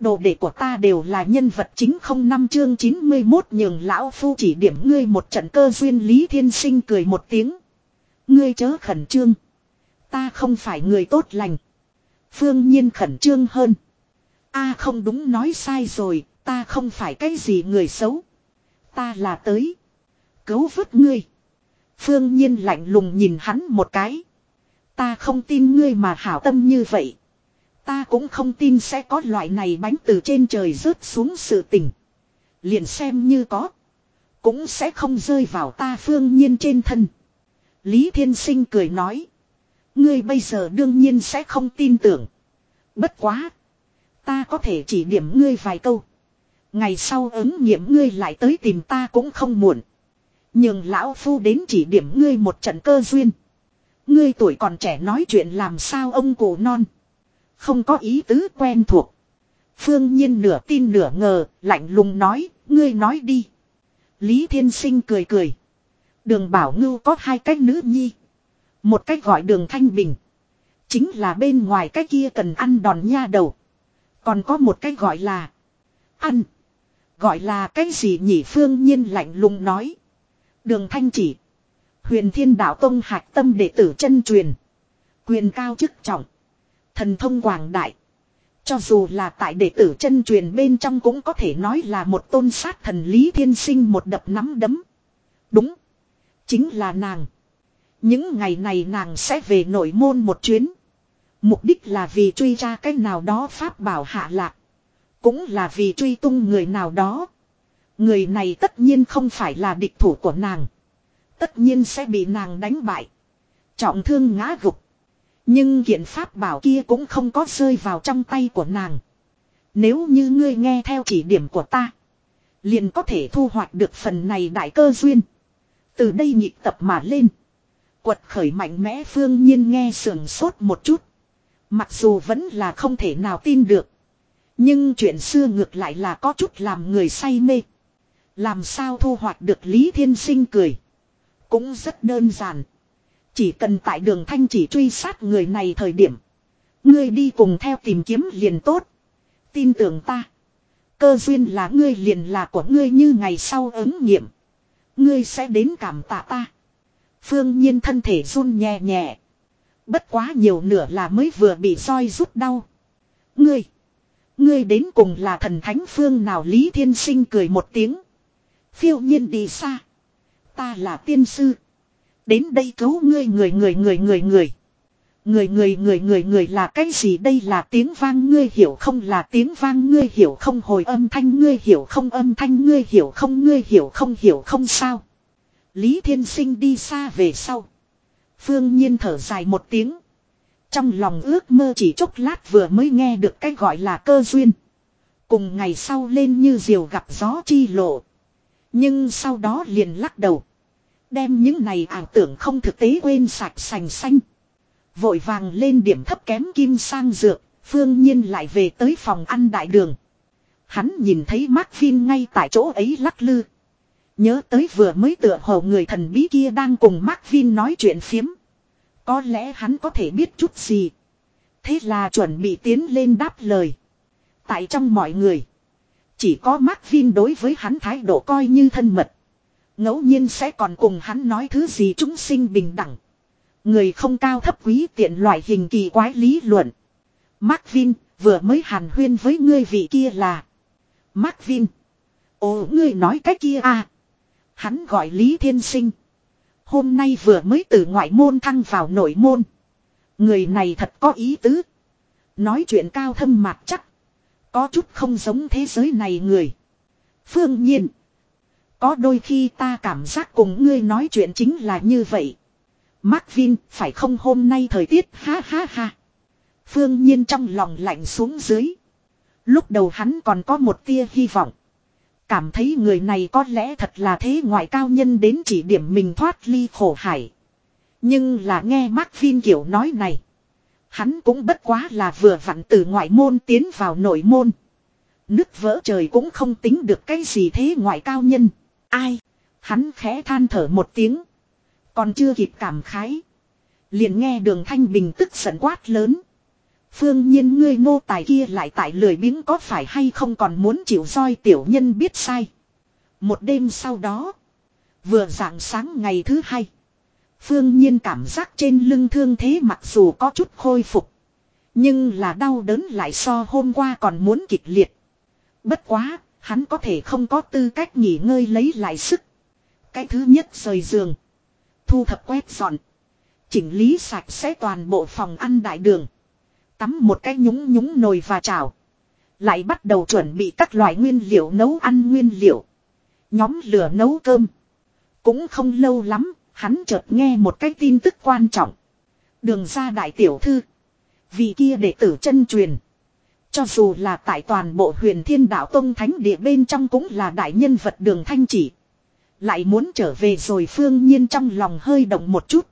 Đồ đệ của ta đều là nhân vật chính không năm chương 91 nhường lão phu chỉ điểm ngươi một trận cơ duyên Lý Thiên Sinh cười một tiếng. Ngươi chớ khẩn trương. Ta không phải người tốt lành. Phương Nhiên khẩn trương hơn. a không đúng nói sai rồi, ta không phải cái gì người xấu. Ta là tới. Cứu vớt ngươi. Phương Nhiên lạnh lùng nhìn hắn một cái. Ta không tin ngươi mà hảo tâm như vậy. Ta cũng không tin sẽ có loại này bánh từ trên trời rớt xuống sự tình. Liền xem như có. Cũng sẽ không rơi vào ta phương nhiên trên thân. Lý Thiên Sinh cười nói. Ngươi bây giờ đương nhiên sẽ không tin tưởng. Bất quá. Ta có thể chỉ điểm ngươi vài câu. Ngày sau ứng nghiệm ngươi lại tới tìm ta cũng không muộn. Nhưng lão phu đến chỉ điểm ngươi một trận cơ duyên. Ngươi tuổi còn trẻ nói chuyện làm sao ông cụ non. Không có ý tứ quen thuộc. Phương Nhiên nửa tin nửa ngờ, lạnh lùng nói, ngươi nói đi. Lý Thiên Sinh cười cười. Đường Bảo Ngưu có hai cách nữ nhi. Một cách gọi đường Thanh Bình. Chính là bên ngoài cái kia cần ăn đòn nha đầu. Còn có một cách gọi là ăn. Gọi là cái gì nhỉ Phương Nhiên lạnh lùng nói. Đường Thanh chỉ. Huyền Thiên Đạo Tông hạch tâm đệ tử chân truyền. Quyền cao chức trọng. Thần thông quảng đại. Cho dù là tại đệ tử chân truyền bên trong cũng có thể nói là một tôn sát thần Lý Thiên Sinh một đập nắm đấm. Đúng. Chính là nàng. Những ngày này nàng sẽ về nội môn một chuyến. Mục đích là vì truy ra cái nào đó pháp bảo hạ lạc. Cũng là vì truy tung người nào đó. Người này tất nhiên không phải là địch thủ của nàng. Tất nhiên sẽ bị nàng đánh bại. Trọng thương ngã gục. Nhưng kiện pháp bảo kia cũng không có rơi vào trong tay của nàng. Nếu như ngươi nghe theo chỉ điểm của ta. Liền có thể thu hoạch được phần này đại cơ duyên. Từ đây nhịp tập mà lên. Quật khởi mạnh mẽ phương nhiên nghe sườn sốt một chút. Mặc dù vẫn là không thể nào tin được. Nhưng chuyện xưa ngược lại là có chút làm người say mê. Làm sao thu hoạch được Lý Thiên Sinh cười. Cũng rất đơn giản. Chỉ cần tại đường thanh chỉ truy sát người này thời điểm. Ngươi đi cùng theo tìm kiếm liền tốt. Tin tưởng ta. Cơ duyên là ngươi liền là của ngươi như ngày sau ứng nghiệm. Ngươi sẽ đến cảm tạ ta. Phương nhiên thân thể run nhẹ nhẹ. Bất quá nhiều nửa là mới vừa bị roi rút đau. Ngươi. Ngươi đến cùng là thần thánh phương nào Lý Thiên Sinh cười một tiếng. Phiêu nhiên đi xa. Ta là tiên sư. Đến đây cứu ngươi, người người người người người. Người người người người người là cái gì đây là tiếng vang ngươi hiểu không là tiếng vang ngươi hiểu không hồi âm thanh ngươi hiểu không âm thanh ngươi hiểu không ngươi hiểu không hiểu không sao. Lý Thiên Sinh đi xa về sau. Phương Nhiên thở dài một tiếng. Trong lòng ước mơ chỉ chốc lát vừa mới nghe được cái gọi là cơ duyên. Cùng ngày sau lên như diều gặp gió chi lộ. Nhưng sau đó liền lắc đầu. Đem những này ảo tưởng không thực tế quên sạch sành xanh. Vội vàng lên điểm thấp kém kim sang dược, phương nhiên lại về tới phòng ăn đại đường. Hắn nhìn thấy Mark Vin ngay tại chỗ ấy lắc lư. Nhớ tới vừa mới tựa hồ người thần bí kia đang cùng Mark Vin nói chuyện phiếm. Có lẽ hắn có thể biết chút gì. Thế là chuẩn bị tiến lên đáp lời. Tại trong mọi người. Chỉ có Mark Vin đối với hắn thái độ coi như thân mật ngẫu nhiên sẽ còn cùng hắn nói thứ gì chúng sinh bình đẳng. Người không cao thấp quý tiện loại hình kỳ quái lý luận. Mark Vin, vừa mới hàn huyên với ngươi vị kia là. Mark Vin. Ồ, ngươi nói cái kia à. Hắn gọi Lý Thiên Sinh. Hôm nay vừa mới từ ngoại môn thăng vào nội môn. Người này thật có ý tứ. Nói chuyện cao thâm mạc chắc. Có chút không giống thế giới này người. Phương nhiên. Có đôi khi ta cảm giác cùng ngươi nói chuyện chính là như vậy. Mark Vin, phải không hôm nay thời tiết ha ha ha. Phương nhiên trong lòng lạnh xuống dưới. Lúc đầu hắn còn có một tia hy vọng. Cảm thấy người này có lẽ thật là thế ngoại cao nhân đến chỉ điểm mình thoát ly khổ hải. Nhưng là nghe Mark Vin kiểu nói này. Hắn cũng bất quá là vừa vặn từ ngoại môn tiến vào nội môn. Nước vỡ trời cũng không tính được cái gì thế ngoại cao nhân. Ai? Hắn khẽ than thở một tiếng. Còn chưa kịp cảm khái. Liền nghe đường thanh bình tức giận quát lớn. Phương nhiên ngươi nô tài kia lại tại lười biếng có phải hay không còn muốn chịu roi tiểu nhân biết sai. Một đêm sau đó. Vừa dạng sáng ngày thứ hai. Phương nhiên cảm giác trên lưng thương thế mặc dù có chút khôi phục. Nhưng là đau đớn lại so hôm qua còn muốn kịch liệt. Bất quá, hắn có thể không có tư cách nghỉ ngơi lấy lại sức. Cái thứ nhất rời giường. Thu thập quét dọn. Chỉnh lý sạch sẽ toàn bộ phòng ăn đại đường. Tắm một cái nhúng nhúng nồi và chảo. Lại bắt đầu chuẩn bị các loại nguyên liệu nấu ăn nguyên liệu. Nhóm lửa nấu cơm. Cũng không lâu lắm, hắn chợt nghe một cái tin tức quan trọng. Đường ra đại tiểu thư. Vì kia đệ tử chân truyền. Cho dù là tại toàn bộ huyền thiên đạo tông thánh địa bên trong cũng là đại nhân vật đường thanh chỉ. Lại muốn trở về rồi phương nhiên trong lòng hơi động một chút.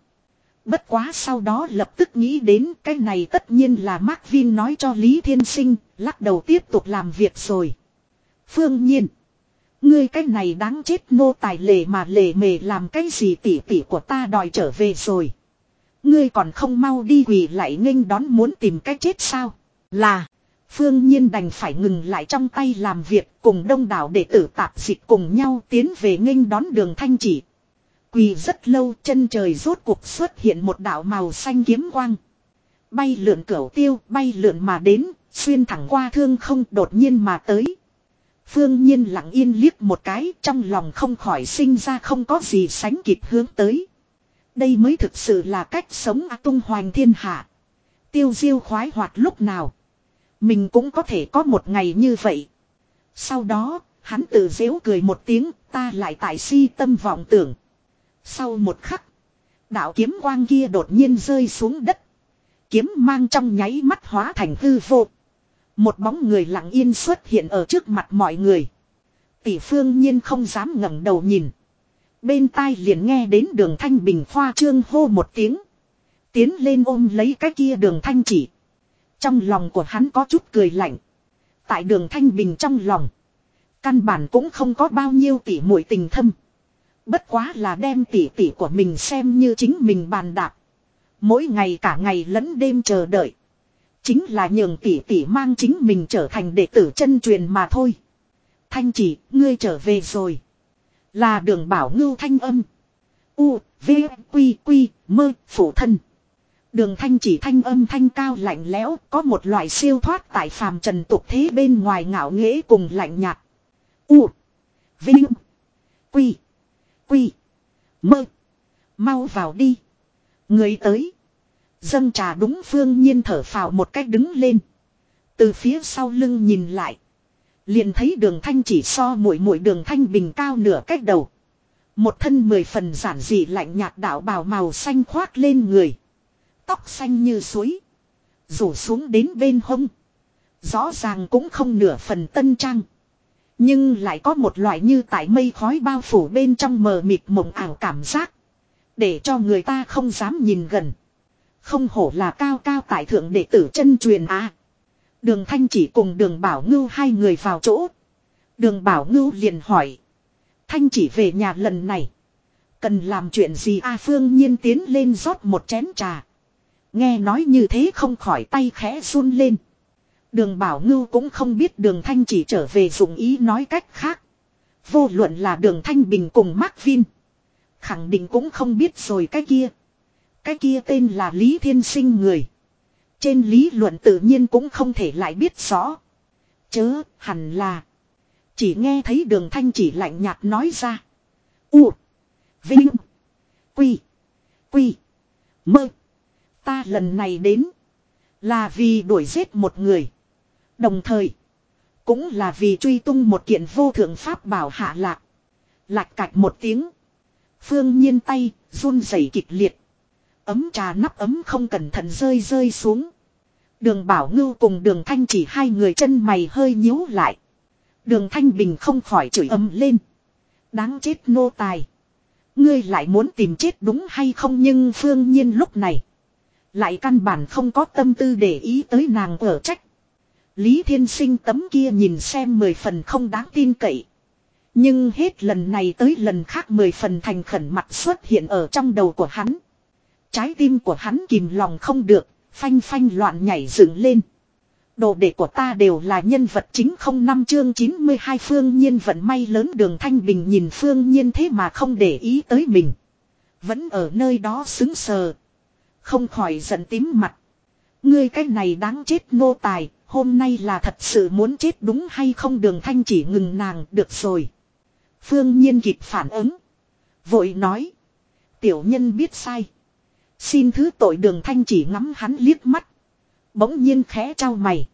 Bất quá sau đó lập tức nghĩ đến cái này tất nhiên là Mark Vin nói cho Lý Thiên Sinh, lắc đầu tiếp tục làm việc rồi. Phương nhiên. Ngươi cái này đáng chết nô tài lề mà lề mề làm cái gì tỉ tỉ của ta đòi trở về rồi. Ngươi còn không mau đi quỳ lại nghênh đón muốn tìm cái chết sao? Là. Phương Nhiên đành phải ngừng lại trong tay làm việc cùng đông đảo đệ tử tạp dịch cùng nhau tiến về nghênh đón đường thanh chỉ. Quỳ rất lâu chân trời rốt cuộc xuất hiện một đạo màu xanh kiếm quang. Bay lượn cửu tiêu bay lượn mà đến, xuyên thẳng qua thương không đột nhiên mà tới. Phương Nhiên lặng yên liếc một cái trong lòng không khỏi sinh ra không có gì sánh kịp hướng tới. Đây mới thực sự là cách sống A tung hoành thiên hạ. Tiêu diêu khoái hoạt lúc nào. Mình cũng có thể có một ngày như vậy. Sau đó, hắn tự dễu cười một tiếng, ta lại tại si tâm vọng tưởng. Sau một khắc, đạo kiếm quang kia đột nhiên rơi xuống đất. Kiếm mang trong nháy mắt hóa thành hư vô. Một bóng người lặng yên xuất hiện ở trước mặt mọi người. Tỷ phương nhiên không dám ngẩng đầu nhìn. Bên tai liền nghe đến đường thanh bình khoa trương hô một tiếng. Tiến lên ôm lấy cái kia đường thanh chỉ. Trong lòng của hắn có chút cười lạnh. Tại đường thanh bình trong lòng. Căn bản cũng không có bao nhiêu tỷ muội tình thâm. Bất quá là đem tỷ tỷ của mình xem như chính mình bàn đạp. Mỗi ngày cả ngày lẫn đêm chờ đợi. Chính là nhường tỷ tỷ mang chính mình trở thành đệ tử chân truyền mà thôi. Thanh chỉ, ngươi trở về rồi. Là đường bảo ngưu thanh âm. U, V, Quy, Quy, mơ, phủ thân. Đường thanh chỉ thanh âm thanh cao lạnh lẽo, có một loại siêu thoát tại phàm trần tục thế bên ngoài ngạo nghễ cùng lạnh nhạt. U, Vinh, Quy, Quy, mơ. Mau vào đi. Người tới. Dâng trà đúng phương nhiên thở phào một cách đứng lên. Từ phía sau lưng nhìn lại. Liền thấy đường thanh chỉ so mũi mũi đường thanh bình cao nửa cách đầu. Một thân mười phần giản dị lạnh nhạt đạo bào màu xanh khoác lên người. Tóc xanh như suối. Rủ xuống đến bên hông. Rõ ràng cũng không nửa phần tân trang. Nhưng lại có một loại như tại mây khói bao phủ bên trong mờ mịt mộng ảo cảm giác. Để cho người ta không dám nhìn gần. Không hổ là cao cao tại thượng đệ tử chân truyền à. Đường Thanh chỉ cùng đường Bảo Ngưu hai người vào chỗ. Đường Bảo Ngưu liền hỏi. Thanh chỉ về nhà lần này. Cần làm chuyện gì A Phương nhiên tiến lên rót một chén trà. Nghe nói như thế không khỏi tay khẽ run lên. Đường Bảo Ngưu cũng không biết đường Thanh chỉ trở về dùng ý nói cách khác. Vô luận là đường Thanh Bình cùng Mark Vin. Khẳng định cũng không biết rồi cái kia. Cái kia tên là Lý Thiên Sinh người. Trên lý luận tự nhiên cũng không thể lại biết rõ. Chớ, hẳn là. Chỉ nghe thấy đường thanh chỉ lạnh nhạt nói ra. U. Vinh. Quy. Quy. Mơ. Ta lần này đến. Là vì đuổi giết một người. Đồng thời. Cũng là vì truy tung một kiện vô thượng pháp bảo hạ lạc. Lạc cạch một tiếng. Phương nhiên tay, run rẩy kịch liệt. Ấm trà nắp ấm không cẩn thận rơi rơi xuống. Đường Bảo Ngưu cùng đường Thanh chỉ hai người chân mày hơi nhíu lại. Đường Thanh Bình không khỏi chửi ầm lên. Đáng chết nô tài. Ngươi lại muốn tìm chết đúng hay không nhưng phương nhiên lúc này. Lại căn bản không có tâm tư để ý tới nàng ở trách. Lý Thiên Sinh tấm kia nhìn xem mười phần không đáng tin cậy. Nhưng hết lần này tới lần khác mười phần thành khẩn mặt xuất hiện ở trong đầu của hắn. Trái tim của hắn kìm lòng không được, Phanh phanh loạn nhảy dựng lên. Đồ đệ của ta đều là nhân vật chính không năm chương 92 phương nhiên vận may lớn đường thanh bình nhìn phương nhiên thế mà không để ý tới mình. Vẫn ở nơi đó xứng sờ. Không khỏi giận tím mặt. Ngươi cái này đáng chết nô tài, hôm nay là thật sự muốn chết đúng hay không đường thanh chỉ ngừng nàng được rồi. Phương nhiên kịp phản ứng. Vội nói. Tiểu nhân biết sai. Xin thứ tội đường thanh chỉ ngắm hắn liếc mắt. Bỗng nhiên khẽ trao mày.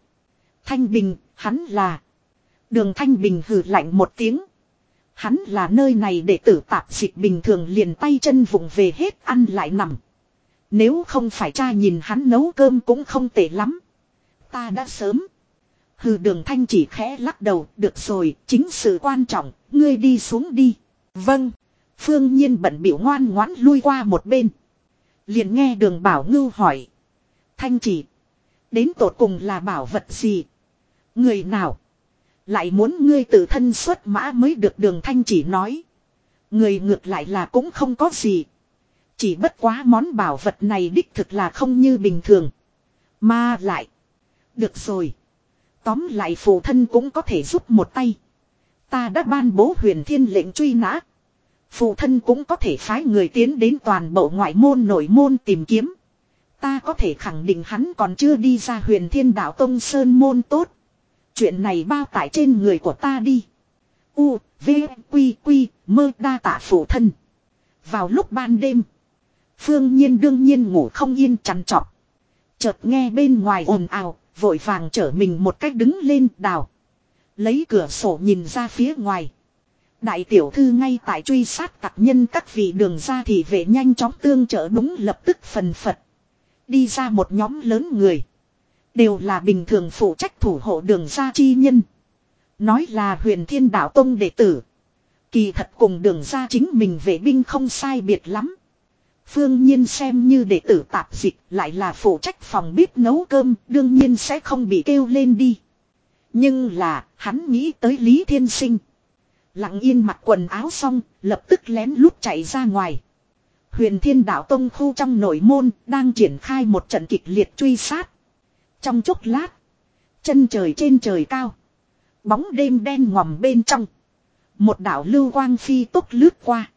Thanh Bình, hắn là. Đường Thanh Bình hừ lạnh một tiếng. Hắn là nơi này để tử tạp dịch bình thường liền tay chân vùng về hết ăn lại nằm. Nếu không phải cha nhìn hắn nấu cơm cũng không tệ lắm. Ta đã sớm. Hừ đường thanh chỉ khẽ lắc đầu, được rồi, chính sự quan trọng, ngươi đi xuống đi. Vâng. Phương nhiên bận biểu ngoan ngoãn lui qua một bên. Liền nghe đường bảo ngưu hỏi. Thanh chỉ. Đến tột cùng là bảo vật gì? Người nào? Lại muốn ngươi tự thân xuất mã mới được đường thanh chỉ nói. Người ngược lại là cũng không có gì. Chỉ bất quá món bảo vật này đích thực là không như bình thường. Mà lại. Được rồi. Tóm lại phụ thân cũng có thể giúp một tay. Ta đã ban bố huyền thiên lệnh truy nã. Phụ thân cũng có thể phái người tiến đến toàn bộ ngoại môn nội môn tìm kiếm. Ta có thể khẳng định hắn còn chưa đi ra huyền thiên đạo tông sơn môn tốt. Chuyện này bao tải trên người của ta đi. U, V, Quy, Quy, mơ đa tả phụ thân. Vào lúc ban đêm. Phương Nhiên đương nhiên ngủ không yên chăn trọc. Chợt nghe bên ngoài ồn ào, vội vàng trở mình một cách đứng lên đào. Lấy cửa sổ nhìn ra phía ngoài. Đại tiểu thư ngay tại truy sát tặc nhân các vị đường ra thì vệ nhanh chóng tương trợ đúng lập tức phần phật. Đi ra một nhóm lớn người. Đều là bình thường phụ trách thủ hộ đường ra chi nhân. Nói là huyền thiên đạo tông đệ tử. Kỳ thật cùng đường ra chính mình vệ binh không sai biệt lắm. Phương nhiên xem như đệ tử tạp dịch, lại là phụ trách phòng bếp nấu cơm, đương nhiên sẽ không bị kêu lên đi. Nhưng là, hắn nghĩ tới Lý Thiên Sinh. Lặng yên mặc quần áo xong, lập tức lén lút chạy ra ngoài. Huyền Thiên Đạo Tông khu trong nội môn, đang triển khai một trận kịch liệt truy sát. Trong chốc lát. Chân trời trên trời cao. Bóng đêm đen ngòm bên trong. Một đảo lưu quang phi tốc lướt qua.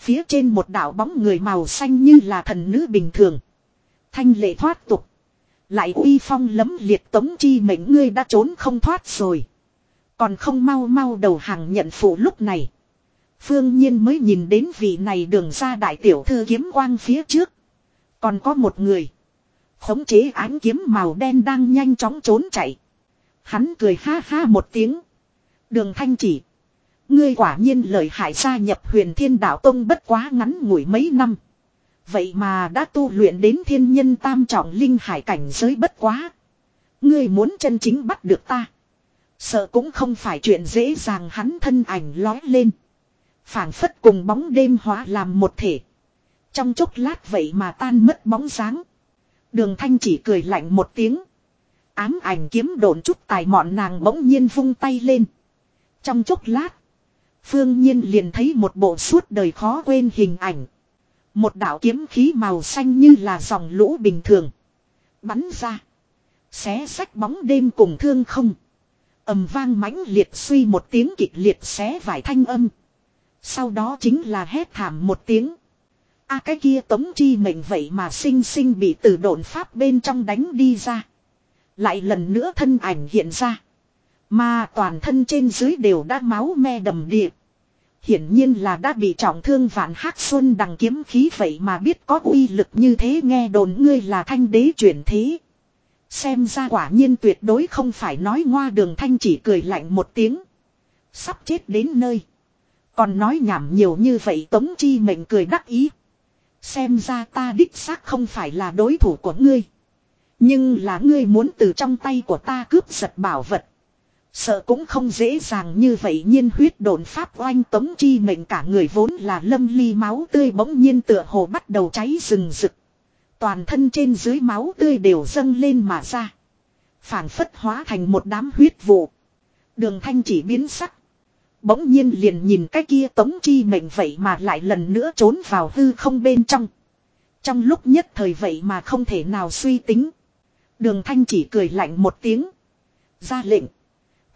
Phía trên một đảo bóng người màu xanh như là thần nữ bình thường. Thanh lệ thoát tục. Lại uy phong lấm liệt tống chi mệnh ngươi đã trốn không thoát rồi. Còn không mau mau đầu hàng nhận phụ lúc này. Phương nhiên mới nhìn đến vị này đường ra đại tiểu thư kiếm quang phía trước. Còn có một người. Khống chế ánh kiếm màu đen đang nhanh chóng trốn chạy. Hắn cười ha ha một tiếng. Đường thanh chỉ. Ngươi quả nhiên lợi hại gia nhập huyền thiên đạo tông bất quá ngắn ngủi mấy năm. Vậy mà đã tu luyện đến thiên nhân tam trọng linh hải cảnh giới bất quá. Ngươi muốn chân chính bắt được ta. Sợ cũng không phải chuyện dễ dàng hắn thân ảnh lói lên. phảng phất cùng bóng đêm hóa làm một thể. Trong chốc lát vậy mà tan mất bóng dáng. Đường thanh chỉ cười lạnh một tiếng. Ám ảnh kiếm đồn chút tài mọn nàng bỗng nhiên vung tay lên. Trong chốc lát. Phương Nhiên liền thấy một bộ suốt đời khó quên hình ảnh. Một đạo kiếm khí màu xanh như là dòng lũ bình thường. Bắn ra. Xé sách bóng đêm cùng thương không. ầm vang mãnh liệt suy một tiếng kịch liệt xé vải thanh âm. Sau đó chính là hét thảm một tiếng. a cái kia tống chi mệnh vậy mà sinh sinh bị từ độn pháp bên trong đánh đi ra. Lại lần nữa thân ảnh hiện ra. Mà toàn thân trên dưới đều đã máu me đầm địa. Hiển nhiên là đã bị trọng thương vạn hắc xuân đằng kiếm khí vậy mà biết có uy lực như thế, nghe đồn ngươi là thanh đế chuyển thế. Xem ra quả nhiên tuyệt đối không phải nói ngoa đường thanh chỉ cười lạnh một tiếng. Sắp chết đến nơi. Còn nói nhảm nhiều như vậy tống chi mệnh cười đắc ý. Xem ra ta đích xác không phải là đối thủ của ngươi. Nhưng là ngươi muốn từ trong tay của ta cướp giật bảo vật. Sợ cũng không dễ dàng như vậy nhiên huyết đồn pháp oanh tống chi mệnh cả người vốn là lâm ly máu tươi bỗng nhiên tựa hồ bắt đầu cháy rừng rực. Toàn thân trên dưới máu tươi đều dâng lên mà ra. phảng phất hóa thành một đám huyết vụ. Đường thanh chỉ biến sắc. Bỗng nhiên liền nhìn cái kia tống chi mệnh vậy mà lại lần nữa trốn vào hư không bên trong. Trong lúc nhất thời vậy mà không thể nào suy tính. Đường thanh chỉ cười lạnh một tiếng. Ra lệnh.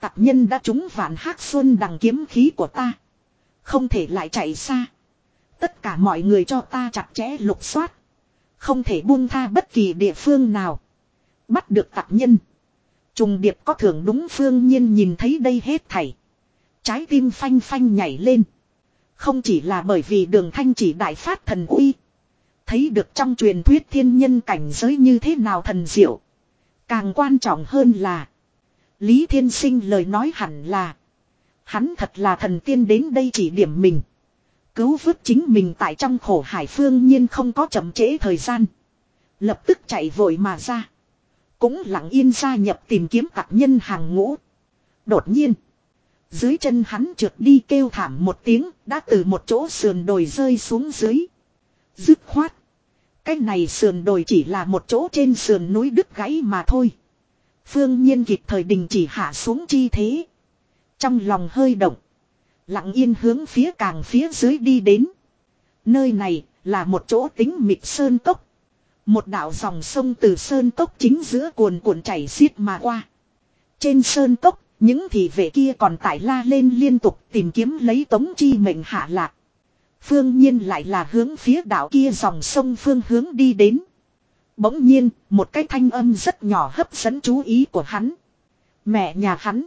Tặc nhân đã trúng vạn hắc xuân đằng kiếm khí của ta. Không thể lại chạy xa. Tất cả mọi người cho ta chặt chẽ lục soát. Không thể buông tha bất kỳ địa phương nào. Bắt được tặc nhân. Trùng điệp có thưởng đúng phương nhiên nhìn thấy đây hết thảy. Trái tim phanh phanh nhảy lên. Không chỉ là bởi vì đường thanh chỉ đại phát thần uy. Thấy được trong truyền thuyết thiên nhân cảnh giới như thế nào thần diệu. Càng quan trọng hơn là. Lý Thiên Sinh lời nói hẳn là. Hắn thật là thần tiên đến đây chỉ điểm mình. Cứu vớt chính mình tại trong khổ hải phương nhiên không có chậm trễ thời gian. Lập tức chạy vội mà ra. Cũng lặng yên gia nhập tìm kiếm tạc nhân hàng ngũ. Đột nhiên. Dưới chân hắn trượt đi kêu thảm một tiếng, đã từ một chỗ sườn đồi rơi xuống dưới. Dứt khoát. Cái này sườn đồi chỉ là một chỗ trên sườn núi đứt gãy mà thôi. Phương nhiên kịp thời đình chỉ hạ xuống chi thế. Trong lòng hơi động. Lặng yên hướng phía càng phía dưới đi đến. Nơi này là một chỗ tính mịt sơn cốc. Một đạo dòng sông từ sơn cốc chính giữa cuồn cuộn chảy xiết mà qua. Trên sơn cốc, những thị vệ kia còn tải la lên liên tục tìm kiếm lấy tống chi mệnh hạ lạc. Phương nhiên lại là hướng phía đảo kia dòng sông phương hướng đi đến. Bỗng nhiên, một cái thanh âm rất nhỏ hấp dẫn chú ý của hắn. Mẹ nhà hắn.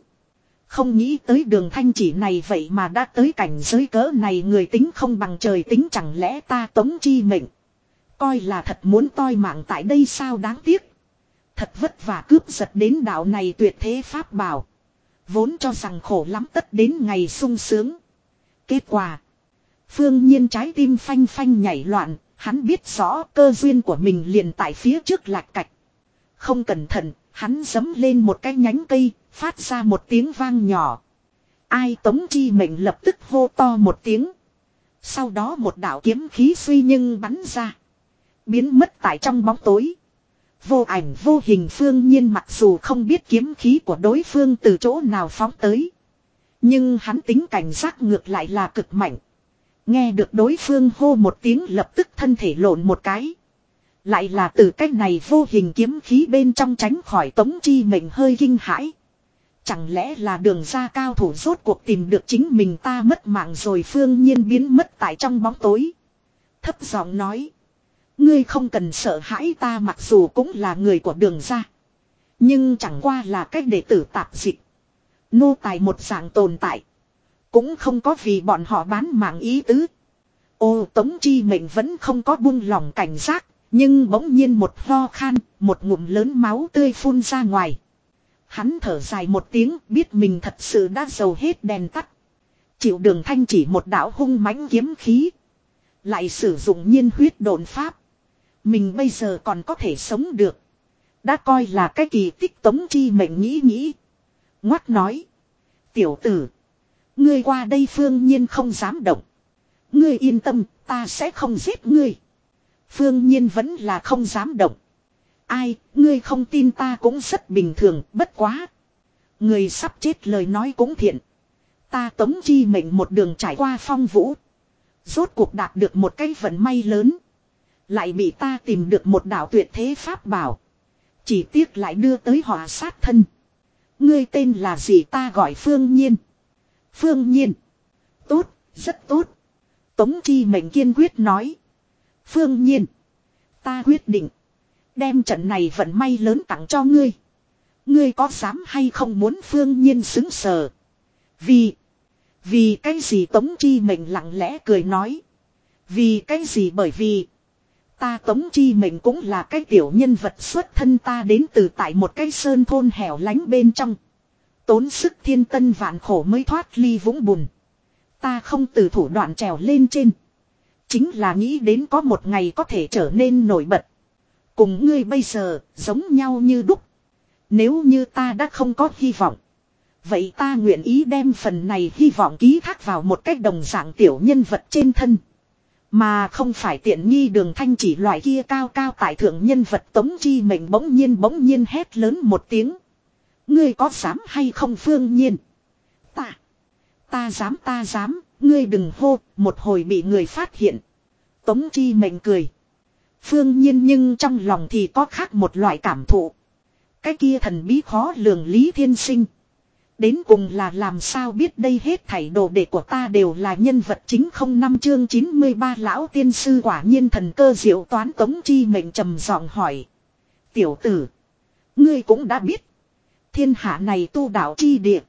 Không nghĩ tới đường thanh chỉ này vậy mà đã tới cảnh giới cỡ này người tính không bằng trời tính chẳng lẽ ta tống chi mệnh. Coi là thật muốn toi mạng tại đây sao đáng tiếc. Thật vất vả cướp giật đến đảo này tuyệt thế pháp bảo. Vốn cho rằng khổ lắm tất đến ngày sung sướng. Kết quả. Phương nhiên trái tim phanh phanh nhảy loạn, hắn biết rõ cơ duyên của mình liền tại phía trước lạc cạch. Không cẩn thận, hắn giấm lên một cái nhánh cây, phát ra một tiếng vang nhỏ. Ai tống chi mệnh lập tức hô to một tiếng. Sau đó một đạo kiếm khí suy nhưng bắn ra. Biến mất tại trong bóng tối. Vô ảnh vô hình phương nhiên mặc dù không biết kiếm khí của đối phương từ chỗ nào phóng tới. Nhưng hắn tính cảnh giác ngược lại là cực mạnh. Nghe được đối phương hô một tiếng lập tức thân thể lộn một cái. Lại là từ cách này vô hình kiếm khí bên trong tránh khỏi tống chi mệnh hơi kinh hãi. Chẳng lẽ là đường ra cao thủ rốt cuộc tìm được chính mình ta mất mạng rồi phương nhiên biến mất tại trong bóng tối. Thấp giọng nói. Ngươi không cần sợ hãi ta mặc dù cũng là người của đường ra. Nhưng chẳng qua là cách đệ tử tạp dịch. Nô tài một dạng tồn tại. Cũng không có vì bọn họ bán mạng ý tứ. Ô Tống Chi Mệnh vẫn không có buông lòng cảnh giác. Nhưng bỗng nhiên một ho khan, một ngụm lớn máu tươi phun ra ngoài. Hắn thở dài một tiếng biết mình thật sự đã dầu hết đèn tắt. Chịu đường thanh chỉ một đạo hung mãnh kiếm khí. Lại sử dụng nhiên huyết đồn pháp. Mình bây giờ còn có thể sống được. Đã coi là cái kỳ tích tống chi mệnh nghĩ nghĩ. Ngoát nói. Tiểu tử. Ngươi qua đây phương nhiên không dám động. Ngươi yên tâm, ta sẽ không giết ngươi. Phương nhiên vẫn là không dám động. Ai, ngươi không tin ta cũng rất bình thường, bất quá. Người sắp chết lời nói cũng thiện. Ta tống chi mệnh một đường trải qua phong vũ. Rốt cuộc đạt được một cái vận may lớn. Lại bị ta tìm được một đạo tuyệt thế pháp bảo. Chỉ tiếc lại đưa tới họa sát thân. Ngươi tên là gì ta gọi Phương Nhiên. Phương Nhiên. Tốt, rất tốt. Tống Chi mệnh kiên quyết nói. Phương Nhiên. Ta quyết định. Đem trận này vận may lớn tặng cho ngươi. Ngươi có dám hay không muốn Phương Nhiên xứng sờ. Vì. Vì cái gì Tống Chi mệnh lặng lẽ cười nói. Vì cái gì bởi vì. Ta Tống Chi mệnh cũng là cái tiểu nhân vật xuất thân ta đến từ tại một cái sơn thôn hẻo lánh bên trong. Tốn sức thiên tân vạn khổ mới thoát ly vũng bùn. Ta không từ thủ đoạn trèo lên trên. Chính là nghĩ đến có một ngày có thể trở nên nổi bật. Cùng ngươi bây giờ, giống nhau như đúc. Nếu như ta đã không có hy vọng. Vậy ta nguyện ý đem phần này hy vọng ký thác vào một cách đồng dạng tiểu nhân vật trên thân. Mà không phải tiện nghi đường thanh chỉ loại kia cao cao tại thượng nhân vật tống chi mệnh bỗng nhiên bỗng nhiên hét lớn một tiếng. Ngươi có dám hay không phương nhiên? Ta. Ta dám ta dám, ngươi đừng hô, một hồi bị người phát hiện. Tống chi mệnh cười. Phương nhiên nhưng trong lòng thì có khác một loại cảm thụ. Cái kia thần bí khó lường Lý Thiên Sinh. Đến cùng là làm sao biết đây hết thảy đồ đệ của ta đều là nhân vật chính không năm chương 93 lão tiên sư quả nhiên thần cơ diệu toán tống chi mệnh trầm giọng hỏi. Tiểu tử. Ngươi cũng đã biết. Thiên hạ này tu đạo chi địa.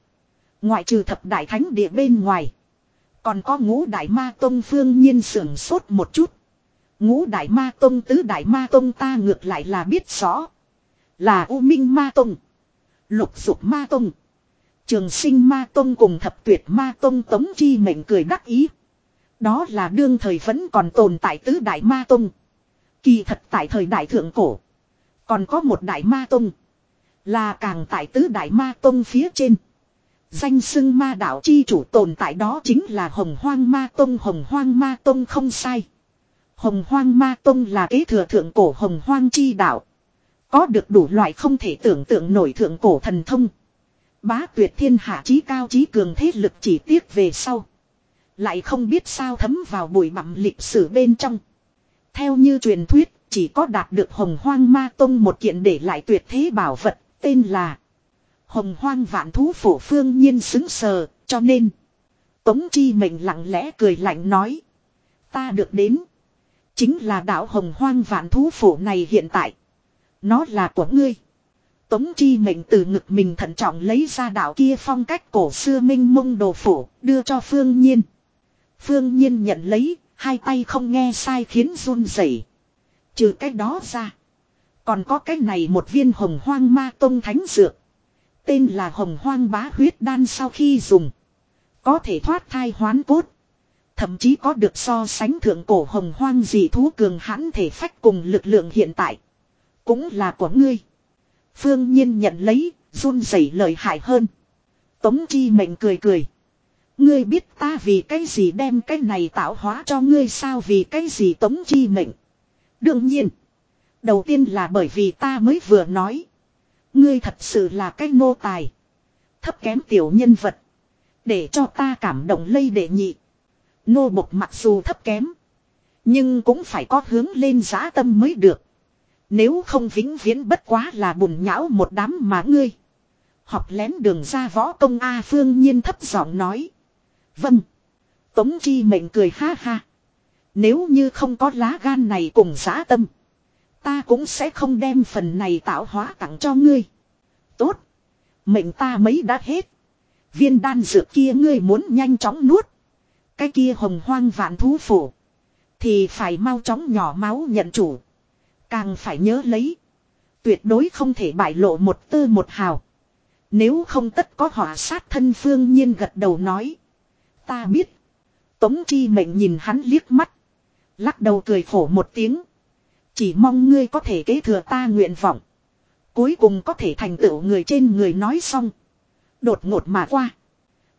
Ngoại trừ thập đại thánh địa bên ngoài. Còn có ngũ đại ma tông phương nhiên sưởng sốt một chút. Ngũ đại ma tông tứ đại ma tông ta ngược lại là biết rõ. Là U Minh ma tông. Lục dục ma tông. Trường sinh ma tông cùng thập tuyệt ma tông tống chi mệnh cười đắc ý. Đó là đương thời vẫn còn tồn tại tứ đại ma tông. Kỳ thật tại thời đại thượng cổ. Còn có một đại ma tông. Là càng tại tứ đại ma tông phía trên. Danh xưng ma đạo chi chủ tồn tại đó chính là hồng hoang ma tông hồng hoang ma tông không sai. Hồng hoang ma tông là kế thừa thượng cổ hồng hoang chi đạo. Có được đủ loại không thể tưởng tượng nổi thượng cổ thần thông. Bá tuyệt thiên hạ chí cao chí cường thế lực chỉ tiếc về sau. Lại không biết sao thấm vào bụi bặm lịch sử bên trong. Theo như truyền thuyết, chỉ có đạt được hồng hoang ma tông một kiện để lại tuyệt thế bảo vật, tên là Hồng hoang vạn thú phổ phương nhiên xứng sờ, cho nên. Tống chi mệnh lặng lẽ cười lạnh nói. Ta được đến. Chính là đạo hồng hoang vạn thú phổ này hiện tại. Nó là của ngươi. Tống chi mệnh từ ngực mình thận trọng lấy ra đạo kia phong cách cổ xưa minh mông đồ phổ, đưa cho phương nhiên. Phương nhiên nhận lấy, hai tay không nghe sai khiến run rẩy. Trừ cái đó ra. Còn có cái này một viên hồng hoang ma tông thánh dược. Tên là hồng hoang bá huyết đan sau khi dùng. Có thể thoát thai hoán cốt. Thậm chí có được so sánh thượng cổ hồng hoang dị thú cường hãn thể phách cùng lực lượng hiện tại. Cũng là của ngươi. Phương Nhiên nhận lấy, run rẩy lời hại hơn. Tống Chi mệnh cười cười. Ngươi biết ta vì cái gì đem cái này tạo hóa cho ngươi sao vì cái gì Tống Chi mệnh. Đương nhiên. Đầu tiên là bởi vì ta mới vừa nói. Ngươi thật sự là cái nô tài. Thấp kém tiểu nhân vật. Để cho ta cảm động lây đệ nhị. Nô bộc mặc dù thấp kém. Nhưng cũng phải có hướng lên giá tâm mới được. Nếu không vĩnh viễn bất quá là bùn nhão một đám mà ngươi. Học lén đường ra võ công A Phương Nhiên thấp giọng nói. Vâng. Tống Chi mệnh cười ha ha. Nếu như không có lá gan này cùng giá tâm. Ta cũng sẽ không đem phần này tạo hóa tặng cho ngươi. Tốt. Mệnh ta mấy đã hết. Viên đan dược kia ngươi muốn nhanh chóng nuốt. Cái kia hồng hoang vạn thú phủ. Thì phải mau chóng nhỏ máu nhận chủ. Càng phải nhớ lấy. Tuyệt đối không thể bại lộ một tư một hào. Nếu không tất có họa sát thân phương nhiên gật đầu nói. Ta biết. Tống chi mệnh nhìn hắn liếc mắt. Lắc đầu cười khổ một tiếng. Chỉ mong ngươi có thể kế thừa ta nguyện vọng. Cuối cùng có thể thành tựu người trên người nói xong. Đột ngột mà qua.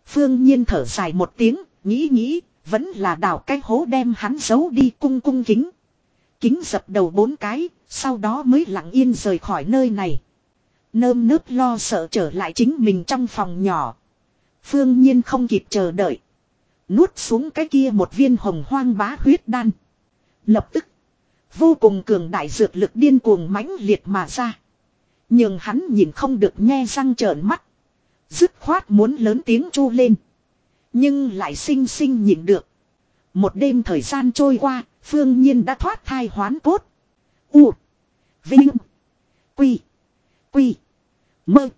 Phương nhiên thở dài một tiếng, nghĩ nghĩ, vẫn là đào cái hố đem hắn giấu đi cung cung kính. Kính dập đầu bốn cái, sau đó mới lặng yên rời khỏi nơi này. Nơm nớp lo sợ trở lại chính mình trong phòng nhỏ. Phương nhiên không kịp chờ đợi. Nuốt xuống cái kia một viên hồng hoang bá huyết đan. Lập tức. Vô cùng cường đại dược lực điên cuồng mãnh liệt mà ra. Nhưng hắn nhìn không được nghe răng trợn mắt. Dứt khoát muốn lớn tiếng chu lên. Nhưng lại sinh sinh nhịn được. Một đêm thời gian trôi qua, phương nhiên đã thoát thai hoán cốt. U. Vinh. Quy. Quy. Mơ.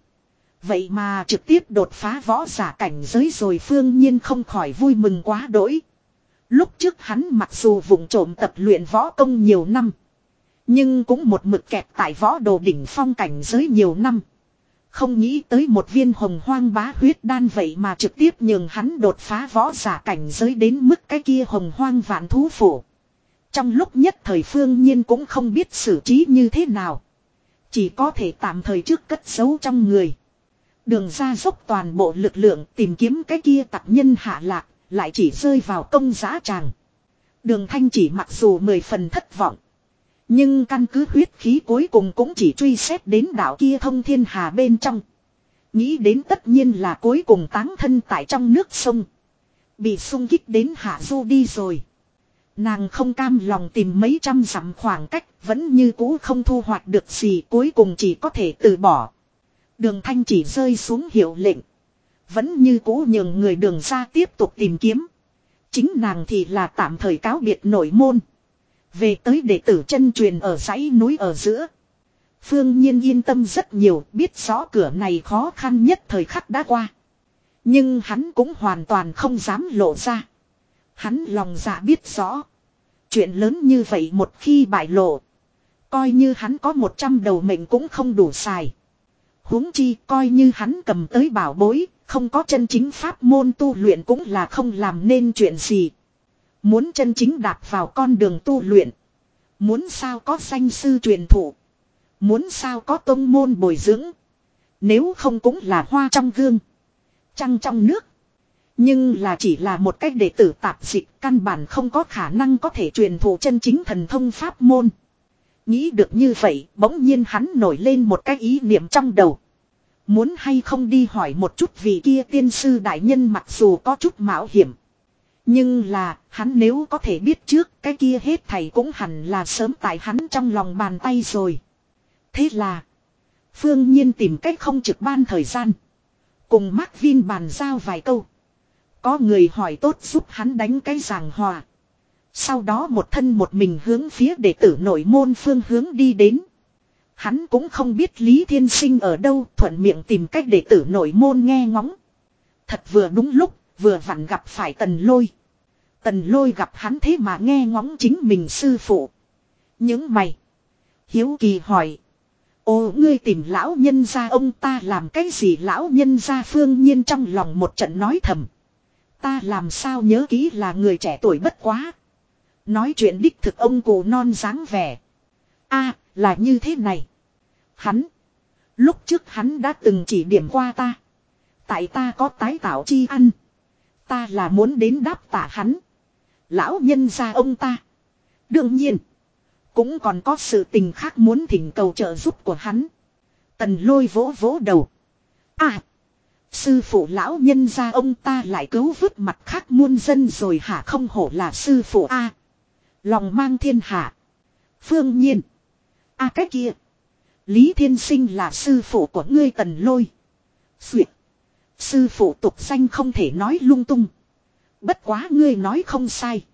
Vậy mà trực tiếp đột phá võ giả cảnh giới rồi phương nhiên không khỏi vui mừng quá đỗi. Lúc trước hắn mặc dù vùng trộm tập luyện võ công nhiều năm. Nhưng cũng một mực kẹt tại võ đồ đỉnh phong cảnh giới nhiều năm. Không nghĩ tới một viên hồng hoang bá huyết đan vậy mà trực tiếp nhường hắn đột phá võ giả cảnh giới đến mức cái kia hồng hoang vạn thú phủ. Trong lúc nhất thời phương nhiên cũng không biết xử trí như thế nào. Chỉ có thể tạm thời trước cất giấu trong người. Đường ra dốc toàn bộ lực lượng tìm kiếm cái kia tặc nhân hạ lạc, lại chỉ rơi vào công giá tràng. Đường thanh chỉ mặc dù mười phần thất vọng. Nhưng căn cứ huyết khí cuối cùng cũng chỉ truy xét đến đảo kia thông thiên hà bên trong. Nghĩ đến tất nhiên là cuối cùng táng thân tại trong nước sông. Bị sung kích đến hạ du đi rồi. Nàng không cam lòng tìm mấy trăm dặm khoảng cách, vẫn như cũ không thu hoạch được gì cuối cùng chỉ có thể từ bỏ. Đường thanh chỉ rơi xuống hiệu lệnh. Vẫn như cũ nhường người đường ra tiếp tục tìm kiếm. Chính nàng thì là tạm thời cáo biệt nội môn. Về tới đệ tử chân truyền ở dãy núi ở giữa. Phương Nhiên yên tâm rất nhiều, biết rõ cửa này khó khăn nhất thời khắc đã qua. Nhưng hắn cũng hoàn toàn không dám lộ ra. Hắn lòng dạ biết rõ. Chuyện lớn như vậy một khi bại lộ. Coi như hắn có một trăm đầu mệnh cũng không đủ xài. huống chi coi như hắn cầm tới bảo bối, không có chân chính pháp môn tu luyện cũng là không làm nên chuyện gì. Muốn chân chính đạp vào con đường tu luyện. Muốn sao có danh sư truyền thụ. Muốn sao có tông môn bồi dưỡng. Nếu không cũng là hoa trong gương. Trăng trong nước. Nhưng là chỉ là một cách đệ tử tạp dịch căn bản không có khả năng có thể truyền thụ chân chính thần thông pháp môn. Nghĩ được như vậy, bỗng nhiên hắn nổi lên một cái ý niệm trong đầu. Muốn hay không đi hỏi một chút vì kia tiên sư đại nhân mặc dù có chút mạo hiểm. Nhưng là, hắn nếu có thể biết trước, cái kia hết thầy cũng hẳn là sớm tại hắn trong lòng bàn tay rồi. Thế là, Phương Nhiên tìm cách không trực ban thời gian. Cùng Mark Vin bàn giao vài câu. Có người hỏi tốt giúp hắn đánh cái giảng hòa. Sau đó một thân một mình hướng phía đệ tử nội môn phương hướng đi đến. Hắn cũng không biết Lý Thiên Sinh ở đâu thuận miệng tìm cách để tử nội môn nghe ngóng. Thật vừa đúng lúc, vừa vặn gặp phải tần lôi. Tần lôi gặp hắn thế mà nghe ngóng chính mình sư phụ. Những mày. Hiếu kỳ hỏi. Ồ ngươi tìm lão nhân ra ông ta làm cái gì lão nhân ra phương nhiên trong lòng một trận nói thầm. Ta làm sao nhớ kỹ là người trẻ tuổi bất quá. Nói chuyện đích thực ông cụ non dáng vẻ. a là như thế này. Hắn. Lúc trước hắn đã từng chỉ điểm qua ta. Tại ta có tái tạo chi ăn. Ta là muốn đến đáp tả hắn. Lão nhân ra ông ta. Đương nhiên. Cũng còn có sự tình khác muốn thỉnh cầu trợ giúp của hắn. Tần lôi vỗ vỗ đầu. À. Sư phụ lão nhân ra ông ta lại cứu vứt mặt khác muôn dân rồi hả không hổ là sư phụ A. lòng mang thiên hạ. Phương nhiên. A cái kia. Lý thiên sinh là sư phụ của ngươi tần lôi. Duyệt. Sư phụ tục danh không thể nói lung tung. Bất quá ngươi nói không sai.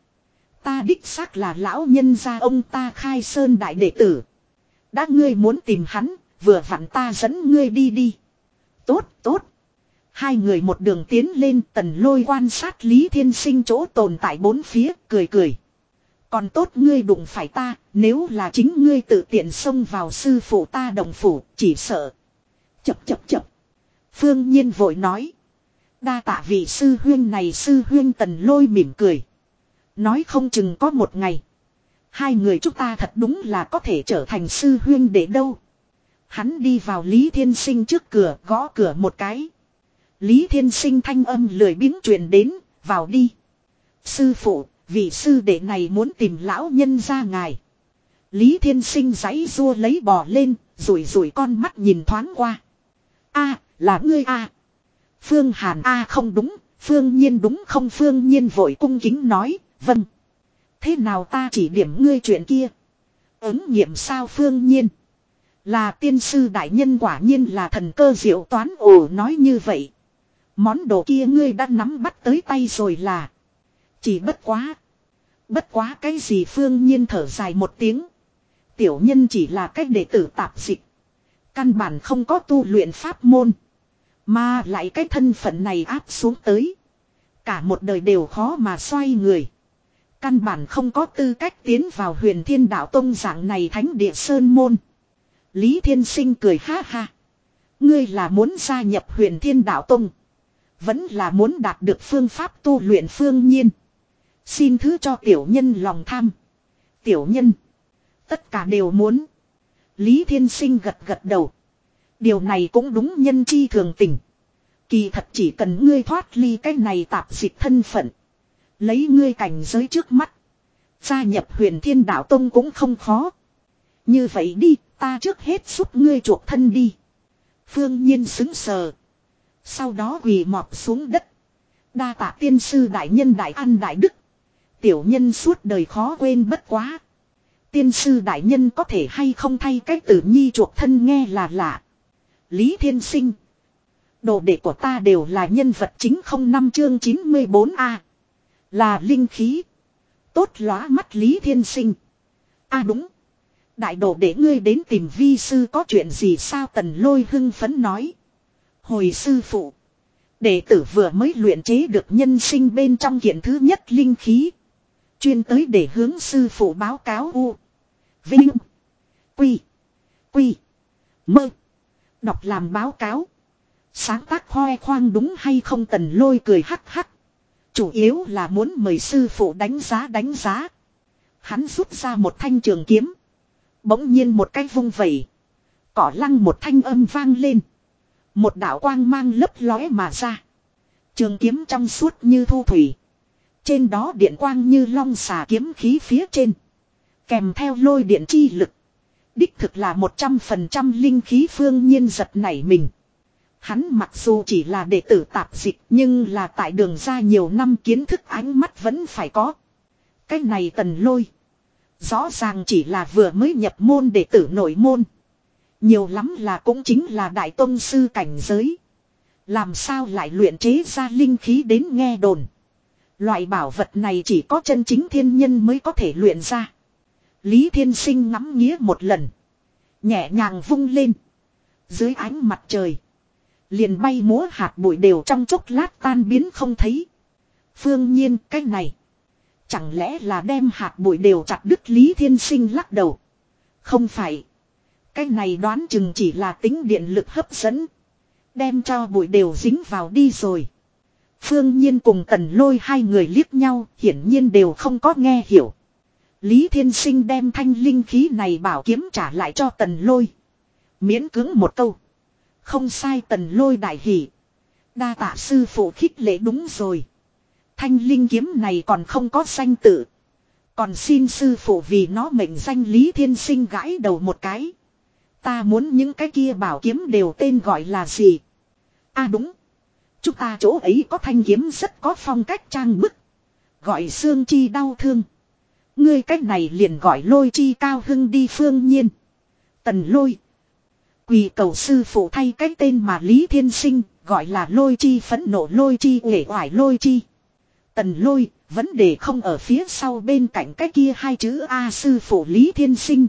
Ta đích xác là lão nhân gia ông ta khai sơn đại đệ tử. Đã ngươi muốn tìm hắn, vừa vặn ta dẫn ngươi đi đi. Tốt, tốt. Hai người một đường tiến lên tần lôi quan sát Lý Thiên Sinh chỗ tồn tại bốn phía, cười cười. Còn tốt ngươi đụng phải ta, nếu là chính ngươi tự tiện xông vào sư phụ ta đồng phủ, chỉ sợ. Chập chập chập. Phương Nhiên vội nói. Đa tạ vị sư huyên này sư huyên tần lôi mỉm cười. Nói không chừng có một ngày. Hai người chúng ta thật đúng là có thể trở thành sư huyên để đâu. Hắn đi vào Lý Thiên Sinh trước cửa gõ cửa một cái. Lý Thiên Sinh thanh âm lười biếng truyền đến, vào đi. Sư phụ, vị sư đệ này muốn tìm lão nhân ra ngài. Lý Thiên Sinh giấy rua lấy bò lên, rủi rủi con mắt nhìn thoáng qua. a là ngươi a Phương Hàn a không đúng, Phương Nhiên đúng không Phương Nhiên vội cung kính nói, vâng. Thế nào ta chỉ điểm ngươi chuyện kia? Ứng nghiệm sao Phương Nhiên? Là tiên sư đại nhân quả nhiên là thần cơ diệu toán ồ nói như vậy. Món đồ kia ngươi đã nắm bắt tới tay rồi là. Chỉ bất quá. Bất quá cái gì phương nhiên thở dài một tiếng. Tiểu nhân chỉ là cách đệ tử tạp dịch. Căn bản không có tu luyện pháp môn. Mà lại cái thân phận này áp xuống tới. Cả một đời đều khó mà xoay người. Căn bản không có tư cách tiến vào huyền thiên đạo tông dạng này thánh địa sơn môn. Lý Thiên Sinh cười ha ha. Ngươi là muốn gia nhập huyền thiên đạo tông. Vẫn là muốn đạt được phương pháp tu luyện phương nhiên. Xin thứ cho tiểu nhân lòng tham. Tiểu nhân. Tất cả đều muốn. Lý Thiên Sinh gật gật đầu. Điều này cũng đúng nhân chi thường tình. Kỳ thật chỉ cần ngươi thoát ly cái này tạp dịch thân phận. Lấy ngươi cảnh giới trước mắt. Gia nhập huyền thiên đạo tông cũng không khó. Như vậy đi, ta trước hết giúp ngươi chuộc thân đi. Phương Nhiên xứng sờ. Sau đó quỳ mọp xuống đất. Đa tạ tiên sư đại nhân đại an đại đức. Tiểu nhân suốt đời khó quên bất quá. Tiên sư đại nhân có thể hay không thay cách tử nhi chuộc thân nghe là lạ. Lý Thiên Sinh. Đồ đệ của ta đều là nhân vật chính không năm chương 94A. Là linh khí. Tốt lóa mắt Lý Thiên Sinh. a đúng. Đại đồ để ngươi đến tìm vi sư có chuyện gì sao tần lôi hưng phấn nói. Hồi sư phụ. Đệ tử vừa mới luyện chế được nhân sinh bên trong hiện thứ nhất linh khí. Chuyên tới để hướng sư phụ báo cáo u. Vinh. Quy. Quy. Mơ. Đọc làm báo cáo. Sáng tác hoe khoang đúng hay không tần lôi cười hắc hắc. Chủ yếu là muốn mời sư phụ đánh giá đánh giá. Hắn rút ra một thanh trường kiếm. Bỗng nhiên một cái vung vẩy. Cỏ lăng một thanh âm vang lên. Một đạo quang mang lấp lóe mà ra. Trường kiếm trong suốt như thu thủy. Trên đó điện quang như long xà kiếm khí phía trên. Kèm theo lôi điện chi lực. Đích thực là 100% linh khí phương nhiên giật nảy mình. Hắn mặc dù chỉ là đệ tử tạp dịch nhưng là tại đường ra nhiều năm kiến thức ánh mắt vẫn phải có. Cái này tần lôi. Rõ ràng chỉ là vừa mới nhập môn đệ tử nội môn. Nhiều lắm là cũng chính là đại tôn sư cảnh giới. Làm sao lại luyện chế ra linh khí đến nghe đồn. Loại bảo vật này chỉ có chân chính thiên nhân mới có thể luyện ra. Lý Thiên Sinh ngắm nghía một lần. Nhẹ nhàng vung lên. Dưới ánh mặt trời. Liền bay múa hạt bụi đều trong chốc lát tan biến không thấy. Phương nhiên, cái này. Chẳng lẽ là đem hạt bụi đều chặt đứt Lý Thiên Sinh lắc đầu. Không phải. Cái này đoán chừng chỉ là tính điện lực hấp dẫn. Đem cho bụi đều dính vào đi rồi. Phương Nhiên cùng Tần Lôi hai người liếc nhau, hiển nhiên đều không có nghe hiểu. Lý Thiên Sinh đem thanh linh khí này bảo kiếm trả lại cho Tần Lôi. Miễn cứng một câu. Không sai Tần Lôi đại hỉ. Đa tạ sư phụ khích lễ đúng rồi. Thanh linh kiếm này còn không có danh tự. Còn xin sư phụ vì nó mệnh danh Lý Thiên Sinh gãi đầu một cái. Ta muốn những cái kia bảo kiếm đều tên gọi là gì? a à đúng. Chúng ta chỗ ấy có thanh kiếm rất có phong cách trang bức. Gọi xương chi đau thương. Ngươi cách này liền gọi lôi chi cao hưng đi phương nhiên. Tần lôi. Quỳ cầu sư phụ thay cái tên mà Lý Thiên Sinh gọi là lôi chi phẫn nộ lôi chi uể oải lôi chi. Tần lôi, vấn đề không ở phía sau bên cạnh cái kia hai chữ A sư phụ Lý Thiên Sinh.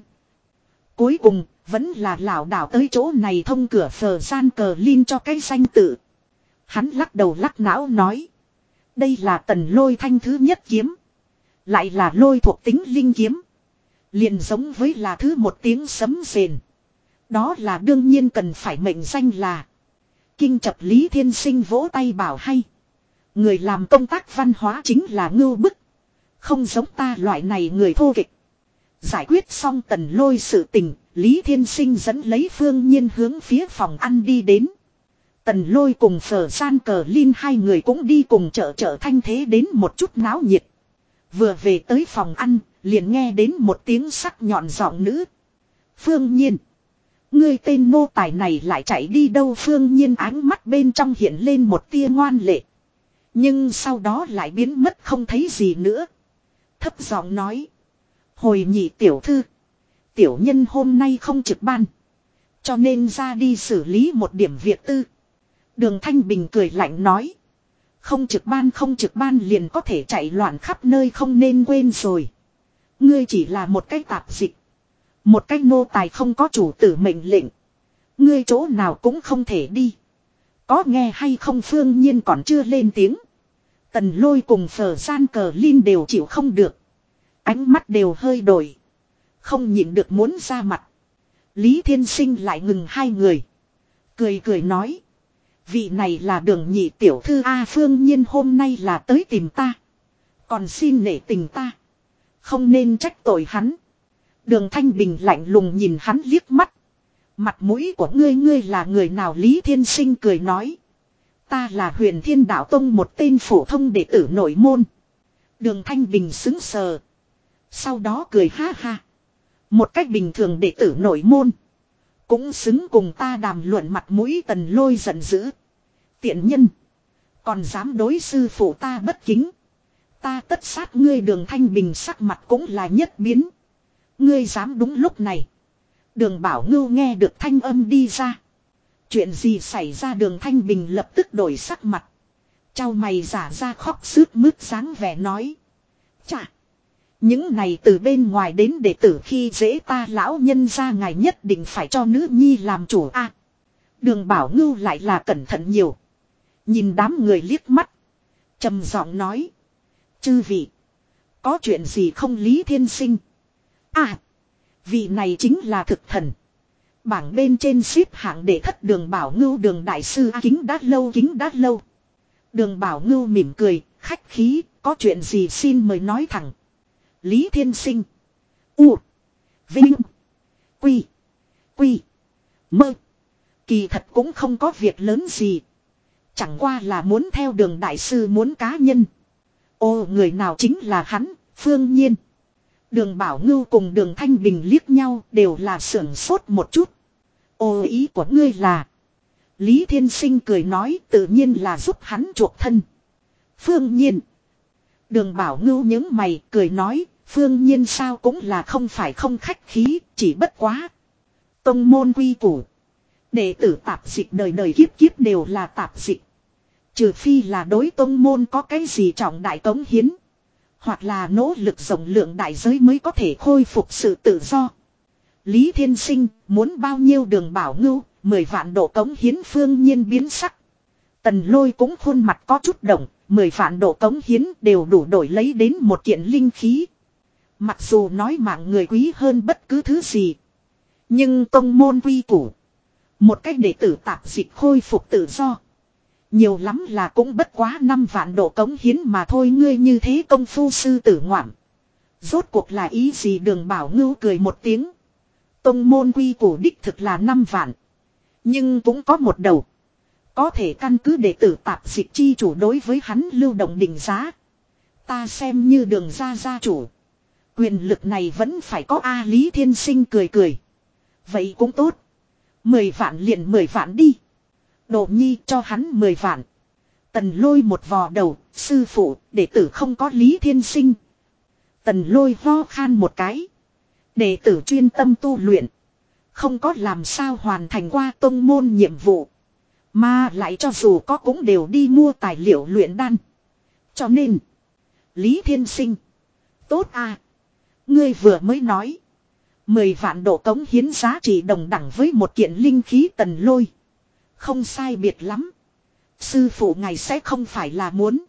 Cuối cùng, vẫn là lão đảo tới chỗ này thông cửa phờ gian cờ linh cho cái danh tự. Hắn lắc đầu lắc não nói. Đây là tần lôi thanh thứ nhất kiếm. Lại là lôi thuộc tính linh kiếm. liền giống với là thứ một tiếng sấm rền. Đó là đương nhiên cần phải mệnh danh là. Kinh chập Lý Thiên Sinh vỗ tay bảo hay. Người làm công tác văn hóa chính là ngưu bức. Không giống ta loại này người thô kịch. Giải quyết xong tần lôi sự tình, Lý Thiên Sinh dẫn lấy phương nhiên hướng phía phòng ăn đi đến. Tần lôi cùng phở san cờ linh hai người cũng đi cùng chợ chợ thanh thế đến một chút náo nhiệt. Vừa về tới phòng ăn, liền nghe đến một tiếng sắc nhọn giọng nữ. Phương nhiên. Ngươi tên nô tài này lại chạy đi đâu phương nhiên ánh mắt bên trong hiện lên một tia ngoan lệ. Nhưng sau đó lại biến mất không thấy gì nữa. Thấp giọng nói. Hồi nhị tiểu thư. Tiểu nhân hôm nay không trực ban. Cho nên ra đi xử lý một điểm việc tư. Đường Thanh Bình cười lạnh nói. Không trực ban, không trực ban liền có thể chạy loạn khắp nơi không nên quên rồi. Ngươi chỉ là một cái tạp dịch. Một cái nô tài không có chủ tử mệnh lệnh. Ngươi chỗ nào cũng không thể đi. Có nghe hay không phương nhiên còn chưa lên tiếng. Tần lôi cùng phở gian cờ Linh đều chịu không được. Ánh mắt đều hơi đổi. Không nhịn được muốn ra mặt. Lý Thiên Sinh lại ngừng hai người. Cười cười nói. Vị này là đường nhị tiểu thư A Phương Nhiên hôm nay là tới tìm ta. Còn xin nể tình ta. Không nên trách tội hắn. Đường Thanh Bình lạnh lùng nhìn hắn liếc mắt. Mặt mũi của ngươi ngươi là người nào Lý Thiên Sinh cười nói. Ta là huyền thiên đạo tông một tên phổ thông đệ tử nội môn. Đường Thanh Bình xứng sờ. Sau đó cười ha ha. Một cách bình thường đệ tử nội môn. Cũng xứng cùng ta đàm luận mặt mũi tần lôi giận dữ. Tiện nhân. Còn dám đối sư phụ ta bất kính. Ta tất sát ngươi đường thanh bình sắc mặt cũng là nhất biến. Ngươi dám đúng lúc này. Đường bảo ngưu nghe được thanh âm đi ra. Chuyện gì xảy ra đường thanh bình lập tức đổi sắc mặt. Chào mày giả ra khóc sướt mướt dáng vẻ nói. Chà. Những này từ bên ngoài đến để tử khi dễ ta lão nhân ra ngài nhất định phải cho nữ nhi làm chủ a Đường bảo ngưu lại là cẩn thận nhiều. Nhìn đám người liếc mắt. trầm giọng nói. Chư vị. Có chuyện gì không lý thiên sinh. À. Vị này chính là thực thần. Bảng bên trên xếp hạng để thất đường bảo ngưu đường đại sư kính đát lâu kính đát lâu. Đường bảo ngưu mỉm cười, khách khí, có chuyện gì xin mời nói thẳng. Lý thiên sinh. U. Vinh. Quy. Quy. Mơ. Kỳ thật cũng không có việc lớn gì. Chẳng qua là muốn theo đường đại sư muốn cá nhân. Ô người nào chính là hắn, phương nhiên. Đường Bảo Ngưu cùng đường Thanh Bình liếc nhau đều là sưởng sốt một chút. Ô ý của ngươi là. Lý Thiên Sinh cười nói tự nhiên là giúp hắn chuộc thân. Phương nhiên. Đường Bảo Ngưu những mày cười nói. Phương nhiên sao cũng là không phải không khách khí, chỉ bất quá. Tông môn quy củ. Đệ tử tạp dịch đời đời kiếp kiếp đều là tạp dịch. Trừ phi là đối tông môn có cái gì trọng đại tống hiến. Hoặc là nỗ lực rộng lượng đại giới mới có thể khôi phục sự tự do. Lý Thiên Sinh muốn bao nhiêu đường bảo ngưu, mười vạn độ cống hiến phương nhiên biến sắc. Tần lôi cũng khuôn mặt có chút động, mười vạn độ cống hiến đều đủ đổi lấy đến một kiện linh khí. Mặc dù nói mạng người quý hơn bất cứ thứ gì. Nhưng tông môn quy củ. Một cách để tử tạp dịch khôi phục tự do. Nhiều lắm là cũng bất quá năm vạn độ cống hiến mà thôi, ngươi như thế công phu sư tử ngoạm. Rốt cuộc là ý gì đường bảo ngưu cười một tiếng. Tông môn quy củ đích thực là năm vạn. Nhưng cũng có một đầu. Có thể căn cứ đệ tử tạp dịch chi chủ đối với hắn lưu động định giá. Ta xem như đường ra gia chủ. Quyền lực này vẫn phải có A Lý Thiên Sinh cười cười. Vậy cũng tốt. Mười vạn liền mười vạn đi. Độ nhi cho hắn mười vạn. Tần lôi một vò đầu, sư phụ, đệ tử không có Lý Thiên Sinh. Tần lôi ho khan một cái. Đệ tử chuyên tâm tu luyện. Không có làm sao hoàn thành qua tông môn nhiệm vụ. Mà lại cho dù có cũng đều đi mua tài liệu luyện đan. Cho nên. Lý Thiên Sinh. Tốt à. Ngươi vừa mới nói. Mười vạn độ cống hiến giá trị đồng đẳng với một kiện linh khí tần lôi. Không sai biệt lắm. Sư phụ ngài sẽ không phải là muốn.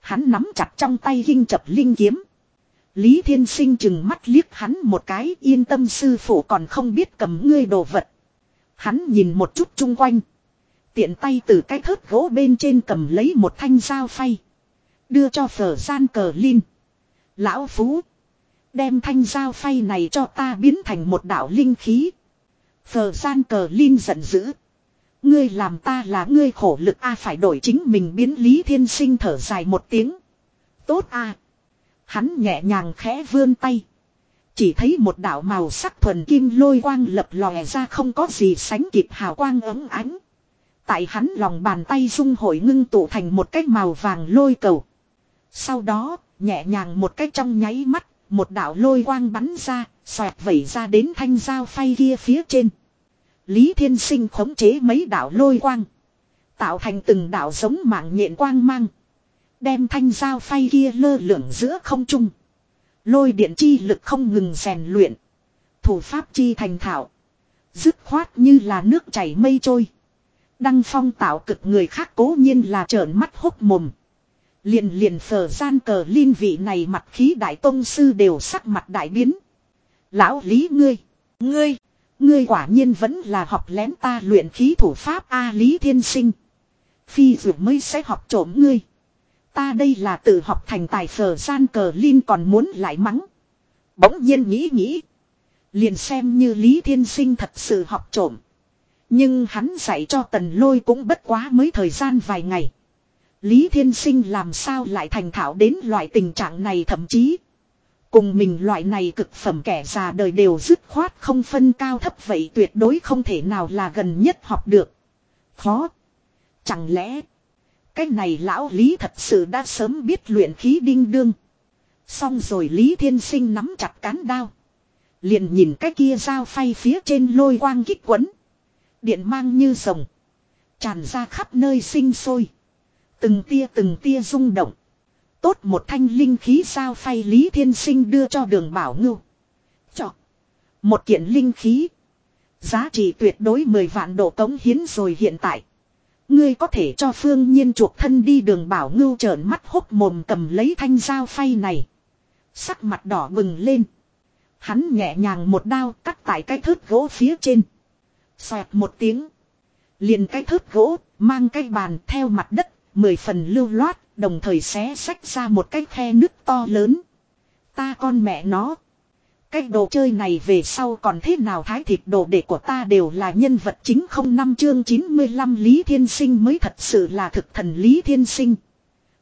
Hắn nắm chặt trong tay hinh chập linh kiếm. Lý Thiên Sinh chừng mắt liếc hắn một cái, yên tâm sư phụ còn không biết cầm ngươi đồ vật. Hắn nhìn một chút chung quanh. Tiện tay từ cái thớt gỗ bên trên cầm lấy một thanh dao phay. Đưa cho phở gian cờ linh. Lão Phú. Đem thanh dao phay này cho ta biến thành một đạo linh khí. Phở gian cờ linh giận dữ. Ngươi làm ta là ngươi khổ lực a phải đổi chính mình biến Lý Thiên Sinh thở dài một tiếng. Tốt a Hắn nhẹ nhàng khẽ vươn tay. Chỉ thấy một đạo màu sắc thuần kim lôi quang lập lòe ra không có gì sánh kịp hào quang ấm ánh. Tại hắn lòng bàn tay dung hội ngưng tụ thành một cái màu vàng lôi cầu. Sau đó, nhẹ nhàng một cái trong nháy mắt, một đạo lôi quang bắn ra, xoẹt vẩy ra đến thanh dao phay kia phía trên. Lý Thiên Sinh khống chế mấy đạo lôi quang. Tạo thành từng đạo giống mạng nhện quang mang. Đem thanh dao phay kia lơ lửng giữa không trung. Lôi điện chi lực không ngừng rèn luyện. Thủ pháp chi thành thạo. Dứt khoát như là nước chảy mây trôi. Đăng phong tạo cực người khác cố nhiên là trợn mắt hốc mồm. Liền liền phở gian cờ liên vị này mặt khí đại tông sư đều sắc mặt đại biến. Lão lý ngươi, ngươi, ngươi quả nhiên vẫn là học lén ta luyện khí thủ pháp A lý thiên sinh. Phi dược mới sẽ học trộm ngươi. Ta đây là tự học thành tài phở gian cờ Linh còn muốn lại mắng. Bỗng nhiên nghĩ nghĩ. Liền xem như Lý Thiên Sinh thật sự học trộm. Nhưng hắn dạy cho tần lôi cũng bất quá mới thời gian vài ngày. Lý Thiên Sinh làm sao lại thành thạo đến loại tình trạng này thậm chí. Cùng mình loại này cực phẩm kẻ già đời đều dứt khoát không phân cao thấp vậy tuyệt đối không thể nào là gần nhất học được. Khó. Chẳng lẽ, Cái này lão Lý thật sự đã sớm biết luyện khí đinh đương. Xong rồi Lý Thiên Sinh nắm chặt cán đao. Liền nhìn cái kia dao phay phía trên lôi quang kích quấn. Điện mang như rồng. Tràn ra khắp nơi sinh sôi. Từng tia từng tia rung động. Tốt một thanh linh khí sao phay Lý Thiên Sinh đưa cho đường bảo ngưu. Chọ. Một kiện linh khí. Giá trị tuyệt đối 10 vạn độ cống hiến rồi hiện tại. Ngươi có thể cho phương nhiên chuộc thân đi đường bảo ngưu trợn mắt hốc mồm cầm lấy thanh dao phay này. Sắc mặt đỏ bừng lên. Hắn nhẹ nhàng một đao cắt tại cái thớt gỗ phía trên. Xoẹt một tiếng. Liền cái thớt gỗ, mang cái bàn theo mặt đất, mười phần lưu loát, đồng thời xé sách ra một cái khe nứt to lớn. Ta con mẹ nó. Cái đồ chơi này về sau còn thế nào thái thịt đồ đệ của ta đều là nhân vật chính không năm chương 95 Lý Thiên Sinh mới thật sự là thực thần Lý Thiên Sinh.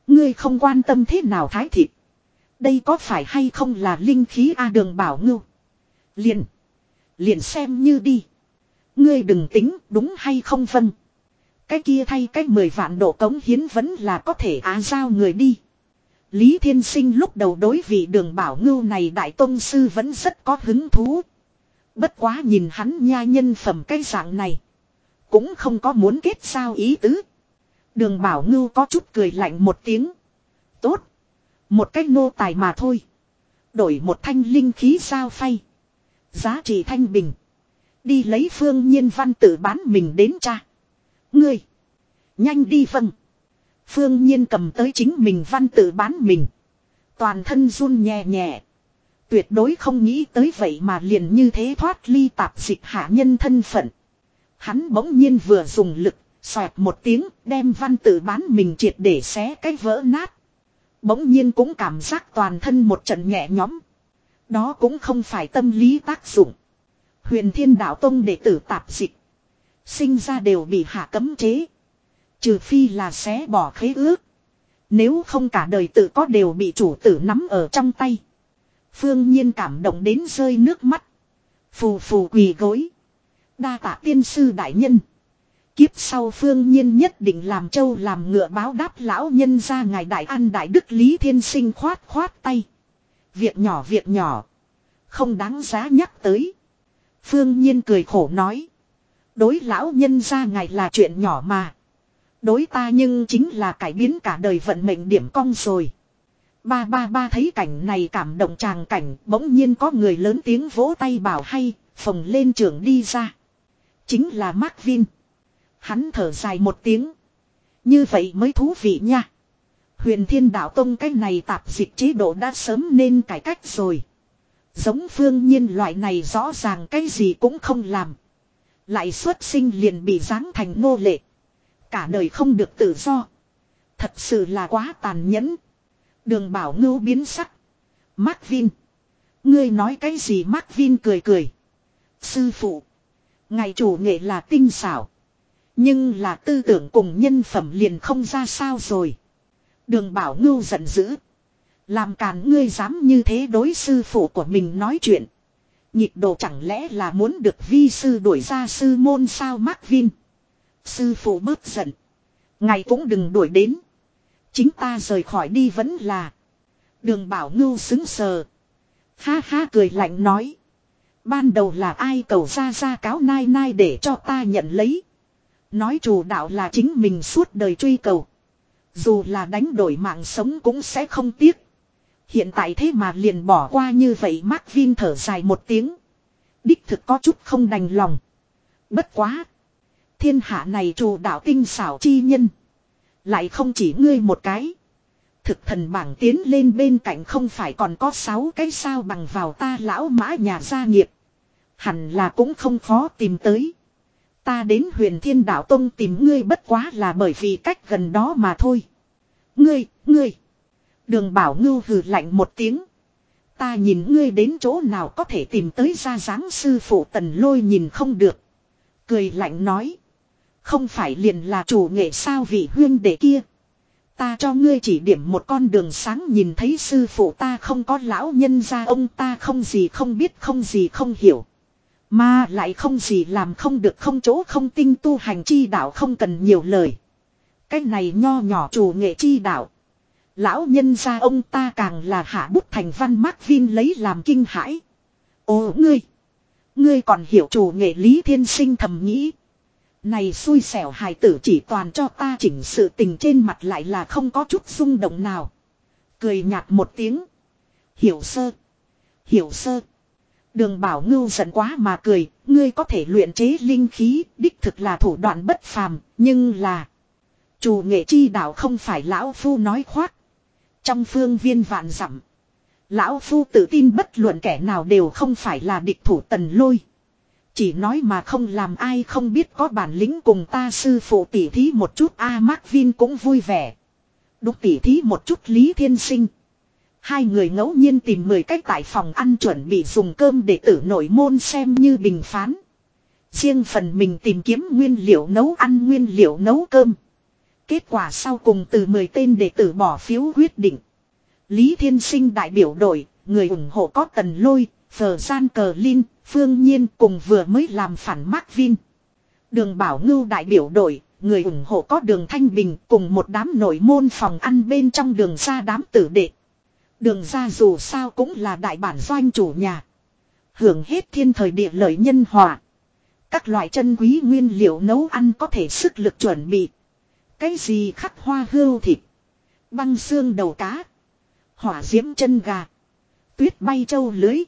Ngươi không quan tâm thế nào thái thịt. Đây có phải hay không là linh khí A đường bảo ngưu. Liền. Liền xem như đi. Ngươi đừng tính đúng hay không vâng. Cái kia thay cái mười vạn độ cống hiến vẫn là có thể á giao người đi. Lý Thiên Sinh lúc đầu đối vị đường bảo ngưu này đại tôn sư vẫn rất có hứng thú. Bất quá nhìn hắn nha nhân phẩm cái dạng này. Cũng không có muốn kết sao ý tứ. Đường bảo ngưu có chút cười lạnh một tiếng. Tốt. Một cách nô tài mà thôi. Đổi một thanh linh khí sao phay. Giá trị thanh bình. Đi lấy phương nhiên văn tự bán mình đến cha. Ngươi. Nhanh đi vâng. Phương nhiên cầm tới chính mình văn tự bán mình. Toàn thân run nhẹ nhẹ. Tuyệt đối không nghĩ tới vậy mà liền như thế thoát ly tạp dịch hạ nhân thân phận. Hắn bỗng nhiên vừa dùng lực, xoẹt một tiếng, đem văn tự bán mình triệt để xé cái vỡ nát. Bỗng nhiên cũng cảm giác toàn thân một trận nhẹ nhõm. Đó cũng không phải tâm lý tác dụng. Huyền thiên đạo tông đệ tử tạp dịch. Sinh ra đều bị hạ cấm chế. Trừ phi là xé bỏ khế ước. Nếu không cả đời tự có đều bị chủ tử nắm ở trong tay. Phương nhiên cảm động đến rơi nước mắt. Phù phù quỳ gối. Đa tạ tiên sư đại nhân. Kiếp sau phương nhiên nhất định làm châu làm ngựa báo đáp lão nhân ra ngài đại an đại đức lý thiên sinh khoát khoát tay. Việc nhỏ việc nhỏ. Không đáng giá nhắc tới. Phương nhiên cười khổ nói. Đối lão nhân ra ngài là chuyện nhỏ mà. Đối ta nhưng chính là cải biến cả đời vận mệnh điểm cong rồi. Ba ba ba thấy cảnh này cảm động tràng cảnh bỗng nhiên có người lớn tiếng vỗ tay bảo hay, phồng lên trưởng đi ra. Chính là Mark Vin. Hắn thở dài một tiếng. Như vậy mới thú vị nha. Huyền thiên đạo tông cái này tạp dịch chế độ đã sớm nên cải cách rồi. Giống phương nhiên loại này rõ ràng cái gì cũng không làm. Lại xuất sinh liền bị giáng thành nô lệ. Cả đời không được tự do. Thật sự là quá tàn nhẫn. Đường bảo ngưu biến sắc. Mark Vin. Ngươi nói cái gì Mark Vin cười cười. Sư phụ. Ngày chủ nghệ là tinh xảo. Nhưng là tư tưởng cùng nhân phẩm liền không ra sao rồi. Đường bảo ngưu giận dữ. Làm càn ngươi dám như thế đối sư phụ của mình nói chuyện. Nhịp độ chẳng lẽ là muốn được vi sư đuổi ra sư môn sao Mark Vin. Sư phụ bớt giận. Ngày cũng đừng đuổi đến. Chính ta rời khỏi đi vẫn là. Đường bảo ngưu xứng sờ. Ha ha cười lạnh nói. Ban đầu là ai cầu ra ra cáo nai nai để cho ta nhận lấy. Nói chủ đạo là chính mình suốt đời truy cầu. Dù là đánh đổi mạng sống cũng sẽ không tiếc. Hiện tại thế mà liền bỏ qua như vậy Mark Vin thở dài một tiếng. Đích thực có chút không đành lòng. Bất quá. Thiên hạ này chủ đạo tinh xảo chi nhân. Lại không chỉ ngươi một cái. Thực thần bảng tiến lên bên cạnh không phải còn có sáu cái sao bằng vào ta lão mã nhà gia nghiệp. Hẳn là cũng không khó tìm tới. Ta đến huyền thiên đạo tông tìm ngươi bất quá là bởi vì cách gần đó mà thôi. Ngươi, ngươi. Đường bảo ngưu hừ lạnh một tiếng. Ta nhìn ngươi đến chỗ nào có thể tìm tới ra dáng sư phụ tần lôi nhìn không được. Cười lạnh nói. Không phải liền là chủ nghệ sao vị huyên đệ kia. Ta cho ngươi chỉ điểm một con đường sáng nhìn thấy sư phụ ta không có lão nhân ra ông ta không gì không biết không gì không hiểu. Mà lại không gì làm không được không chỗ không tinh tu hành chi đạo không cần nhiều lời. Cái này nho nhỏ chủ nghệ chi đạo. Lão nhân gia ông ta càng là hạ bút thành văn Mark Vin lấy làm kinh hãi. Ồ ngươi! Ngươi còn hiểu chủ nghệ Lý Thiên Sinh thầm nghĩ. Này xui xẻo hài tử chỉ toàn cho ta chỉnh sự tình trên mặt lại là không có chút rung động nào. Cười nhạt một tiếng. Hiểu sơ. Hiểu sơ. Đường bảo ngưu giận quá mà cười, ngươi có thể luyện chế linh khí, đích thực là thủ đoạn bất phàm, nhưng là... Chủ nghệ chi đạo không phải lão phu nói khoác. Trong phương viên vạn dặm, Lão phu tự tin bất luận kẻ nào đều không phải là địch thủ tần lôi. Chỉ nói mà không làm ai không biết có bản lĩnh cùng ta sư phụ tỉ thí một chút A Mark Vin cũng vui vẻ. Đúc tỉ thí một chút Lý Thiên Sinh. Hai người ngẫu nhiên tìm 10 cách tại phòng ăn chuẩn bị dùng cơm để tử nội môn xem như bình phán. Riêng phần mình tìm kiếm nguyên liệu nấu ăn, nguyên liệu nấu cơm. Kết quả sau cùng từ 10 tên đệ tử bỏ phiếu quyết định. Lý Thiên Sinh đại biểu đội, người ủng hộ có tần lôi, phở gian cờ linh, phương nhiên cùng vừa mới làm phản Mark Vin. Đường bảo ngưu đại biểu đội, người ủng hộ có đường Thanh Bình cùng một đám nội môn phòng ăn bên trong đường ra đám tử đệ. Đường ra dù sao cũng là đại bản doanh chủ nhà. Hưởng hết thiên thời địa lợi nhân hòa. Các loại chân quý nguyên liệu nấu ăn có thể sức lực chuẩn bị. Cái gì khắc hoa hưu thịt. Băng xương đầu cá. Hỏa diễm chân gà. Tuyết bay châu lưới.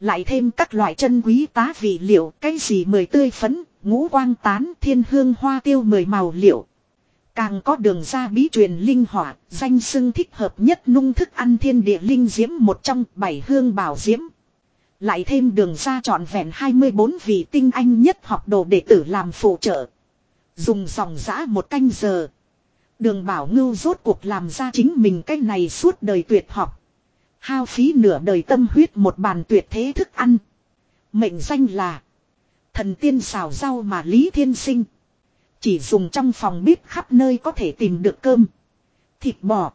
Lại thêm các loại chân quý tá vị liệu. Cái gì mười tươi phấn. Ngũ quang tán thiên hương hoa tiêu mười màu liệu. Càng có đường ra bí truyền linh hỏa, danh xưng thích hợp nhất nung thức ăn thiên địa linh diễm một trong bảy hương bảo diễm. Lại thêm đường ra trọn vẹn 24 vị tinh anh nhất học đồ đệ tử làm phụ trợ. Dùng dòng giã một canh giờ. Đường bảo ngưu rốt cuộc làm ra chính mình cái này suốt đời tuyệt học. Hao phí nửa đời tâm huyết một bàn tuyệt thế thức ăn. Mệnh danh là Thần tiên xào rau mà Lý Thiên Sinh. Chỉ dùng trong phòng bếp khắp nơi có thể tìm được cơm. Thịt bò.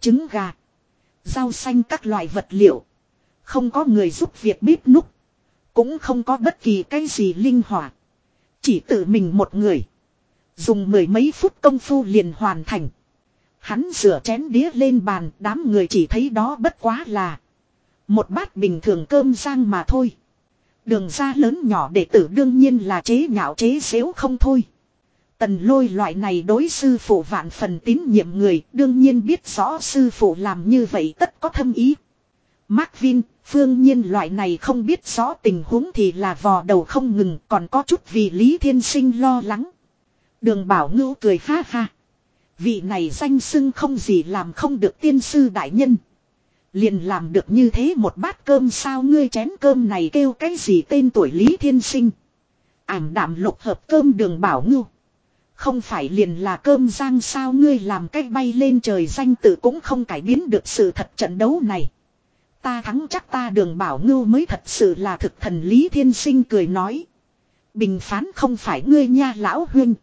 Trứng gà. Rau xanh các loại vật liệu. Không có người giúp việc bếp núc. Cũng không có bất kỳ cái gì linh hoạt. Chỉ tự mình một người. Dùng mười mấy phút công phu liền hoàn thành. Hắn rửa chén đĩa lên bàn, đám người chỉ thấy đó bất quá là một bát bình thường cơm rang mà thôi. Đường ra lớn nhỏ đệ tử đương nhiên là chế nhạo chế xếu không thôi. Tần lôi loại này đối sư phụ vạn phần tín nhiệm người đương nhiên biết rõ sư phụ làm như vậy tất có thâm ý. Mark Vin, phương nhiên loại này không biết rõ tình huống thì là vò đầu không ngừng còn có chút vì Lý Thiên Sinh lo lắng. Đường bảo ngưu cười ha ha. Vị này danh xưng không gì làm không được tiên sư đại nhân. Liền làm được như thế một bát cơm sao ngươi chén cơm này kêu cái gì tên tuổi Lý Thiên Sinh. Ảm đạm lục hợp cơm đường bảo ngưu. Không phải liền là cơm giang sao ngươi làm cách bay lên trời danh tự cũng không cải biến được sự thật trận đấu này. Ta thắng chắc ta đường bảo ngưu mới thật sự là thực thần Lý Thiên Sinh cười nói. Bình phán không phải ngươi nha lão huynh.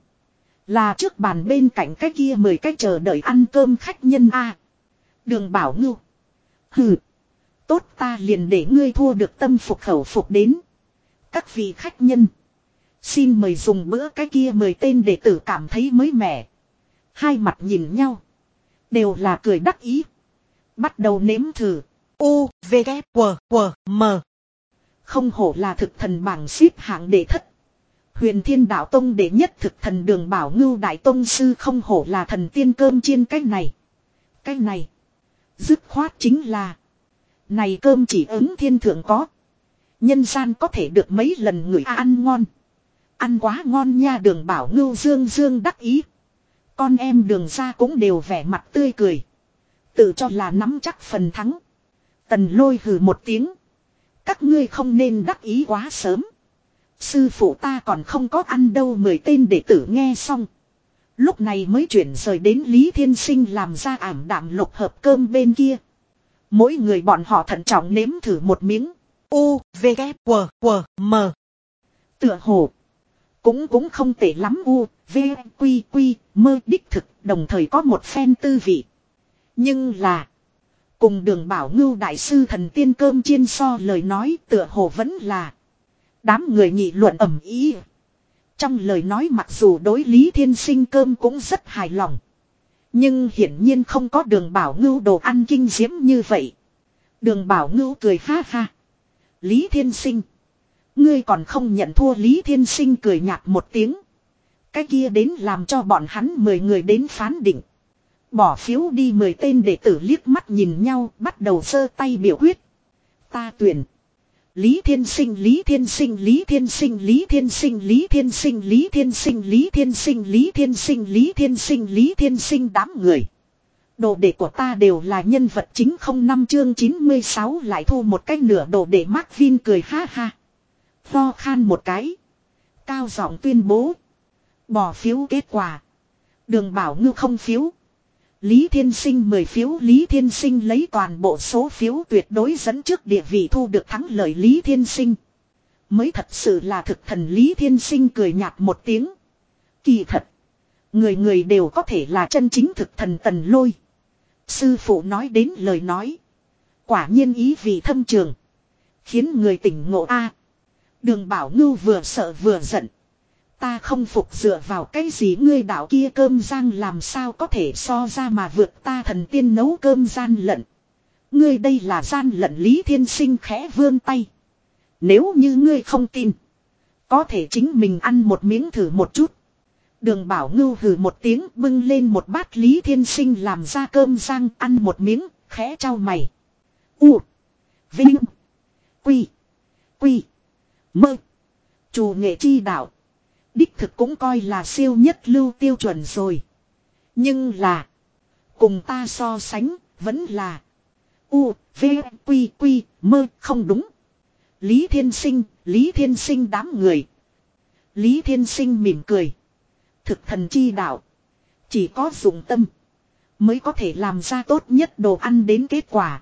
Là trước bàn bên cạnh cái kia mời cách chờ đợi ăn cơm khách nhân a Đường bảo ngưu. Hừ. Tốt ta liền để ngươi thua được tâm phục khẩu phục đến. Các vị khách nhân. Xin mời dùng bữa cái kia mời tên để tử cảm thấy mới mẻ. Hai mặt nhìn nhau. Đều là cười đắc ý. Bắt đầu nếm thử. U, V, K, W, W, M. Không hổ là thực thần bảng xếp hạng đệ thất. Huyền thiên đạo tông đệ nhất thực thần đường bảo ngưu đại tông sư không hổ là thần tiên cơm chiên cái này. Cái này. Dứt khoát chính là. Này cơm chỉ ứng thiên thượng có. Nhân gian có thể được mấy lần người ăn ngon. Ăn quá ngon nha đường bảo ngưu dương dương đắc ý. Con em đường ra cũng đều vẻ mặt tươi cười. Tự cho là nắm chắc phần thắng. Tần lôi hừ một tiếng. Các ngươi không nên đắc ý quá sớm. Sư phụ ta còn không có ăn đâu mười tên đệ tử nghe xong. Lúc này mới chuyển rời đến Lý Thiên Sinh làm ra ảm đạm lục hợp cơm bên kia. Mỗi người bọn họ thận trọng nếm thử một miếng. U, V, K, W, W, M. Tựa hồ. Cũng cũng không tệ lắm U, V, Quy, Quy, mơ đích thực đồng thời có một phen tư vị. Nhưng là. Cùng đường bảo ngưu đại sư thần tiên cơm chiên so lời nói tựa hồ vẫn là. Đám người nhị luận ẩm ý. Trong lời nói mặc dù đối Lý Thiên Sinh cơm cũng rất hài lòng. Nhưng hiển nhiên không có đường bảo ngưu đồ ăn kinh diễm như vậy. Đường bảo ngưu cười ha ha. Lý Thiên Sinh. Ngươi còn không nhận thua Lý Thiên Sinh cười nhạt một tiếng. Cái kia đến làm cho bọn hắn mười người đến phán định. Bỏ phiếu đi mười tên đệ tử liếc mắt nhìn nhau, bắt đầu sơ tay biểu quyết. Ta tuyển. Lý Thiên Sinh Lý Thiên Sinh Lý Thiên Sinh Lý Thiên Sinh Lý Thiên Sinh Lý Thiên Sinh Lý Thiên Sinh Lý Thiên Sinh Lý Thiên Sinh Lý Thiên Sinh đám người. Đồ đệ của ta đều là nhân vật chính không năm chương 96 lại thu một cái nửa đồ đệ Mark Vin cười ha ha. Tho khan một cái. Cao giọng tuyên bố. Bỏ phiếu kết quả. Đường bảo ngư không phiếu. Lý Thiên Sinh 10 phiếu, Lý Thiên Sinh lấy toàn bộ số phiếu tuyệt đối dẫn trước địa vị thu được thắng lợi Lý Thiên Sinh. Mới thật sự là thực thần Lý Thiên Sinh cười nhạt một tiếng. Kỳ thật. Người người đều có thể là chân chính thực thần tần lôi. Sư phụ nói đến lời nói. Quả nhiên ý vị thâm trường. Khiến người tỉnh ngộ a. đường bảo ngưu vừa sợ vừa giận. Ta không phục dựa vào cái gì ngươi đạo kia cơm giang làm sao có thể so ra mà vượt ta thần tiên nấu cơm gian lận. Ngươi đây là gian lận Lý Thiên Sinh khẽ vươn tay. Nếu như ngươi không tin. Có thể chính mình ăn một miếng thử một chút. Đường bảo ngưu hừ một tiếng bưng lên một bát Lý Thiên Sinh làm ra cơm giang ăn một miếng, khẽ trao mày. U. Vinh. Quy. Quy. Mơ. Chủ nghệ chi đạo. Đích thực cũng coi là siêu nhất lưu tiêu chuẩn rồi. Nhưng là. Cùng ta so sánh. Vẫn là. U. V. Quy. Quy. Mơ. Không đúng. Lý Thiên Sinh. Lý Thiên Sinh đám người. Lý Thiên Sinh mỉm cười. Thực thần chi đạo. Chỉ có dụng tâm. Mới có thể làm ra tốt nhất đồ ăn đến kết quả.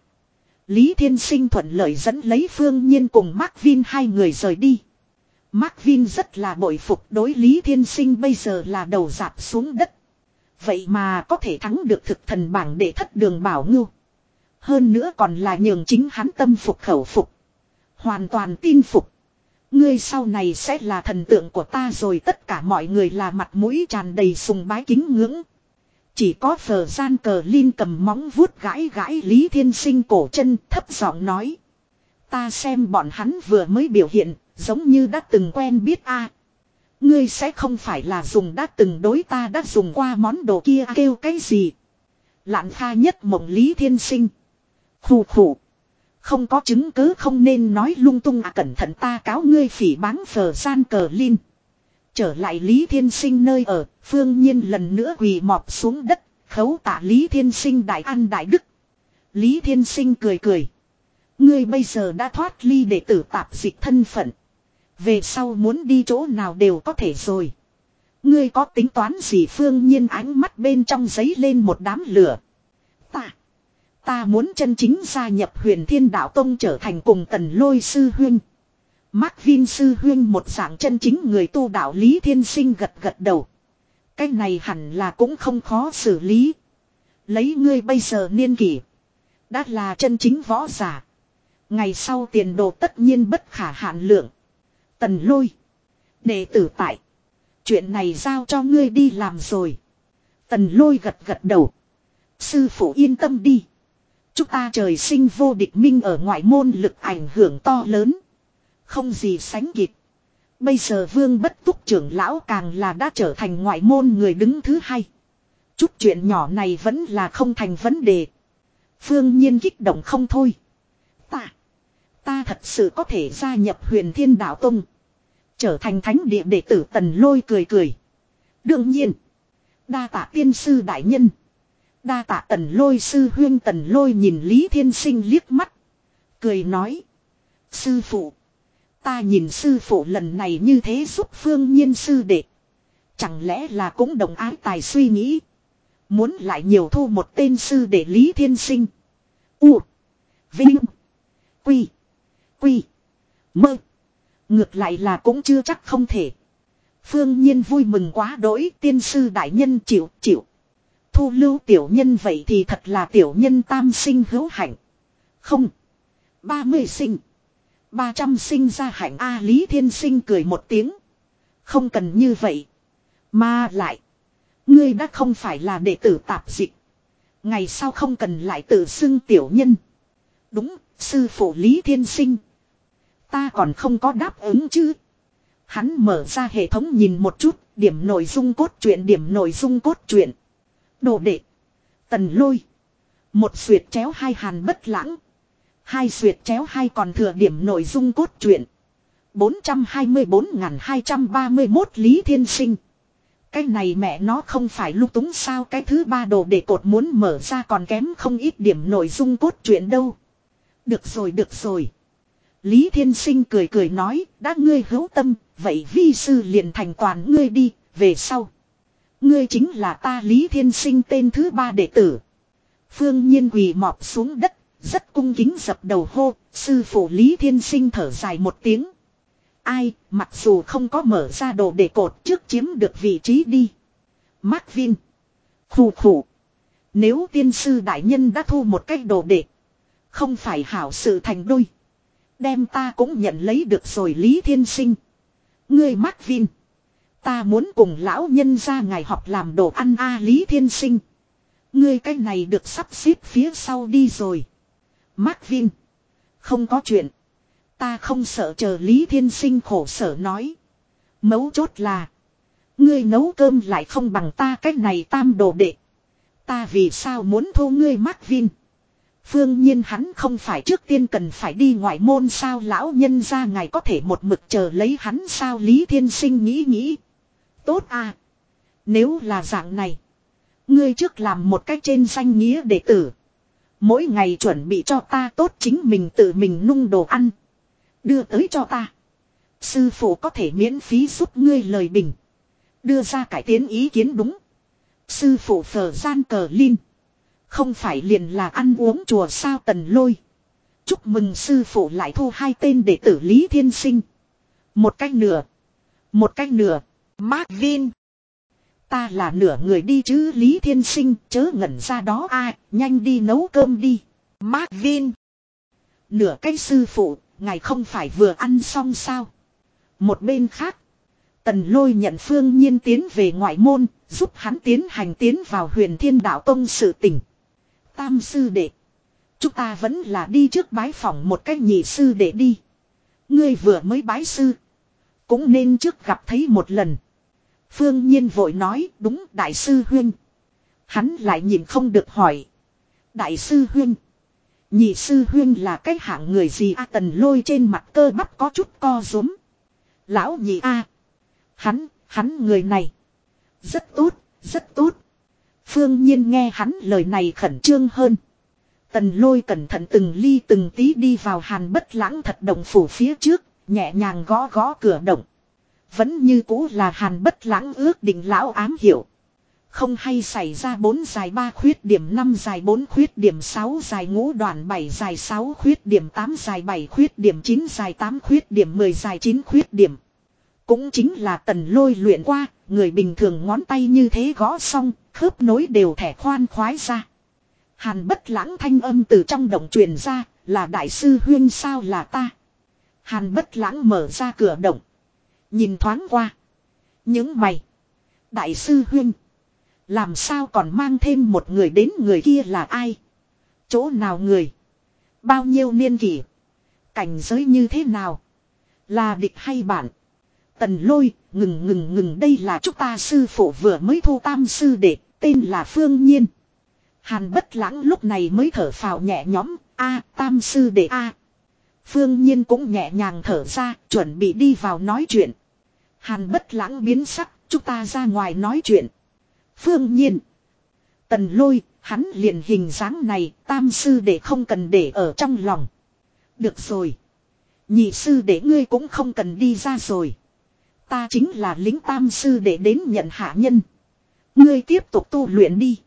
Lý Thiên Sinh thuận lợi dẫn lấy Phương Nhiên cùng Mark Vin hai người rời đi. Mark Vin rất là bội phục đối Lý Thiên Sinh bây giờ là đầu dạp xuống đất. Vậy mà có thể thắng được thực thần bảng để thất đường bảo ngưu. Hơn nữa còn là nhường chính hắn tâm phục khẩu phục. Hoàn toàn tin phục. Ngươi sau này sẽ là thần tượng của ta rồi tất cả mọi người là mặt mũi tràn đầy sùng bái kính ngưỡng. Chỉ có phờ gian cờ Linh cầm móng vuốt gãi gãi Lý Thiên Sinh cổ chân thấp giọng nói. Ta xem bọn hắn vừa mới biểu hiện Giống như đã từng quen biết a Ngươi sẽ không phải là dùng đã từng đối ta đã dùng qua món đồ kia kêu cái gì. Lạn pha nhất mộng lý thiên sinh. Khủ khủ. Không có chứng cứ không nên nói lung tung à cẩn thận ta cáo ngươi phỉ báng phờ san cờ linh. Trở lại Lý Thiên Sinh nơi ở, phương nhiên lần nữa quỳ mọp xuống đất, khấu tạ Lý Thiên Sinh đại an đại đức. Lý Thiên Sinh cười cười. Ngươi bây giờ đã thoát ly đệ tử tạp dịch thân phận. Về sau muốn đi chỗ nào đều có thể rồi. Ngươi có tính toán gì phương nhiên ánh mắt bên trong giấy lên một đám lửa. Ta. Ta muốn chân chính gia nhập huyền thiên đạo tông trở thành cùng tần lôi sư huyên. Mark Vin sư huyên một dạng chân chính người tu đạo lý thiên sinh gật gật đầu. Cái này hẳn là cũng không khó xử lý. Lấy ngươi bây giờ niên kỷ. Đã là chân chính võ giả. Ngày sau tiền đồ tất nhiên bất khả hạn lượng. Tần lôi. Đệ tử tại. Chuyện này giao cho ngươi đi làm rồi. Tần lôi gật gật đầu. Sư phụ yên tâm đi. Chúng ta trời sinh vô địch minh ở ngoại môn lực ảnh hưởng to lớn. Không gì sánh kịp. Bây giờ vương bất túc trưởng lão càng là đã trở thành ngoại môn người đứng thứ hai. Chút chuyện nhỏ này vẫn là không thành vấn đề. Phương nhiên kích động không thôi. Tạ. Ta thật sự có thể gia nhập huyền thiên đạo tông. Trở thành thánh địa đệ tử tần lôi cười cười. Đương nhiên. Đa tạ tiên sư đại nhân. Đa tạ tần lôi sư huyên tần lôi nhìn Lý Thiên Sinh liếc mắt. Cười nói. Sư phụ. Ta nhìn sư phụ lần này như thế giúp phương nhiên sư đệ. Chẳng lẽ là cũng đồng ái tài suy nghĩ. Muốn lại nhiều thu một tên sư để Lý Thiên Sinh. U. Vinh. Quy. Quy. Mơ. Ngược lại là cũng chưa chắc không thể. Phương Nhiên vui mừng quá đỗi tiên sư đại nhân chịu chịu. Thu lưu tiểu nhân vậy thì thật là tiểu nhân tam sinh hữu hạnh. Không. ba mươi sinh. ba trăm sinh ra hạnh A Lý Thiên Sinh cười một tiếng. Không cần như vậy. Mà lại. Ngươi đã không phải là đệ tử tạp dịch. Ngày sau không cần lại tự xưng tiểu nhân. Đúng, sư phụ Lý Thiên Sinh. Ta còn không có đáp ứng chứ. Hắn mở ra hệ thống nhìn một chút, điểm nội dung cốt truyện điểm nội dung cốt truyện. Đồ đệ. Tần lôi. Một xuyệt chéo hai hàn bất lãng. Hai xuyệt chéo hai còn thừa điểm nội dung cốt truyện. 424.231 Lý Thiên Sinh. Cái này mẹ nó không phải lúc túng sao cái thứ ba đồ để cột muốn mở ra còn kém không ít điểm nội dung cốt truyện đâu. Được rồi được rồi. Lý Thiên Sinh cười cười nói, đã ngươi hữu tâm, vậy vi sư liền thành toàn ngươi đi, về sau. Ngươi chính là ta Lý Thiên Sinh tên thứ ba đệ tử. Phương Nhiên quỳ mọp xuống đất, rất cung kính dập đầu hô, sư phụ Lý Thiên Sinh thở dài một tiếng. Ai, mặc dù không có mở ra đồ để cột trước chiếm được vị trí đi. Mark Vin. Khủ khủ. Nếu tiên sư đại nhân đã thu một cách đồ đệ. Không phải hảo sự thành đôi. Đem ta cũng nhận lấy được rồi Lý Thiên Sinh. Ngươi Mark Vin. Ta muốn cùng lão nhân ra ngày học làm đồ ăn a Lý Thiên Sinh. Ngươi cái này được sắp xếp phía sau đi rồi. Mark Vin. Không có chuyện. Ta không sợ chờ Lý Thiên Sinh khổ sở nói. Mấu chốt là. Ngươi nấu cơm lại không bằng ta cái này tam đồ đệ. Ta vì sao muốn thu ngươi Mark Vin. Phương nhiên hắn không phải trước tiên cần phải đi ngoại môn sao lão nhân ra ngài có thể một mực chờ lấy hắn sao Lý Thiên Sinh nghĩ nghĩ. Tốt à. Nếu là dạng này. Ngươi trước làm một cách trên danh nghĩa đệ tử. Mỗi ngày chuẩn bị cho ta tốt chính mình tự mình nung đồ ăn. Đưa tới cho ta. Sư phụ có thể miễn phí giúp ngươi lời bình. Đưa ra cải tiến ý kiến đúng. Sư phụ phở gian cờ linh. Không phải liền là ăn uống chùa sao tần lôi. Chúc mừng sư phụ lại thu hai tên đệ tử Lý Thiên Sinh. Một cách nửa. Một cách nửa. Mark Vin. Ta là nửa người đi chứ Lý Thiên Sinh chớ ngẩn ra đó ai, nhanh đi nấu cơm đi. Mark Vin. Nửa cái sư phụ, ngài không phải vừa ăn xong sao. Một bên khác. Tần lôi nhận phương nhiên tiến về ngoại môn, giúp hắn tiến hành tiến vào huyền thiên đạo tông sự tỉnh. Tam sư đệ. Chúng ta vẫn là đi trước bái phỏng một cách nhị sư đệ đi. Ngươi vừa mới bái sư. Cũng nên trước gặp thấy một lần. Phương Nhiên vội nói đúng đại sư huyên. Hắn lại nhìn không được hỏi. Đại sư huyên. Nhị sư huyên là cái hạng người gì a tần lôi trên mặt cơ bắp có chút co rúm. Lão nhị a Hắn, hắn người này. Rất tốt, rất tốt. Phương Nhiên nghe hắn lời này khẩn trương hơn. Tần lôi cẩn thận từng ly từng tí đi vào hàn bất lãng thật động phủ phía trước, nhẹ nhàng gõ gõ cửa động. Vẫn như cũ là hàn bất lãng ước định lão ám hiểu. Không hay xảy ra bốn dài ba khuyết điểm năm dài bốn khuyết điểm sáu dài ngũ đoạn bảy dài sáu khuyết điểm tám dài bảy khuyết điểm chín dài tám khuyết điểm mười dài chín khuyết điểm. Cũng chính là tần lôi luyện qua, người bình thường ngón tay như thế gõ xong, khớp nối đều thẻ khoan khoái ra. Hàn bất lãng thanh âm từ trong động truyền ra, là đại sư huyên sao là ta. Hàn bất lãng mở ra cửa động. Nhìn thoáng qua. Những mày. Đại sư huyên. Làm sao còn mang thêm một người đến người kia là ai? Chỗ nào người? Bao nhiêu niên kỷ? Cảnh giới như thế nào? Là địch hay bạn? Tần lôi, ngừng ngừng ngừng đây là chúng ta sư phụ vừa mới thu tam sư đệ, tên là Phương Nhiên. Hàn bất lãng lúc này mới thở phào nhẹ nhõm, a tam sư đệ a Phương Nhiên cũng nhẹ nhàng thở ra, chuẩn bị đi vào nói chuyện. Hàn bất lãng biến sắc, chúng ta ra ngoài nói chuyện. Phương Nhiên. Tần lôi, hắn liền hình dáng này, tam sư đệ không cần để ở trong lòng. Được rồi. Nhị sư đệ ngươi cũng không cần đi ra rồi. Ta chính là lính tam sư để đến nhận hạ nhân. Ngươi tiếp tục tu luyện đi.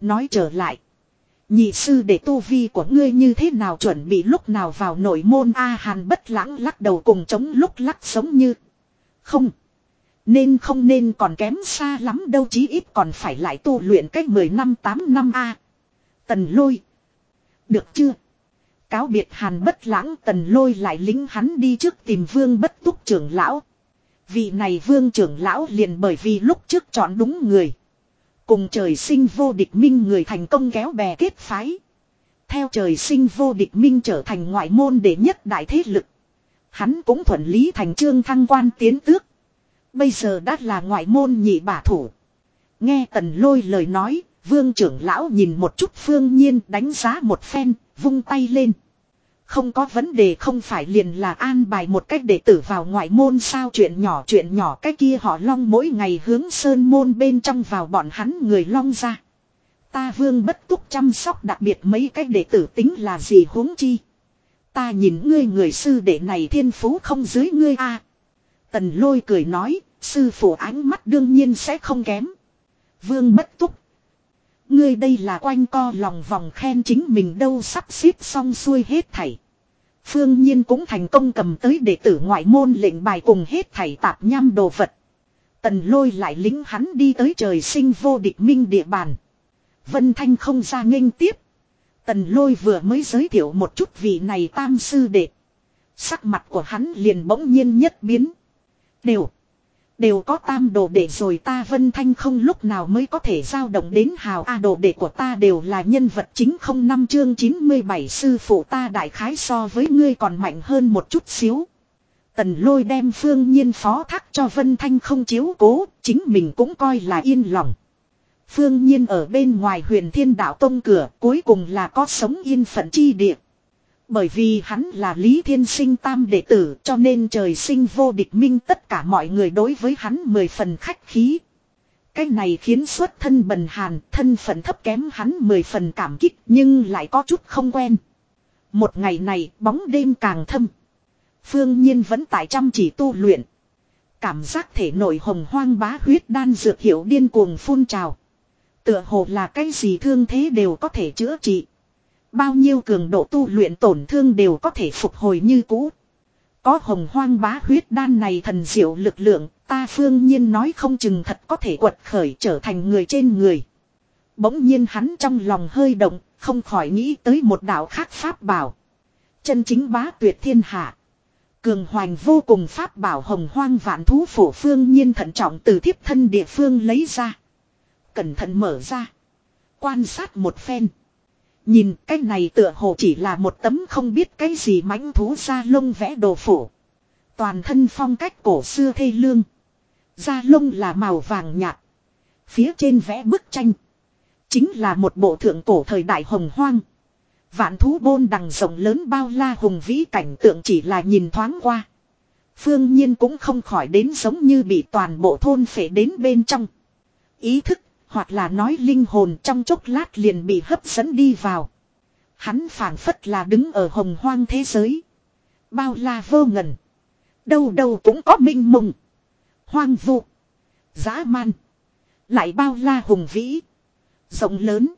Nói trở lại. Nhị sư để tu vi của ngươi như thế nào chuẩn bị lúc nào vào nội môn A Hàn bất lãng lắc đầu cùng chống lúc lắc sống như. Không. Nên không nên còn kém xa lắm đâu, chí ít còn phải lại tu luyện cách 10 năm 8 năm A. Tần lôi. Được chưa? Cáo biệt hàn bất lãng, tần lôi lại lính hắn đi trước tìm vương bất túc trưởng lão. Vị này vương trưởng lão liền bởi vì lúc trước chọn đúng người. Cùng trời sinh vô địch minh người thành công kéo bè kết phái. Theo trời sinh vô địch minh trở thành ngoại môn đệ nhất đại thế lực. Hắn cũng thuận lý thành trương thăng quan tiến tước. Bây giờ đã là ngoại môn nhị bả thủ. Nghe tần lôi lời nói, vương trưởng lão nhìn một chút phương nhiên đánh giá một phen, vung tay lên. Không có vấn đề không phải liền là an bài một cách để tử vào ngoại môn sao chuyện nhỏ chuyện nhỏ cái kia họ long mỗi ngày hướng sơn môn bên trong vào bọn hắn người long ra. Ta vương bất túc chăm sóc đặc biệt mấy cách để tử tính là gì huống chi. Ta nhìn ngươi người sư đệ này thiên phú không dưới ngươi a Tần lôi cười nói, sư phụ ánh mắt đương nhiên sẽ không kém. Vương bất túc. Ngươi đây là quanh co lòng vòng khen chính mình đâu sắp xếp xong xuôi hết thảy. Phương Nhiên cũng thành công cầm tới đệ tử ngoại môn lệnh bài cùng hết thảy tạp nham đồ vật. Tần lôi lại lính hắn đi tới trời sinh vô địch minh địa bàn. Vân Thanh không ra nghênh tiếp. Tần lôi vừa mới giới thiệu một chút vị này tam sư đệ. Sắc mặt của hắn liền bỗng nhiên nhất biến. Đều. Đều có tam đồ đệ rồi ta Vân Thanh không lúc nào mới có thể giao động đến hào A đồ đệ của ta đều là nhân vật chính không năm chương 97 sư phụ ta đại khái so với ngươi còn mạnh hơn một chút xíu. Tần lôi đem phương nhiên phó thác cho Vân Thanh không chiếu cố, chính mình cũng coi là yên lòng. Phương nhiên ở bên ngoài huyền thiên đạo tông cửa cuối cùng là có sống yên phận chi địa. Bởi vì hắn là Lý Thiên Sinh tam đệ tử cho nên trời sinh vô địch minh tất cả mọi người đối với hắn mười phần khách khí. Cái này khiến xuất thân bần hàn, thân phận thấp kém hắn mười phần cảm kích nhưng lại có chút không quen. Một ngày này bóng đêm càng thâm. Phương Nhiên vẫn tại chăm chỉ tu luyện. Cảm giác thể nội hồng hoang bá huyết đan dược hiệu điên cuồng phun trào. Tựa hồ là cái gì thương thế đều có thể chữa trị. Bao nhiêu cường độ tu luyện tổn thương đều có thể phục hồi như cũ. Có hồng hoang bá huyết đan này thần diệu lực lượng, ta phương nhiên nói không chừng thật có thể quật khởi trở thành người trên người. Bỗng nhiên hắn trong lòng hơi động, không khỏi nghĩ tới một đạo khác pháp bảo. Chân chính bá tuyệt thiên hạ. Cường hoành vô cùng pháp bảo hồng hoang vạn thú phổ phương nhiên thận trọng từ thiếp thân địa phương lấy ra. Cẩn thận mở ra. Quan sát một phen. Nhìn cái này tựa hồ chỉ là một tấm không biết cái gì mãnh thú da lông vẽ đồ phủ. Toàn thân phong cách cổ xưa thê lương. Da lông là màu vàng nhạt. Phía trên vẽ bức tranh. Chính là một bộ thượng cổ thời đại hồng hoang. Vạn thú bôn đằng rộng lớn bao la hùng vĩ cảnh tượng chỉ là nhìn thoáng qua. Phương nhiên cũng không khỏi đến giống như bị toàn bộ thôn phệ đến bên trong. Ý thức hoặc là nói linh hồn trong chốc lát liền bị hấp dẫn đi vào. Hắn phản phất là đứng ở hồng hoang thế giới. Bao la vô ngần. Đâu đâu cũng có minh mùng. Hoang vu. Giá man. Lại bao la hùng vĩ. Rộng lớn.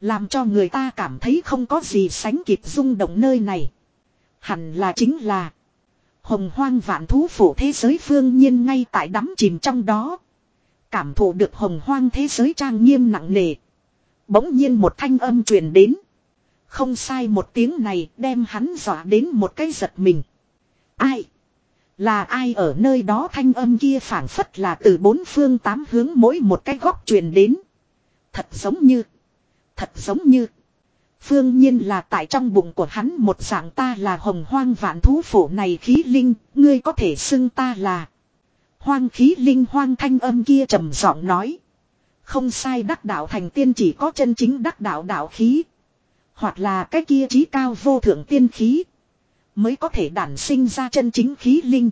Làm cho người ta cảm thấy không có gì sánh kịp rung động nơi này. Hẳn là chính là. Hồng hoang vạn thú phủ thế giới phương nhiên ngay tại đắm chìm trong đó. Cảm thụ được hồng hoang thế giới trang nghiêm nặng nề. Bỗng nhiên một thanh âm truyền đến. Không sai một tiếng này đem hắn dọa đến một cái giật mình. Ai? Là ai ở nơi đó thanh âm kia phản phất là từ bốn phương tám hướng mỗi một cái góc truyền đến. Thật giống như. Thật giống như. Phương nhiên là tại trong bụng của hắn một dạng ta là hồng hoang vạn thú phổ này khí linh, ngươi có thể xưng ta là. Hoang khí linh hoang thanh âm kia trầm giọng nói. Không sai đắc đạo thành tiên chỉ có chân chính đắc đạo đạo khí. Hoặc là cái kia trí cao vô thượng tiên khí. Mới có thể đản sinh ra chân chính khí linh.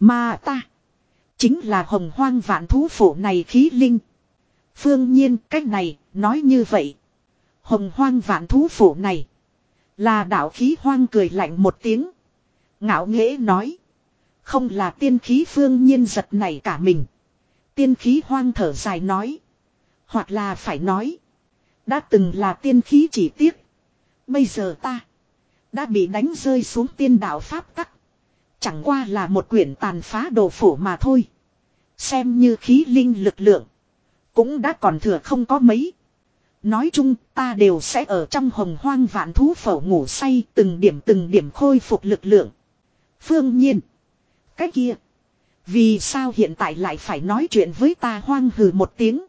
Mà ta. Chính là hồng hoang vạn thú phổ này khí linh. Phương nhiên cách này, nói như vậy. Hồng hoang vạn thú phổ này. Là đạo khí hoang cười lạnh một tiếng. Ngạo nghễ nói. Không là tiên khí phương nhiên giật này cả mình. Tiên khí hoang thở dài nói. Hoặc là phải nói. Đã từng là tiên khí chỉ tiếc. Bây giờ ta. Đã bị đánh rơi xuống tiên đạo Pháp tắc. Chẳng qua là một quyển tàn phá đồ phủ mà thôi. Xem như khí linh lực lượng. Cũng đã còn thừa không có mấy. Nói chung, ta đều sẽ ở trong hồng hoang vạn thú phẩu ngủ say từng điểm từng điểm khôi phục lực lượng. Phương nhiên. Cái kia. Vì sao hiện tại lại phải nói chuyện với ta hoang hừ một tiếng.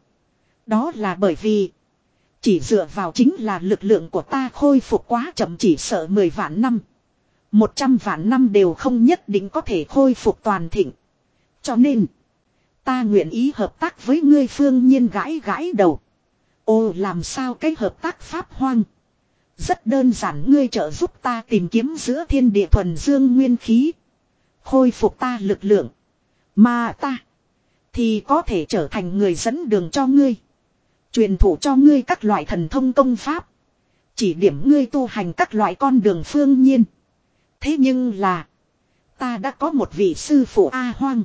Đó là bởi vì. Chỉ dựa vào chính là lực lượng của ta khôi phục quá chậm chỉ sợ 10 vạn năm. 100 vạn năm đều không nhất định có thể khôi phục toàn thịnh. Cho nên. Ta nguyện ý hợp tác với ngươi phương nhiên gãi gãi đầu. Ồ làm sao cái hợp tác pháp hoang. Rất đơn giản, ngươi trợ giúp ta tìm kiếm giữa thiên địa thuần dương nguyên khí. Khôi phục ta lực lượng. Mà ta. Thì có thể trở thành người dẫn đường cho ngươi. Truyền thụ cho ngươi các loại thần thông công pháp. Chỉ điểm ngươi tu hành các loại con đường phương nhiên. Thế nhưng là. Ta đã có một vị sư phụ A hoang.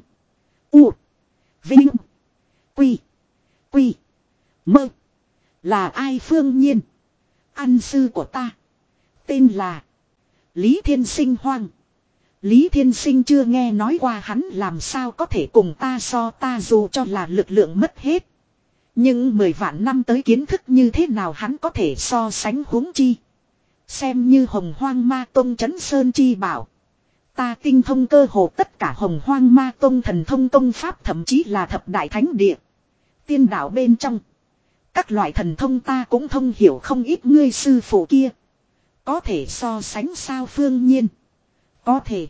U. Vinh. Quy. Quy. Mơ. Là ai phương nhiên. Ăn sư của ta. Tên là. Lý Thiên Sinh Hoang. Lý Thiên Sinh chưa nghe nói qua hắn làm sao có thể cùng ta so ta dù cho là lực lượng mất hết. Nhưng mười vạn năm tới kiến thức như thế nào hắn có thể so sánh huống chi. Xem như hồng hoang ma tông chấn sơn chi bảo. Ta tinh thông cơ hồ tất cả hồng hoang ma tông thần thông công pháp thậm chí là thập đại thánh địa. Tiên đạo bên trong. Các loại thần thông ta cũng thông hiểu không ít ngươi sư phụ kia. Có thể so sánh sao phương nhiên. Có thể.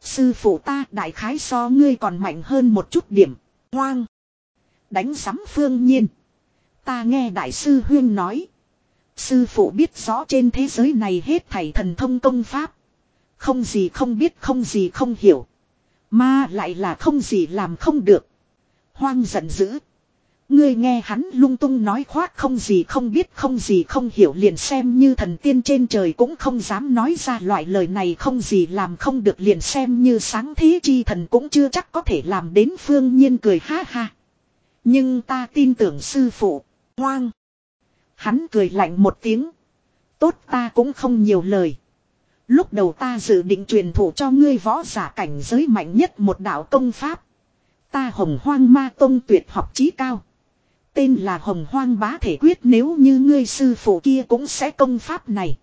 Sư phụ ta, đại khái so ngươi còn mạnh hơn một chút điểm. Hoang. Đánh sắm phương nhiên. Ta nghe đại sư Huyên nói. Sư phụ biết rõ trên thế giới này hết thảy thần thông công pháp. Không gì không biết, không gì không hiểu. Mà lại là không gì làm không được. Hoang giận dữ. Ngươi nghe hắn lung tung nói khoác không gì không biết không gì không hiểu liền xem như thần tiên trên trời cũng không dám nói ra loại lời này không gì làm không được liền xem như sáng thế chi thần cũng chưa chắc có thể làm đến phương nhiên cười ha ha. Nhưng ta tin tưởng sư phụ, hoang. Hắn cười lạnh một tiếng. Tốt ta cũng không nhiều lời. Lúc đầu ta dự định truyền thụ cho ngươi võ giả cảnh giới mạnh nhất một đạo công pháp. Ta hồng hoang ma tông tuyệt học trí cao. Tên là hồng hoang bá thể quyết, nếu như ngươi sư phụ kia cũng sẽ công pháp này.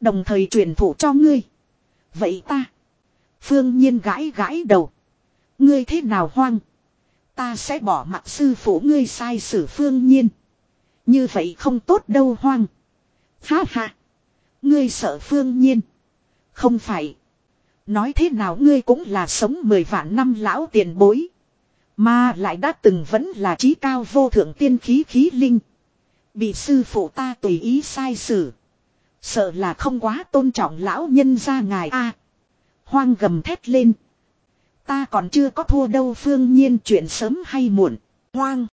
Đồng thời truyền thụ cho ngươi. Vậy ta. Phương nhiên gãi gãi đầu. Ngươi thế nào hoang. Ta sẽ bỏ mặt sư phụ ngươi sai sử phương nhiên. Như vậy không tốt đâu hoang. Ha ha. Ngươi sợ phương nhiên. Không phải. Nói thế nào ngươi cũng là sống mười vạn năm lão tiền bối. Mà lại đã từng vẫn là trí cao vô thượng tiên khí khí linh. Bị sư phụ ta tùy ý sai sử. Sợ là không quá tôn trọng lão nhân ra ngài a Hoang gầm thét lên. Ta còn chưa có thua đâu phương nhiên chuyện sớm hay muộn. Hoang.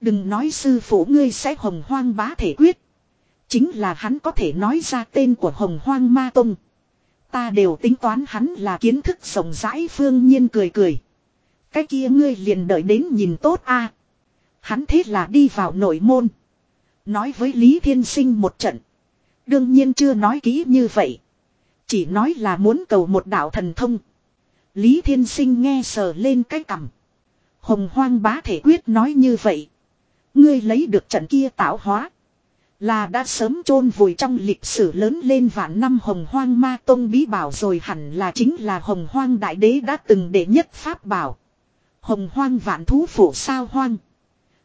Đừng nói sư phụ ngươi sẽ hồng hoang bá thể quyết. Chính là hắn có thể nói ra tên của hồng hoang ma tông. Ta đều tính toán hắn là kiến thức rộng rãi phương nhiên cười cười. Cái kia ngươi liền đợi đến nhìn tốt a. Hắn thế là đi vào nội môn. Nói với Lý Thiên Sinh một trận. Đương nhiên chưa nói kỹ như vậy. Chỉ nói là muốn cầu một đạo thần thông. Lý Thiên Sinh nghe sờ lên cái cằm. Hồng hoang bá thể quyết nói như vậy. Ngươi lấy được trận kia tạo hóa. Là đã sớm chôn vùi trong lịch sử lớn lên vạn năm hồng hoang ma tông bí bảo rồi hẳn là chính là hồng hoang đại đế đã từng để nhất pháp bảo. Hồng hoang vạn thú phủ sao hoang.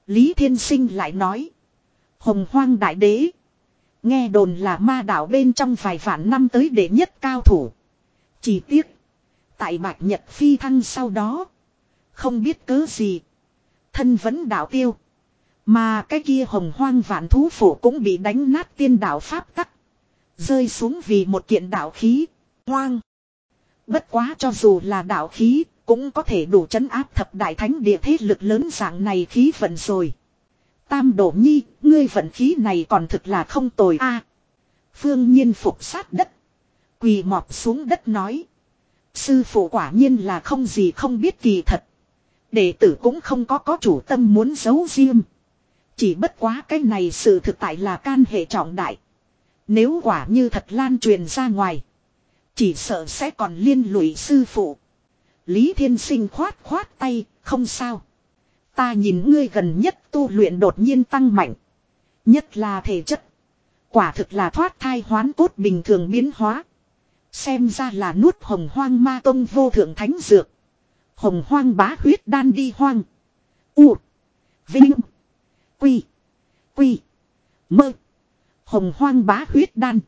Lý Thiên Sinh lại nói. Hồng hoang đại đế. Nghe đồn là ma đạo bên trong vài vạn năm tới đệ nhất cao thủ. Chỉ tiếc. Tại bạch nhật phi thăng sau đó. Không biết cớ gì. Thân vẫn đạo tiêu. Mà cái kia hồng hoang vạn thú phủ cũng bị đánh nát tiên đạo pháp tắc. Rơi xuống vì một kiện đạo khí. Hoang. Bất quá cho dù là đạo khí, cũng có thể đủ chấn áp thập đại thánh địa thế lực lớn dạng này khí vận rồi. Tam đổ nhi, ngươi vận khí này còn thực là không tồi a. phương nhiên phục sát đất. Quỳ mọp xuống đất nói. Sư phụ quả nhiên là không gì không biết kỳ thật. Đệ tử cũng không có có chủ tâm muốn giấu riêng. Chỉ bất quá cái này sự thực tại là can hệ trọng đại. Nếu quả như thật lan truyền ra ngoài. Chỉ sợ sẽ còn liên lụy sư phụ. Lý Thiên Sinh khoát khoát tay, không sao. Ta nhìn ngươi gần nhất tu luyện đột nhiên tăng mạnh. Nhất là thể chất. Quả thực là thoát thai hoán cốt bình thường biến hóa. Xem ra là nuốt hồng hoang ma tông vô thượng thánh dược. Hồng hoang bá huyết đan đi hoang. U. Vinh. Quy. Quy. Mơ. Hồng hoang bá huyết đan.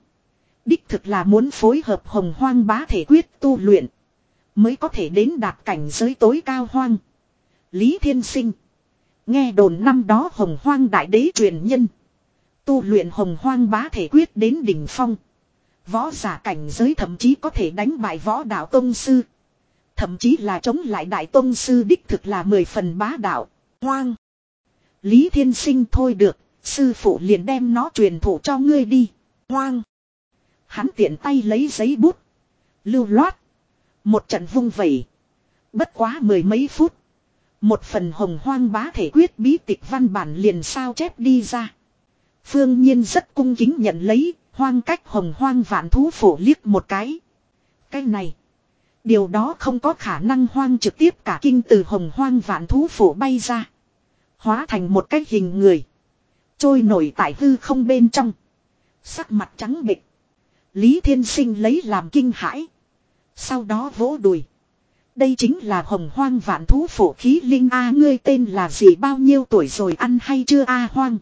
Đích thực là muốn phối hợp hồng hoang bá thể quyết tu luyện. Mới có thể đến đạt cảnh giới tối cao hoang. Lý Thiên Sinh. Nghe đồn năm đó hồng hoang đại đế truyền nhân. Tu luyện hồng hoang bá thể quyết đến đỉnh phong. Võ giả cảnh giới thậm chí có thể đánh bại võ đạo tông sư. Thậm chí là chống lại đại tông sư đích thực là mười phần bá đạo. Hoang. Lý Thiên Sinh thôi được, sư phụ liền đem nó truyền thụ cho ngươi đi. Hoang. Hắn tiện tay lấy giấy bút. Lưu loát. Một trận vung vẩy. Bất quá mười mấy phút. Một phần hồng hoang bá thể quyết bí tịch văn bản liền sao chép đi ra. Phương Nhiên rất cung kính nhận lấy, hoang cách hồng hoang vạn thú phổ liếc một cái. Cái này. Điều đó không có khả năng hoang trực tiếp cả kinh từ hồng hoang vạn thú phổ bay ra. Hóa thành một cái hình người. Trôi nổi tại hư không bên trong. Sắc mặt trắng bịch. Lý Thiên Sinh lấy làm kinh hãi. Sau đó vỗ đùi. Đây chính là hồng hoang vạn thú phổ khí linh A ngươi tên là gì bao nhiêu tuổi rồi ăn hay chưa A hoang.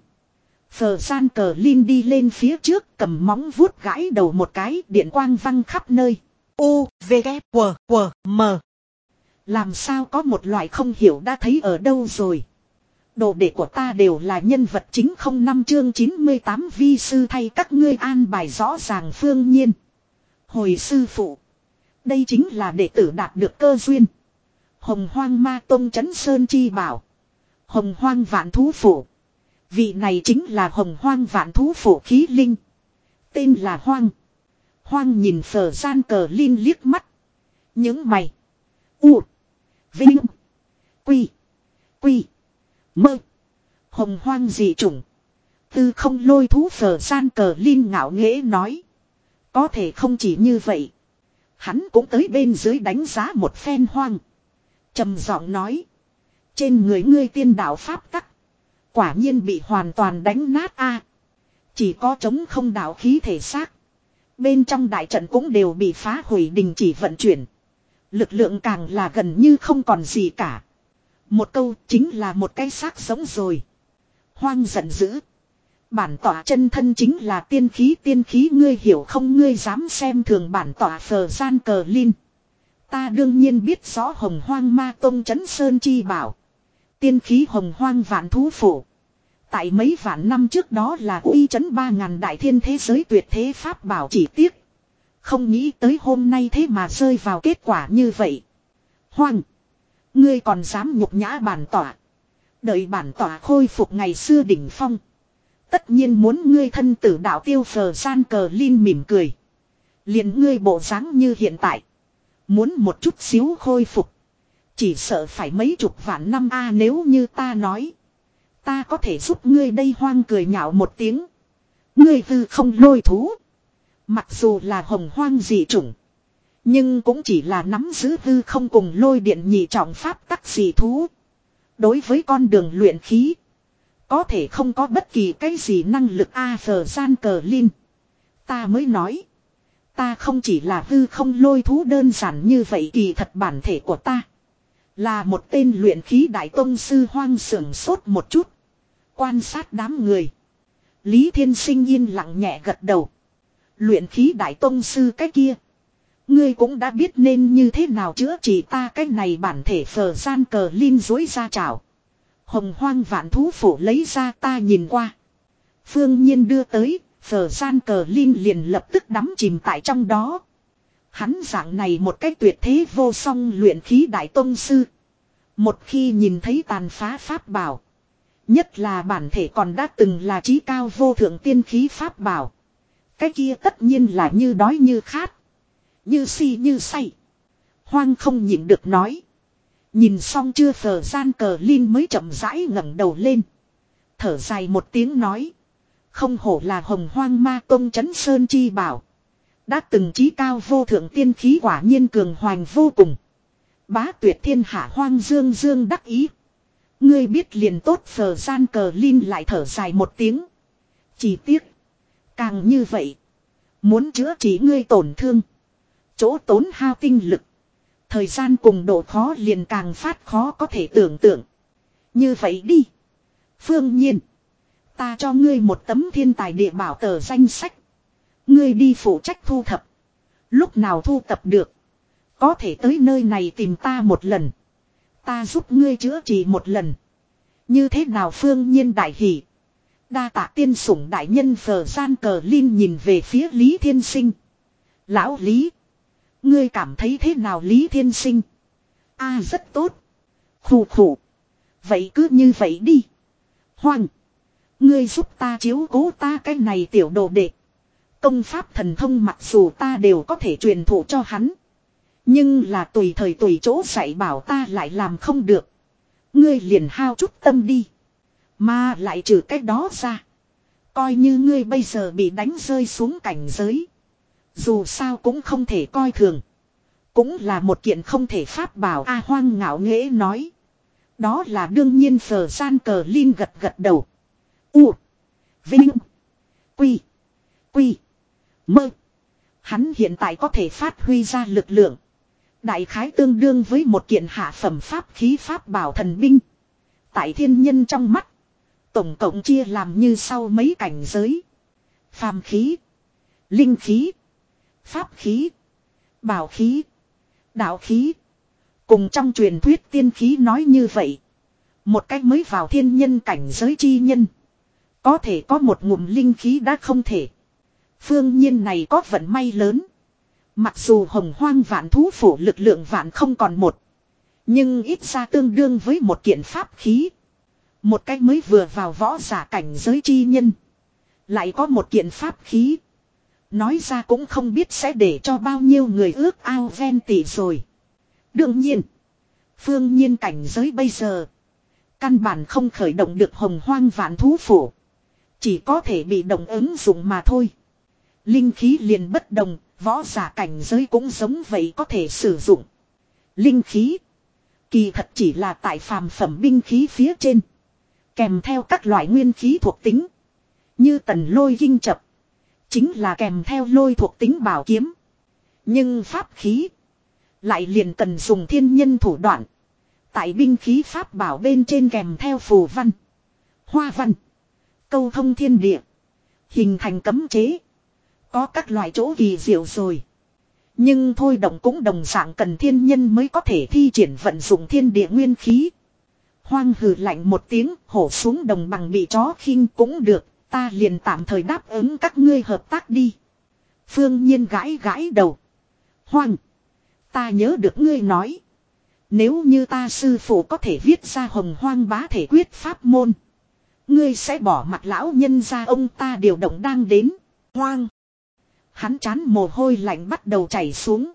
Phờ gian cờ Linh đi lên phía trước cầm móng vuốt gãi đầu một cái điện quang văng khắp nơi. U, V, K, W, W, M. Làm sao có một loại không hiểu đã thấy ở đâu rồi. Đồ đệ của ta đều là nhân vật chính không năm chương 98 vi sư thay các ngươi an bài rõ ràng phương nhiên. Hồi sư phụ. Đây chính là đệ tử đạt được cơ duyên. Hồng hoang ma tông chấn sơn chi bảo. Hồng hoang vạn thú phủ. Vị này chính là hồng hoang vạn thú phủ khí linh. Tên là hoang. Hoang nhìn phở gian cờ linh liếc mắt. Những mày. U. Vinh. Quy. Quy. Mơ. Hồng hoang dị chủng. Tư không lôi thú phở gian cờ linh ngạo nghễ nói. Có thể không chỉ như vậy. Hắn cũng tới bên dưới đánh giá một phen hoang. trầm giọng nói. Trên người ngươi tiên đạo pháp tắc. Quả nhiên bị hoàn toàn đánh nát a. Chỉ có chống không đạo khí thể xác. Bên trong đại trận cũng đều bị phá hủy đình chỉ vận chuyển. Lực lượng càng là gần như không còn gì cả. Một câu chính là một cái xác sống rồi. Hoang giận dữ. Bản tỏa chân thân chính là tiên khí tiên khí ngươi hiểu không ngươi dám xem thường bản tỏa phờ gian cờ linh. Ta đương nhiên biết rõ hồng hoang ma tông chấn sơn chi bảo. Tiên khí hồng hoang vạn thú phủ. Tại mấy vạn năm trước đó là uy chấn ba ngàn đại thiên thế giới tuyệt thế pháp bảo chỉ tiếc. Không nghĩ tới hôm nay thế mà rơi vào kết quả như vậy. Hoang. Ngươi còn dám nhục nhã bản tỏa. Đợi bản tỏa khôi phục ngày xưa đỉnh phong. Tất nhiên muốn ngươi thân tử đạo tiêu phờ gian cờ Linh mỉm cười. liền ngươi bộ dáng như hiện tại. Muốn một chút xíu khôi phục. Chỉ sợ phải mấy chục vạn năm a à, nếu như ta nói. Ta có thể giúp ngươi đây hoang cười nhạo một tiếng. Ngươi hư không lôi thú. Mặc dù là hồng hoang dị chủng. Nhưng cũng chỉ là nắm giữ hư không cùng lôi điện nhị trọng pháp tắc dị thú. Đối với con đường luyện khí. Có thể không có bất kỳ cái gì năng lực A phờ gian cờ linh. Ta mới nói. Ta không chỉ là hư không lôi thú đơn giản như vậy kỳ thật bản thể của ta. Là một tên luyện khí đại tông sư hoang sưởng sốt một chút. Quan sát đám người. Lý Thiên Sinh yên lặng nhẹ gật đầu. Luyện khí đại tông sư cái kia. Ngươi cũng đã biết nên như thế nào chữa trị ta cái này bản thể phờ gian cờ linh dối ra chảo. Hồng hoang vạn thú phủ lấy ra ta nhìn qua. Phương nhiên đưa tới, phở gian cờ linh liền lập tức đắm chìm tại trong đó. Hắn dạng này một cái tuyệt thế vô song luyện khí đại tông sư. Một khi nhìn thấy tàn phá pháp bảo. Nhất là bản thể còn đã từng là trí cao vô thượng tiên khí pháp bảo. Cái kia tất nhiên là như đói như khát. Như si như say. Hoang không nhịn được nói. Nhìn xong chưa phờ gian cờ Linh mới chậm rãi ngẩng đầu lên. Thở dài một tiếng nói. Không hổ là hồng hoang ma công chấn sơn chi bảo. Đã từng trí cao vô thượng tiên khí quả nhiên cường hoành vô cùng. Bá tuyệt thiên hạ hoang dương dương đắc ý. Ngươi biết liền tốt phờ gian cờ Linh lại thở dài một tiếng. Chỉ tiếc. Càng như vậy. Muốn chữa trị ngươi tổn thương. Chỗ tốn hao tinh lực. Thời gian cùng độ khó liền càng phát khó có thể tưởng tượng. Như vậy đi. Phương nhiên. Ta cho ngươi một tấm thiên tài địa bảo tờ danh sách. Ngươi đi phụ trách thu thập. Lúc nào thu thập được. Có thể tới nơi này tìm ta một lần. Ta giúp ngươi chữa trị một lần. Như thế nào phương nhiên đại hỷ. Đa tạ tiên sủng đại nhân phờ gian cờ linh nhìn về phía Lý Thiên Sinh. Lão Lý. Ngươi cảm thấy thế nào Lý Thiên Sinh? a, rất tốt. Khủ khủ. Vậy cứ như vậy đi. Hoàng. Ngươi giúp ta chiếu cố ta cái này tiểu đồ đệ. Công pháp thần thông mặc dù ta đều có thể truyền thụ cho hắn. Nhưng là tùy thời tùy chỗ dạy bảo ta lại làm không được. Ngươi liền hao chút tâm đi. Mà lại trừ cách đó ra. Coi như ngươi bây giờ bị đánh rơi xuống cảnh giới. Dù sao cũng không thể coi thường. Cũng là một kiện không thể pháp bảo A hoang ngạo nghễ nói. Đó là đương nhiên phở gian cờ Linh gật gật đầu. U. Vinh. Quy. Quy. Mơ. Hắn hiện tại có thể phát huy ra lực lượng. Đại khái tương đương với một kiện hạ phẩm pháp khí pháp bảo thần binh. Tại thiên nhân trong mắt. Tổng cộng chia làm như sau mấy cảnh giới. Phàm khí. Linh khí. Pháp khí. Bảo khí. Đạo khí. Cùng trong truyền thuyết tiên khí nói như vậy. Một cách mới vào thiên nhân cảnh giới chi nhân. Có thể có một ngụm linh khí đã không thể. Phương nhiên này có vận may lớn. Mặc dù hồng hoang vạn thú phủ lực lượng vạn không còn một. Nhưng ít ra tương đương với một kiện pháp khí. Một cách mới vừa vào võ giả cảnh giới chi nhân. Lại có một kiện pháp khí. Nói ra cũng không biết sẽ để cho bao nhiêu người ước ao ven tỷ rồi. Đương nhiên. Phương nhiên cảnh giới bây giờ. Căn bản không khởi động được hồng hoang vạn thú phủ. Chỉ có thể bị động ứng dụng mà thôi. Linh khí liền bất đồng, võ giả cảnh giới cũng giống vậy có thể sử dụng. Linh khí. Kỳ thật chỉ là tại phàm phẩm binh khí phía trên. Kèm theo các loại nguyên khí thuộc tính. Như tần lôi kinh chập. Chính là kèm theo lôi thuộc tính bảo kiếm. Nhưng pháp khí. Lại liền cần dùng thiên nhân thủ đoạn. Tại binh khí pháp bảo bên trên kèm theo phù văn. Hoa văn. Câu thông thiên địa. Hình thành cấm chế. Có các loại chỗ kỳ diệu rồi. Nhưng thôi động cũng đồng dạng cần thiên nhân mới có thể thi triển vận dụng thiên địa nguyên khí. Hoang hừ lạnh một tiếng, hổ xuống đồng bằng bị chó khinh cũng được, ta liền tạm thời đáp ứng các ngươi hợp tác đi. Phương nhiên gãi gãi đầu. Hoang, ta nhớ được ngươi nói. Nếu như ta sư phụ có thể viết ra hồng hoang bá thể quyết pháp môn. Ngươi sẽ bỏ mặt lão nhân ra ông ta điều động đang đến. Hoang. Hắn chán mồ hôi lạnh bắt đầu chảy xuống.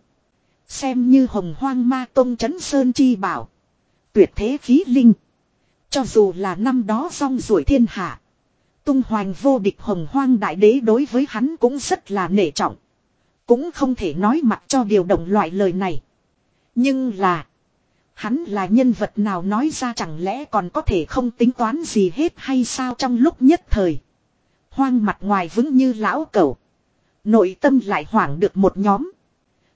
Xem như hồng hoang ma tông chấn sơn chi bảo. Tuyệt thế khí linh. Cho dù là năm đó song rủi thiên hạ. Tung hoành vô địch hồng hoang đại đế đối với hắn cũng rất là nể trọng. Cũng không thể nói mặt cho điều động loại lời này. Nhưng là. Hắn là nhân vật nào nói ra chẳng lẽ còn có thể không tính toán gì hết hay sao trong lúc nhất thời. Hoang mặt ngoài vững như lão cẩu. Nội tâm lại hoảng được một nhóm.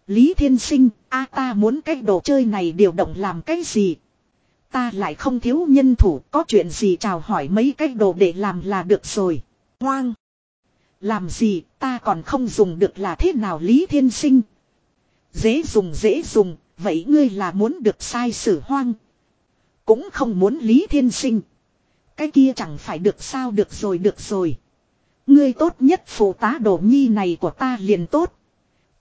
Lý Thiên Sinh, a ta muốn cái đồ chơi này điều động làm cái gì? Ta lại không thiếu nhân thủ, có chuyện gì chào hỏi mấy cái đồ để làm là được rồi. Hoang! Làm gì, ta còn không dùng được là thế nào Lý Thiên Sinh? Dễ dùng dễ dùng, vậy ngươi là muốn được sai sử hoang. Cũng không muốn Lý Thiên Sinh. Cái kia chẳng phải được sao được rồi được rồi. Ngươi tốt nhất phụ tá đồ nhi này của ta liền tốt.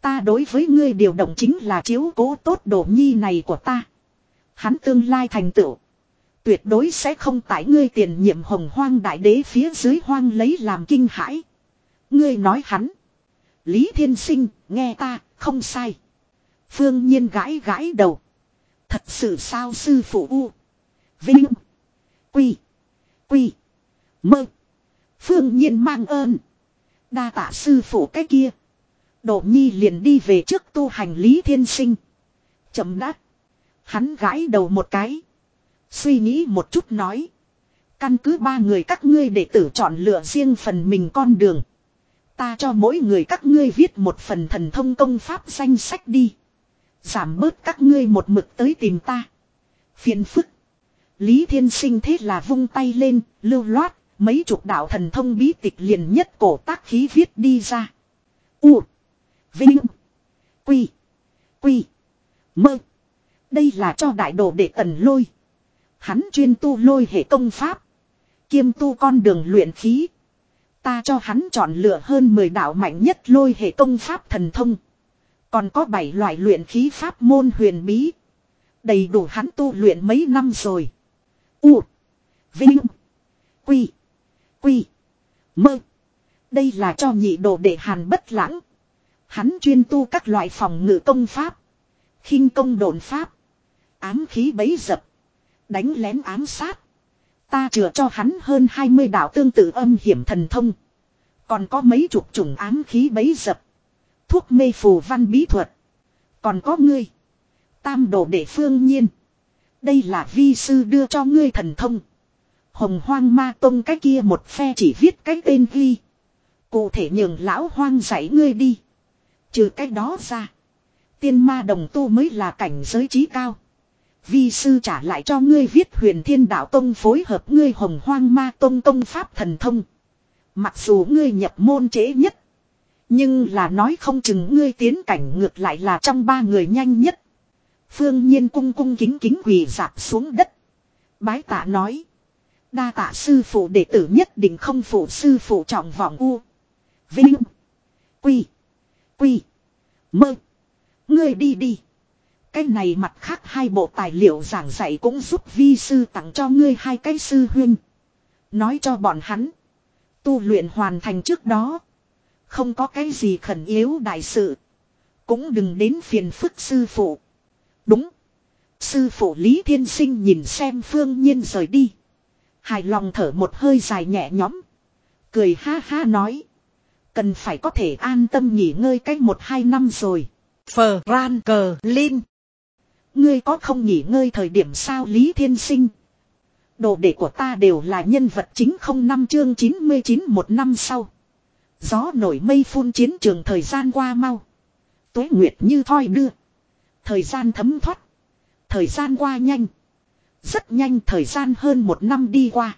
Ta đối với ngươi điều động chính là chiếu cố tốt đồ nhi này của ta. Hắn tương lai thành tựu. Tuyệt đối sẽ không tải ngươi tiền nhiệm hồng hoang đại đế phía dưới hoang lấy làm kinh hãi. Ngươi nói hắn. Lý Thiên Sinh, nghe ta, không sai. Phương Nhiên gãi gãi đầu. Thật sự sao sư phụ U. Vinh. Quy. Quy. Mơ. Phương Nhiên mang ơn. Đa tạ sư phụ cái kia. Độ nhi liền đi về trước tu hành Lý Thiên Sinh. Chậm đáp. Hắn gãi đầu một cái. Suy nghĩ một chút nói. Căn cứ ba người các ngươi để tử chọn lựa riêng phần mình con đường. Ta cho mỗi người các ngươi viết một phần thần thông công pháp danh sách đi. Giảm bớt các ngươi một mực tới tìm ta. Phiền phức. Lý Thiên Sinh thế là vung tay lên, lưu loát, mấy chục đạo thần thông bí tịch liền nhất cổ tác khí viết đi ra. U. Vinh. Quy. Quy. Mơ. Đây là cho đại đồ để tần lôi. Hắn chuyên tu lôi hệ công pháp. Kiêm tu con đường luyện khí. Ta cho hắn chọn lựa hơn 10 đạo mạnh nhất lôi hệ công pháp thần thông. Còn có 7 loại luyện khí pháp môn huyền bí. Đầy đủ hắn tu luyện mấy năm rồi. U. Vinh. Quy. Quy. Mơ. Đây là cho nhị đồ để hàn bất lãng. Hắn chuyên tu các loại phòng ngự công pháp. khinh công đồn pháp. Ám khí bấy dập. Đánh lén ám sát. Ta chừa cho hắn hơn 20 đạo tương tự âm hiểm thần thông. Còn có mấy chục chủng ám khí bấy dập. Thuốc mê phù văn bí thuật. Còn có ngươi. Tam đồ đệ phương nhiên. Đây là vi sư đưa cho ngươi thần thông. Hồng hoang ma tông cái kia một phe chỉ viết cái tên ghi. Cụ thể nhường lão hoang dạy ngươi đi. Trừ cái đó ra. Tiên ma đồng tu mới là cảnh giới trí cao. Vi sư trả lại cho ngươi viết huyền thiên đạo tông phối hợp ngươi hồng hoang ma tông tông pháp thần thông. Mặc dù ngươi nhập môn trễ nhất. Nhưng là nói không chừng ngươi tiến cảnh ngược lại là trong ba người nhanh nhất. Phương nhiên cung cung kính kính quỳ dạp xuống đất. Bái tạ nói. Đa tạ sư phụ, đệ tử nhất định không phụ sư phụ trọng vọng u. Vinh. Quy. Quy. Mơ. Ngươi đi đi. Cái này mặt khác hai bộ tài liệu giảng dạy cũng giúp vi sư tặng cho ngươi hai cái sư huyên. Nói cho bọn hắn. Tu luyện hoàn thành trước đó. Không có cái gì khẩn yếu đại sự. Cũng đừng đến phiền phức sư phụ. Đúng. Sư phụ Lý Thiên Sinh nhìn xem phương nhiên rời đi. Hài lòng thở một hơi dài nhẹ nhõm. Cười ha ha nói. Cần phải có thể an tâm nghỉ ngơi cách một hai năm rồi. Phờ ran cờ linh. Ngươi có không nghỉ ngơi thời điểm sao Lý Thiên Sinh. Đồ đệ của ta đều là nhân vật chính không năm chương 99 một năm sau. Gió nổi mây phun chiến trường thời gian qua mau. Tuế nguyệt như thoi đưa. Thời gian thấm thoát. Thời gian qua nhanh. Rất nhanh thời gian hơn một năm đi qua.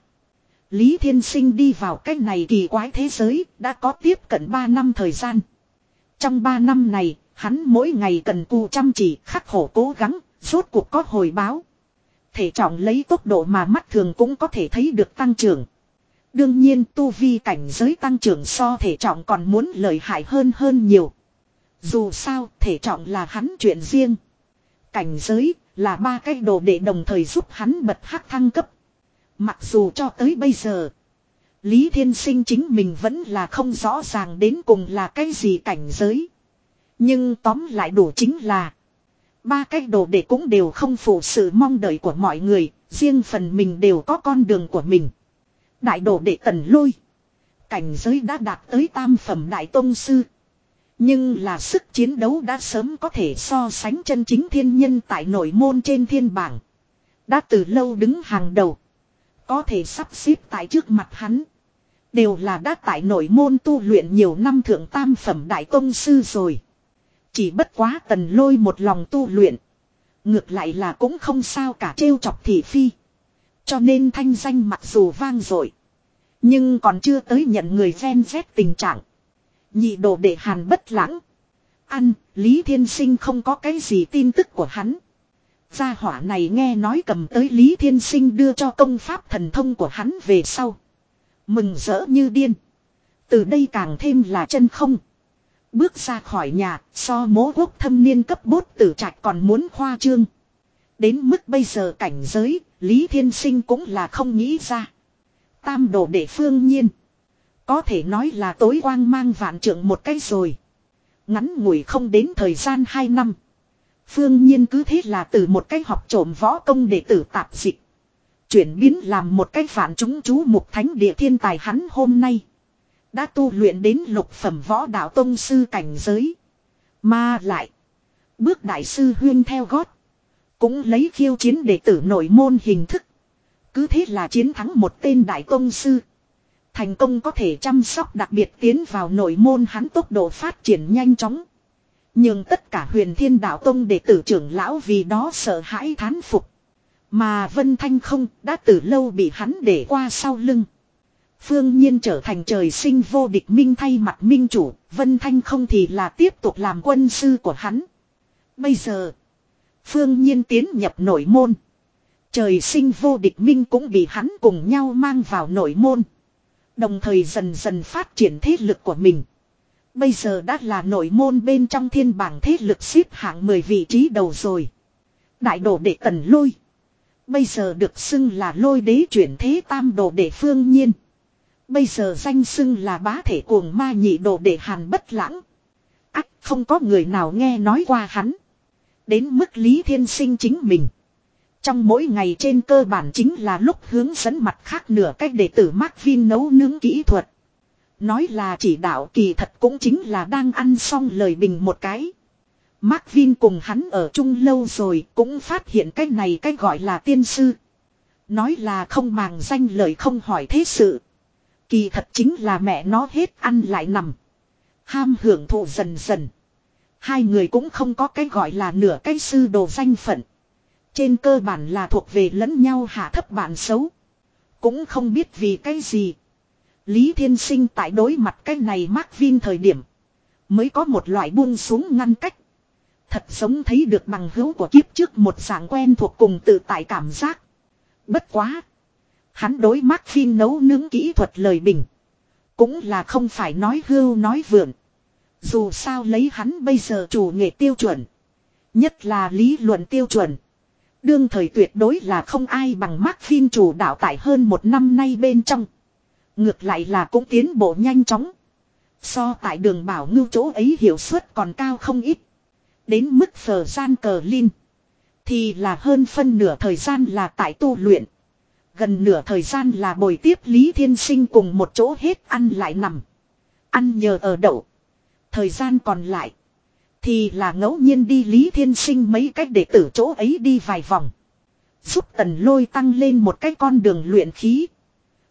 Lý Thiên Sinh đi vào cách này kỳ quái thế giới đã có tiếp cận 3 năm thời gian. Trong 3 năm này, hắn mỗi ngày cần cù chăm chỉ khắc khổ cố gắng, rốt cuộc có hồi báo. Thể trọng lấy tốc độ mà mắt thường cũng có thể thấy được tăng trưởng. Đương nhiên tu vi cảnh giới tăng trưởng so thể trọng còn muốn lợi hại hơn hơn nhiều. Dù sao thể trọng là hắn chuyện riêng. Cảnh giới là ba cái đồ để đồng thời giúp hắn bật hắc thăng cấp. Mặc dù cho tới bây giờ. Lý Thiên Sinh chính mình vẫn là không rõ ràng đến cùng là cái gì cảnh giới. Nhưng tóm lại đủ chính là. Ba cái đồ để cũng đều không phụ sự mong đợi của mọi người. Riêng phần mình đều có con đường của mình. Đại đồ đệ tần lôi. Cảnh giới đã đạt tới tam phẩm đại tôn sư. Nhưng là sức chiến đấu đã sớm có thể so sánh chân chính thiên nhân tại nội môn trên thiên bảng. Đã từ lâu đứng hàng đầu. Có thể sắp xếp tại trước mặt hắn. Đều là đã tại nội môn tu luyện nhiều năm thượng tam phẩm đại tôn sư rồi. Chỉ bất quá tần lôi một lòng tu luyện. Ngược lại là cũng không sao cả trêu chọc thị phi. Cho nên thanh danh mặc dù vang dội Nhưng còn chưa tới nhận người ven xét tình trạng. Nhị đồ để hàn bất lãng. Ăn, Lý Thiên Sinh không có cái gì tin tức của hắn. Gia hỏa này nghe nói cầm tới Lý Thiên Sinh đưa cho công pháp thần thông của hắn về sau. Mừng rỡ như điên. Từ đây càng thêm là chân không. Bước ra khỏi nhà, so mố quốc thâm niên cấp bốt tử trạch còn muốn khoa trương. Đến mức bây giờ cảnh giới, Lý Thiên Sinh cũng là không nghĩ ra. Tam đồ đệ phương nhiên. Có thể nói là tối quang mang vạn trưởng một cái rồi. Ngắn ngủi không đến thời gian 2 năm. Phương nhiên cứ thế là từ một cái học trộm võ công đệ tử tạp dịch. Chuyển biến làm một cái phản chúng chú mục thánh địa thiên tài hắn hôm nay. Đã tu luyện đến lục phẩm võ đạo tông sư cảnh giới. Mà lại. Bước đại sư huyên theo gót. Cũng lấy khiêu chiến đệ tử nội môn hình thức. Cứ thế là chiến thắng một tên đại tông sư. Thành công có thể chăm sóc đặc biệt tiến vào nội môn hắn tốc độ phát triển nhanh chóng. Nhưng tất cả huyền thiên đạo tông đệ tử trưởng lão vì đó sợ hãi thán phục. Mà Vân Thanh không đã từ lâu bị hắn để qua sau lưng. Phương nhiên trở thành trời sinh vô địch minh thay mặt minh chủ, Vân Thanh không thì là tiếp tục làm quân sư của hắn. Bây giờ, Phương nhiên tiến nhập nội môn. Trời sinh vô địch minh cũng bị hắn cùng nhau mang vào nội môn. Đồng thời dần dần phát triển thế lực của mình. Bây giờ đã là nội môn bên trong thiên bảng thế lực xếp hạng 10 vị trí đầu rồi. Đại đồ đệ tần lôi. Bây giờ được xưng là lôi đế chuyển thế tam đồ đệ phương nhiên. Bây giờ danh xưng là bá thể cuồng ma nhị đồ để hàn bất lãng. Ách, không có người nào nghe nói qua hắn. Đến mức Lý Thiên Sinh chính mình. Trong mỗi ngày trên cơ bản chính là lúc hướng dẫn mặt khác nửa cách để tử Mark Vin nấu nướng kỹ thuật. Nói là chỉ đạo kỳ thật cũng chính là đang ăn xong lời bình một cái. Mark Vin cùng hắn ở chung lâu rồi cũng phát hiện cái này cái gọi là tiên sư. Nói là không màng danh lời không hỏi thế sự. Kỳ thật chính là mẹ nó hết ăn lại nằm. Ham hưởng thụ dần dần. Hai người cũng không có cái gọi là nửa cái sư đồ danh phận. Trên cơ bản là thuộc về lẫn nhau hạ thấp bạn xấu. Cũng không biết vì cái gì. Lý Thiên Sinh tại đối mặt cái này Mark Vin thời điểm. Mới có một loại buông xuống ngăn cách. Thật giống thấy được bằng hữu của kiếp trước một dạng quen thuộc cùng tự tại cảm giác. Bất quá. Hắn đối Mark Phin nấu nướng kỹ thuật lời bình. Cũng là không phải nói hưu nói vượn. Dù sao lấy hắn bây giờ chủ nghệ tiêu chuẩn. Nhất là lý luận tiêu chuẩn. Đương thời tuyệt đối là không ai bằng Mark Phin chủ đạo tại hơn một năm nay bên trong. Ngược lại là cũng tiến bộ nhanh chóng. So tại đường bảo ngưu chỗ ấy hiệu suất còn cao không ít. Đến mức phở gian cờ linh. Thì là hơn phân nửa thời gian là tại tu luyện. Gần nửa thời gian là bồi tiếp Lý Thiên Sinh cùng một chỗ hết ăn lại nằm. Ăn nhờ ở đậu. Thời gian còn lại. Thì là ngẫu nhiên đi Lý Thiên Sinh mấy cách để tử chỗ ấy đi vài vòng. Giúp tần lôi tăng lên một cái con đường luyện khí.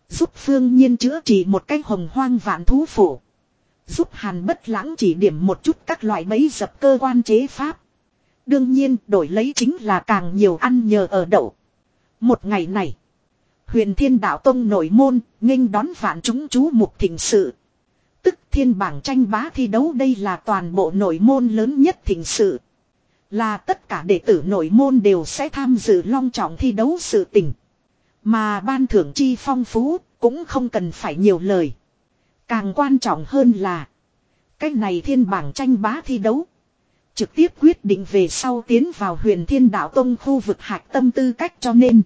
Giúp phương nhiên chữa trị một cái hồng hoang vạn thú phủ Giúp hàn bất lãng chỉ điểm một chút các loại bấy dập cơ quan chế pháp. Đương nhiên, đổi lấy chính là càng nhiều ăn nhờ ở đậu. Một ngày này. Huyền thiên đạo tông nổi môn, nghênh đón vạn chúng chú mục thịnh sự. Tức thiên bảng tranh bá thi đấu đây là toàn bộ nội môn lớn nhất thịnh sự. Là tất cả đệ tử nội môn đều sẽ tham dự long trọng thi đấu sự tình. Mà ban thưởng chi phong phú cũng không cần phải nhiều lời. Càng quan trọng hơn là cái này thiên bảng tranh bá thi đấu. Trực tiếp quyết định về sau tiến vào huyền thiên đạo tông khu vực hạch tâm tư cách cho nên.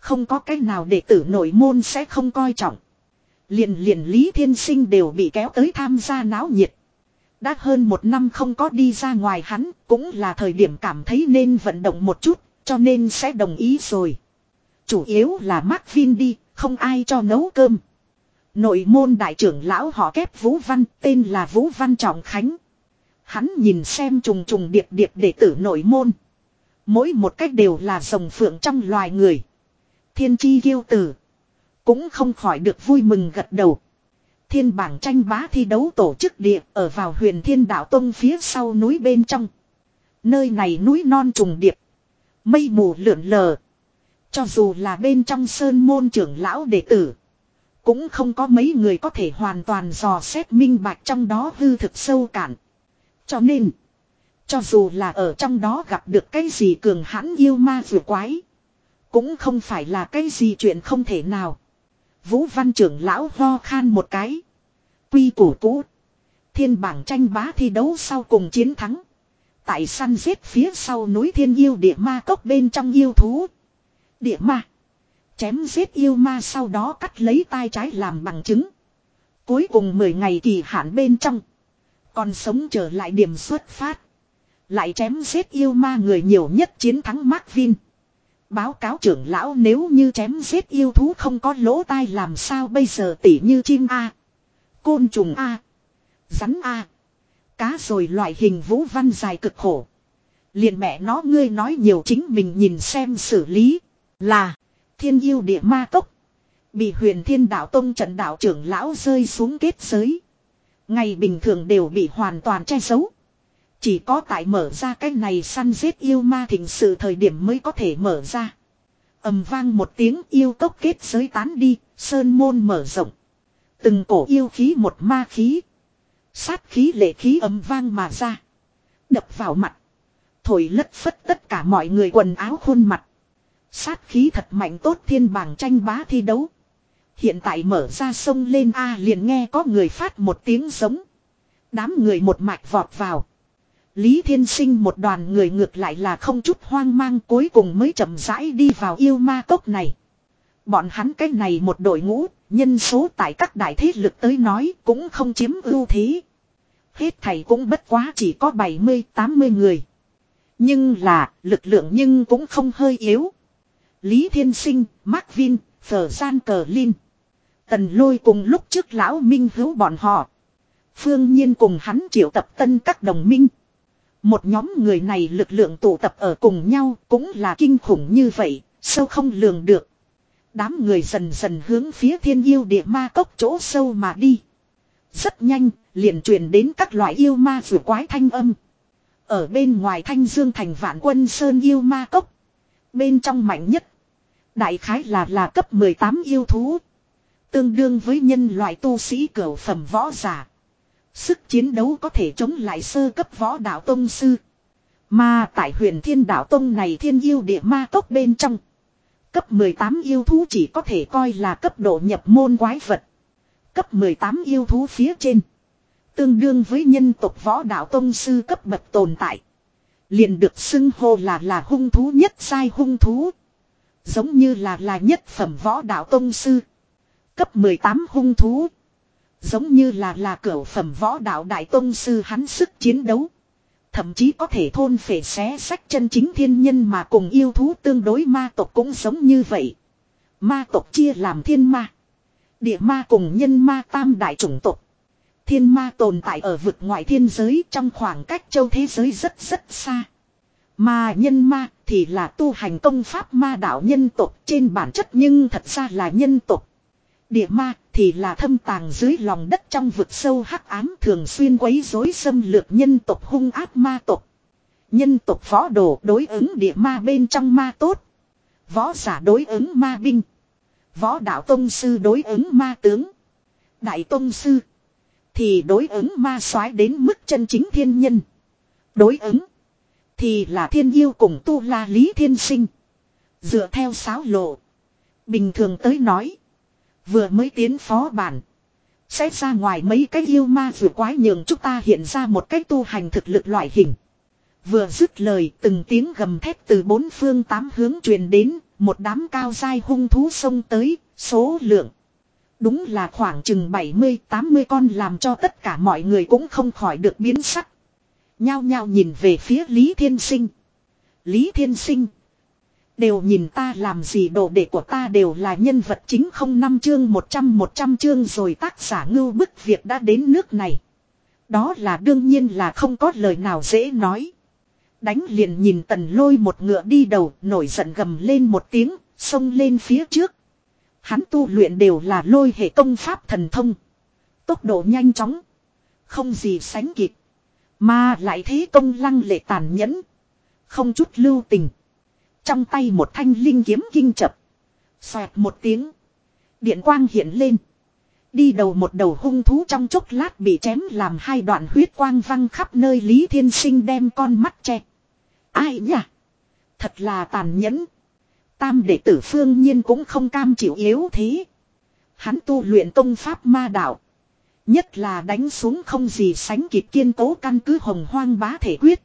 Không có cách nào đệ tử nội môn sẽ không coi trọng. Liền liền Lý Thiên Sinh đều bị kéo tới tham gia náo nhiệt. Đã hơn một năm không có đi ra ngoài hắn, cũng là thời điểm cảm thấy nên vận động một chút, cho nên sẽ đồng ý rồi. Chủ yếu là Mark Vin đi, không ai cho nấu cơm. Nội môn đại trưởng lão họ kép Vũ Văn, tên là Vũ Văn Trọng Khánh. Hắn nhìn xem trùng trùng điệp điệp đệ tử nội môn. Mỗi một cách đều là rồng phượng trong loài người. Thiên chi kiêu tử. Cũng không khỏi được vui mừng gật đầu. Thiên bảng tranh bá thi đấu tổ chức địa ở vào huyền thiên đạo tông phía sau núi bên trong. Nơi này núi non trùng điệp. Mây mù lượn lờ. Cho dù là bên trong sơn môn trưởng lão đệ tử. Cũng không có mấy người có thể hoàn toàn dò xét minh bạch trong đó hư thực sâu cạn. Cho nên. Cho dù là ở trong đó gặp được cái gì cường hãn yêu ma vừa quái. Cũng không phải là cái gì chuyện không thể nào. Vũ văn trưởng lão ho khan một cái. Quy củ cũ. Thiên bảng tranh bá thi đấu sau cùng chiến thắng. Tại săn giết phía sau núi thiên yêu địa ma cốc bên trong yêu thú. Địa ma. Chém giết yêu ma sau đó cắt lấy tai trái làm bằng chứng. Cuối cùng 10 ngày kỳ hạn bên trong. Còn sống trở lại điểm xuất phát. Lại chém giết yêu ma người nhiều nhất chiến thắng Mark Vin. Báo cáo trưởng lão nếu như chém giết yêu thú không có lỗ tai làm sao bây giờ tỉ như chim A. Côn trùng A. Rắn A. Cá rồi loại hình vũ văn dài cực khổ. liền mẹ nó ngươi nói nhiều chính mình nhìn xem xử lý. Là. Thiên yêu địa ma cốc. Bị huyền thiên đạo tông trận đạo trưởng lão rơi xuống kết giới. Ngày bình thường đều bị hoàn toàn che giấu. Chỉ có tại mở ra cái này săn giết yêu ma thịnh sự thời điểm mới có thể mở ra. ầm vang một tiếng yêu cốc kết giới tán đi, sơn môn mở rộng. Từng cổ yêu khí một ma khí. Sát khí lệ khí ầm vang mà ra. Đập vào mặt. Thổi lất phất tất cả mọi người quần áo khuôn mặt. Sát khí thật mạnh tốt thiên bảng tranh bá thi đấu. Hiện tại mở ra sông lên A liền nghe có người phát một tiếng giống. Đám người một mạch vọt vào. Lý Thiên Sinh một đoàn người ngược lại là không chút hoang mang cuối cùng mới chậm rãi đi vào yêu ma cốc này. Bọn hắn cái này một đội ngũ, nhân số tại các đại thế lực tới nói cũng không chiếm ưu thế. Hết thầy cũng bất quá chỉ có 70-80 người. Nhưng là, lực lượng nhưng cũng không hơi yếu. Lý Thiên Sinh, Mark Vin, Phở Gian Cờ Linh. Tần lôi cùng lúc trước lão minh hữu bọn họ. Phương nhiên cùng hắn triệu tập tân các đồng minh. Một nhóm người này lực lượng tụ tập ở cùng nhau cũng là kinh khủng như vậy, sâu không lường được. Đám người dần dần hướng phía thiên yêu địa ma cốc chỗ sâu mà đi. Rất nhanh, liền truyền đến các loại yêu ma vừa quái thanh âm. Ở bên ngoài thanh dương thành vạn quân sơn yêu ma cốc. Bên trong mạnh nhất. Đại khái là là cấp 18 yêu thú. Tương đương với nhân loại tu sĩ cửu phẩm võ giả. Sức chiến đấu có thể chống lại sơ cấp võ đạo tông sư. Mà tại huyền thiên đạo tông này thiên yêu địa ma tốc bên trong. Cấp 18 yêu thú chỉ có thể coi là cấp độ nhập môn quái vật. Cấp 18 yêu thú phía trên. Tương đương với nhân tộc võ đạo tông sư cấp bậc tồn tại. Liền được xưng hô là là hung thú nhất sai hung thú. Giống như là là nhất phẩm võ đạo tông sư. Cấp 18 hung thú. Giống như là là cửa phẩm võ đạo đại tông sư hắn sức chiến đấu. Thậm chí có thể thôn phệ xé sách chân chính thiên nhân mà cùng yêu thú tương đối ma tộc cũng giống như vậy. Ma tộc chia làm thiên ma. Địa ma cùng nhân ma tam đại chủng tộc. Thiên ma tồn tại ở vực ngoại thiên giới trong khoảng cách châu thế giới rất rất xa. Mà nhân ma thì là tu hành công pháp ma đạo nhân tộc trên bản chất nhưng thật ra là nhân tộc. Địa ma thì là thâm tàng dưới lòng đất trong vực sâu hắc ám thường xuyên quấy rối xâm lược nhân tộc hung ác ma tộc. Nhân tộc võ đồ đối ứng địa ma bên trong ma tốt. Võ giả đối ứng ma binh. Võ đạo tông sư đối ứng ma tướng. Đại tông sư. Thì đối ứng ma soái đến mức chân chính thiên nhân. Đối ứng. Thì là thiên yêu cùng tu la lý thiên sinh. Dựa theo sáo lộ. Bình thường tới nói. Vừa mới tiến phó bản. Sẽ ra ngoài mấy cái yêu ma vừa quái nhường chúng ta hiện ra một cách tu hành thực lực loại hình. Vừa dứt lời từng tiếng gầm thép từ bốn phương tám hướng truyền đến, một đám cao dai hung thú xông tới, số lượng. Đúng là khoảng chừng 70-80 con làm cho tất cả mọi người cũng không khỏi được biến sắc. Nhao nhao nhìn về phía Lý Thiên Sinh. Lý Thiên Sinh. Đều nhìn ta làm gì đồ đệ của ta đều là nhân vật chính không năm chương 100 100 chương rồi tác giả ngưu bức việc đã đến nước này. Đó là đương nhiên là không có lời nào dễ nói. Đánh liền nhìn tần lôi một ngựa đi đầu nổi giận gầm lên một tiếng, xông lên phía trước. Hắn tu luyện đều là lôi hệ công pháp thần thông. Tốc độ nhanh chóng. Không gì sánh kịp. Mà lại thế công lăng lệ tàn nhẫn. Không chút lưu tình. Trong tay một thanh linh kiếm kinh chập. Xoẹt một tiếng. Điện quang hiện lên. Đi đầu một đầu hung thú trong chốc lát bị chém làm hai đoạn huyết quang văng khắp nơi Lý Thiên Sinh đem con mắt che. Ai nhỉ? Thật là tàn nhẫn. Tam đệ tử phương nhiên cũng không cam chịu yếu thế. Hắn tu luyện công pháp ma đạo. Nhất là đánh xuống không gì sánh kịp kiên cố căn cứ hồng hoang bá thể quyết.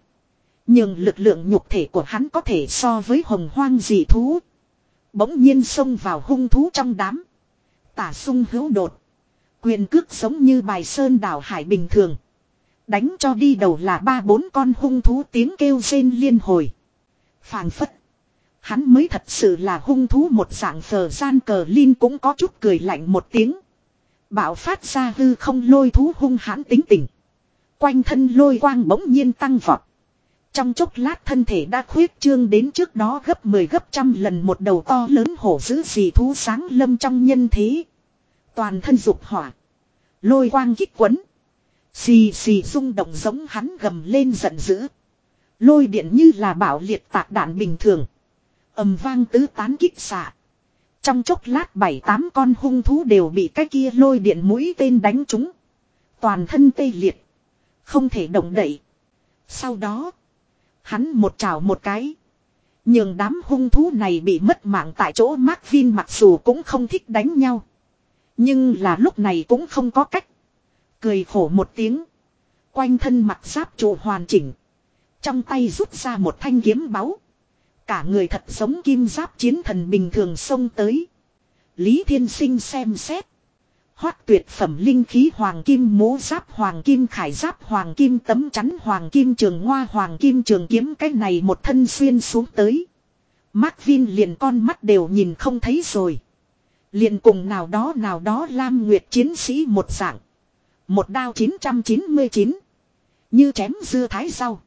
Nhưng lực lượng nhục thể của hắn có thể so với hồng hoang dị thú. Bỗng nhiên xông vào hung thú trong đám. Tả sung hữu đột. Quyền cước giống như bài sơn đảo hải bình thường. Đánh cho đi đầu là ba bốn con hung thú tiếng kêu rên liên hồi. Phàng phất. Hắn mới thật sự là hung thú một dạng phờ gian cờ Linh cũng có chút cười lạnh một tiếng. Bạo phát ra hư không lôi thú hung hãn tính tình. Quanh thân lôi quang bỗng nhiên tăng vọt. Trong chốc lát thân thể đã khuyết trương đến trước đó gấp 10 gấp trăm lần một đầu to lớn hổ dữ gì thú sáng lâm trong nhân thế. Toàn thân dục hỏa. Lôi quang kích quấn. Xì xì rung động giống hắn gầm lên giận dữ. Lôi điện như là bảo liệt tạc đạn bình thường. ầm vang tứ tán kích xạ. Trong chốc lát bảy, tám con hung thú đều bị cái kia lôi điện mũi tên đánh trúng. Toàn thân tê liệt. Không thể động đậy. Sau đó. Hắn một trào một cái. Nhưng đám hung thú này bị mất mạng tại chỗ Mark Vin mặc dù cũng không thích đánh nhau. Nhưng là lúc này cũng không có cách. Cười khổ một tiếng. Quanh thân mặt giáp trụ hoàn chỉnh. Trong tay rút ra một thanh kiếm báu. Cả người thật giống kim giáp chiến thần bình thường xông tới. Lý Thiên Sinh xem xét hoác tuyệt phẩm linh khí hoàng kim mố giáp hoàng kim, khải giáp hoàng kim, tấm chắn hoàng kim, trường hoa hoàng kim, trường kiếm cái này một thân xuyên xuống tới. Mark Vin liền con mắt đều nhìn không thấy rồi. Liền cùng nào đó nào đó Lam Nguyệt chiến sĩ một dạng. Một đao 999. Như chém dưa thái rau.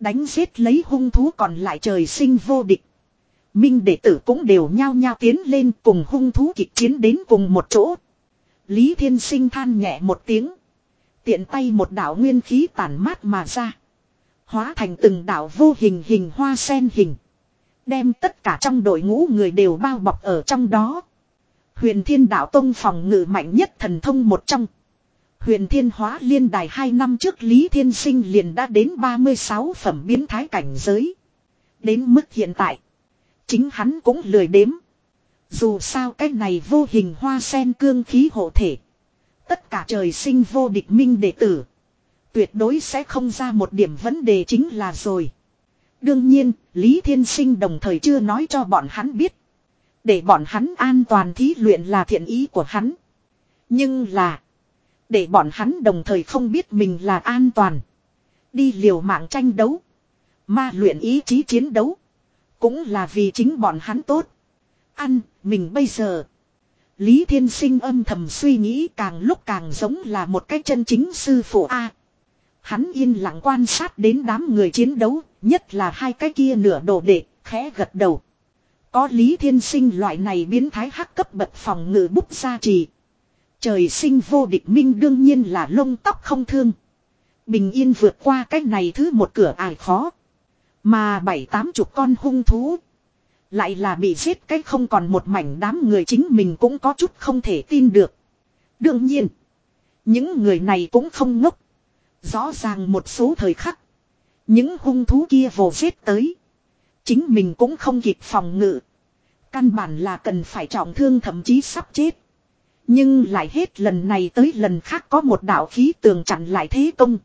Đánh giết lấy hung thú còn lại trời sinh vô địch. Minh đệ tử cũng đều nhao nhao tiến lên cùng hung thú kịch chiến đến cùng một chỗ. Lý Thiên Sinh than nhẹ một tiếng. Tiện tay một đạo nguyên khí tản mát mà ra. Hóa thành từng đạo vô hình hình hoa sen hình. Đem tất cả trong đội ngũ người đều bao bọc ở trong đó. Huyền Thiên Đạo Tông phòng ngự mạnh nhất thần thông một trong. Huyền Thiên Hóa Liên Đài hai năm trước Lý Thiên Sinh liền đã đến 36 phẩm biến thái cảnh giới. Đến mức hiện tại. Chính hắn cũng lười đếm. Dù sao cái này vô hình hoa sen cương khí hộ thể. Tất cả trời sinh vô địch minh đệ tử. Tuyệt đối sẽ không ra một điểm vấn đề chính là rồi. Đương nhiên, Lý Thiên Sinh đồng thời chưa nói cho bọn hắn biết. Để bọn hắn an toàn thí luyện là thiện ý của hắn. Nhưng là. Để bọn hắn đồng thời không biết mình là an toàn. Đi liều mạng tranh đấu. Ma luyện ý chí chiến đấu. Cũng là vì chính bọn hắn tốt. Ăn, mình bây giờ. Lý Thiên Sinh âm thầm suy nghĩ càng lúc càng giống là một cái chân chính sư phụ A. hắn yên lặng quan sát đến đám người chiến đấu, nhất là hai cái kia nửa đồ đệ, khẽ gật đầu. Có Lý Thiên Sinh loại này biến thái hắc cấp bậc phòng ngự bút gia trì. Trời sinh vô địch minh đương nhiên là lông tóc không thương. Bình yên vượt qua cái này thứ một cửa ải khó. Mà bảy tám chục con hung thú. Lại là bị giết cái không còn một mảnh đám người chính mình cũng có chút không thể tin được. Đương nhiên. Những người này cũng không ngốc. Rõ ràng một số thời khắc. Những hung thú kia vồ giết tới. Chính mình cũng không kịp phòng ngự. Căn bản là cần phải trọng thương thậm chí sắp chết. Nhưng lại hết lần này tới lần khác có một đạo khí tường chặn lại thế công.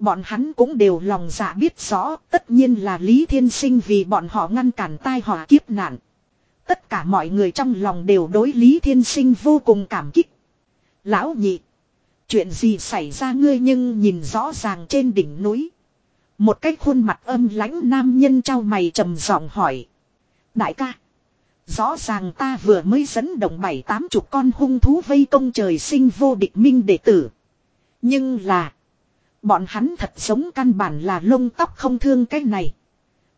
Bọn hắn cũng đều lòng dạ biết rõ, tất nhiên là Lý Thiên Sinh vì bọn họ ngăn cản tai họa kiếp nạn. Tất cả mọi người trong lòng đều đối Lý Thiên Sinh vô cùng cảm kích. Lão nhị, chuyện gì xảy ra ngươi nhưng nhìn rõ ràng trên đỉnh núi. Một cái khuôn mặt âm lãnh nam nhân trao mày trầm giọng hỏi. Đại ca, rõ ràng ta vừa mới dẫn động bảy tám chục con hung thú vây công trời sinh vô địch minh đệ tử. Nhưng là... Bọn hắn thật giống căn bản là lông tóc không thương cái này.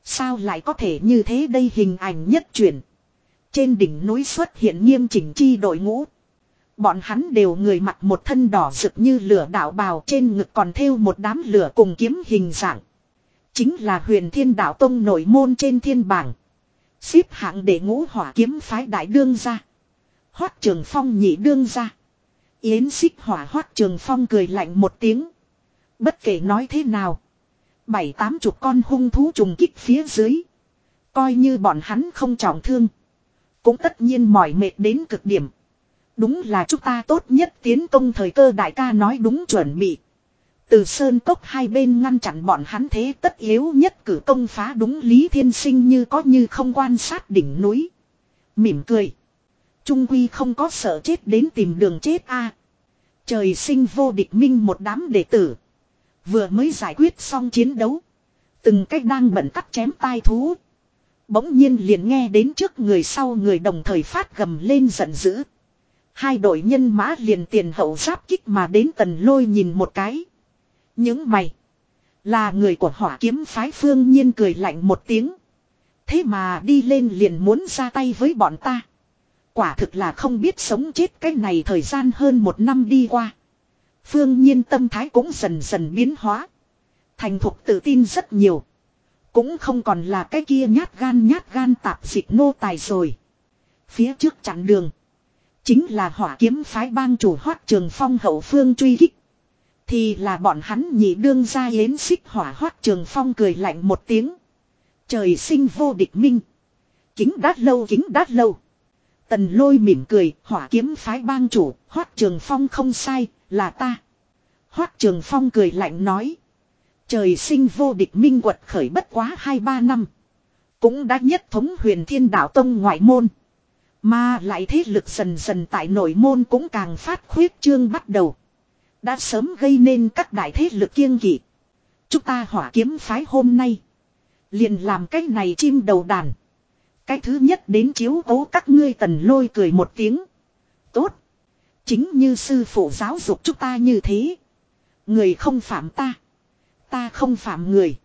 Sao lại có thể như thế đây hình ảnh nhất chuyển. Trên đỉnh núi xuất hiện nghiêm chỉnh chi đội ngũ. Bọn hắn đều người mặc một thân đỏ rực như lửa đạo bào, trên ngực còn thêu một đám lửa cùng kiếm hình dạng. Chính là huyền thiên đạo tông nổi môn trên thiên bảng. Xếp hạng để ngũ hỏa kiếm phái đại đương ra. Hoát trường phong nhị đương ra. Yến xích hỏa hoát trường phong cười lạnh một tiếng. Bất kể nói thế nào. Bảy tám chục con hung thú trùng kích phía dưới. Coi như bọn hắn không trọng thương. Cũng tất nhiên mỏi mệt đến cực điểm. Đúng là chúng ta tốt nhất tiến công thời cơ đại ca nói đúng chuẩn bị. Từ sơn cốc hai bên ngăn chặn bọn hắn thế tất yếu nhất cử công phá đúng Lý Thiên Sinh như có như không quan sát đỉnh núi. Mỉm cười. Trung Quy không có sợ chết đến tìm đường chết a. Trời sinh vô địch minh một đám đệ tử. Vừa mới giải quyết xong chiến đấu. Từng cách đang bận cắt chém tai thú. Bỗng nhiên liền nghe đến trước người sau người đồng thời phát gầm lên giận dữ. Hai đội nhân mã liền tiền hậu giáp kích mà đến tần lôi nhìn một cái. Những mày. Là người của hỏa kiếm phái phương nhiên cười lạnh một tiếng. Thế mà đi lên liền muốn ra tay với bọn ta. Quả thực là không biết sống chết cái này thời gian hơn một năm đi qua. Phương nhiên tâm thái cũng dần dần biến hóa. Thành thục tự tin rất nhiều. Cũng không còn là cái kia nhát gan nhát gan tạp dịch nô tài rồi. Phía trước chặn đường. Chính là hỏa kiếm phái bang chủ hoát trường phong hậu phương truy kích. Thì là bọn hắn nhị đương ra yến xích hỏa hoát trường phong cười lạnh một tiếng. Trời sinh vô địch minh. Kính đát lâu kính đát lâu. Tần lôi mỉm cười, hỏa kiếm phái bang chủ, hoát trường phong không sai, là ta. Hoác trường phong cười lạnh nói. Trời sinh vô địch minh quật khởi bất quá hai ba năm. Cũng đã nhất thống huyền thiên đạo tông ngoại môn. Mà lại thế lực dần dần tại nội môn cũng càng phát khuyết trương bắt đầu. Đã sớm gây nên các đại thế lực kiêng kỵ. Chúng ta hỏa kiếm phái hôm nay. Liền làm cái này chim đầu đàn. Cái thứ nhất đến chiếu cố các ngươi tần lôi cười một tiếng. Tốt. Chính như sư phụ giáo dục chúng ta như thế. Người không phạm ta. Ta không phạm người.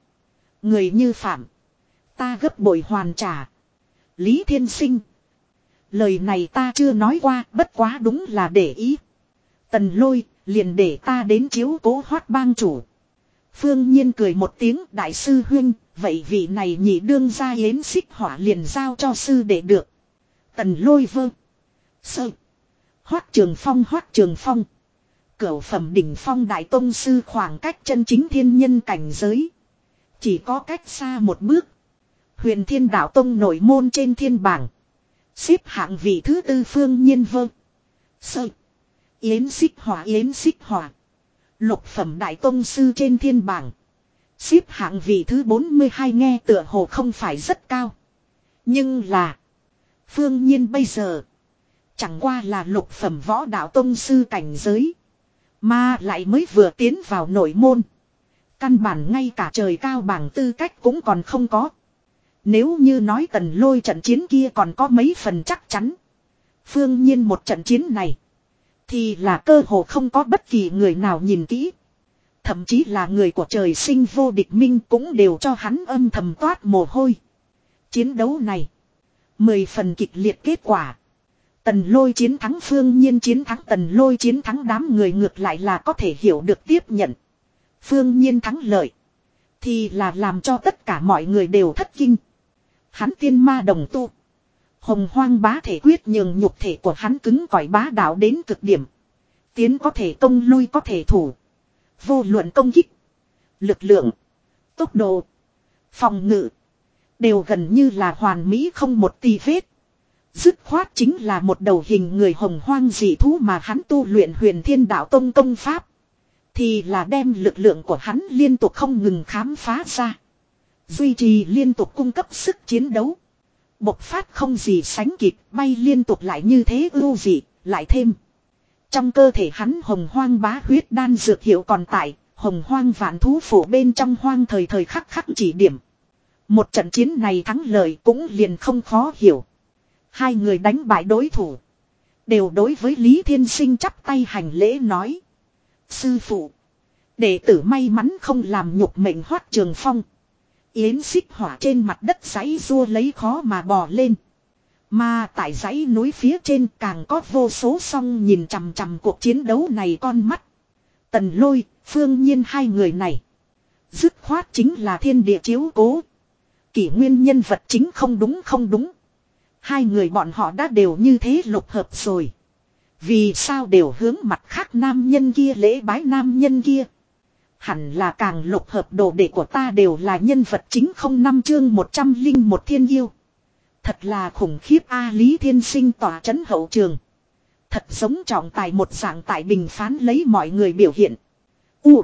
Người như phạm. Ta gấp bội hoàn trả. Lý Thiên Sinh. Lời này ta chưa nói qua bất quá đúng là để ý. Tần lôi liền để ta đến chiếu cố hoát bang chủ. Phương Nhiên cười một tiếng đại sư huynh, vậy vị này nhị đương ra yến xích hỏa liền giao cho sư để được. Tần lôi vơ. Sợi. Hoát trường phong hoát trường phong. Cửu phẩm đỉnh phong đại tông sư khoảng cách chân chính thiên nhân cảnh giới. Chỉ có cách xa một bước. Huyền thiên đạo tông nổi môn trên thiên bảng. Xếp hạng vị thứ tư phương nhiên vơ. Sợ. Yến xích hỏa, yến xích hỏa. Lục phẩm đại tông sư trên thiên bảng. Xếp hạng vị thứ 42 nghe tựa hồ không phải rất cao. Nhưng là. Phương nhiên bây giờ. Chẳng qua là lục phẩm võ đạo tông sư cảnh giới. Mà lại mới vừa tiến vào nội môn. Căn bản ngay cả trời cao bảng tư cách cũng còn không có. Nếu như nói tần lôi trận chiến kia còn có mấy phần chắc chắn. Phương nhiên một trận chiến này. Thì là cơ hồ không có bất kỳ người nào nhìn kỹ. Thậm chí là người của trời sinh vô địch minh cũng đều cho hắn âm thầm toát mồ hôi. Chiến đấu này. Mười phần kịch liệt kết quả. Tần lôi chiến thắng phương nhiên chiến thắng tần lôi chiến thắng đám người ngược lại là có thể hiểu được tiếp nhận. Phương nhiên thắng lợi. Thì là làm cho tất cả mọi người đều thất kinh. Hắn tiên ma đồng tu. Hồng hoang bá thể quyết nhường nhục thể của hắn cứng cỏi bá đạo đến cực điểm. Tiến có thể công lui có thể thủ. Vô luận công kích. Lực lượng. Tốc độ. Phòng ngự. Đều gần như là hoàn mỹ không một tì vết. Dứt khoát chính là một đầu hình người hồng hoang dị thú mà hắn tu luyện huyền thiên đạo tông công pháp. Thì là đem lực lượng của hắn liên tục không ngừng khám phá ra. Duy trì liên tục cung cấp sức chiến đấu. Bộc phát không gì sánh kịp, bay liên tục lại như thế ưu dị, lại thêm. Trong cơ thể hắn hồng hoang bá huyết đan dược hiệu còn tại, hồng hoang vạn thú phủ bên trong hoang thời thời khắc khắc chỉ điểm. Một trận chiến này thắng lợi cũng liền không khó hiểu. Hai người đánh bại đối thủ. Đều đối với Lý Thiên Sinh chắp tay hành lễ nói. Sư phụ. Đệ tử may mắn không làm nhục mệnh hoát trường phong. Yến xích hỏa trên mặt đất giấy rua lấy khó mà bò lên. Mà tại dãy núi phía trên càng có vô số song nhìn chằm chằm cuộc chiến đấu này con mắt. Tần lôi, phương nhiên hai người này. Dứt khoát chính là thiên địa chiếu cố. Kỷ nguyên nhân vật chính không đúng không đúng. Hai người bọn họ đã đều như thế lục hợp rồi. Vì sao đều hướng mặt khác nam nhân kia lễ bái nam nhân kia. Hẳn là càng lục hợp đồ đệ của ta đều là nhân vật chính không năm chương một trăm linh một thiên yêu. Thật là khủng khiếp A, Lý Thiên Sinh tỏa chấn hậu trường. Thật giống trọng tài một dạng tại bình phán lấy mọi người biểu hiện. U.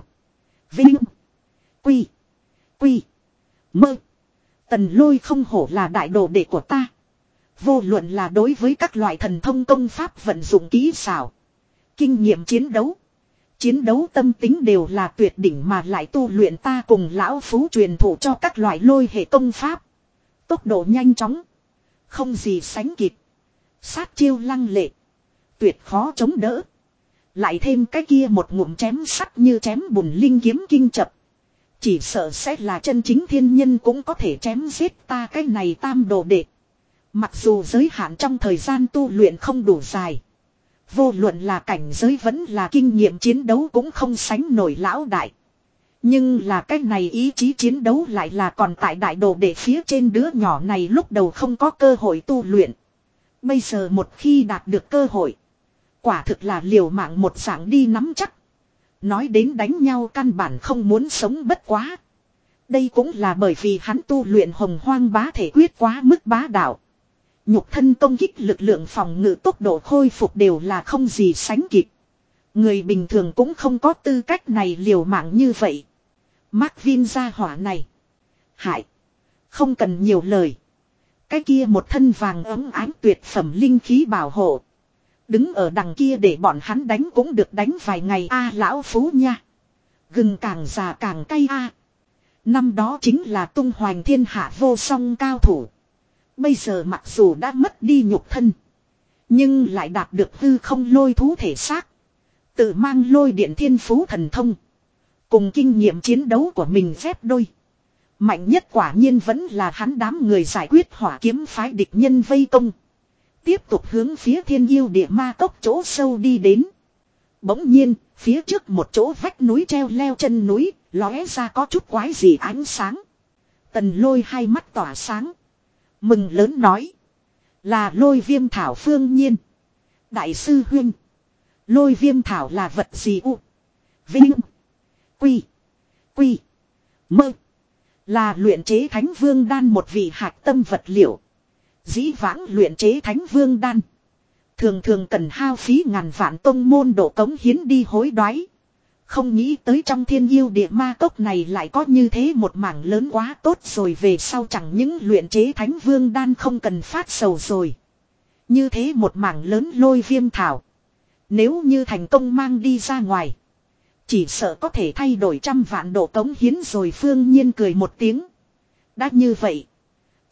Vinh. Quy. Quy. Mơ. Tần lôi không hổ là đại đồ đệ của ta. Vô luận là đối với các loại thần thông công pháp vận dụng kỹ xảo. Kinh nghiệm chiến đấu. Chiến đấu tâm tính đều là tuyệt đỉnh mà lại tu luyện ta cùng lão phú truyền thụ cho các loại lôi hệ công pháp. Tốc độ nhanh chóng. Không gì sánh kịp. Sát chiêu lăng lệ. Tuyệt khó chống đỡ. Lại thêm cái kia một ngụm chém sắt như chém bùn linh kiếm kinh chập. Chỉ sợ sẽ là chân chính thiên nhân cũng có thể chém giết ta cái này tam đồ đệ. Mặc dù giới hạn trong thời gian tu luyện không đủ dài. Vô luận là cảnh giới vẫn là kinh nghiệm chiến đấu cũng không sánh nổi lão đại. Nhưng là cái này ý chí chiến đấu lại là còn tại đại đồ để phía trên đứa nhỏ này lúc đầu không có cơ hội tu luyện. Bây giờ một khi đạt được cơ hội. Quả thực là liều mạng một dạng đi nắm chắc. Nói đến đánh nhau căn bản không muốn sống bất quá. Đây cũng là bởi vì hắn tu luyện hồng hoang bá thể quyết quá mức bá đạo. Nhục thân công kích lực lượng phòng ngự tốc độ khôi phục đều là không gì sánh kịp. Người bình thường cũng không có tư cách này liều mạng như vậy. Mark Vin ra hỏa này. Hại. Không cần nhiều lời. Cái kia một thân vàng ấm ánh tuyệt phẩm linh khí bảo hộ. Đứng ở đằng kia để bọn hắn đánh cũng được đánh vài ngày a à, lão phú nha. Gừng càng già càng cay a. Năm đó chính là tung hoành thiên hạ vô song cao thủ. Bây giờ mặc dù đã mất đi nhục thân. Nhưng lại đạt được hư không lôi thú thể xác. Tự mang lôi điện thiên phú thần thông. Cùng kinh nghiệm chiến đấu của mình phép đôi. Mạnh nhất quả nhiên vẫn là hắn đám người giải quyết hỏa kiếm phái địch nhân vây công. Tiếp tục hướng phía thiên yêu địa ma tốc chỗ sâu đi đến. Bỗng nhiên, phía trước một chỗ vách núi treo leo chân núi, lóe ra có chút quái gì ánh sáng. Tần lôi hai mắt tỏa sáng. Mừng lớn nói. Là lôi viêm thảo phương nhiên. Đại sư huyên. Lôi viêm thảo là vật gì u? Vinh. Quy. Quy. Mơ. Là luyện chế thánh vương đan một vị hạt tâm vật liệu. Dĩ vãng luyện chế thánh vương đan. Thường thường cần hao phí ngàn vạn tông môn độ cống hiến đi hối đoái. Không nghĩ tới trong thiên yêu địa ma cốc này lại có như thế một mảng lớn quá tốt rồi về sau chẳng những luyện chế thánh vương đan không cần phát sầu rồi. Như thế một mảng lớn lôi viêm thảo. Nếu như thành công mang đi ra ngoài. Chỉ sợ có thể thay đổi trăm vạn độ cống hiến rồi phương nhiên cười một tiếng. Đã như vậy.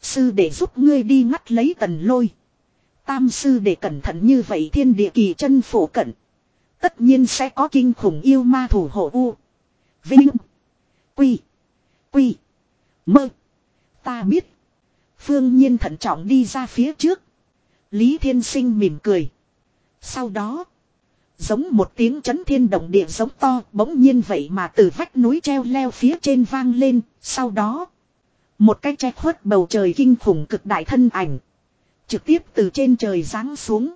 Sư để giúp ngươi đi ngắt lấy tần lôi. Tam sư để cẩn thận như vậy thiên địa kỳ chân phổ cận. Tất nhiên sẽ có kinh khủng yêu ma thủ hộ u. Vinh. Quy. Quy. Mơ. Ta biết. Phương nhiên thận trọng đi ra phía trước. Lý Thiên Sinh mỉm cười. Sau đó. Giống một tiếng chấn thiên động địa giống to bỗng nhiên vậy mà từ vách núi treo leo phía trên vang lên. Sau đó. Một cái che khuất bầu trời kinh khủng cực đại thân ảnh. Trực tiếp từ trên trời giáng xuống.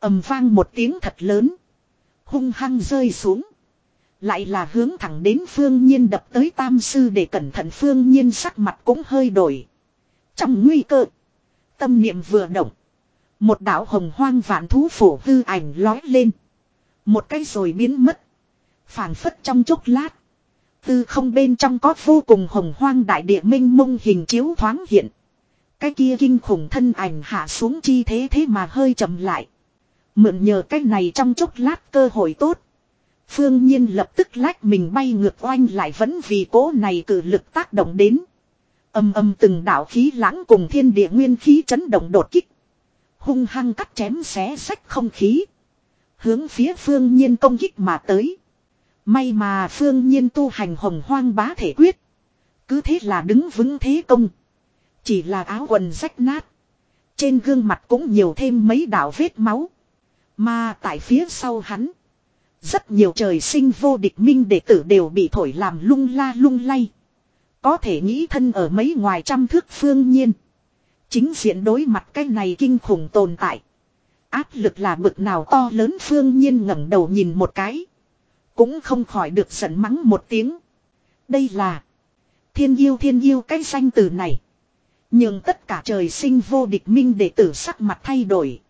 ầm vang một tiếng thật lớn. Hung hăng rơi xuống. Lại là hướng thẳng đến phương nhiên đập tới tam sư để cẩn thận phương nhiên sắc mặt cũng hơi đổi. Trong nguy cơ. Tâm niệm vừa động. Một đạo hồng hoang vạn thú phổ hư ảnh lói lên. Một cái rồi biến mất. phảng phất trong chốc lát. Tư không bên trong có vô cùng hồng hoang đại địa minh mông hình chiếu thoáng hiện. Cái kia kinh khủng thân ảnh hạ xuống chi thế thế mà hơi chậm lại. Mượn nhờ cái này trong chốc lát cơ hội tốt. Phương Nhiên lập tức lách mình bay ngược oanh lại vẫn vì cố này cử lực tác động đến. Âm âm từng đạo khí lãng cùng thiên địa nguyên khí chấn động đột kích. Hung hăng cắt chém xé sách không khí. Hướng phía phương nhiên công kích mà tới. May mà phương nhiên tu hành hồng hoang bá thể quyết. Cứ thế là đứng vững thế công. Chỉ là áo quần rách nát. Trên gương mặt cũng nhiều thêm mấy đạo vết máu. Mà tại phía sau hắn. Rất nhiều trời sinh vô địch minh đệ tử đều bị thổi làm lung la lung lay. Có thể nghĩ thân ở mấy ngoài trăm thước phương nhiên. Chính diện đối mặt cái này kinh khủng tồn tại. Áp lực là bực nào to lớn phương nhiên ngẩng đầu nhìn một cái. Cũng không khỏi được giận mắng một tiếng. Đây là thiên yêu thiên yêu cái danh từ này. Nhưng tất cả trời sinh vô địch minh đệ tử sắc mặt thay đổi.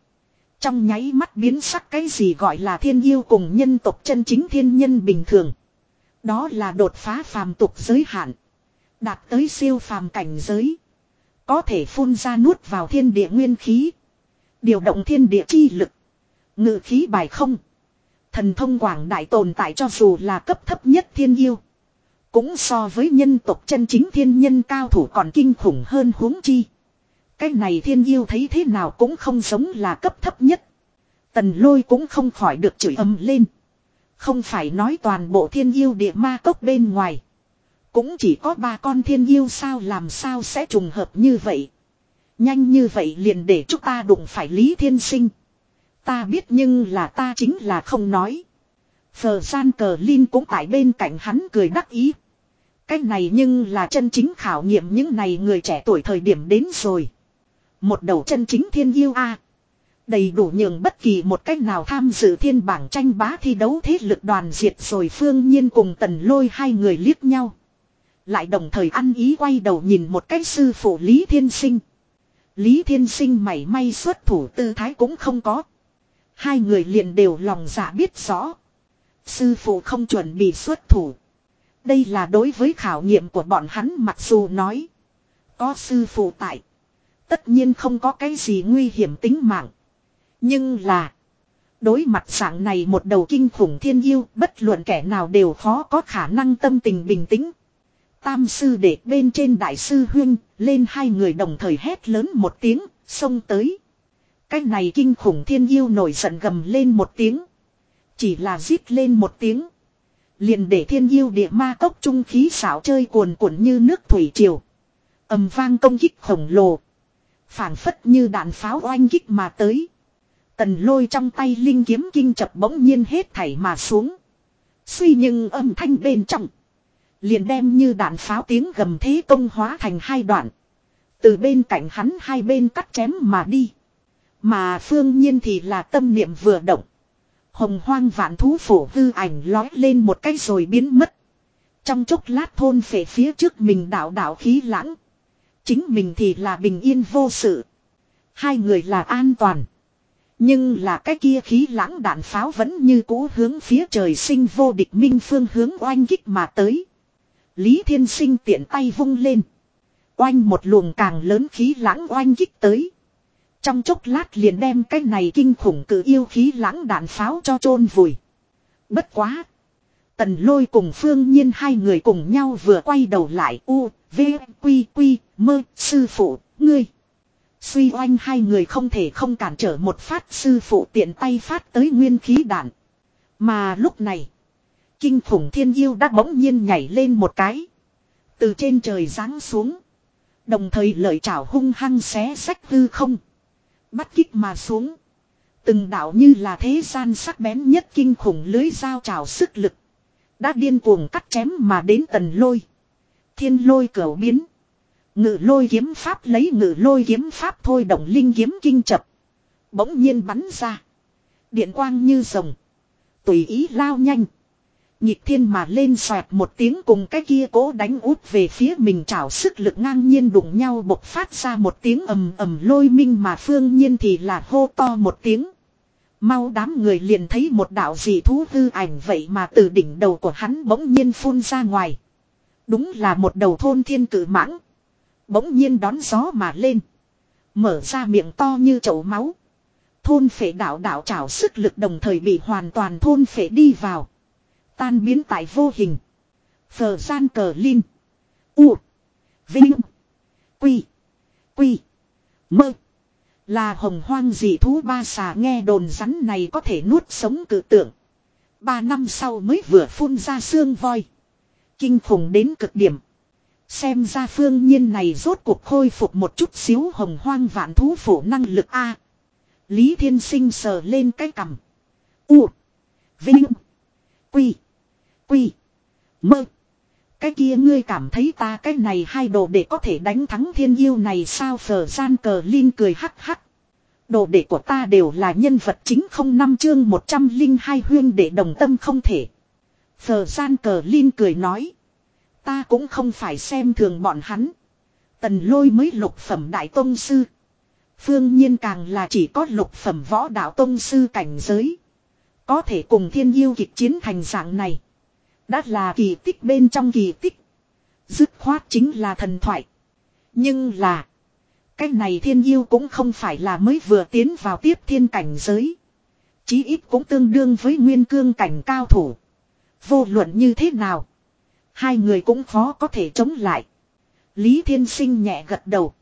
Trong nháy mắt biến sắc cái gì gọi là thiên yêu cùng nhân tộc chân chính thiên nhân bình thường. Đó là đột phá phàm tục giới hạn. Đạt tới siêu phàm cảnh giới. Có thể phun ra nuốt vào thiên địa nguyên khí. Điều động thiên địa chi lực. Ngự khí bài không. Thần thông quảng đại tồn tại cho dù là cấp thấp nhất thiên yêu. Cũng so với nhân tộc chân chính thiên nhân cao thủ còn kinh khủng hơn huống chi. Cái này thiên yêu thấy thế nào cũng không giống là cấp thấp nhất. Tần lôi cũng không khỏi được chửi ầm lên. Không phải nói toàn bộ thiên yêu địa ma cốc bên ngoài. Cũng chỉ có ba con thiên yêu sao làm sao sẽ trùng hợp như vậy. Nhanh như vậy liền để chúng ta đụng phải Lý Thiên Sinh. Ta biết nhưng là ta chính là không nói. Phờ gian cờ Linh cũng tại bên cạnh hắn cười đắc ý. Cách này nhưng là chân chính khảo nghiệm những này người trẻ tuổi thời điểm đến rồi. Một đầu chân chính thiên yêu a Đầy đủ nhường bất kỳ một cách nào tham dự thiên bảng tranh bá thi đấu thế lực đoàn diệt rồi phương nhiên cùng tần lôi hai người liếc nhau. Lại đồng thời ăn ý quay đầu nhìn một cách sư phụ Lý Thiên Sinh. Lý Thiên Sinh mảy may xuất thủ tư thái cũng không có. Hai người liền đều lòng dạ biết rõ. Sư phụ không chuẩn bị xuất thủ. Đây là đối với khảo nghiệm của bọn hắn mặc dù nói. Có sư phụ tại. Tất nhiên không có cái gì nguy hiểm tính mạng. Nhưng là. Đối mặt dạng này một đầu kinh khủng thiên yêu. Bất luận kẻ nào đều khó có khả năng tâm tình bình tĩnh. Tam sư đệ bên trên đại sư huyên. Lên hai người đồng thời hét lớn một tiếng. Xông tới. Cái này kinh khủng thiên yêu nổi giận gầm lên một tiếng. Chỉ là rít lên một tiếng. Liền để thiên yêu địa ma cốc trung khí xảo chơi cuồn cuộn như nước thủy triều. ầm vang công kích khổng lồ phảng phất như đạn pháo oanh kích mà tới. Tần lôi trong tay linh kiếm kinh chập bỗng nhiên hết thảy mà xuống. Suy nhưng âm thanh bên trong. Liền đem như đạn pháo tiếng gầm thế công hóa thành hai đoạn. Từ bên cạnh hắn hai bên cắt chém mà đi. Mà phương nhiên thì là tâm niệm vừa động. Hồng hoang vạn thú phổ hư ảnh lói lên một cái rồi biến mất. Trong chốc lát thôn phệ phía trước mình đảo đảo khí lãng. Chính mình thì là bình yên vô sự. Hai người là an toàn. Nhưng là cái kia khí lãng đạn pháo vẫn như cũ hướng phía trời sinh vô địch minh phương hướng oanh kích mà tới. Lý Thiên Sinh tiện tay vung lên. Oanh một luồng càng lớn khí lãng oanh kích tới. Trong chốc lát liền đem cái này kinh khủng cử yêu khí lãng đạn pháo cho chôn vùi. Bất quá. Tần lôi cùng phương nhiên hai người cùng nhau vừa quay đầu lại u, v, quy, quy, mơ, sư phụ, ngươi. Suy oanh hai người không thể không cản trở một phát sư phụ tiện tay phát tới nguyên khí đạn. Mà lúc này, kinh khủng thiên yêu đã bỗng nhiên nhảy lên một cái. Từ trên trời giáng xuống. Đồng thời lợi chảo hung hăng xé sách hư không. Bắt kích mà xuống. Từng đạo như là thế gian sắc bén nhất kinh khủng lưới dao trào sức lực. Đã điên cuồng cắt chém mà đến tần lôi. Thiên lôi cửu biến. Ngự lôi kiếm pháp lấy ngự lôi kiếm pháp thôi động linh kiếm kinh chập. Bỗng nhiên bắn ra. Điện quang như rồng. Tùy ý lao nhanh. Nhịp thiên mà lên xoẹt một tiếng cùng cái kia cố đánh út về phía mình trảo sức lực ngang nhiên đụng nhau bộc phát ra một tiếng ầm ầm lôi minh mà phương nhiên thì là hô to một tiếng. Mau đám người liền thấy một đạo dị thú hư ảnh vậy mà từ đỉnh đầu của hắn bỗng nhiên phun ra ngoài. Đúng là một đầu thôn thiên cử mãng. Bỗng nhiên đón gió mà lên. Mở ra miệng to như chậu máu. Thôn phệ đạo đạo trảo sức lực đồng thời bị hoàn toàn thôn phệ đi vào. Tan biến tại vô hình. Phờ gian cờ linh. U. Vinh. Quy. Quy. Mơ. Là hồng hoang dị thú ba xà nghe đồn rắn này có thể nuốt sống cử tượng. Ba năm sau mới vừa phun ra xương voi. Kinh khủng đến cực điểm. Xem ra phương nhiên này rốt cuộc khôi phục một chút xíu hồng hoang vạn thú phổ năng lực A. Lý Thiên Sinh sờ lên cái cằm. U. Vinh. Quy. Quy. Mơ. Cái kia ngươi cảm thấy ta cái này hai đồ để có thể đánh thắng thiên yêu này sao phở gian cờ Linh cười hắc hắc. Đồ đệ của ta đều là nhân vật chính không năm chương 102 huyên để đồng tâm không thể. Phở gian cờ Linh cười nói. Ta cũng không phải xem thường bọn hắn. Tần lôi mới lục phẩm đại tông sư. Phương nhiên càng là chỉ có lục phẩm võ đạo tông sư cảnh giới. Có thể cùng thiên yêu kịch chiến thành dạng này. Đã là kỳ tích bên trong kỳ tích. Dứt khoát chính là thần thoại. Nhưng là. Cái này thiên yêu cũng không phải là mới vừa tiến vào tiếp thiên cảnh giới. Chí ít cũng tương đương với nguyên cương cảnh cao thủ. Vô luận như thế nào. Hai người cũng khó có thể chống lại. Lý Thiên Sinh nhẹ gật đầu.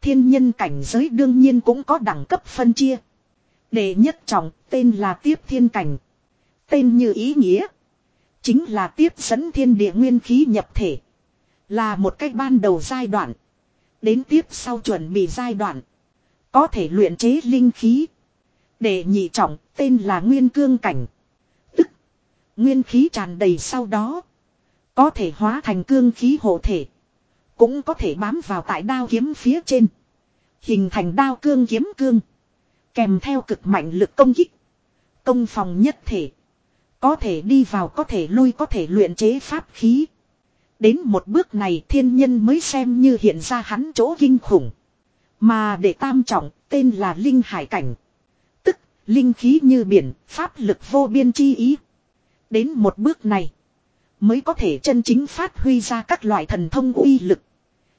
Thiên nhân cảnh giới đương nhiên cũng có đẳng cấp phân chia. Đệ nhất trọng tên là tiếp thiên cảnh. Tên như ý nghĩa. Chính là tiếp dẫn thiên địa nguyên khí nhập thể. Là một cách ban đầu giai đoạn. Đến tiếp sau chuẩn bị giai đoạn. Có thể luyện chế linh khí. Đệ nhị trọng, tên là nguyên cương cảnh. Tức. Nguyên khí tràn đầy sau đó. Có thể hóa thành cương khí hộ thể. Cũng có thể bám vào tại đao kiếm phía trên. Hình thành đao cương kiếm cương. Kèm theo cực mạnh lực công kích. Công phòng nhất thể. Có thể đi vào có thể lui có thể luyện chế pháp khí. Đến một bước này thiên nhân mới xem như hiện ra hắn chỗ kinh khủng. Mà để tam trọng tên là linh hải cảnh. Tức linh khí như biển, pháp lực vô biên chi ý. Đến một bước này mới có thể chân chính phát huy ra các loại thần thông uy lực.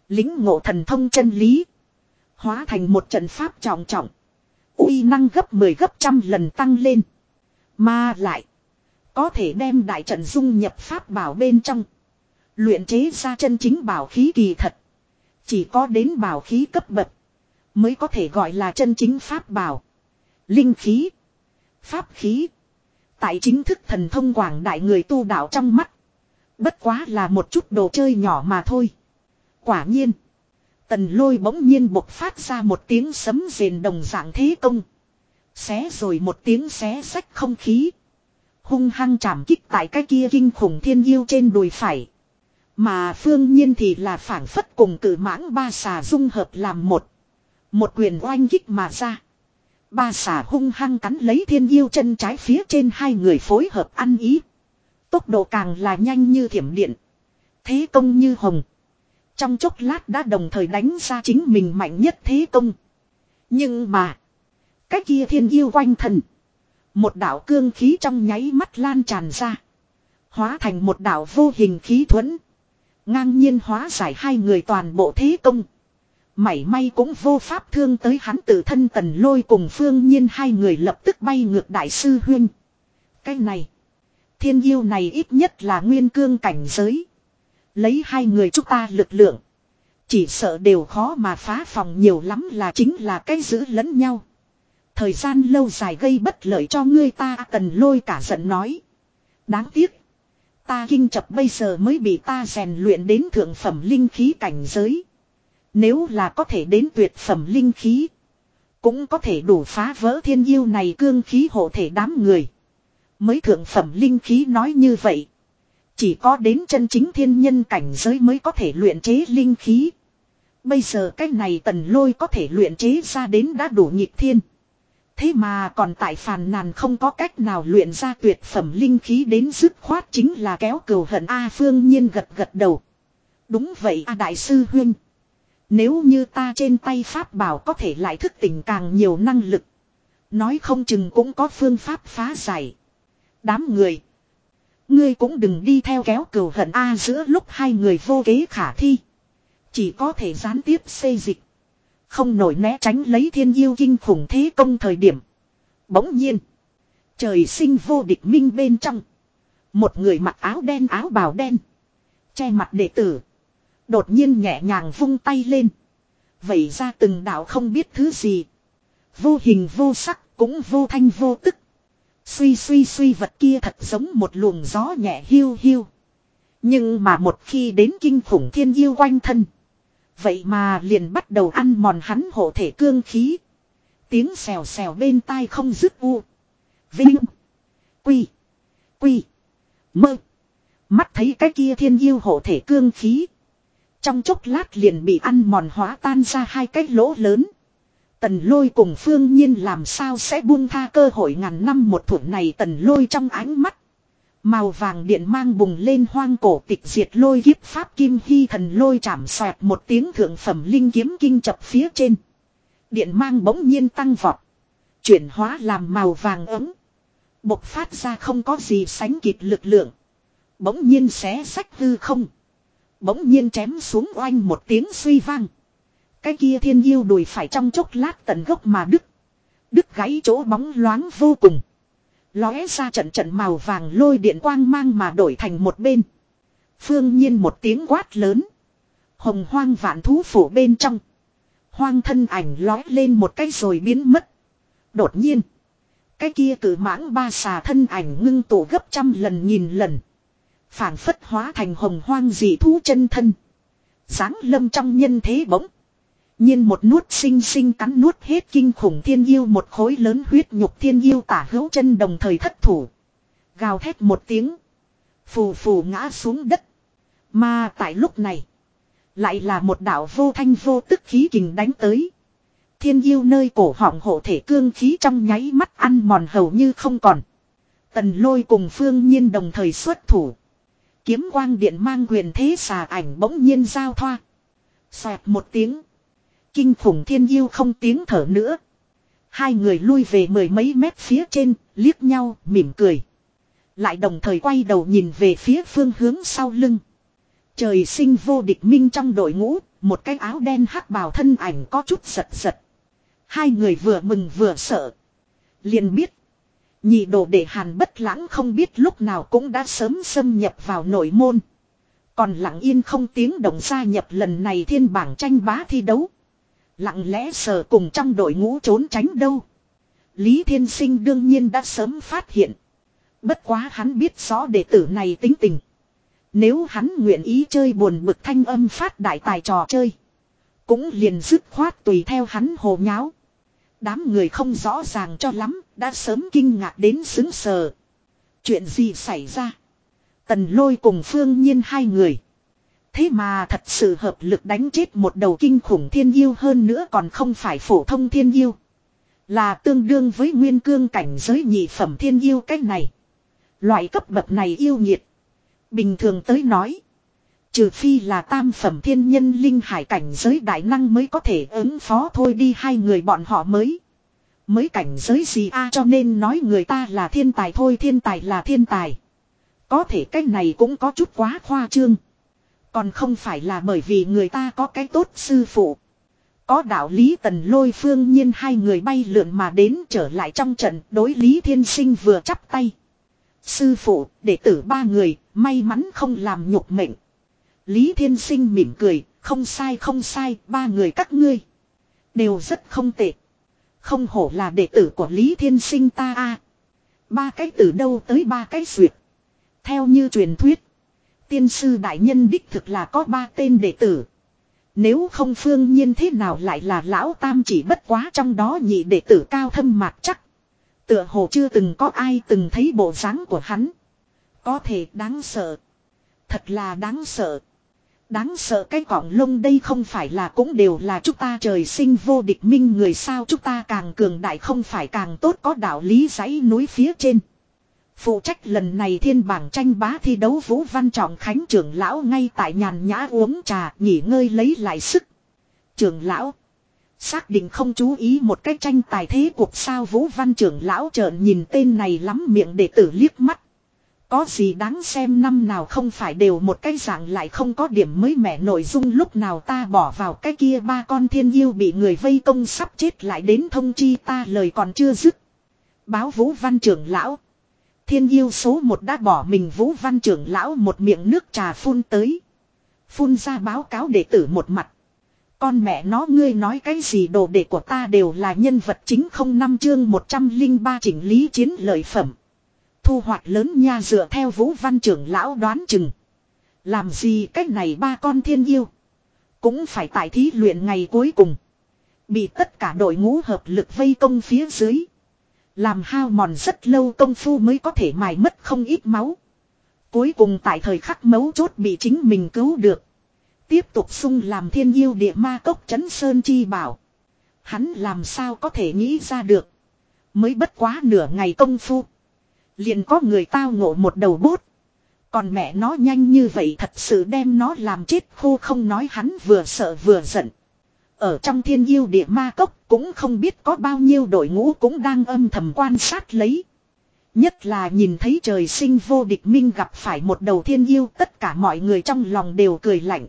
Lính ngộ thần thông chân lý. Hóa thành một trận pháp trọng trọng. uy năng gấp 10 gấp trăm lần tăng lên. Mà lại. Có thể đem đại trận dung nhập pháp bảo bên trong. Luyện chế ra chân chính bảo khí kỳ thật. Chỉ có đến bảo khí cấp bậc. Mới có thể gọi là chân chính pháp bảo. Linh khí. Pháp khí. Tại chính thức thần thông quảng đại người tu đạo trong mắt. Bất quá là một chút đồ chơi nhỏ mà thôi. Quả nhiên. Tần lôi bỗng nhiên bộc phát ra một tiếng sấm rền đồng dạng thế công. Xé rồi một tiếng xé sách không khí. Hung hăng chạm kích tại cái kia kinh khủng thiên yêu trên đùi phải. Mà phương nhiên thì là phản phất cùng cử mãng ba xà dung hợp làm một. Một quyền oanh kích mà ra. Ba xà hung hăng cắn lấy thiên yêu chân trái phía trên hai người phối hợp ăn ý. Tốc độ càng là nhanh như thiểm điện. Thế công như hồng. Trong chốc lát đã đồng thời đánh ra chính mình mạnh nhất thế công. Nhưng mà. Cái kia thiên yêu quanh thần. Một đạo cương khí trong nháy mắt lan tràn ra. Hóa thành một đạo vô hình khí thuẫn. Ngang nhiên hóa giải hai người toàn bộ thế công. Mảy may cũng vô pháp thương tới hắn tự thân tần lôi cùng phương nhiên hai người lập tức bay ngược đại sư huyên. Cái này. Thiên yêu này ít nhất là nguyên cương cảnh giới. Lấy hai người chúng ta lực lượng. Chỉ sợ đều khó mà phá phòng nhiều lắm là chính là cái giữ lẫn nhau. Thời gian lâu dài gây bất lợi cho ngươi ta cần lôi cả giận nói. Đáng tiếc. Ta kinh chập bây giờ mới bị ta rèn luyện đến thượng phẩm linh khí cảnh giới. Nếu là có thể đến tuyệt phẩm linh khí. Cũng có thể đủ phá vỡ thiên yêu này cương khí hộ thể đám người. Mới thượng phẩm linh khí nói như vậy. Chỉ có đến chân chính thiên nhân cảnh giới mới có thể luyện chế linh khí. Bây giờ cái này tần lôi có thể luyện chế ra đến đã đủ nhịp thiên. Thế mà còn tại phàn nàn không có cách nào luyện ra tuyệt phẩm linh khí đến dứt khoát chính là kéo cừu hận A phương nhiên gật gật đầu. Đúng vậy A đại sư huynh. Nếu như ta trên tay pháp bảo có thể lại thức tỉnh càng nhiều năng lực. Nói không chừng cũng có phương pháp phá giải. Đám người. Ngươi cũng đừng đi theo kéo cừu hận A giữa lúc hai người vô kế khả thi. Chỉ có thể gián tiếp xây dịch. Không nổi né tránh lấy thiên yêu kinh khủng thế công thời điểm. Bỗng nhiên. Trời sinh vô địch minh bên trong. Một người mặc áo đen áo bào đen. Che mặt đệ tử. Đột nhiên nhẹ nhàng vung tay lên. vậy ra từng đạo không biết thứ gì. Vô hình vô sắc cũng vô thanh vô tức. Suy suy suy vật kia thật giống một luồng gió nhẹ hiu hiu. Nhưng mà một khi đến kinh khủng thiên yêu quanh thân. Vậy mà liền bắt đầu ăn mòn hắn hộ thể cương khí. Tiếng xèo xèo bên tai không dứt u. Vinh. Quy. Quy. Mơ. Mắt thấy cái kia thiên yêu hộ thể cương khí. Trong chốc lát liền bị ăn mòn hóa tan ra hai cái lỗ lớn. Tần lôi cùng phương nhiên làm sao sẽ buông tha cơ hội ngàn năm một thủ này tần lôi trong ánh mắt. Màu vàng điện mang bùng lên hoang cổ tịch diệt lôi kiếp pháp kim hy thần lôi chạm xoẹt một tiếng thượng phẩm linh kiếm kinh chập phía trên. Điện mang bỗng nhiên tăng vọt. Chuyển hóa làm màu vàng ấm. Bộc phát ra không có gì sánh kịp lực lượng. Bỗng nhiên xé sách hư không. Bỗng nhiên chém xuống oanh một tiếng suy vang. Cái kia thiên yêu đùi phải trong chốc lát tận gốc mà đứt. Đứt gãy chỗ bóng loáng vô cùng. Lóe ra trận trận màu vàng lôi điện quang mang mà đổi thành một bên. Phương nhiên một tiếng quát lớn. Hồng hoang vạn thú phủ bên trong. Hoang thân ảnh lói lên một cái rồi biến mất. Đột nhiên. Cái kia cử mãng ba xà thân ảnh ngưng tụ gấp trăm lần nghìn lần. phảng phất hóa thành hồng hoang dị thú chân thân. Giáng lâm trong nhân thế bỗng nhiên một nuốt sinh sinh cắn nuốt hết kinh khủng thiên yêu một khối lớn huyết nhục thiên yêu tả hữu chân đồng thời thất thủ. Gào thét một tiếng. Phù phù ngã xuống đất. Mà tại lúc này. Lại là một đạo vô thanh vô tức khí kình đánh tới. Thiên yêu nơi cổ họng hộ thể cương khí trong nháy mắt ăn mòn hầu như không còn. Tần lôi cùng phương nhiên đồng thời xuất thủ. Kiếm quang điện mang quyền thế xà ảnh bỗng nhiên giao thoa. Xoẹt một tiếng. Kinh khủng thiên yêu không tiếng thở nữa. Hai người lui về mười mấy mét phía trên, liếc nhau, mỉm cười. Lại đồng thời quay đầu nhìn về phía phương hướng sau lưng. Trời sinh vô địch minh trong đội ngũ, một cái áo đen hắc bào thân ảnh có chút giật giật. Hai người vừa mừng vừa sợ. liền biết. Nhị đồ để hàn bất lãng không biết lúc nào cũng đã sớm xâm nhập vào nội môn. Còn lặng yên không tiếng động gia nhập lần này thiên bảng tranh bá thi đấu. Lặng lẽ sờ cùng trong đội ngũ trốn tránh đâu. Lý Thiên Sinh đương nhiên đã sớm phát hiện. Bất quá hắn biết rõ đệ tử này tính tình. Nếu hắn nguyện ý chơi buồn bực thanh âm phát đại tài trò chơi. Cũng liền dứt khoát tùy theo hắn hồ nháo. Đám người không rõ ràng cho lắm, đã sớm kinh ngạc đến xứng sờ. Chuyện gì xảy ra? Tần lôi cùng phương nhiên hai người. Thế mà thật sự hợp lực đánh chết một đầu kinh khủng thiên yêu hơn nữa còn không phải phổ thông thiên yêu. Là tương đương với nguyên cương cảnh giới nhị phẩm thiên yêu cách này. Loại cấp bậc này yêu nhiệt. Bình thường tới nói. Trừ phi là tam phẩm thiên nhân linh hải cảnh giới đại năng mới có thể ứng phó thôi đi hai người bọn họ mới. Mới cảnh giới gì a cho nên nói người ta là thiên tài thôi thiên tài là thiên tài. Có thể cái này cũng có chút quá khoa trương. Còn không phải là bởi vì người ta có cái tốt sư phụ. Có đạo lý tần lôi phương nhiên hai người bay lượn mà đến trở lại trong trận đối lý thiên sinh vừa chắp tay. Sư phụ, đệ tử ba người, may mắn không làm nhục mệnh. Lý thiên sinh mỉm cười, không sai không sai, ba người các ngươi. Đều rất không tệ. Không hổ là đệ tử của Lý thiên sinh ta a Ba cái từ đâu tới ba cái duyệt. Theo như truyền thuyết. Tiên sư đại nhân đích thực là có ba tên đệ tử. Nếu không phương nhiên thế nào lại là lão tam chỉ bất quá trong đó nhị đệ tử cao thâm mạc chắc. Tựa hồ chưa từng có ai từng thấy bộ dáng của hắn. Có thể đáng sợ. Thật là đáng sợ. Đáng sợ cái cọng lông đây không phải là cũng đều là chúng ta trời sinh vô địch minh người sao chúng ta càng cường đại không phải càng tốt có đạo lý giấy núi phía trên. Phụ trách lần này thiên bảng tranh bá thi đấu Vũ Văn Trọng Khánh trưởng lão ngay tại nhàn nhã uống trà, nghỉ ngơi lấy lại sức. Trưởng lão. Xác định không chú ý một cách tranh tài thế cuộc sao Vũ Văn trưởng lão trợn nhìn tên này lắm miệng để tử liếc mắt. Có gì đáng xem năm nào không phải đều một cái dạng lại không có điểm mới mẻ nội dung lúc nào ta bỏ vào cái kia ba con thiên yêu bị người vây công sắp chết lại đến thông chi ta lời còn chưa dứt. Báo Vũ Văn trưởng lão. Thiên yêu số một đã bỏ mình Vũ Văn trưởng lão một miệng nước trà phun tới. Phun ra báo cáo đệ tử một mặt. Con mẹ nó ngươi nói cái gì đồ đệ của ta đều là nhân vật chính không năm chương 103 chỉnh lý chiến lợi phẩm. Thu hoạch lớn nha dựa theo Vũ Văn trưởng lão đoán chừng. Làm gì cách này ba con thiên yêu. Cũng phải tại thí luyện ngày cuối cùng. Bị tất cả đội ngũ hợp lực vây công phía dưới. Làm hao mòn rất lâu công phu mới có thể mài mất không ít máu. Cuối cùng tại thời khắc mấu chốt bị chính mình cứu được. Tiếp tục sung làm thiên yêu địa ma cốc chấn sơn chi bảo. Hắn làm sao có thể nghĩ ra được. Mới bất quá nửa ngày công phu. Liền có người tao ngộ một đầu bút. Còn mẹ nó nhanh như vậy thật sự đem nó làm chết khô không nói hắn vừa sợ vừa giận. Ở trong thiên yêu địa ma cốc cũng không biết có bao nhiêu đội ngũ cũng đang âm thầm quan sát lấy. Nhất là nhìn thấy trời sinh vô địch minh gặp phải một đầu thiên yêu tất cả mọi người trong lòng đều cười lạnh.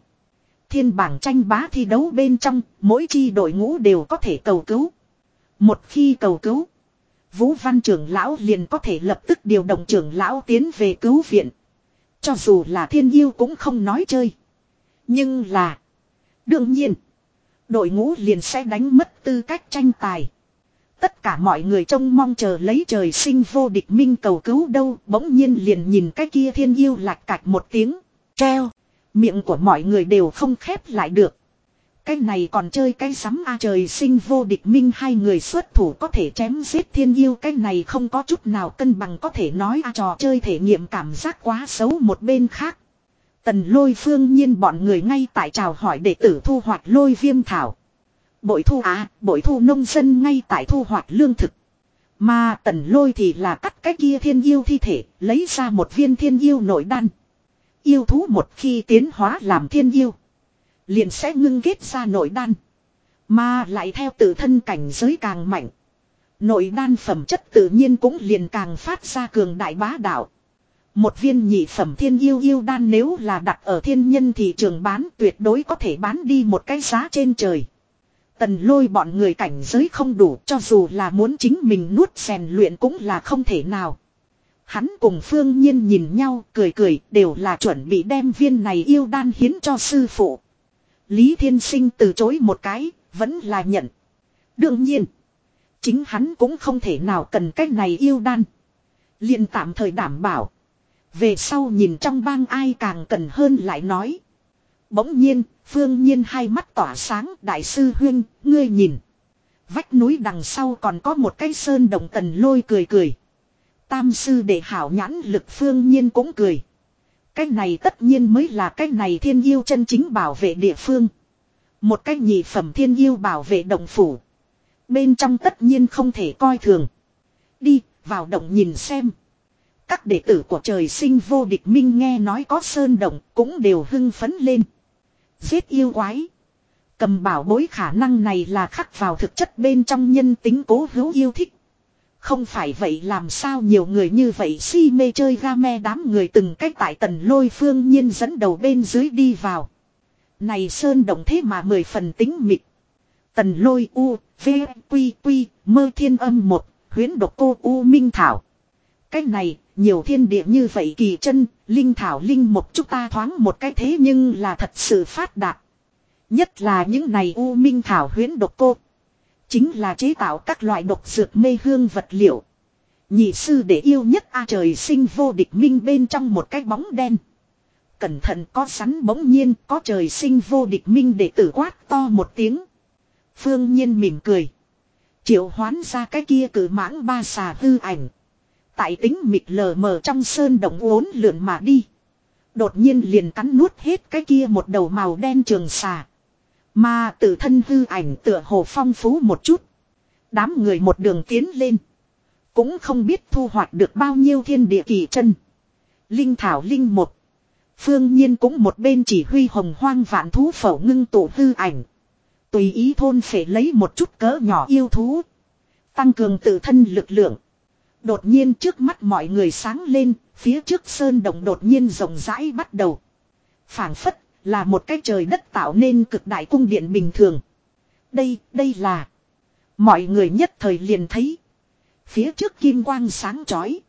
Thiên bảng tranh bá thi đấu bên trong, mỗi chi đội ngũ đều có thể cầu cứu. Một khi cầu cứu, Vũ Văn trưởng lão liền có thể lập tức điều động trưởng lão tiến về cứu viện. Cho dù là thiên yêu cũng không nói chơi. Nhưng là, đương nhiên, đội ngũ liền sẽ đánh mất tư cách tranh tài. Tất cả mọi người trông mong chờ lấy trời sinh vô địch minh cầu cứu đâu, bỗng nhiên liền nhìn cái kia thiên yêu lạc cạch một tiếng, treo. Miệng của mọi người đều không khép lại được. Cái này còn chơi cái sắm a trời sinh vô địch minh hai người xuất thủ có thể chém giết thiên yêu cái này không có chút nào cân bằng có thể nói a trò chơi thể nghiệm cảm giác quá xấu một bên khác. Tần lôi phương nhiên bọn người ngay tại chào hỏi đệ tử thu hoạch lôi viêm thảo. Bội thu à, bội thu nông dân ngay tại thu hoạch lương thực. Mà tần lôi thì là cắt cái kia thiên yêu thi thể, lấy ra một viên thiên yêu nội đan. Yêu thú một khi tiến hóa làm thiên yêu. Liền sẽ ngưng kết ra nội đan. Mà lại theo tự thân cảnh giới càng mạnh. Nội đan phẩm chất tự nhiên cũng liền càng phát ra cường đại bá đạo. Một viên nhị phẩm thiên yêu yêu đan nếu là đặt ở thiên nhân thị trường bán tuyệt đối có thể bán đi một cái giá trên trời. Tần lôi bọn người cảnh giới không đủ cho dù là muốn chính mình nuốt rèn luyện cũng là không thể nào. Hắn cùng phương nhiên nhìn nhau cười cười đều là chuẩn bị đem viên này yêu đan hiến cho sư phụ. Lý Thiên Sinh từ chối một cái, vẫn là nhận. Đương nhiên, chính hắn cũng không thể nào cần cái này yêu đan. liền tạm thời đảm bảo. Về sau nhìn trong bang ai càng cần hơn lại nói. Bỗng nhiên, phương nhiên hai mắt tỏa sáng đại sư huyên, ngươi nhìn. Vách núi đằng sau còn có một cái sơn đồng tần lôi cười cười. Tam sư để hảo nhãn lực phương nhiên cũng cười. Cái này tất nhiên mới là cái này thiên yêu chân chính bảo vệ địa phương. Một cái nhị phẩm thiên yêu bảo vệ động phủ. Bên trong tất nhiên không thể coi thường. Đi, vào động nhìn xem. Các đệ tử của trời sinh vô địch minh nghe nói có sơn động cũng đều hưng phấn lên. Giết yêu quái. Cầm bảo bối khả năng này là khắc vào thực chất bên trong nhân tính cố hữu yêu thích. Không phải vậy làm sao nhiều người như vậy si mê chơi game đám người từng cách tại tần lôi phương nhiên dẫn đầu bên dưới đi vào. Này sơn động thế mà mười phần tính mịt. Tần lôi u, v, quy quy, mơ thiên âm một, huyến độc cô u minh thảo. Cách này, nhiều thiên địa như vậy kỳ chân, linh thảo linh một chúng ta thoáng một cái thế nhưng là thật sự phát đạt. Nhất là những này u minh thảo huyến độc cô. Chính là chế tạo các loại độc dược mê hương vật liệu. Nhị sư để yêu nhất a trời sinh vô địch minh bên trong một cái bóng đen. Cẩn thận có sắn bỗng nhiên có trời sinh vô địch minh để tử quát to một tiếng. Phương nhiên mỉm cười. Triệu hoán ra cái kia cử mãng ba xà hư ảnh. Tại tính mịt lờ mờ trong sơn động uốn lượn mà đi. Đột nhiên liền cắn nuốt hết cái kia một đầu màu đen trường xà. Mà tự thân hư ảnh tựa hồ phong phú một chút. Đám người một đường tiến lên. Cũng không biết thu hoạch được bao nhiêu thiên địa kỳ chân. Linh thảo linh một. Phương nhiên cũng một bên chỉ huy hồng hoang vạn thú phẩu ngưng tụ hư ảnh. Tùy ý thôn phải lấy một chút cỡ nhỏ yêu thú. Tăng cường tự thân lực lượng. Đột nhiên trước mắt mọi người sáng lên, phía trước sơn đồng đột nhiên rộng rãi bắt đầu. phảng phất là một cái trời đất tạo nên cực đại cung điện bình thường. Đây, đây là. Mọi người nhất thời liền thấy. Phía trước kim quang sáng chói.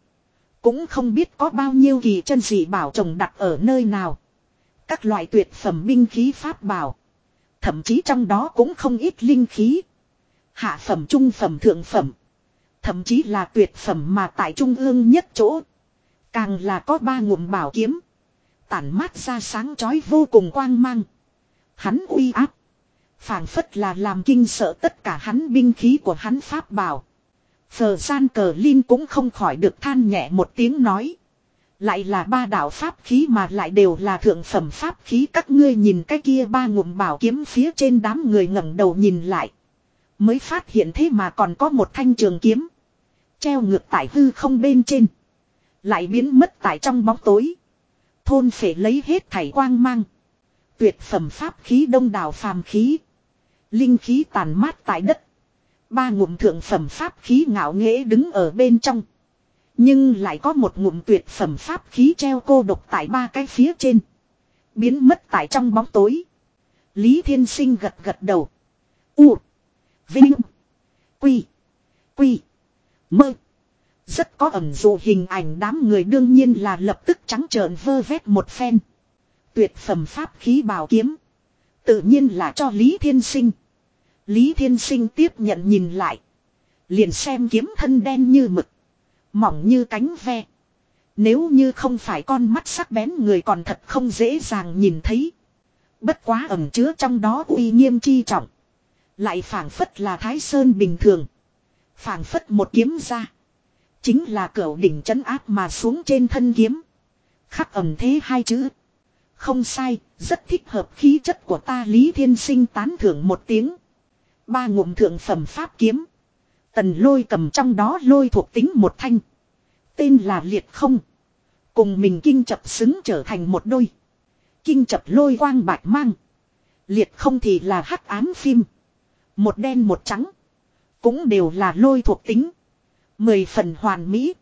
Cũng không biết có bao nhiêu kỳ chân dị bảo trồng đặt ở nơi nào. Các loại tuyệt phẩm binh khí pháp bảo. Thậm chí trong đó cũng không ít linh khí. Hạ phẩm trung phẩm thượng phẩm. Thậm chí là tuyệt phẩm mà tại trung ương nhất chỗ. Càng là có ba ngụm bảo kiếm. Tản mát ra sáng chói vô cùng quang mang. Hắn uy áp. phảng phất là làm kinh sợ tất cả hắn binh khí của hắn pháp bảo. Phờ gian cờ Linh cũng không khỏi được than nhẹ một tiếng nói. Lại là ba đạo pháp khí mà lại đều là thượng phẩm pháp khí các ngươi nhìn cái kia ba ngụm bảo kiếm phía trên đám người ngẩng đầu nhìn lại. Mới phát hiện thế mà còn có một thanh trường kiếm. Treo ngược tại hư không bên trên. Lại biến mất tại trong bóng tối. Thôn phải lấy hết thảy quang mang. Tuyệt phẩm pháp khí đông đảo phàm khí. Linh khí tàn mát tại đất. Ba ngụm thượng phẩm pháp khí ngạo nghễ đứng ở bên trong. Nhưng lại có một ngụm tuyệt phẩm pháp khí treo cô độc tại ba cái phía trên. Biến mất tại trong bóng tối. Lý Thiên Sinh gật gật đầu. U. Vinh. Quy. Quy. Mơ. Rất có ẩn dụ hình ảnh đám người đương nhiên là lập tức trắng trợn vơ vét một phen. Tuyệt phẩm pháp khí bào kiếm. Tự nhiên là cho Lý Thiên Sinh. Lý Thiên Sinh tiếp nhận nhìn lại. Liền xem kiếm thân đen như mực. Mỏng như cánh ve. Nếu như không phải con mắt sắc bén người còn thật không dễ dàng nhìn thấy. Bất quá ẩm chứa trong đó uy nghiêm chi trọng. Lại phảng phất là thái sơn bình thường. phảng phất một kiếm ra. Chính là cửu đỉnh chấn áp mà xuống trên thân kiếm. Khắc ẩm thế hai chữ. Không sai, rất thích hợp khí chất của ta Lý Thiên Sinh tán thưởng một tiếng. Ba ngụm thượng phẩm pháp kiếm. Tần lôi cầm trong đó lôi thuộc tính một thanh. Tên là liệt không. Cùng mình kinh chập xứng trở thành một đôi. Kinh chập lôi quang bạch mang. Liệt không thì là hắc ám phim. Một đen một trắng. Cũng đều là lôi thuộc tính. Mười phần hoàn mỹ.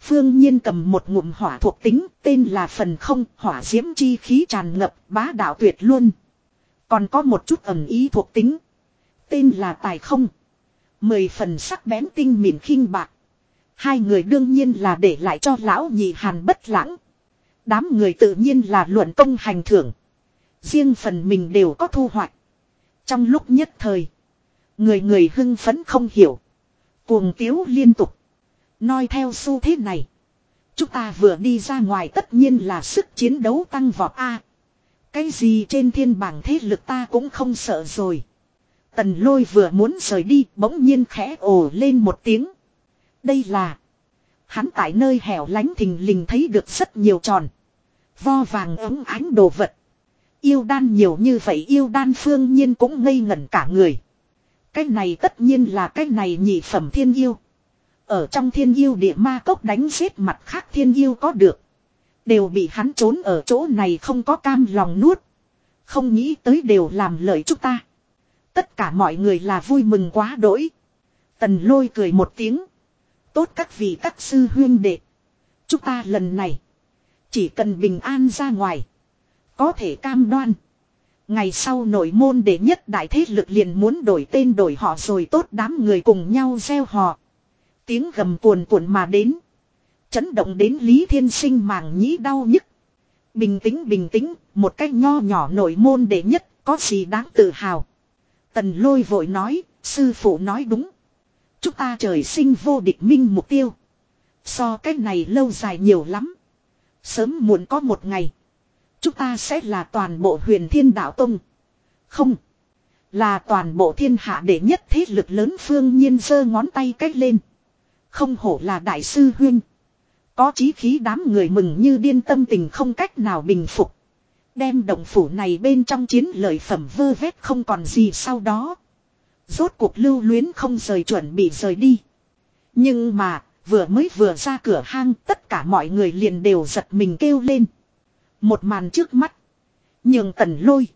Phương Nhiên cầm một ngụm hỏa thuộc tính, tên là phần không, hỏa diễm chi khí tràn ngập, bá đạo tuyệt luôn. Còn có một chút ẩn ý thuộc tính. Tên là tài không. Mười phần sắc bén tinh mịn khinh bạc. Hai người đương nhiên là để lại cho lão nhị hàn bất lãng. Đám người tự nhiên là luận công hành thưởng. Riêng phần mình đều có thu hoạch. Trong lúc nhất thời. Người người hưng phấn không hiểu. Cuồng tiếu liên tục. Nói theo xu thế này. Chúng ta vừa đi ra ngoài tất nhiên là sức chiến đấu tăng vọt A. cái gì trên thiên bảng thế lực ta cũng không sợ rồi. Tần lôi vừa muốn rời đi, bỗng nhiên khẽ ồ lên một tiếng. Đây là. Hắn tại nơi hẻo lánh thình lình thấy được rất nhiều tròn. Vo vàng ống ánh đồ vật. Yêu đan nhiều như vậy, yêu đan phương nhiên cũng ngây ngẩn cả người. Cái này tất nhiên là cái này nhị phẩm thiên yêu. Ở trong thiên yêu địa ma cốc đánh giết mặt khác thiên yêu có được. Đều bị hắn trốn ở chỗ này không có cam lòng nuốt. Không nghĩ tới đều làm lợi chúng ta. Tất cả mọi người là vui mừng quá đỗi. Tần lôi cười một tiếng. Tốt các vị các sư huyên đệ. Chúng ta lần này. Chỉ cần bình an ra ngoài. Có thể cam đoan. Ngày sau nội môn đệ nhất đại thế lực liền muốn đổi tên đổi họ rồi tốt đám người cùng nhau gieo họ. Tiếng gầm cuồn cuộn mà đến. Chấn động đến Lý Thiên Sinh màng nhĩ đau nhức. Bình tĩnh bình tĩnh, một cách nho nhỏ nội môn đệ nhất, có gì đáng tự hào. Tần lôi vội nói, sư phụ nói đúng. Chúng ta trời sinh vô địch minh mục tiêu. So cách này lâu dài nhiều lắm. Sớm muộn có một ngày. Chúng ta sẽ là toàn bộ huyền thiên đạo tông. Không. Là toàn bộ thiên hạ đệ nhất thế lực lớn phương nhiên giơ ngón tay cách lên. Không hổ là đại sư huyên. Có chí khí đám người mừng như điên tâm tình không cách nào bình phục. Đem động phủ này bên trong chiến lợi phẩm vơ vét không còn gì sau đó. Rốt cuộc lưu luyến không rời chuẩn bị rời đi. Nhưng mà, vừa mới vừa ra cửa hang tất cả mọi người liền đều giật mình kêu lên. Một màn trước mắt. Nhường tần lôi.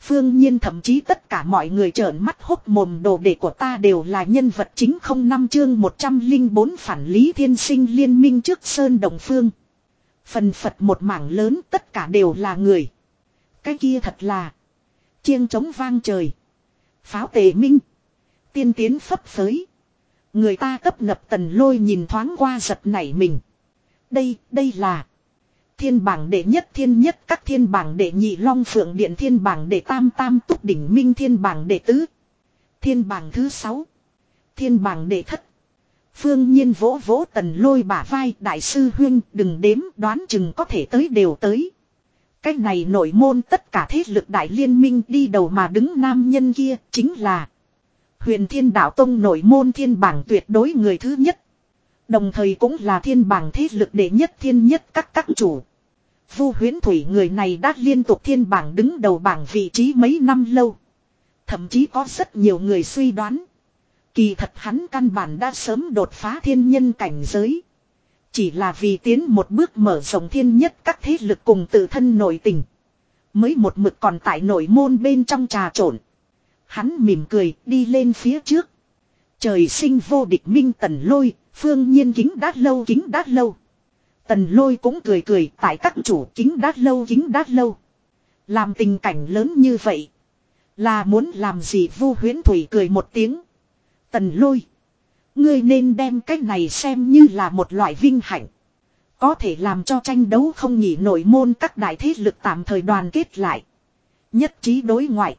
Phương nhiên thậm chí tất cả mọi người trợn mắt hốc mồm đồ đệ của ta đều là nhân vật chính không năm chương 104 phản lý thiên sinh liên minh trước Sơn Đồng Phương. Phần Phật một mảng lớn tất cả đều là người. Cái kia thật là. Chiêng trống vang trời. Pháo tề minh. Tiên tiến phấp phới. Người ta cấp ngập tần lôi nhìn thoáng qua giật nảy mình. Đây, đây là. Thiên bảng đệ nhất thiên nhất, các thiên bảng đệ nhị, long phượng điện thiên bảng đệ tam tam túc đỉnh minh thiên bảng đệ tứ. Thiên bảng thứ sáu. Thiên bảng đệ thất. Phương nhiên vỗ vỗ tần lôi bả vai, đại sư huyên, đừng đếm, đoán chừng có thể tới đều tới. Cách này nổi môn tất cả thế lực đại liên minh đi đầu mà đứng nam nhân kia chính là huyền thiên đạo tông nổi môn thiên bảng tuyệt đối người thứ nhất. Đồng thời cũng là thiên bảng thế lực đệ nhất thiên nhất các các chủ. Vu huyến thủy người này đã liên tục thiên bảng đứng đầu bảng vị trí mấy năm lâu. Thậm chí có rất nhiều người suy đoán. Kỳ thật hắn căn bản đã sớm đột phá thiên nhân cảnh giới. Chỉ là vì tiến một bước mở rộng thiên nhất các thế lực cùng tự thân nội tình. Mới một mực còn tại nội môn bên trong trà trộn. Hắn mỉm cười, đi lên phía trước. Trời sinh vô địch minh tần lôi, phương nhiên kính đát lâu kính đát lâu. Tần lôi cũng cười cười tại các chủ kính đát lâu kính đát lâu. Làm tình cảnh lớn như vậy. Là muốn làm gì vu huyến thủy cười một tiếng. Tần lôi. Ngươi nên đem cái này xem như là một loại vinh hạnh. Có thể làm cho tranh đấu không nhỉ nổi môn các đại thế lực tạm thời đoàn kết lại. Nhất trí đối ngoại.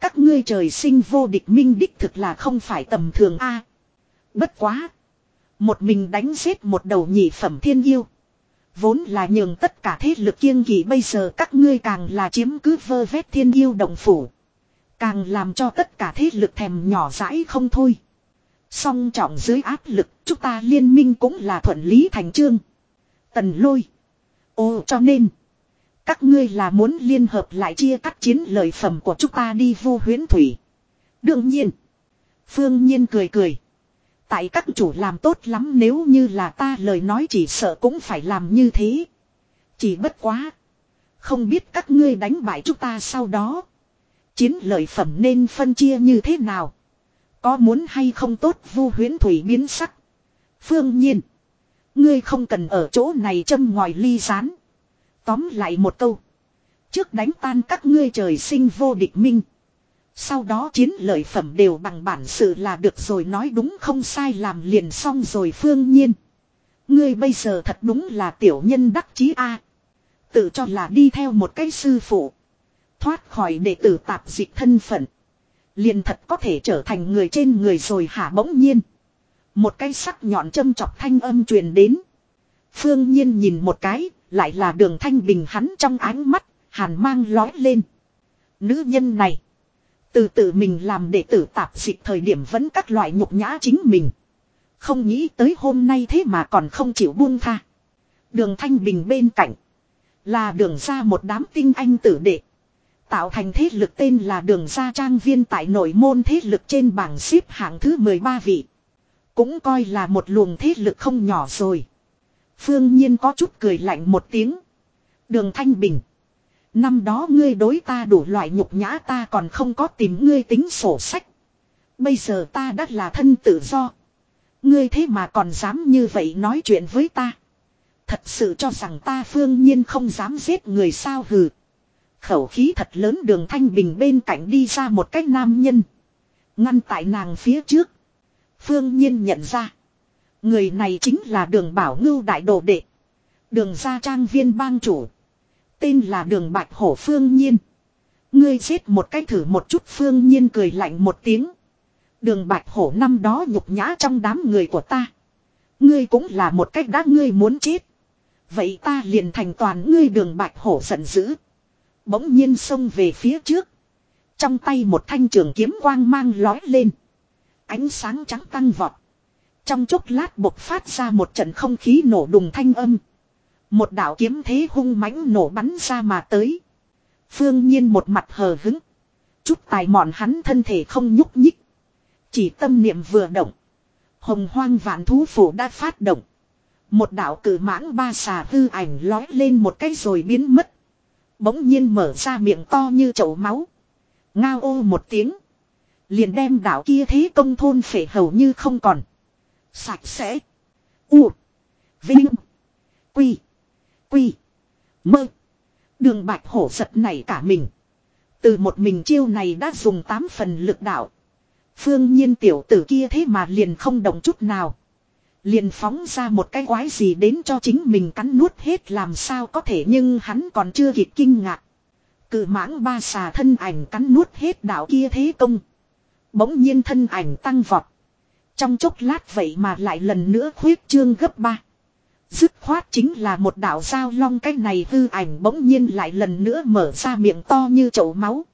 Các ngươi trời sinh vô địch minh đích thực là không phải tầm thường A. bất quá. Một mình đánh giết một đầu nhị phẩm thiên yêu. Vốn là nhường tất cả thế lực kiêng kỵ bây giờ các ngươi càng là chiếm cứ vơ vét thiên yêu động phủ. Càng làm cho tất cả thế lực thèm nhỏ dãi không thôi. Song trọng dưới áp lực, chúng ta liên minh cũng là thuận lý thành trương. Tần lôi. Ồ cho nên. Các ngươi là muốn liên hợp lại chia cắt chiến lợi phẩm của chúng ta đi vô huyến thủy. Đương nhiên. Phương Nhiên cười cười. Tại các chủ làm tốt lắm nếu như là ta lời nói chỉ sợ cũng phải làm như thế. Chỉ bất quá. Không biết các ngươi đánh bại chúng ta sau đó. Chiến lợi phẩm nên phân chia như thế nào. Có muốn hay không tốt vu huyến thủy biến sắc. Phương nhiên. Ngươi không cần ở chỗ này châm ngòi ly rán. Tóm lại một câu. Trước đánh tan các ngươi trời sinh vô địch minh. Sau đó chiến lợi phẩm đều bằng bản sự là được rồi nói đúng không sai làm liền xong rồi phương nhiên. Ngươi bây giờ thật đúng là tiểu nhân đắc chí a Tự cho là đi theo một cái sư phụ. Thoát khỏi đệ tử tạp dịch thân phận. Liền thật có thể trở thành người trên người rồi hả bỗng nhiên. Một cái sắc nhọn châm chọc thanh âm truyền đến. Phương nhiên nhìn một cái, lại là đường thanh bình hắn trong ánh mắt, hàn mang lói lên. Nữ nhân này. Từ tự mình làm đệ tử tạp dịch thời điểm vẫn các loại nhục nhã chính mình. Không nghĩ tới hôm nay thế mà còn không chịu buông tha. Đường thanh bình bên cạnh. Là đường ra một đám tinh anh tử đệ. Tạo thành thế lực tên là đường gia trang viên tại nội môn thế lực trên bảng xếp hạng thứ 13 vị. Cũng coi là một luồng thế lực không nhỏ rồi. Phương Nhiên có chút cười lạnh một tiếng. Đường Thanh Bình. Năm đó ngươi đối ta đủ loại nhục nhã ta còn không có tìm ngươi tính sổ sách. Bây giờ ta đã là thân tự do. Ngươi thế mà còn dám như vậy nói chuyện với ta. Thật sự cho rằng ta phương nhiên không dám giết người sao hừ. Khẩu khí thật lớn đường thanh bình bên cạnh đi ra một cách nam nhân. Ngăn tại nàng phía trước. Phương nhiên nhận ra. Người này chính là đường bảo ngưu đại đồ đệ. Đường gia trang viên bang chủ. Tên là đường bạch hổ phương nhiên. Ngươi giết một cách thử một chút phương nhiên cười lạnh một tiếng. Đường bạch hổ năm đó nhục nhã trong đám người của ta. Ngươi cũng là một cách đã ngươi muốn chết. Vậy ta liền thành toàn ngươi đường bạch hổ giận dữ. Bỗng nhiên xông về phía trước. Trong tay một thanh trường kiếm quang mang lói lên. Ánh sáng trắng tăng vọt. Trong chốc lát bộc phát ra một trận không khí nổ đùng thanh âm. Một đạo kiếm thế hung mãnh nổ bắn ra mà tới. Phương nhiên một mặt hờ hứng. Chút tài mọn hắn thân thể không nhúc nhích. Chỉ tâm niệm vừa động. Hồng hoang vạn thú phủ đã phát động. Một đạo cử mãng ba xà hư ảnh lói lên một cái rồi biến mất. Bỗng nhiên mở ra miệng to như chậu máu. Ngao ô một tiếng. Liền đem đảo kia thế công thôn phệ hầu như không còn. Sạch sẽ. U. Vinh. Quy. Quy. Mơ. Đường bạch hổ giật này cả mình. Từ một mình chiêu này đã dùng tám phần lực đạo. Phương nhiên tiểu tử kia thế mà liền không động chút nào. Liền phóng ra một cái quái gì đến cho chính mình cắn nuốt hết làm sao có thể nhưng hắn còn chưa kịp kinh ngạc. Cự mãng ba xà thân ảnh cắn nuốt hết đạo kia thế công. Bỗng nhiên thân ảnh tăng vọt. Trong chốc lát vậy mà lại lần nữa khuyết trương gấp ba. Dứt khoát chính là một đạo giao long cái này hư ảnh bỗng nhiên lại lần nữa mở ra miệng to như chậu máu.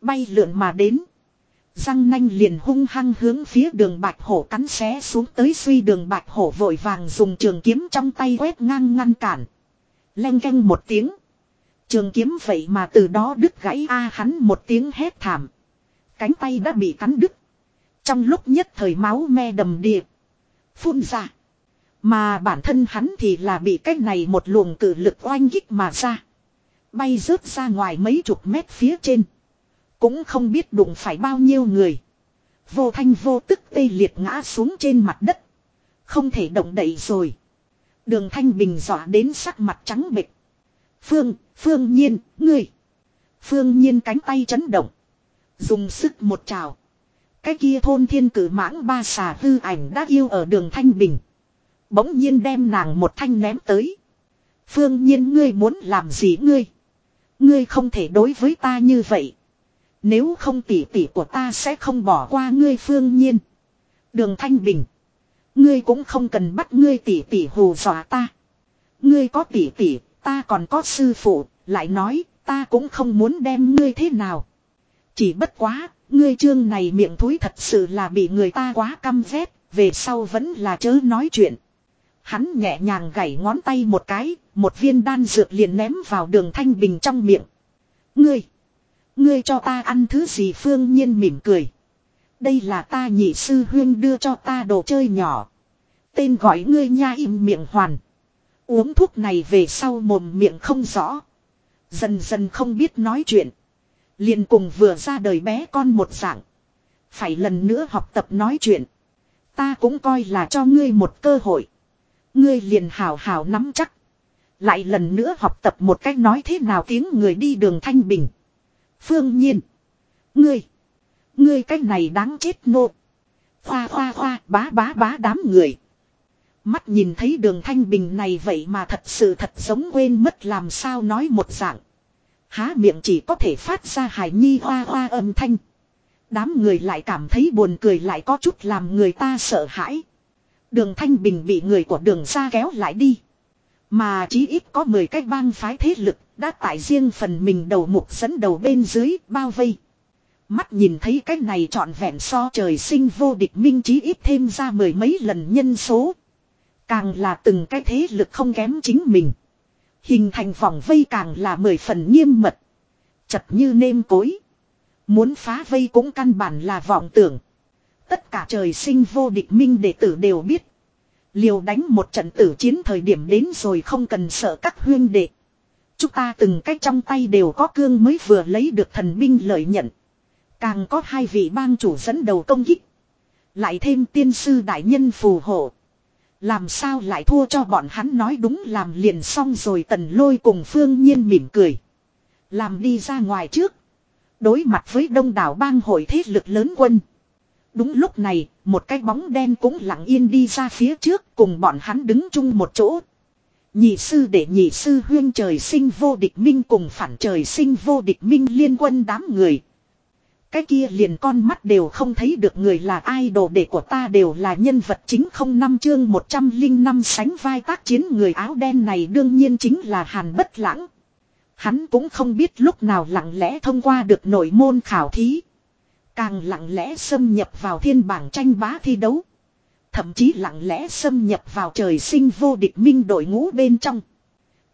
Bay lượn mà đến. Răng nanh liền hung hăng hướng phía đường bạch hổ cắn xé xuống tới suy đường bạch hổ vội vàng dùng trường kiếm trong tay quét ngang ngăn cản. Leng canh một tiếng. Trường kiếm vậy mà từ đó đứt gãy a hắn một tiếng hét thảm. Cánh tay đã bị cắn đứt. Trong lúc nhất thời máu me đầm đìa. Phun ra. Mà bản thân hắn thì là bị cái này một luồng cử lực oanh kích mà ra. Bay rớt ra ngoài mấy chục mét phía trên. Cũng không biết đụng phải bao nhiêu người. Vô thanh vô tức tê liệt ngã xuống trên mặt đất. Không thể động đậy rồi. Đường thanh bình dọa đến sắc mặt trắng bệch. Phương, phương nhiên, ngươi. Phương nhiên cánh tay chấn động. Dùng sức một trào. Cái kia thôn thiên cử mãng ba xà hư ảnh đã yêu ở đường thanh bình. Bỗng nhiên đem nàng một thanh ném tới. Phương nhiên ngươi muốn làm gì ngươi? Ngươi không thể đối với ta như vậy. Nếu không tỷ tỷ của ta sẽ không bỏ qua ngươi phương nhiên. Đường Thanh Bình. Ngươi cũng không cần bắt ngươi tỷ tỷ hù dọa ta. Ngươi có tỷ tỷ, ta còn có sư phụ, lại nói, ta cũng không muốn đem ngươi thế nào. Chỉ bất quá, ngươi trương này miệng thối thật sự là bị người ta quá căm ghét, về sau vẫn là chớ nói chuyện. Hắn nhẹ nhàng gảy ngón tay một cái, một viên đan dược liền ném vào đường thanh bình trong miệng. Ngươi! Ngươi cho ta ăn thứ gì phương nhiên mỉm cười. Đây là ta nhị sư huyên đưa cho ta đồ chơi nhỏ. Tên gọi ngươi nha im miệng hoàn. Uống thuốc này về sau mồm miệng không rõ. Dần dần không biết nói chuyện liền cùng vừa ra đời bé con một dạng. Phải lần nữa học tập nói chuyện. Ta cũng coi là cho ngươi một cơ hội. Ngươi liền hào hào nắm chắc. Lại lần nữa học tập một cách nói thế nào tiếng người đi đường thanh bình. Phương nhiên. Ngươi. Ngươi cách này đáng chết nô. Khoa khoa khoa, bá bá bá đám người. Mắt nhìn thấy đường thanh bình này vậy mà thật sự thật giống quên mất làm sao nói một dạng. Há miệng chỉ có thể phát ra hài nhi hoa hoa âm thanh. Đám người lại cảm thấy buồn cười lại có chút làm người ta sợ hãi. Đường thanh bình bị người của đường ra kéo lại đi. Mà chí ít có 10 cái bang phái thế lực đã tại riêng phần mình đầu mục dẫn đầu bên dưới bao vây. Mắt nhìn thấy cái này trọn vẹn so trời sinh vô địch minh chí ít thêm ra mười mấy lần nhân số. Càng là từng cái thế lực không kém chính mình. Hình thành vòng vây càng là mười phần nghiêm mật. Chật như nêm cối. Muốn phá vây cũng căn bản là vọng tưởng. Tất cả trời sinh vô địch minh đệ tử đều biết. Liều đánh một trận tử chiến thời điểm đến rồi không cần sợ các huyên đệ. Chúng ta từng cách trong tay đều có cương mới vừa lấy được thần binh lợi nhận. Càng có hai vị bang chủ dẫn đầu công kích. Lại thêm tiên sư đại nhân phù hộ. Làm sao lại thua cho bọn hắn nói đúng làm liền xong rồi tần lôi cùng phương nhiên mỉm cười. Làm đi ra ngoài trước. Đối mặt với đông đảo bang hội thế lực lớn quân. Đúng lúc này, một cái bóng đen cũng lặng yên đi ra phía trước cùng bọn hắn đứng chung một chỗ. Nhị sư để nhị sư huyên trời sinh vô địch minh cùng phản trời sinh vô địch minh liên quân đám người. Cái kia liền con mắt đều không thấy được người là ai, đồ đệ của ta đều là nhân vật chính không năm chương 105 sánh vai tác chiến người áo đen này đương nhiên chính là Hàn Bất Lãng. Hắn cũng không biết lúc nào lặng lẽ thông qua được nội môn khảo thí. Càng lặng lẽ xâm nhập vào thiên bảng tranh bá thi đấu. Thậm chí lặng lẽ xâm nhập vào trời sinh vô địch minh đội ngũ bên trong.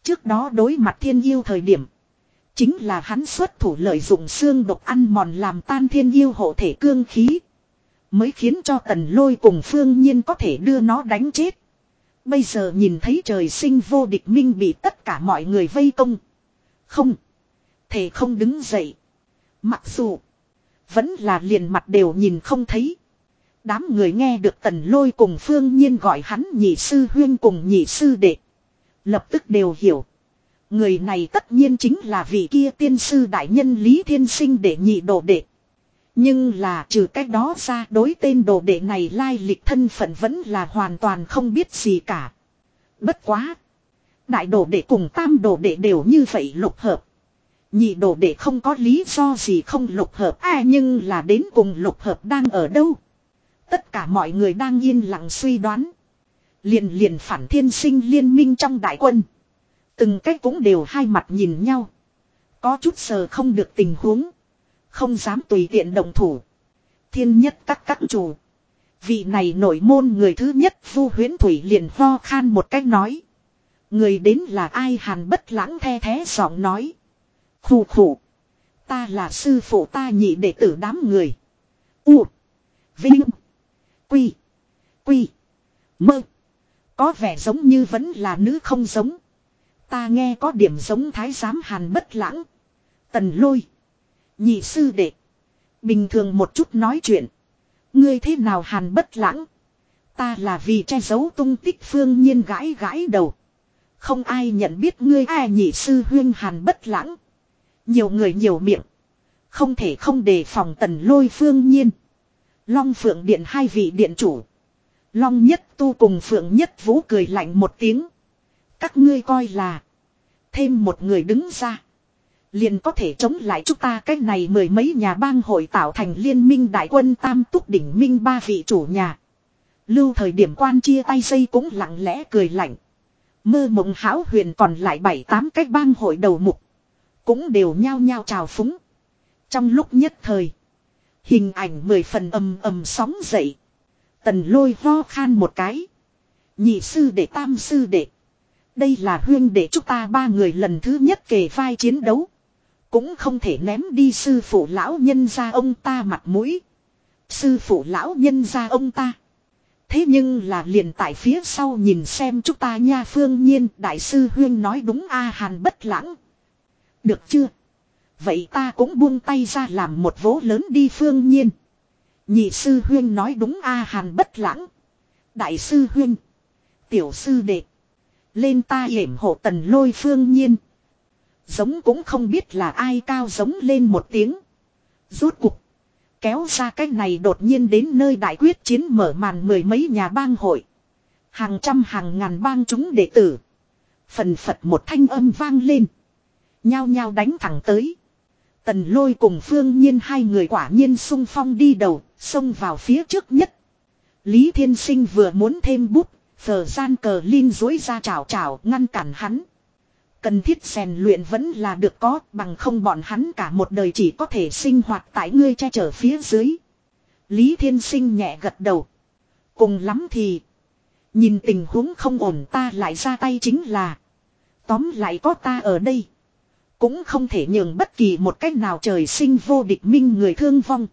Trước đó đối mặt thiên yêu thời điểm. Chính là hắn xuất thủ lợi dụng xương độc ăn mòn làm tan thiên yêu hộ thể cương khí. Mới khiến cho tần lôi cùng phương nhiên có thể đưa nó đánh chết. Bây giờ nhìn thấy trời sinh vô địch minh bị tất cả mọi người vây công. Không. Thể không đứng dậy. Mặc dù. Vẫn là liền mặt đều nhìn không thấy. Đám người nghe được tần lôi cùng phương nhiên gọi hắn nhị sư huyên cùng nhị sư đệ. Lập tức đều hiểu. Người này tất nhiên chính là vị kia tiên sư đại nhân Lý Thiên Sinh để nhị đồ đệ. Nhưng là trừ cách đó ra đối tên đồ đệ này lai lịch thân phận vẫn là hoàn toàn không biết gì cả. Bất quá. Đại đồ đệ cùng tam đồ đệ đều như vậy lục hợp. Nhị đồ đệ không có lý do gì không lục hợp à nhưng là đến cùng lục hợp đang ở đâu. Tất cả mọi người đang yên lặng suy đoán. Liền liền phản thiên sinh liên minh trong đại quân. Từng cách cũng đều hai mặt nhìn nhau. Có chút sờ không được tình huống. Không dám tùy tiện động thủ. Thiên nhất các các chủ. Vị này nổi môn người thứ nhất vu huyến thủy liền ho khan một cách nói. Người đến là ai hàn bất lãng the thế giọng nói. Khủ khủ. Ta là sư phụ ta nhị đệ tử đám người. U. Vinh. Quy. Quy. Mơ. Có vẻ giống như vẫn là nữ không giống. Ta nghe có điểm giống thái giám hàn bất lãng. Tần lôi. Nhị sư đệ. Bình thường một chút nói chuyện. Ngươi thế nào hàn bất lãng. Ta là vì che giấu tung tích phương nhiên gãi gãi đầu. Không ai nhận biết ngươi ai nhị sư huyên hàn bất lãng. Nhiều người nhiều miệng. Không thể không đề phòng tần lôi phương nhiên. Long phượng điện hai vị điện chủ. Long nhất tu cùng phượng nhất vũ cười lạnh một tiếng. Các ngươi coi là. Thêm một người đứng ra. Liền có thể chống lại chúng ta cách này mười mấy nhà bang hội tạo thành liên minh đại quân tam túc đỉnh minh ba vị chủ nhà. Lưu thời điểm quan chia tay xây cũng lặng lẽ cười lạnh. Mơ mộng hão huyền còn lại bảy tám cách bang hội đầu mục. Cũng đều nhao nhao trào phúng. Trong lúc nhất thời. Hình ảnh mười phần ầm ầm sóng dậy. Tần lôi ho khan một cái. Nhị sư đệ, tam sư đệ. Đây là huyên để chúng ta ba người lần thứ nhất kề vai chiến đấu. Cũng không thể ném đi sư phụ lão nhân ra ông ta mặt mũi. Sư phụ lão nhân ra ông ta. Thế nhưng là liền tại phía sau nhìn xem chúng ta nha phương nhiên, đại sư huyên nói đúng a hàn bất lãng. Được chưa? Vậy ta cũng buông tay ra làm một vố lớn đi phương nhiên. Nhị sư huyên nói đúng a hàn bất lãng. Đại sư huyên. Tiểu sư đệ. Lên ta hiểm hộ tần lôi phương nhiên. Giống cũng không biết là ai cao giống lên một tiếng. Rút cục. Kéo ra cái này đột nhiên đến nơi đại quyết chiến mở màn mười mấy nhà bang hội. Hàng trăm hàng ngàn bang chúng đệ tử. Phần phật một thanh âm vang lên. Nhao nhao đánh thẳng tới. Tần lôi cùng phương nhiên hai người quả nhiên sung phong đi đầu, xông vào phía trước nhất. Lý Thiên Sinh vừa muốn thêm bút, phở gian cờ Linh dối ra chảo chảo ngăn cản hắn. Cần thiết rèn luyện vẫn là được có, bằng không bọn hắn cả một đời chỉ có thể sinh hoạt tại ngươi che chở phía dưới. Lý Thiên Sinh nhẹ gật đầu. Cùng lắm thì, nhìn tình huống không ổn ta lại ra tay chính là, tóm lại có ta ở đây. Cũng không thể nhường bất kỳ một cách nào trời sinh vô địch minh người thương vong.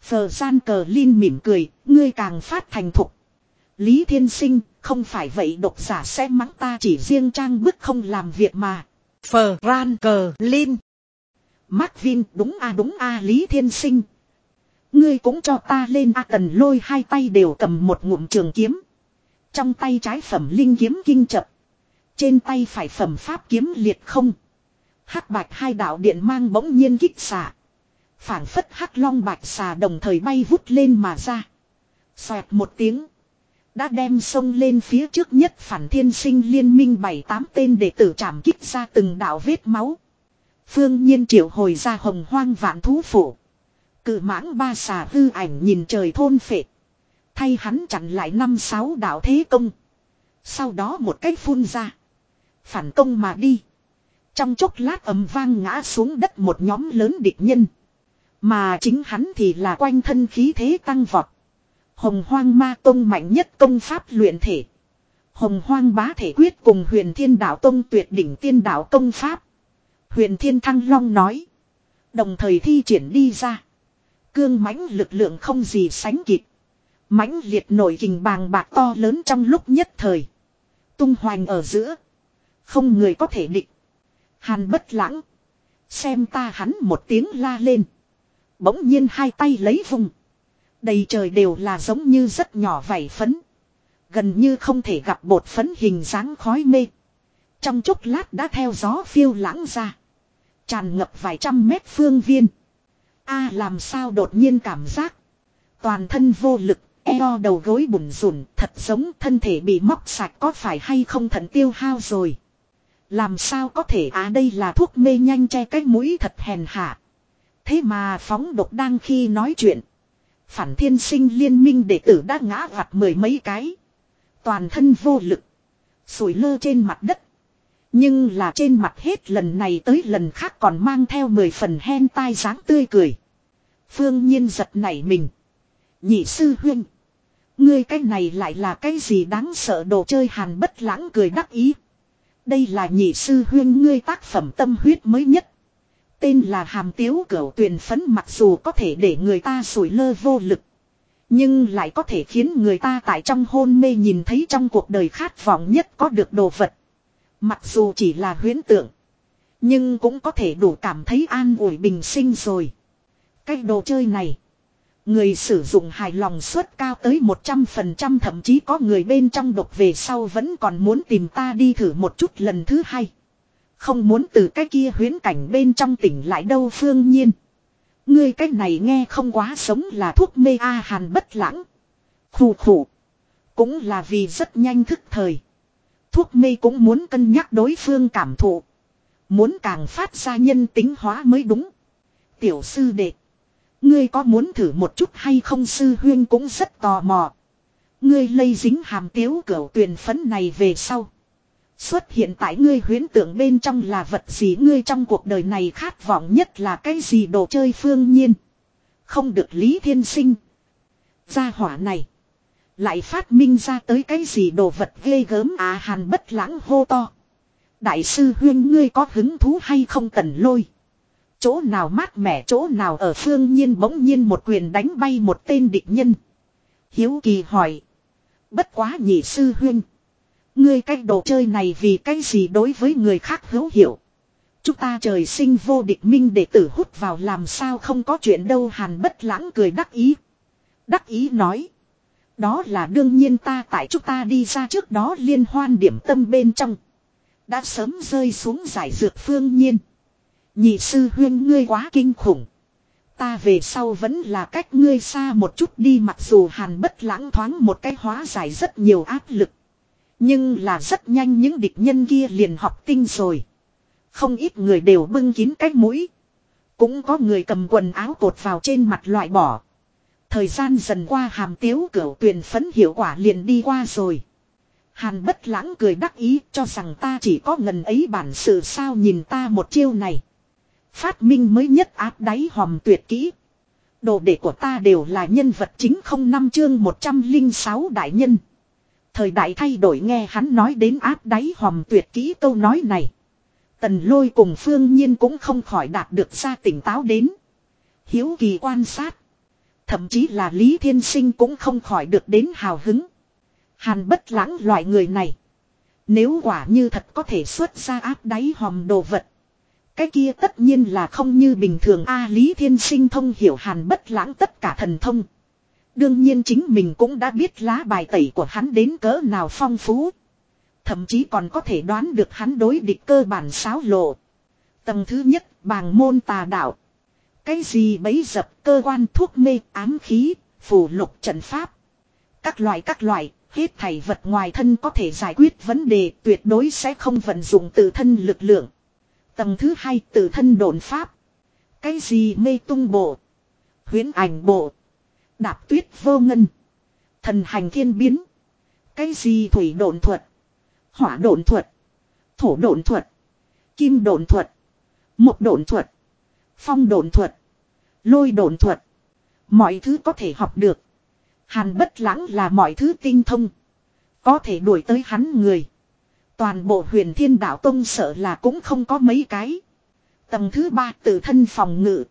Phờ gian cờ Linh mỉm cười, ngươi càng phát thành thục. Lý Thiên Sinh, không phải vậy độc giả sẽ mắng ta chỉ riêng trang bức không làm việc mà. Phờ ran cờ Lin. Mark Vin, đúng a đúng a Lý Thiên Sinh. Ngươi cũng cho ta lên a tần lôi hai tay đều cầm một ngụm trường kiếm. Trong tay trái phẩm linh kiếm kinh chập. Trên tay phải phẩm pháp kiếm liệt không. hắc bạch hai đạo điện mang bỗng nhiên kích xạ. phản phất hắc long bạch xà đồng thời bay vút lên mà ra. Xoẹt một tiếng. Đã đem sông lên phía trước nhất phản thiên sinh liên minh bảy tám tên đệ tử trảm kích ra từng đạo vết máu. Phương nhiên triệu hồi ra hồng hoang vạn thú phủ. Cự mãng ba xà hư ảnh nhìn trời thôn phệ. Thay hắn chặn lại năm sáu đạo thế công. Sau đó một cách phun ra. Phản công mà đi. Trong chốc lát ầm vang ngã xuống đất một nhóm lớn địch nhân. Mà chính hắn thì là quanh thân khí thế tăng vọt. Hồng hoang ma tông mạnh nhất công pháp luyện thể. Hồng hoang bá thể quyết cùng huyền thiên đạo tông tuyệt đỉnh tiên đạo công pháp. Huyền thiên thăng long nói. Đồng thời thi triển đi ra. Cương mãnh lực lượng không gì sánh kịp. mãnh liệt nổi hình bàng bạc to lớn trong lúc nhất thời. Tung hoành ở giữa. Không người có thể địch. Hàn bất lãng. Xem ta hắn một tiếng la lên. Bỗng nhiên hai tay lấy vùng. Đầy trời đều là giống như rất nhỏ vảy phấn. Gần như không thể gặp bột phấn hình dáng khói mê. Trong chốc lát đã theo gió phiêu lãng ra. Tràn ngập vài trăm mét phương viên. a làm sao đột nhiên cảm giác. Toàn thân vô lực, eo đầu gối bùn rùn, thật giống thân thể bị móc sạch có phải hay không thận tiêu hao rồi. Làm sao có thể á đây là thuốc mê nhanh che cái mũi thật hèn hạ. Thế mà phóng độc đang khi nói chuyện. Phản thiên sinh liên minh đệ tử đã ngã vặt mười mấy cái. Toàn thân vô lực. Sủi lơ trên mặt đất. Nhưng là trên mặt hết lần này tới lần khác còn mang theo mười phần hen tai dáng tươi cười. Phương nhiên giật nảy mình. Nhị sư huynh. Ngươi cái này lại là cái gì đáng sợ đồ chơi hàn bất lãng cười đắc ý. Đây là nhị sư huyên ngươi tác phẩm tâm huyết mới nhất. Tên là hàm tiếu cửu tuyền phấn mặc dù có thể để người ta sủi lơ vô lực. Nhưng lại có thể khiến người ta tại trong hôn mê nhìn thấy trong cuộc đời khát vọng nhất có được đồ vật. Mặc dù chỉ là huyễn tượng. Nhưng cũng có thể đủ cảm thấy an ủi bình sinh rồi. Cái đồ chơi này. Người sử dụng hài lòng suất cao tới 100% thậm chí có người bên trong độc về sau vẫn còn muốn tìm ta đi thử một chút lần thứ hai. Không muốn từ cái kia huyến cảnh bên trong tỉnh lại đâu phương nhiên. Ngươi cái này nghe không quá sống là thuốc mê A hàn bất lãng. Khủ khủ. Cũng là vì rất nhanh thức thời. Thuốc mê cũng muốn cân nhắc đối phương cảm thụ. Muốn càng phát ra nhân tính hóa mới đúng. Tiểu sư đệ. Ngươi có muốn thử một chút hay không sư huyên cũng rất tò mò. Ngươi lây dính hàm tiếu cửu tuyền phấn này về sau. Xuất hiện tại ngươi huyến tưởng bên trong là vật gì ngươi trong cuộc đời này khát vọng nhất là cái gì đồ chơi phương nhiên. Không được Lý Thiên Sinh. Gia hỏa này. Lại phát minh ra tới cái gì đồ vật ghê gớm à hàn bất lãng hô to. Đại sư huyên, ngươi có hứng thú hay không tần lôi. Chỗ nào mát mẻ, chỗ nào ở phương nhiên bỗng nhiên một quyền đánh bay một tên địch nhân. Hiếu kỳ hỏi. Bất quá nhị sư huyên. Ngươi cách đồ chơi này vì cái gì đối với người khác hữu hiểu. Chúng ta trời sinh vô địch minh để tử hút vào làm sao không có chuyện đâu, hàn bất lãng cười đắc ý. Đắc ý nói. Đó là đương nhiên ta tại chúng ta đi ra trước đó liên hoan điểm tâm bên trong. Đã sớm rơi xuống giải dược phương nhiên. Nhị sư huyên ngươi quá kinh khủng. Ta về sau vẫn là cách ngươi xa một chút đi, mặc dù hàn bất lãng thoáng một cái hóa giải rất nhiều áp lực. Nhưng là rất nhanh những địch nhân kia liền học tinh rồi. Không ít người đều bưng kín cái mũi. Cũng có người cầm quần áo cột vào trên mặt loại bỏ. Thời gian dần qua hàm tiếu cửu tuyển phấn hiệu quả liền đi qua rồi. Hàn bất lãng cười đắc ý cho rằng ta chỉ có ngần ấy bản sự sao nhìn ta một chiêu này. Phát minh mới nhất áp đáy hòm tuyệt kỹ. Đồ đệ của ta đều là nhân vật chính không năm chương 106 đại nhân. Thời đại thay đổi nghe hắn nói đến áp đáy hòm tuyệt kỹ câu nói này. Tần lôi cùng phương nhiên cũng không khỏi đạt được ra tỉnh táo đến. Hiếu kỳ quan sát. Thậm chí là Lý Thiên Sinh cũng không khỏi được đến hào hứng. Hàn bất lãng loại người này. Nếu quả như thật có thể xuất ra áp đáy hòm đồ vật. Cái kia tất nhiên là không như bình thường A Lý Thiên Sinh thông hiểu hàn bất lãng tất cả thần thông. Đương nhiên chính mình cũng đã biết lá bài tẩy của hắn đến cỡ nào phong phú. Thậm chí còn có thể đoán được hắn đối địch cơ bản xáo lộ. Tầng thứ nhất, bàng môn tà đạo. Cái gì bấy dập cơ quan thuốc mê, ám khí, phù lục trận pháp. Các loại các loại, hết thảy vật ngoài thân có thể giải quyết vấn đề tuyệt đối sẽ không vận dụng tự thân lực lượng. Tầng thứ hai tự thân đồn pháp. Cái gì mê tung bộ. Huyến ảnh bộ. Đạp tuyết vô ngân. Thần hành thiên biến. Cái gì thủy đồn thuật. Hỏa đồn thuật. Thổ đồn thuật. Kim đồn thuật. Một đồn thuật. Phong đồn thuật. Lôi đồn thuật. Mọi thứ có thể học được. Hàn bất lãng là mọi thứ tinh thông. Có thể đuổi tới hắn người. Toàn bộ huyền thiên đạo tông sợ là cũng không có mấy cái. Tầng thứ ba tự thân phòng ngự.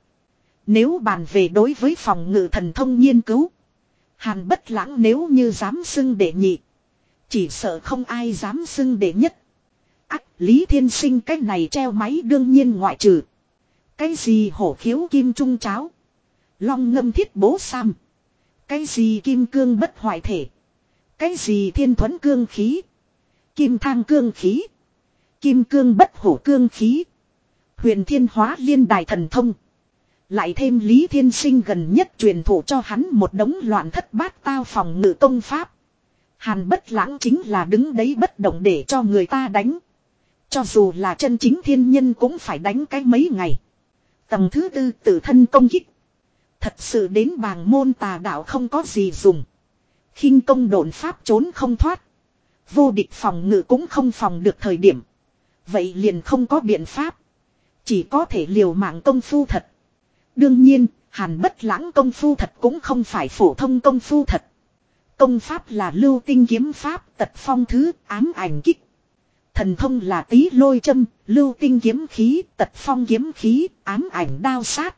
Nếu bàn về đối với phòng ngự thần thông nghiên cứu. Hàn bất lãng nếu như dám xưng đệ nhị. Chỉ sợ không ai dám xưng đệ nhất. Ác Lý Thiên Sinh cách này treo máy đương nhiên ngoại trừ. Cái gì hổ khiếu kim trung cháo. Long ngâm thiết bố sam. Cái gì kim cương bất hoại thể. Cái gì thiên thuẫn cương khí. Kim thang cương khí. Kim cương bất hổ cương khí. Huyền thiên hóa liên đài thần thông. Lại thêm Lý Thiên Sinh gần nhất truyền thụ cho hắn một đống loạn thất bát tao phòng ngự công pháp. Hàn bất lãng chính là đứng đấy bất động để cho người ta đánh. Cho dù là chân chính thiên nhân cũng phải đánh cái mấy ngày. Tầng thứ tư tự thân công kích. Thật sự đến bàng môn tà đạo không có gì dùng. khinh công độn pháp trốn không thoát. Vô địch phòng ngự cũng không phòng được thời điểm. Vậy liền không có biện pháp. Chỉ có thể liều mạng công phu thật. Đương nhiên, hàn bất lãng công phu thật cũng không phải phổ thông công phu thật. Công pháp là lưu tinh kiếm pháp, tật phong thứ, ám ảnh kích. Thần thông là tí lôi châm, lưu tinh kiếm khí, tật phong kiếm khí, ám ảnh đao sát.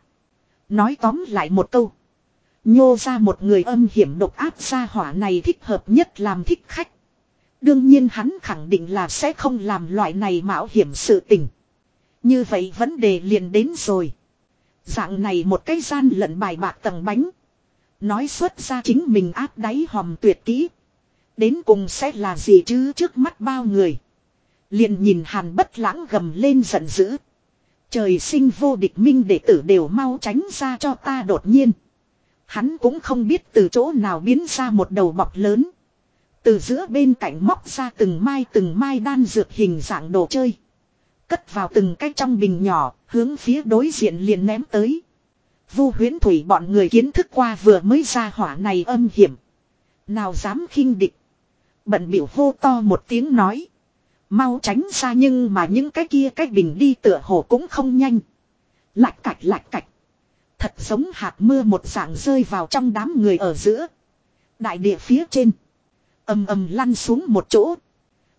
Nói tóm lại một câu. Nhô ra một người âm hiểm độc áp gia hỏa này thích hợp nhất làm thích khách. Đương nhiên hắn khẳng định là sẽ không làm loại này mạo hiểm sự tình. Như vậy vấn đề liền đến rồi. Dạng này một cái gian lận bài bạc tầng bánh. Nói xuất ra chính mình áp đáy hòm tuyệt kỹ. Đến cùng sẽ là gì chứ trước mắt bao người. Liền nhìn hàn bất lãng gầm lên giận dữ. Trời sinh vô địch minh đệ tử đều mau tránh ra cho ta đột nhiên. Hắn cũng không biết từ chỗ nào biến ra một đầu bọc lớn. Từ giữa bên cạnh móc ra từng mai từng mai đan dược hình dạng đồ chơi. Cất vào từng cái trong bình nhỏ, hướng phía đối diện liền ném tới. Vu huyến thủy bọn người kiến thức qua vừa mới ra hỏa này âm hiểm. Nào dám khinh địch. Bận biểu hô to một tiếng nói. Mau tránh xa nhưng mà những cái kia cái bình đi tựa hồ cũng không nhanh. Lạch cạch lạch cạch. Thật giống hạt mưa một dạng rơi vào trong đám người ở giữa. Đại địa phía trên. ầm ầm lăn xuống một chỗ.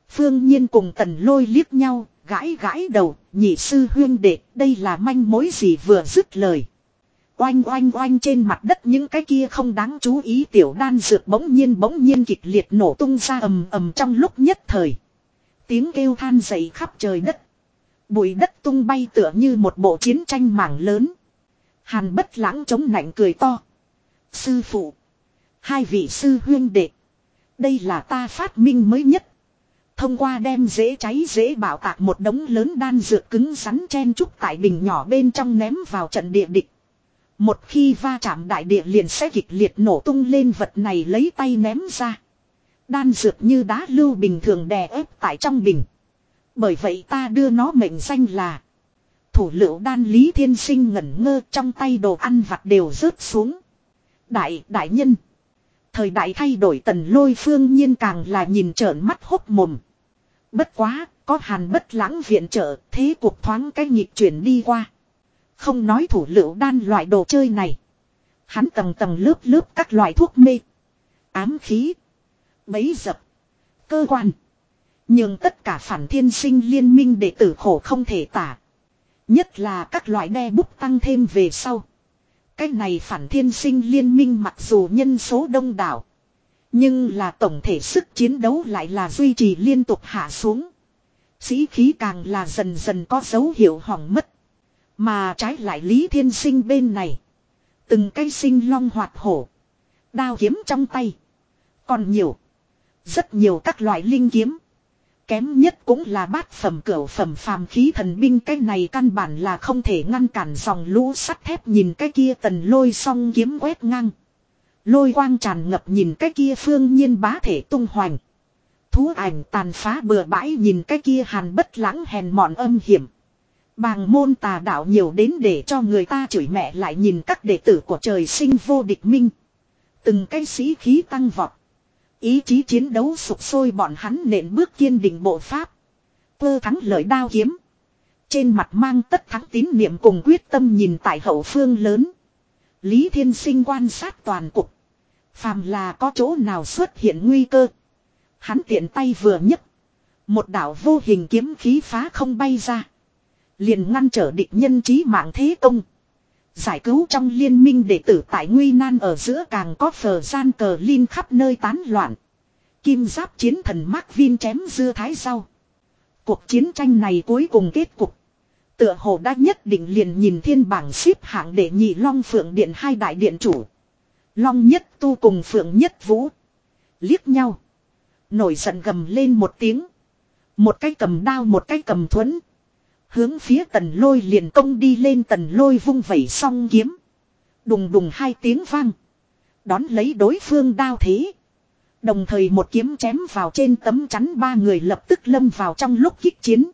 Phương Nhiên cùng tần lôi liếc nhau, gãi gãi đầu, nhị sư huyên đệ, đây là manh mối gì vừa dứt lời. Oanh oanh oanh trên mặt đất những cái kia không đáng chú ý tiểu đan dược bỗng nhiên bỗng nhiên kịch liệt nổ tung ra ầm ầm trong lúc nhất thời. Tiếng kêu than dậy khắp trời đất. Bụi đất tung bay tựa như một bộ chiến tranh mảng lớn. Hàn bất lãng chống nạnh cười to. Sư phụ. Hai vị sư huyên đệ. Đây là ta phát minh mới nhất. Thông qua đem dễ cháy dễ bảo tạc một đống lớn đan dược cứng rắn chen trúc tại bình nhỏ bên trong ném vào trận địa địch. Một khi va chạm đại địa liền sẽ kịch liệt nổ tung lên vật này lấy tay ném ra. Đan dược như đá lưu bình thường đè ép tại trong bình. Bởi vậy ta đưa nó mệnh danh là Thủ lựu đan lý thiên sinh ngẩn ngơ trong tay đồ ăn vặt đều rớt xuống. Đại, đại nhân. Thời đại thay đổi tần lôi phương nhiên càng là nhìn trợn mắt hốc mồm. Bất quá, có hàn bất lãng viện trợ, thế cuộc thoáng cái nhịp chuyển đi qua. Không nói thủ lựu đan loại đồ chơi này. Hắn tầng tầng lớp lớp các loại thuốc mê. Ám khí. Bấy dập. Cơ quan. Nhưng tất cả phản thiên sinh liên minh đệ tử khổ không thể tả. Nhất là các loại đe bút tăng thêm về sau. Cái này phản thiên sinh liên minh mặc dù nhân số đông đảo. Nhưng là tổng thể sức chiến đấu lại là duy trì liên tục hạ xuống. Sĩ khí càng là dần dần có dấu hiệu hỏng mất. Mà trái lại Lý Thiên Sinh bên này. Từng cây sinh long hoạt hổ. Đao kiếm trong tay. Còn nhiều. Rất nhiều các loại linh kiếm. Kém nhất cũng là bát phẩm cửa phẩm phàm khí thần binh cái này căn bản là không thể ngăn cản dòng lũ sắt thép nhìn cái kia tần lôi song kiếm quét ngang. Lôi quang tràn ngập nhìn cái kia phương nhiên bá thể tung hoành. Thú ảnh tàn phá bừa bãi nhìn cái kia hàn bất lãng hèn mọn âm hiểm. Bàng môn tà đạo nhiều đến để cho người ta chửi mẹ lại nhìn các đệ tử của trời sinh vô địch minh. Từng cái sĩ khí tăng vọt. Ý chí chiến đấu sụp sôi bọn hắn nện bước kiên định bộ pháp. Cơ thắng lợi đao kiếm. Trên mặt mang tất thắng tín niệm cùng quyết tâm nhìn tại hậu phương lớn. Lý Thiên Sinh quan sát toàn cục. Phàm là có chỗ nào xuất hiện nguy cơ. Hắn tiện tay vừa nhấc. Một đạo vô hình kiếm khí phá không bay ra. Liền ngăn trở địch nhân trí mạng thế công. Giải cứu trong liên minh đệ tử tại Nguy Nan ở giữa càng có phờ gian cờ liên khắp nơi tán loạn. Kim giáp chiến thần Mark Vin chém dưa thái sau Cuộc chiến tranh này cuối cùng kết cục. Tựa hồ đã nhất định liền nhìn thiên bảng xếp hạng để nhị long phượng điện hai đại điện chủ. Long nhất tu cùng phượng nhất vũ. Liếc nhau. Nổi giận gầm lên một tiếng. Một cái cầm đao một cái cầm thuẫn. Hướng phía tần lôi liền công đi lên tần lôi vung vẩy song kiếm. Đùng đùng hai tiếng vang. Đón lấy đối phương đao thế. Đồng thời một kiếm chém vào trên tấm chắn ba người lập tức lâm vào trong lúc kích chiến.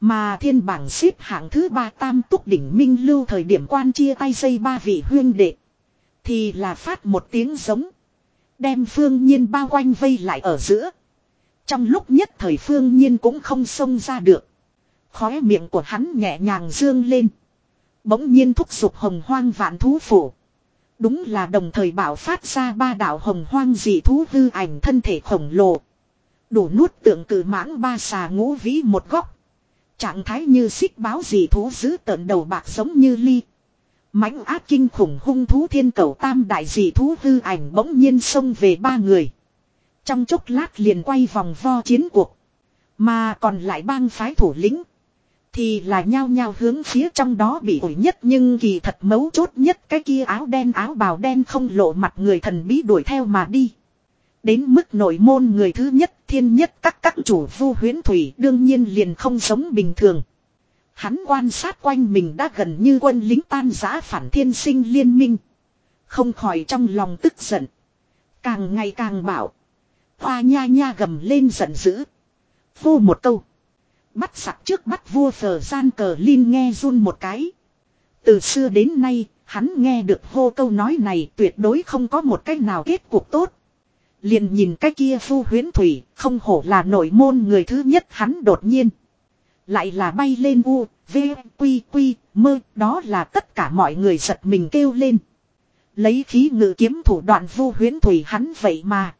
Mà thiên bảng xếp hạng thứ ba tam túc đỉnh minh lưu thời điểm quan chia tay xây ba vị huyên đệ. Thì là phát một tiếng giống. Đem phương nhiên bao quanh vây lại ở giữa. Trong lúc nhất thời phương nhiên cũng không xông ra được. Khóe miệng của hắn nhẹ nhàng dương lên. Bỗng nhiên thúc giục hồng hoang vạn thú phủ. Đúng là đồng thời bảo phát ra ba đạo hồng hoang dị thú hư ảnh thân thể khổng lồ. Đủ nuốt tượng cử mãng ba xà ngũ vĩ một góc. Trạng thái như xích báo dị thú giữ tợn đầu bạc giống như ly mãnh áp kinh khủng hung thú thiên cầu tam đại dị thú hư ảnh bỗng nhiên xông về ba người. Trong chốc lát liền quay vòng vo chiến cuộc. Mà còn lại bang phái thủ lĩnh. Thì là nhao nhao hướng phía trong đó bị ủi nhất nhưng kỳ thật mấu chốt nhất cái kia áo đen áo bào đen không lộ mặt người thần bí đuổi theo mà đi. Đến mức nội môn người thứ nhất, thiên nhất các các chủ vu huyến thủy đương nhiên liền không sống bình thường. Hắn quan sát quanh mình đã gần như quân lính tan giã phản thiên sinh liên minh. Không khỏi trong lòng tức giận. Càng ngày càng bảo. Hoa nha nha gầm lên giận dữ. Vô một câu. Bắt sặc trước bắt vua phở gian cờ Linh nghe run một cái. Từ xưa đến nay, hắn nghe được hô câu nói này tuyệt đối không có một cách nào kết cuộc tốt. Liền nhìn cái kia phu huyến thủy, không hổ là nội môn người thứ nhất hắn đột nhiên. Lại là bay lên u, v, quy, quy, mơ, đó là tất cả mọi người giật mình kêu lên. Lấy khí ngự kiếm thủ đoạn vu huyến thủy hắn vậy mà.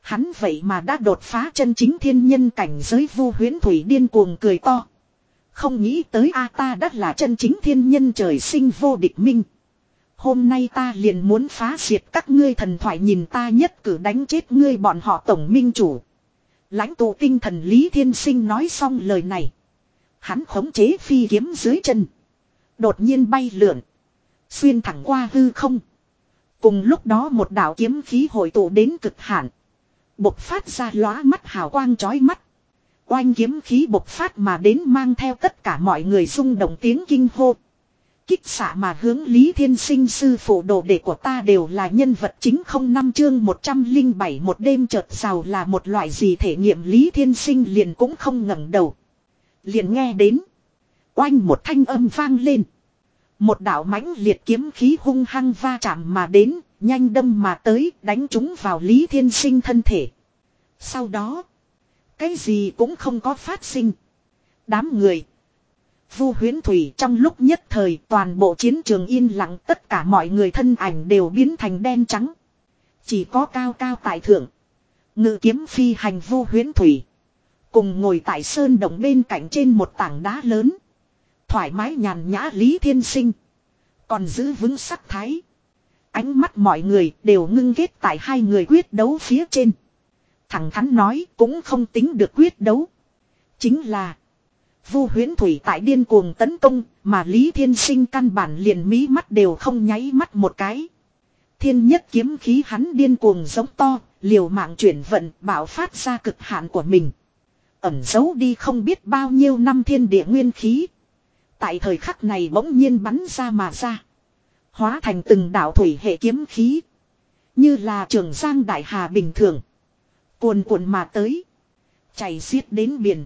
Hắn vậy mà đã đột phá chân chính thiên nhân cảnh giới vu huyến thủy điên cuồng cười to. Không nghĩ tới a ta đã là chân chính thiên nhân trời sinh vô địch minh. Hôm nay ta liền muốn phá diệt các ngươi thần thoại nhìn ta nhất cử đánh chết ngươi bọn họ tổng minh chủ. Lãnh tụ tinh thần Lý Thiên Sinh nói xong lời này. Hắn khống chế phi kiếm dưới chân. Đột nhiên bay lượn. Xuyên thẳng qua hư không. Cùng lúc đó một đạo kiếm khí hội tụ đến cực hạn. Bộc phát ra lóa mắt hào quang chói mắt. Oanh kiếm khí bộc phát mà đến mang theo tất cả mọi người rung động tiếng kinh hô. Kích xạ mà hướng Lý Thiên Sinh sư phụ đồ đệ của ta đều là nhân vật chính không năm chương 107 một đêm chợt giàu là một loại gì thể nghiệm Lý Thiên Sinh liền cũng không ngẩng đầu. Liền nghe đến. Oanh một thanh âm vang lên. Một đạo mãnh liệt kiếm khí hung hăng va chạm mà đến, nhanh đâm mà tới, đánh chúng vào Lý Thiên Sinh thân thể. Sau đó, cái gì cũng không có phát sinh. Đám người, Vu huyến thủy trong lúc nhất thời toàn bộ chiến trường yên lặng tất cả mọi người thân ảnh đều biến thành đen trắng. Chỉ có cao cao tại thượng. Ngự kiếm phi hành vu huyến thủy. Cùng ngồi tại sơn động bên cạnh trên một tảng đá lớn. Thoải mái nhàn nhã Lý Thiên Sinh. Còn giữ vững sắc thái. Ánh mắt mọi người đều ngưng ghét tại hai người quyết đấu phía trên. Thẳng thắn nói cũng không tính được quyết đấu. Chính là. Vu huyến thủy tại điên cuồng tấn công mà Lý Thiên Sinh căn bản liền mí mắt đều không nháy mắt một cái. Thiên nhất kiếm khí hắn điên cuồng giống to, liều mạng chuyển vận bảo phát ra cực hạn của mình. Ẩn giấu đi không biết bao nhiêu năm thiên địa nguyên khí. Tại thời khắc này bỗng nhiên bắn ra mà ra. Hóa thành từng đạo thủy hệ kiếm khí. Như là trường giang đại hà bình thường. Cuồn cuộn mà tới. Chảy xiết đến biển.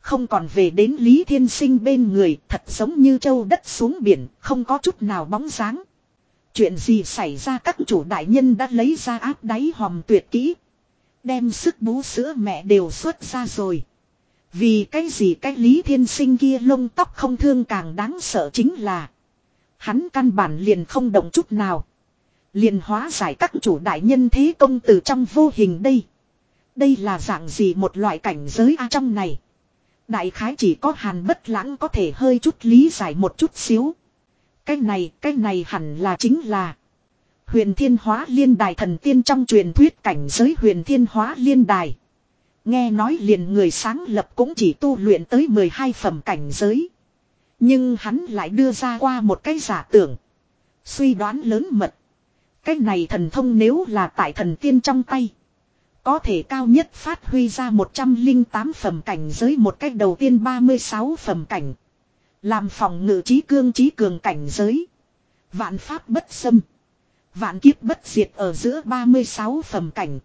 Không còn về đến Lý Thiên Sinh bên người, thật giống như châu đất xuống biển, không có chút nào bóng dáng. Chuyện gì xảy ra các chủ đại nhân đã lấy ra áp đáy hòm tuyệt kỹ. Đem sức bú sữa mẹ đều xuất ra rồi. Vì cái gì cái Lý Thiên Sinh kia lông tóc không thương càng đáng sợ chính là. Hắn căn bản liền không động chút nào. Liền hóa giải các chủ đại nhân thế công từ trong vô hình đây. Đây là dạng gì một loại cảnh giới a trong này. Đại khái chỉ có hàn bất lãng có thể hơi chút lý giải một chút xíu. Cái này, cái này hẳn là chính là. Huyền thiên hóa liên đài thần tiên trong truyền thuyết cảnh giới huyền thiên hóa liên đài. Nghe nói liền người sáng lập cũng chỉ tu luyện tới 12 phẩm cảnh giới. Nhưng hắn lại đưa ra qua một cái giả tưởng. Suy đoán lớn mật. Cái này thần thông nếu là tại thần tiên trong tay. Có thể cao nhất phát huy ra 108 phẩm cảnh giới một cách đầu tiên 36 phẩm cảnh. Làm phòng ngự trí cương trí cường cảnh giới. Vạn pháp bất xâm. Vạn kiếp bất diệt ở giữa 36 phẩm cảnh.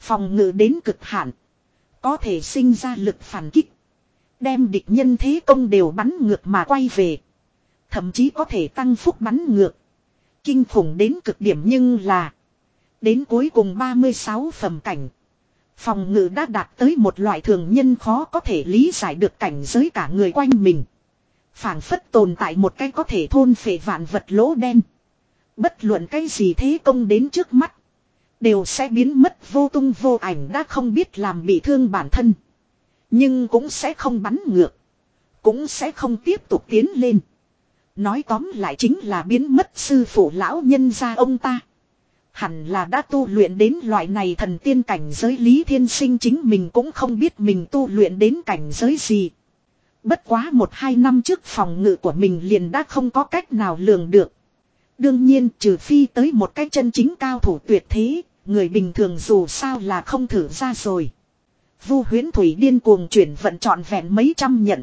Phòng ngự đến cực hạn. Có thể sinh ra lực phản kích. Đem địch nhân thế công đều bắn ngược mà quay về. Thậm chí có thể tăng phúc bắn ngược. Kinh khủng đến cực điểm nhưng là. Đến cuối cùng 36 phẩm cảnh. Phòng ngự đã đạt tới một loại thường nhân khó có thể lý giải được cảnh giới cả người quanh mình. phảng phất tồn tại một cái có thể thôn phệ vạn vật lỗ đen. Bất luận cái gì thế công đến trước mắt. Đều sẽ biến mất vô tung vô ảnh đã không biết làm bị thương bản thân. Nhưng cũng sẽ không bắn ngược. Cũng sẽ không tiếp tục tiến lên. Nói tóm lại chính là biến mất sư phụ lão nhân gia ông ta. Hẳn là đã tu luyện đến loại này thần tiên cảnh giới Lý Thiên Sinh chính mình cũng không biết mình tu luyện đến cảnh giới gì. Bất quá một hai năm trước phòng ngự của mình liền đã không có cách nào lường được. Đương nhiên trừ phi tới một cái chân chính cao thủ tuyệt thế, người bình thường dù sao là không thử ra rồi. Vu huyến thủy điên cuồng chuyển vận trọn vẹn mấy trăm nhận.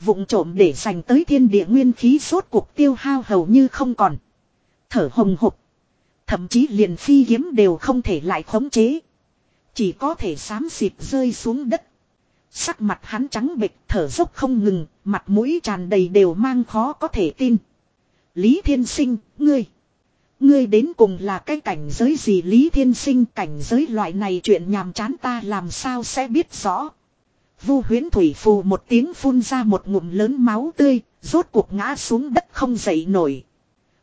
Vụng trộm để dành tới thiên địa nguyên khí suốt cuộc tiêu hao hầu như không còn. Thở hồng hộc. Thậm chí liền phi kiếm đều không thể lại khống chế. Chỉ có thể xám xịt rơi xuống đất. Sắc mặt hắn trắng bệch thở dốc không ngừng, mặt mũi tràn đầy đều mang khó có thể tin. Lý Thiên Sinh, ngươi. Ngươi đến cùng là cái cảnh giới gì Lý Thiên Sinh cảnh giới loại này chuyện nhàm chán ta làm sao sẽ biết rõ. Vu huyến thủy phù một tiếng phun ra một ngụm lớn máu tươi, rốt cuộc ngã xuống đất không dậy nổi.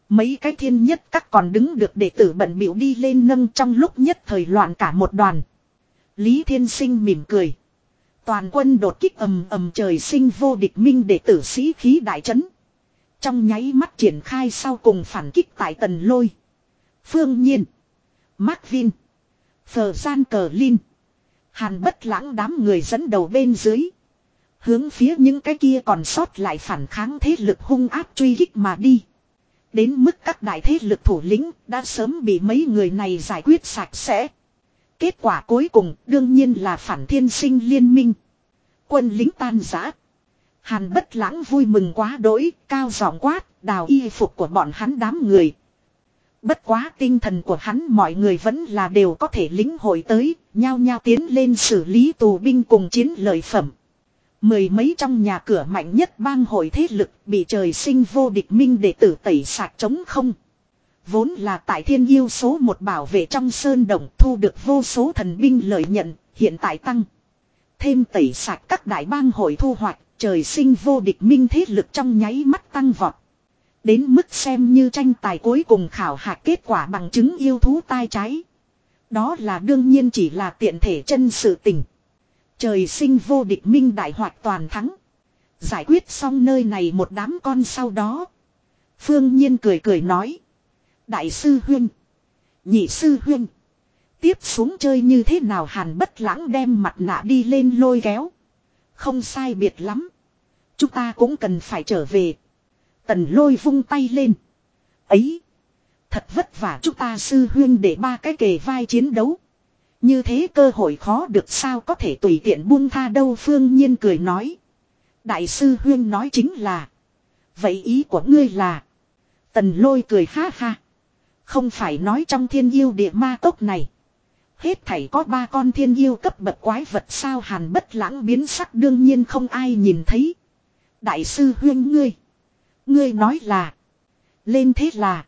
Mấy cái thiên nhất các còn đứng được đệ tử bận biểu đi lên nâng trong lúc nhất thời loạn cả một đoàn. Lý Thiên Sinh mỉm cười. Toàn quân đột kích ầm ầm trời sinh vô địch minh đệ tử sĩ khí đại trấn. Trong nháy mắt triển khai sau cùng phản kích tại tần lôi. Phương Nhiên. Mark Vin. Phờ Gian Cờ Linh. Hàn bất lãng đám người dẫn đầu bên dưới. Hướng phía những cái kia còn sót lại phản kháng thế lực hung áp truy kích mà đi. Đến mức các đại thế lực thủ lĩnh đã sớm bị mấy người này giải quyết sạch sẽ. Kết quả cuối cùng đương nhiên là phản thiên sinh liên minh. Quân lính tan giã. Hàn bất lãng vui mừng quá đỗi, cao giọng quát, đào y phục của bọn hắn đám người. Bất quá tinh thần của hắn mọi người vẫn là đều có thể lính hội tới, nhao nhao tiến lên xử lý tù binh cùng chiến lợi phẩm. Mười mấy trong nhà cửa mạnh nhất bang hội thế lực bị trời sinh vô địch minh để tử tẩy sạc chống không. Vốn là tại thiên yêu số một bảo vệ trong sơn đồng thu được vô số thần binh lợi nhận, hiện tại tăng. Thêm tẩy sạc các đại bang hội thu hoạch, trời sinh vô địch minh thế lực trong nháy mắt tăng vọt. Đến mức xem như tranh tài cuối cùng khảo hạch kết quả bằng chứng yêu thú tai trái. Đó là đương nhiên chỉ là tiện thể chân sự tình. Trời sinh vô địch minh đại hoạt toàn thắng. Giải quyết xong nơi này một đám con sau đó. Phương Nhiên cười cười nói. Đại sư Huyên. Nhị sư Huyên. Tiếp xuống chơi như thế nào hàn bất lãng đem mặt nạ đi lên lôi kéo. Không sai biệt lắm. Chúng ta cũng cần phải trở về. Tần lôi vung tay lên. Ấy. Thật vất vả chúng ta sư huyên để ba cái kề vai chiến đấu. Như thế cơ hội khó được sao có thể tùy tiện buông tha đâu phương nhiên cười nói. Đại sư huyên nói chính là. Vậy ý của ngươi là. Tần lôi cười ha ha. Không phải nói trong thiên yêu địa ma tốc này. Hết thảy có ba con thiên yêu cấp bậc quái vật sao hàn bất lãng biến sắc đương nhiên không ai nhìn thấy. Đại sư huyên ngươi. Ngươi nói là. Lên thế là.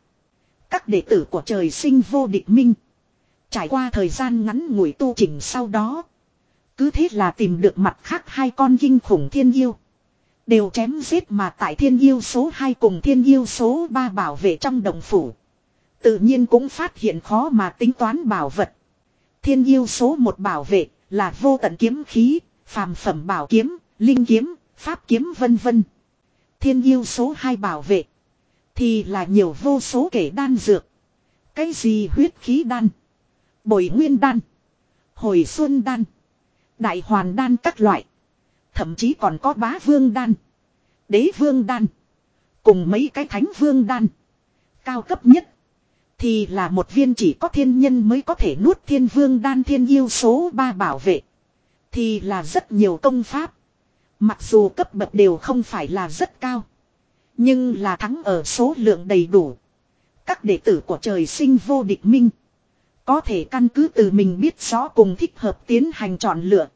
Các đệ tử của trời sinh vô địch minh. Trải qua thời gian ngắn ngủi tu chỉnh sau đó. Cứ thế là tìm được mặt khác hai con kinh khủng thiên yêu. Đều chém giết mà tại thiên yêu số 2 cùng thiên yêu số 3 bảo vệ trong đồng phủ. Tự nhiên cũng phát hiện khó mà tính toán bảo vật. Thiên yêu số 1 bảo vệ là vô tận kiếm khí, phàm phẩm bảo kiếm, linh kiếm, pháp kiếm vân vân. Thiên yêu số 2 bảo vệ thì là nhiều vô số kể đan dược. Cái gì huyết khí đan, bồi nguyên đan, hồi xuân đan, đại hoàn đan các loại. Thậm chí còn có bá vương đan, đế vương đan, cùng mấy cái thánh vương đan. Cao cấp nhất thì là một viên chỉ có thiên nhân mới có thể nuốt thiên vương đan thiên yêu số 3 bảo vệ. Thì là rất nhiều công pháp. Mặc dù cấp bậc đều không phải là rất cao. Nhưng là thắng ở số lượng đầy đủ. Các đệ tử của trời sinh vô địch minh. Có thể căn cứ từ mình biết rõ cùng thích hợp tiến hành chọn lựa.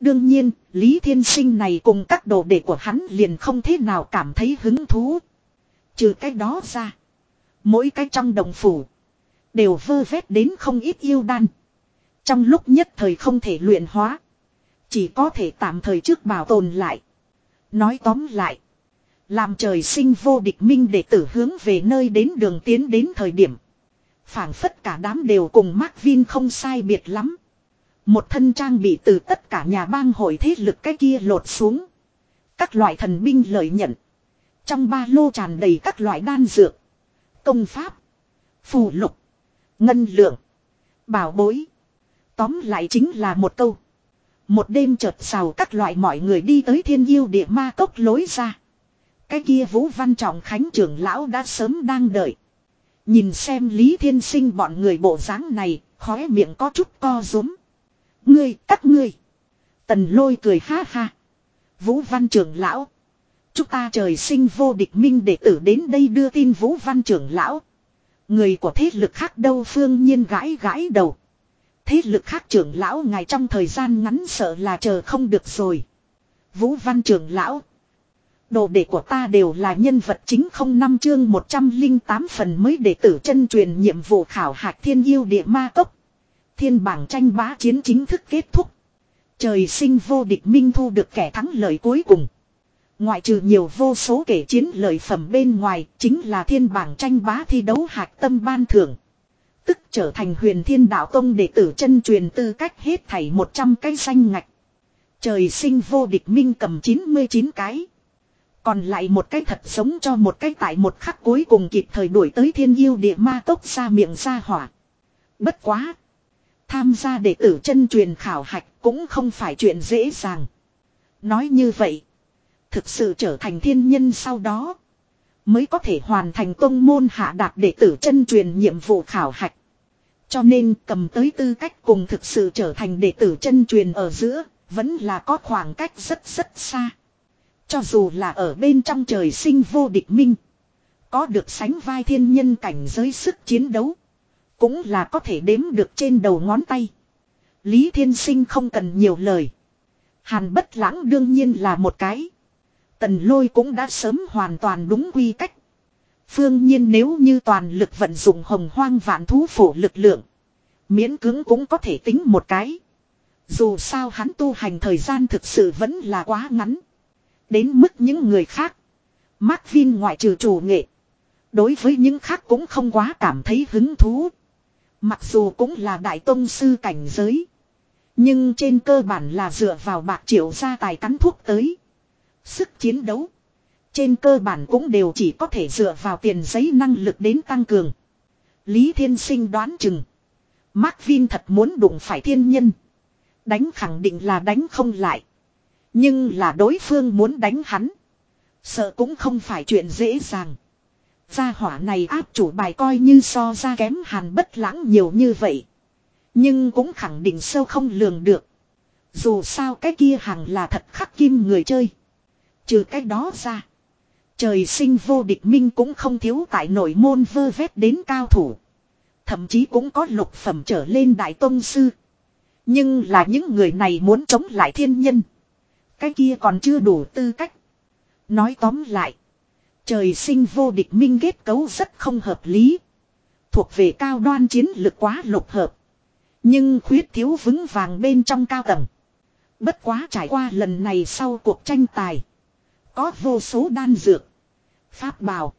Đương nhiên, Lý Thiên Sinh này cùng các đồ đệ của hắn liền không thế nào cảm thấy hứng thú. Trừ cái đó ra. Mỗi cái trong đồng phủ. Đều vơ vét đến không ít yêu đan. Trong lúc nhất thời không thể luyện hóa. Chỉ có thể tạm thời trước bảo tồn lại. Nói tóm lại. Làm trời sinh vô địch minh để tử hướng về nơi đến đường tiến đến thời điểm. phảng phất cả đám đều cùng Mark Vin không sai biệt lắm. Một thân trang bị từ tất cả nhà bang hội thế lực cái kia lột xuống. Các loại thần binh lợi nhận. Trong ba lô tràn đầy các loại đan dược. Công pháp. Phù lục. Ngân lượng. Bảo bối. Tóm lại chính là một câu. Một đêm chợt xào các loại mọi người đi tới thiên yêu địa ma cốc lối ra. Cái kia Vũ Văn Trọng Khánh trưởng lão đã sớm đang đợi. Nhìn xem Lý Thiên Sinh bọn người bộ dáng này, khóe miệng có chút co rúm. Ngươi, các ngươi. Tần lôi cười ha ha. Vũ Văn trưởng lão. Chúng ta trời sinh vô địch minh đệ tử đến đây đưa tin Vũ Văn trưởng lão. Người của thế lực khác đâu phương nhiên gãi gãi đầu. Thế lực khác trưởng lão ngài trong thời gian ngắn sợ là chờ không được rồi. Vũ Văn trưởng lão. Đồ đệ của ta đều là nhân vật chính không năm chương 108 phần mới đệ tử chân truyền nhiệm vụ khảo hạc thiên yêu địa ma tốc. Thiên bảng tranh bá chiến chính thức kết thúc. Trời sinh vô địch minh thu được kẻ thắng lợi cuối cùng. Ngoại trừ nhiều vô số kể chiến lợi phẩm bên ngoài, chính là thiên bảng tranh bá thi đấu hạc tâm ban thưởng. Tức trở thành huyền thiên đạo tông đệ tử chân truyền tư cách hết thảy 100 cái danh ngạch. Trời sinh vô địch minh cầm 99 cái. Còn lại một cái thật sống cho một cái tại một khắc cuối cùng kịp thời đuổi tới thiên yêu địa ma tốc ra miệng ra hỏa. Bất quá. Tham gia đệ tử chân truyền khảo hạch cũng không phải chuyện dễ dàng. Nói như vậy. Thực sự trở thành thiên nhân sau đó. Mới có thể hoàn thành tông môn hạ đạt đệ tử chân truyền nhiệm vụ khảo hạch. Cho nên cầm tới tư cách cùng thực sự trở thành đệ tử chân truyền ở giữa. Vẫn là có khoảng cách rất rất xa. Cho dù là ở bên trong trời sinh vô địch minh. Có được sánh vai thiên nhân cảnh giới sức chiến đấu. Cũng là có thể đếm được trên đầu ngón tay. Lý Thiên Sinh không cần nhiều lời. Hàn bất lãng đương nhiên là một cái. Tần lôi cũng đã sớm hoàn toàn đúng quy cách. Phương nhiên nếu như toàn lực vận dụng hồng hoang vạn thú phổ lực lượng. Miễn cứng cũng có thể tính một cái. Dù sao hắn tu hành thời gian thực sự vẫn là quá ngắn. Đến mức những người khác. Mark Vin ngoại trừ chủ nghệ. Đối với những khác cũng không quá cảm thấy hứng thú. Mặc dù cũng là đại tông sư cảnh giới. Nhưng trên cơ bản là dựa vào bạc triệu gia tài cắn thuốc tới. Sức chiến đấu. Trên cơ bản cũng đều chỉ có thể dựa vào tiền giấy năng lực đến tăng cường. Lý Thiên Sinh đoán chừng. Mark Vin thật muốn đụng phải thiên nhân. Đánh khẳng định là đánh không lại. Nhưng là đối phương muốn đánh hắn. Sợ cũng không phải chuyện dễ dàng. Gia hỏa này áp chủ bài coi như so ra kém hàn bất lãng nhiều như vậy. Nhưng cũng khẳng định sâu không lường được. Dù sao cái kia hằng là thật khắc kim người chơi. Trừ cái đó ra. Trời sinh vô địch minh cũng không thiếu tại nội môn vơ vét đến cao thủ. Thậm chí cũng có lục phẩm trở lên đại tông sư. Nhưng là những người này muốn chống lại thiên nhân. Cái kia còn chưa đủ tư cách. Nói tóm lại. Trời sinh vô địch minh kết cấu rất không hợp lý. Thuộc về cao đoan chiến lực quá lục hợp. Nhưng khuyết thiếu vững vàng bên trong cao tầng. Bất quá trải qua lần này sau cuộc tranh tài. Có vô số đan dược. Pháp bào.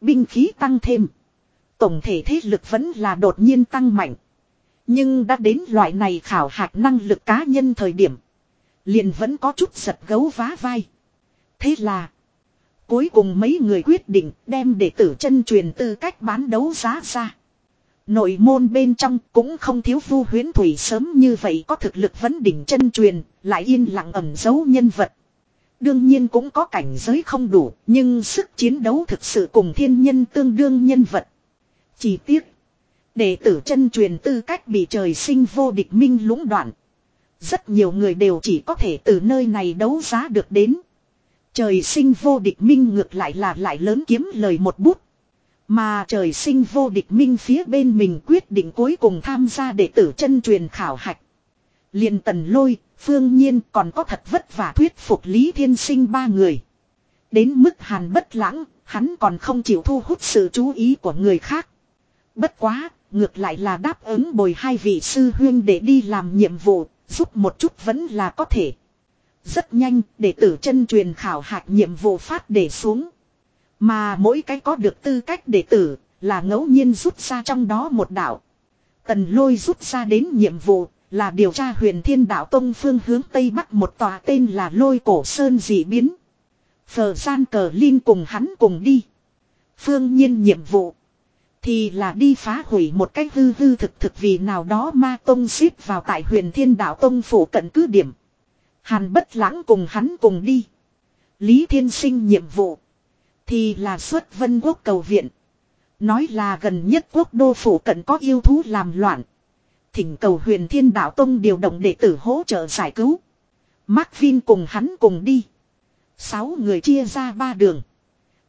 Binh khí tăng thêm. Tổng thể thế lực vẫn là đột nhiên tăng mạnh. Nhưng đã đến loại này khảo hạch năng lực cá nhân thời điểm. Liền vẫn có chút giật gấu vá vai. Thế là. Cuối cùng mấy người quyết định đem đệ tử chân truyền tư cách bán đấu giá ra. Nội môn bên trong cũng không thiếu vu huyến thủy sớm như vậy có thực lực vấn đỉnh chân truyền, lại yên lặng ẩn giấu nhân vật. Đương nhiên cũng có cảnh giới không đủ, nhưng sức chiến đấu thực sự cùng thiên nhân tương đương nhân vật. Chỉ tiếc, đệ tử chân truyền tư cách bị trời sinh vô địch minh lũng đoạn. Rất nhiều người đều chỉ có thể từ nơi này đấu giá được đến. Trời sinh vô địch minh ngược lại là lại lớn kiếm lời một bút. Mà trời sinh vô địch minh phía bên mình quyết định cuối cùng tham gia đệ tử chân truyền khảo hạch liền tần lôi, phương nhiên còn có thật vất vả thuyết phục Lý Thiên Sinh ba người. Đến mức hàn bất lãng, hắn còn không chịu thu hút sự chú ý của người khác. Bất quá, ngược lại là đáp ứng bồi hai vị sư huyên để đi làm nhiệm vụ, giúp một chút vẫn là có thể. Rất nhanh, đệ tử chân truyền khảo hạch nhiệm vụ phát để xuống. Mà mỗi cái có được tư cách đệ tử, là ngẫu nhiên rút ra trong đó một đạo. Tần lôi rút ra đến nhiệm vụ, là điều tra huyền thiên đạo tông phương hướng Tây Bắc một tòa tên là lôi cổ sơn dị biến. Phờ gian cờ Linh cùng hắn cùng đi. Phương nhiên nhiệm vụ. Thì là đi phá hủy một cách hư hư thực thực vì nào đó ma tông xếp vào tại huyền thiên đạo tông phủ cận cứ điểm. Hàn bất lãng cùng hắn cùng đi. Lý thiên sinh nhiệm vụ. Thì là xuất vân quốc cầu viện. Nói là gần nhất quốc đô phủ cận có yêu thú làm loạn. Thỉnh cầu huyền thiên đạo tông điều động đệ tử hỗ trợ giải cứu. Mark Vin cùng hắn cùng đi. Sáu người chia ra ba đường.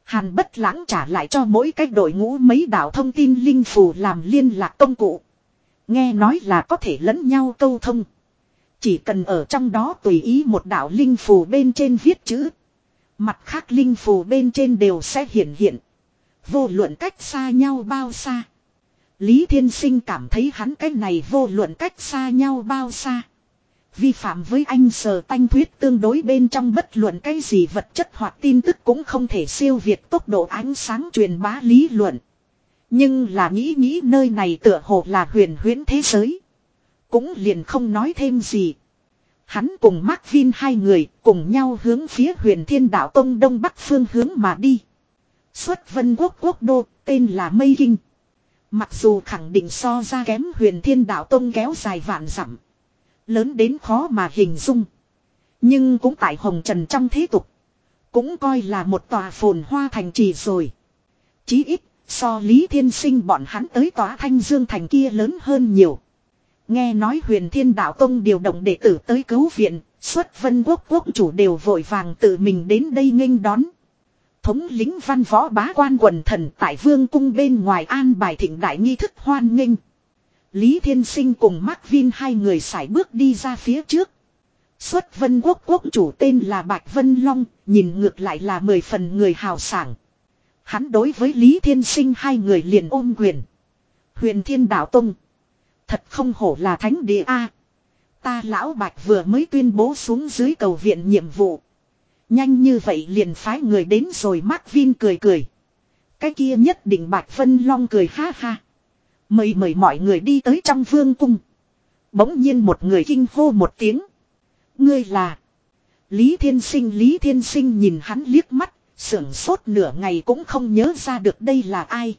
Hàn bất lãng trả lại cho mỗi cách đội ngũ mấy đạo thông tin linh phù làm liên lạc công cụ. Nghe nói là có thể lẫn nhau câu thông. Chỉ cần ở trong đó tùy ý một đạo linh phù bên trên viết chữ. Mặt khác linh phù bên trên đều sẽ hiển hiện. Vô luận cách xa nhau bao xa. Lý Thiên Sinh cảm thấy hắn cái này vô luận cách xa nhau bao xa. Vi phạm với anh sờ tanh thuyết tương đối bên trong bất luận cái gì vật chất hoặc tin tức cũng không thể siêu việt tốc độ ánh sáng truyền bá lý luận. Nhưng là nghĩ nghĩ nơi này tựa hồ là huyền huyễn thế giới. Cũng liền không nói thêm gì. Hắn cùng Mark Vin hai người cùng nhau hướng phía huyền thiên đạo tông đông bắc phương hướng mà đi. Xuất vân quốc quốc đô, tên là Mây Kinh. Mặc dù khẳng định so ra kém huyền thiên đạo tông kéo dài vạn dặm Lớn đến khó mà hình dung. Nhưng cũng tại hồng trần trong thế tục. Cũng coi là một tòa phồn hoa thành trì rồi. Chí ít, so Lý Thiên Sinh bọn hắn tới tòa Thanh Dương thành kia lớn hơn nhiều. Nghe nói huyền thiên đạo tông điều động đệ tử tới cứu viện, xuất vân quốc quốc chủ đều vội vàng tự mình đến đây nghênh đón. Thống lính văn võ bá quan quần thần tại vương cung bên ngoài an bài thịnh đại nghi thức hoan nghênh. Lý Thiên Sinh cùng Mark Vin hai người sải bước đi ra phía trước. Xuất vân quốc quốc chủ tên là Bạch Vân Long, nhìn ngược lại là mười phần người hào sảng. Hắn đối với Lý Thiên Sinh hai người liền ôm quyền. Huyền Thiên Đạo Tông. Thật không hổ là thánh địa A. Ta lão Bạch vừa mới tuyên bố xuống dưới cầu viện nhiệm vụ. Nhanh như vậy liền phái người đến rồi Mark Vin cười cười. Cái kia nhất định Bạch Vân Long cười ha ha. Mời mời mọi người đi tới trong vương cung. Bỗng nhiên một người kinh hô một tiếng. Ngươi là. Lý Thiên Sinh Lý Thiên Sinh nhìn hắn liếc mắt. Sưởng sốt nửa ngày cũng không nhớ ra được đây là ai.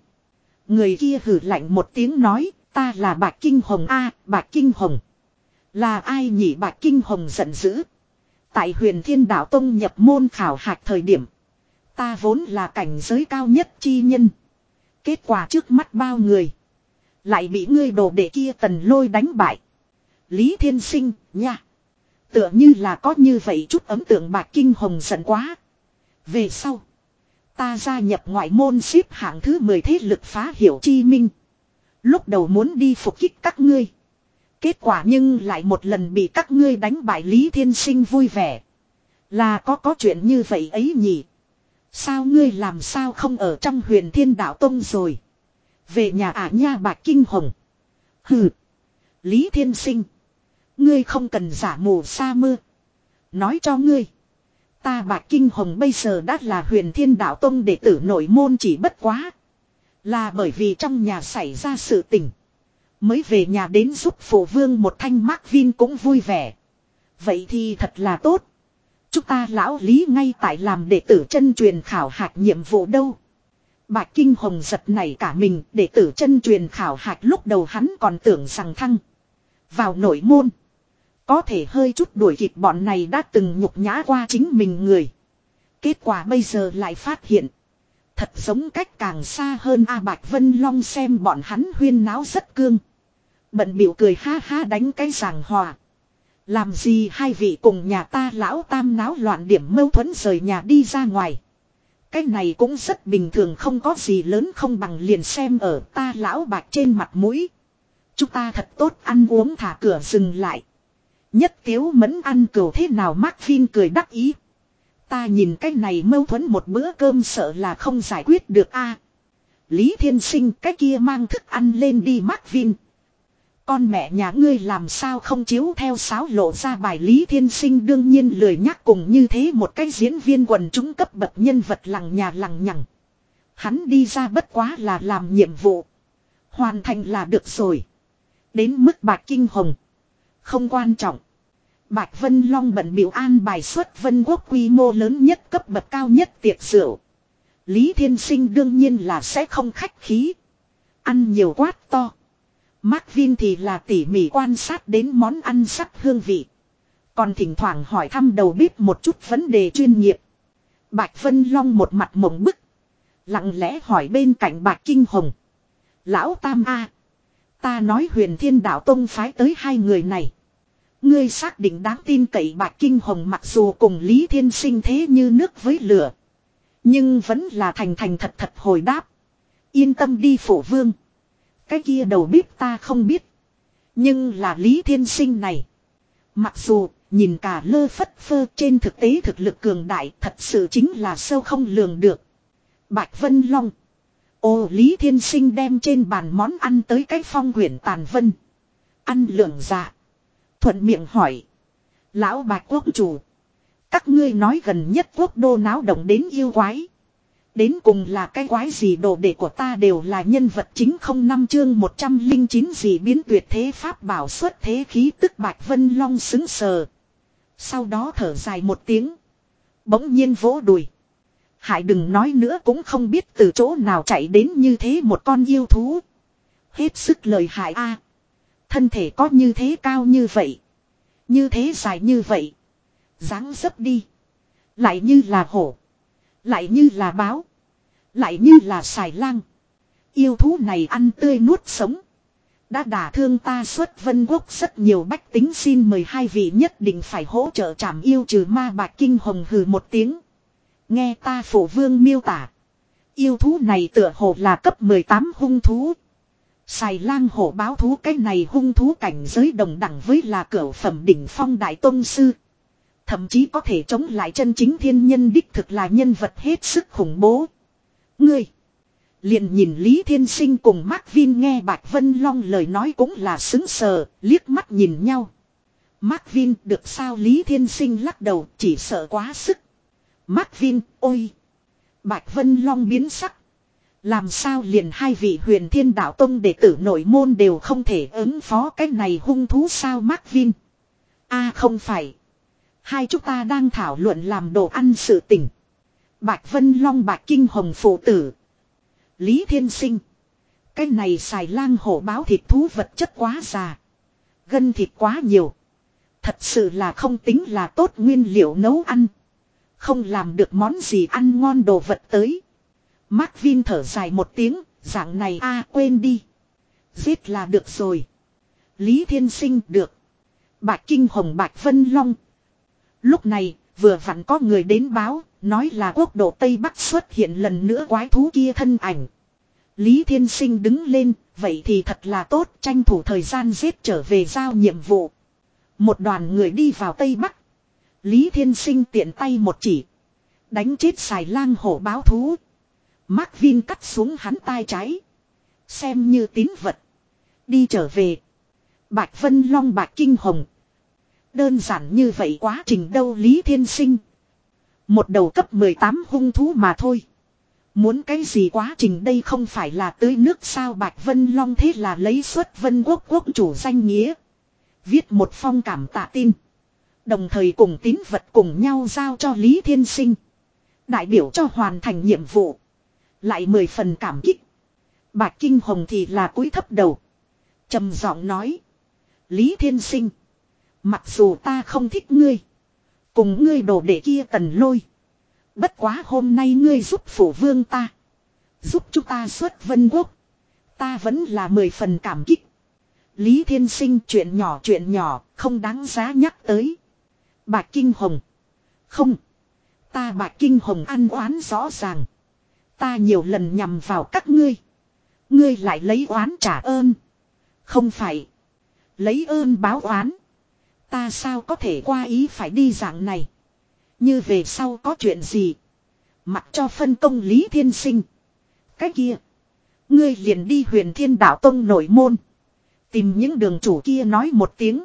Người kia hử lạnh một tiếng nói. Ta là Bạch Kinh Hồng A, Bạch Kinh Hồng. Là ai nhỉ Bạch Kinh Hồng giận dữ. Tại huyền thiên đạo tông nhập môn khảo hạch thời điểm. Ta vốn là cảnh giới cao nhất chi nhân. Kết quả trước mắt bao người. Lại bị ngươi đồ đệ kia tần lôi đánh bại. Lý Thiên Sinh, nha. Tựa như là có như vậy chút ấm tượng bạc kinh hồng giận quá. Về sau. Ta gia nhập ngoại môn xếp hạng thứ 10 thế lực phá hiểu chi minh. Lúc đầu muốn đi phục kích các ngươi. Kết quả nhưng lại một lần bị các ngươi đánh bại Lý Thiên Sinh vui vẻ. Là có có chuyện như vậy ấy nhỉ. Sao ngươi làm sao không ở trong huyền thiên đạo tông rồi. Về nhà ả nha bạc kinh hồng. Hừ. Lý Thiên Sinh. Ngươi không cần giả mù sa mưa. Nói cho ngươi. Ta bạc kinh hồng bây giờ đã là huyền thiên đạo tông đệ tử nội môn chỉ bất quá. Là bởi vì trong nhà xảy ra sự tình. Mới về nhà đến giúp phổ vương một thanh mark vin cũng vui vẻ. Vậy thì thật là tốt. Chúng ta lão lý ngay tại làm đệ tử chân truyền khảo hạch nhiệm vụ đâu. Bạch Kinh Hồng giật này cả mình, đệ tử chân truyền khảo hạch lúc đầu hắn còn tưởng rằng thăng. Vào nội môn. Có thể hơi chút đuổi kịp bọn này đã từng nhục nhã qua chính mình người. Kết quả bây giờ lại phát hiện. Thật giống cách càng xa hơn A Bạch Vân Long xem bọn hắn huyên náo rất cương. Bận biểu cười ha ha đánh cái giảng hòa. Làm gì hai vị cùng nhà ta lão tam náo loạn điểm mâu thuẫn rời nhà đi ra ngoài. Cái này cũng rất bình thường không có gì lớn không bằng liền xem ở ta lão bạc trên mặt mũi. Chúng ta thật tốt ăn uống thả cửa dừng lại. Nhất tiếu mẫn ăn cửu thế nào Mark Vin cười đắc ý. Ta nhìn cái này mâu thuẫn một bữa cơm sợ là không giải quyết được a. Lý Thiên Sinh, cái kia mang thức ăn lên đi Mark Vin. Con mẹ nhà ngươi làm sao không chiếu theo sáo lộ ra bài Lý Thiên Sinh đương nhiên lười nhắc cùng như thế một cái diễn viên quần chúng cấp bậc nhân vật lằng nhà lằng nhằng. Hắn đi ra bất quá là làm nhiệm vụ. Hoàn thành là được rồi. Đến mức bạc kinh hồng. Không quan trọng. Bạch Vân Long bận biểu an bài xuất vân quốc quy mô lớn nhất cấp bậc cao nhất tiệc rượu. Lý Thiên Sinh đương nhiên là sẽ không khách khí. Ăn nhiều quát to. Mark Vin thì là tỉ mỉ quan sát đến món ăn sắc hương vị. Còn thỉnh thoảng hỏi thăm đầu bếp một chút vấn đề chuyên nghiệp. Bạch Vân Long một mặt mộng bức. Lặng lẽ hỏi bên cạnh Bạch Kinh Hồng. Lão Tam A. Ta nói huyền thiên đạo tông phái tới hai người này. Ngươi xác định đáng tin cậy Bạch Kinh Hồng mặc dù cùng Lý Thiên sinh thế như nước với lửa. Nhưng vẫn là thành thành thật thật hồi đáp. Yên tâm đi phổ vương. Cái kia đầu bếp ta không biết. Nhưng là Lý Thiên Sinh này. Mặc dù, Nhìn cả lơ phất phơ trên thực tế thực lực cường đại thật sự chính là sâu không lường được. Bạch Vân Long. Ô, Lý Thiên Sinh đem trên bàn món ăn tới cái phong quyển tàn vân. Ăn lượng dạ. Thuận miệng hỏi. Lão Bạch Quốc chủ. Các ngươi nói gần nhất quốc đô náo động đến yêu quái. Đến cùng là cái quái gì đồ đệ của ta đều là nhân vật chính không năm chương 109 gì biến tuyệt thế pháp bảo xuất thế khí tức Bạch Vân Long xứng sờ. Sau đó thở dài một tiếng. Bỗng nhiên vỗ đùi. Hải đừng nói nữa cũng không biết từ chỗ nào chạy đến như thế một con yêu thú. Hết sức lời hại a Thân thể có như thế cao như vậy. Như thế dài như vậy. dáng dấp đi. Lại như là hổ. Lại như là báo. Lại như là xài lang. Yêu thú này ăn tươi nuốt sống. Đã đả thương ta xuất vân quốc rất nhiều bách tính xin mời hai vị nhất định phải hỗ trợ trảm yêu trừ ma bạc kinh hồng hừ một tiếng. Nghe ta phổ vương miêu tả. Yêu thú này tựa hồ là cấp 18 hung thú. Xài lang hổ báo thú cái này hung thú cảnh giới đồng đẳng với là cửa phẩm đỉnh phong đại tôn sư. Thậm chí có thể chống lại chân chính thiên nhân đích thực là nhân vật hết sức khủng bố. Ngươi. Liền nhìn Lý Thiên Sinh cùng Mark Vin nghe Bạch Vân Long lời nói cũng là xứng sờ, liếc mắt nhìn nhau. Mark Vin được sao Lý Thiên Sinh lắc đầu chỉ sợ quá sức. Mark Vin, ôi. Bạch Vân Long biến sắc. Làm sao liền hai vị huyền thiên đạo tông đệ tử nội môn đều không thể ứng phó cái này hung thú sao Mark Vin. a không phải. Hai chúng ta đang thảo luận làm đồ ăn sự tình. Bạch Vân Long Bạch Kinh Hồng phụ tử. Lý Thiên Sinh. Cái này xài lang hổ báo thịt thú vật chất quá già. Gân thịt quá nhiều. Thật sự là không tính là tốt nguyên liệu nấu ăn. Không làm được món gì ăn ngon đồ vật tới. Mark Vin thở dài một tiếng, dạng này a quên đi. Giết là được rồi. Lý Thiên Sinh được. Bạch Kinh Hồng Bạch Vân Long. Lúc này, vừa vặn có người đến báo, nói là quốc độ Tây Bắc xuất hiện lần nữa quái thú kia thân ảnh. Lý Thiên Sinh đứng lên, vậy thì thật là tốt, tranh thủ thời gian giết trở về giao nhiệm vụ. Một đoàn người đi vào Tây Bắc. Lý Thiên Sinh tiện tay một chỉ. Đánh chết xài lang hổ báo thú. Mark Vin cắt xuống hắn tai trái. Xem như tín vật. Đi trở về. Bạch Vân Long Bạch Kinh Hồng. Đơn giản như vậy quá trình đâu Lý Thiên Sinh. Một đầu cấp 18 hung thú mà thôi. Muốn cái gì quá trình đây không phải là tưới nước sao Bạch Vân Long thế là lấy xuất Vân Quốc quốc chủ danh nghĩa. Viết một phong cảm tạ tin. Đồng thời cùng tín vật cùng nhau giao cho Lý Thiên Sinh. Đại biểu cho hoàn thành nhiệm vụ. Lại mười phần cảm kích. Bạch Kinh Hồng thì là cúi thấp đầu. trầm giọng nói. Lý Thiên Sinh. Mặc dù ta không thích ngươi. Cùng ngươi đồ để kia tần lôi. Bất quá hôm nay ngươi giúp phủ vương ta. Giúp chúng ta xuất vân quốc. Ta vẫn là mười phần cảm kích. Lý Thiên Sinh chuyện nhỏ chuyện nhỏ, không đáng giá nhắc tới. Bạch Kinh Hồng. Không. Ta Bạch Kinh Hồng ăn oán rõ ràng. Ta nhiều lần nhằm vào các ngươi. Ngươi lại lấy oán trả ơn. Không phải. Lấy ơn báo oán. Ta sao có thể qua ý phải đi dạng này. Như về sau có chuyện gì. Mặc cho phân công Lý Thiên Sinh. Cái kia. Ngươi liền đi huyền thiên đạo tông nổi môn. Tìm những đường chủ kia nói một tiếng.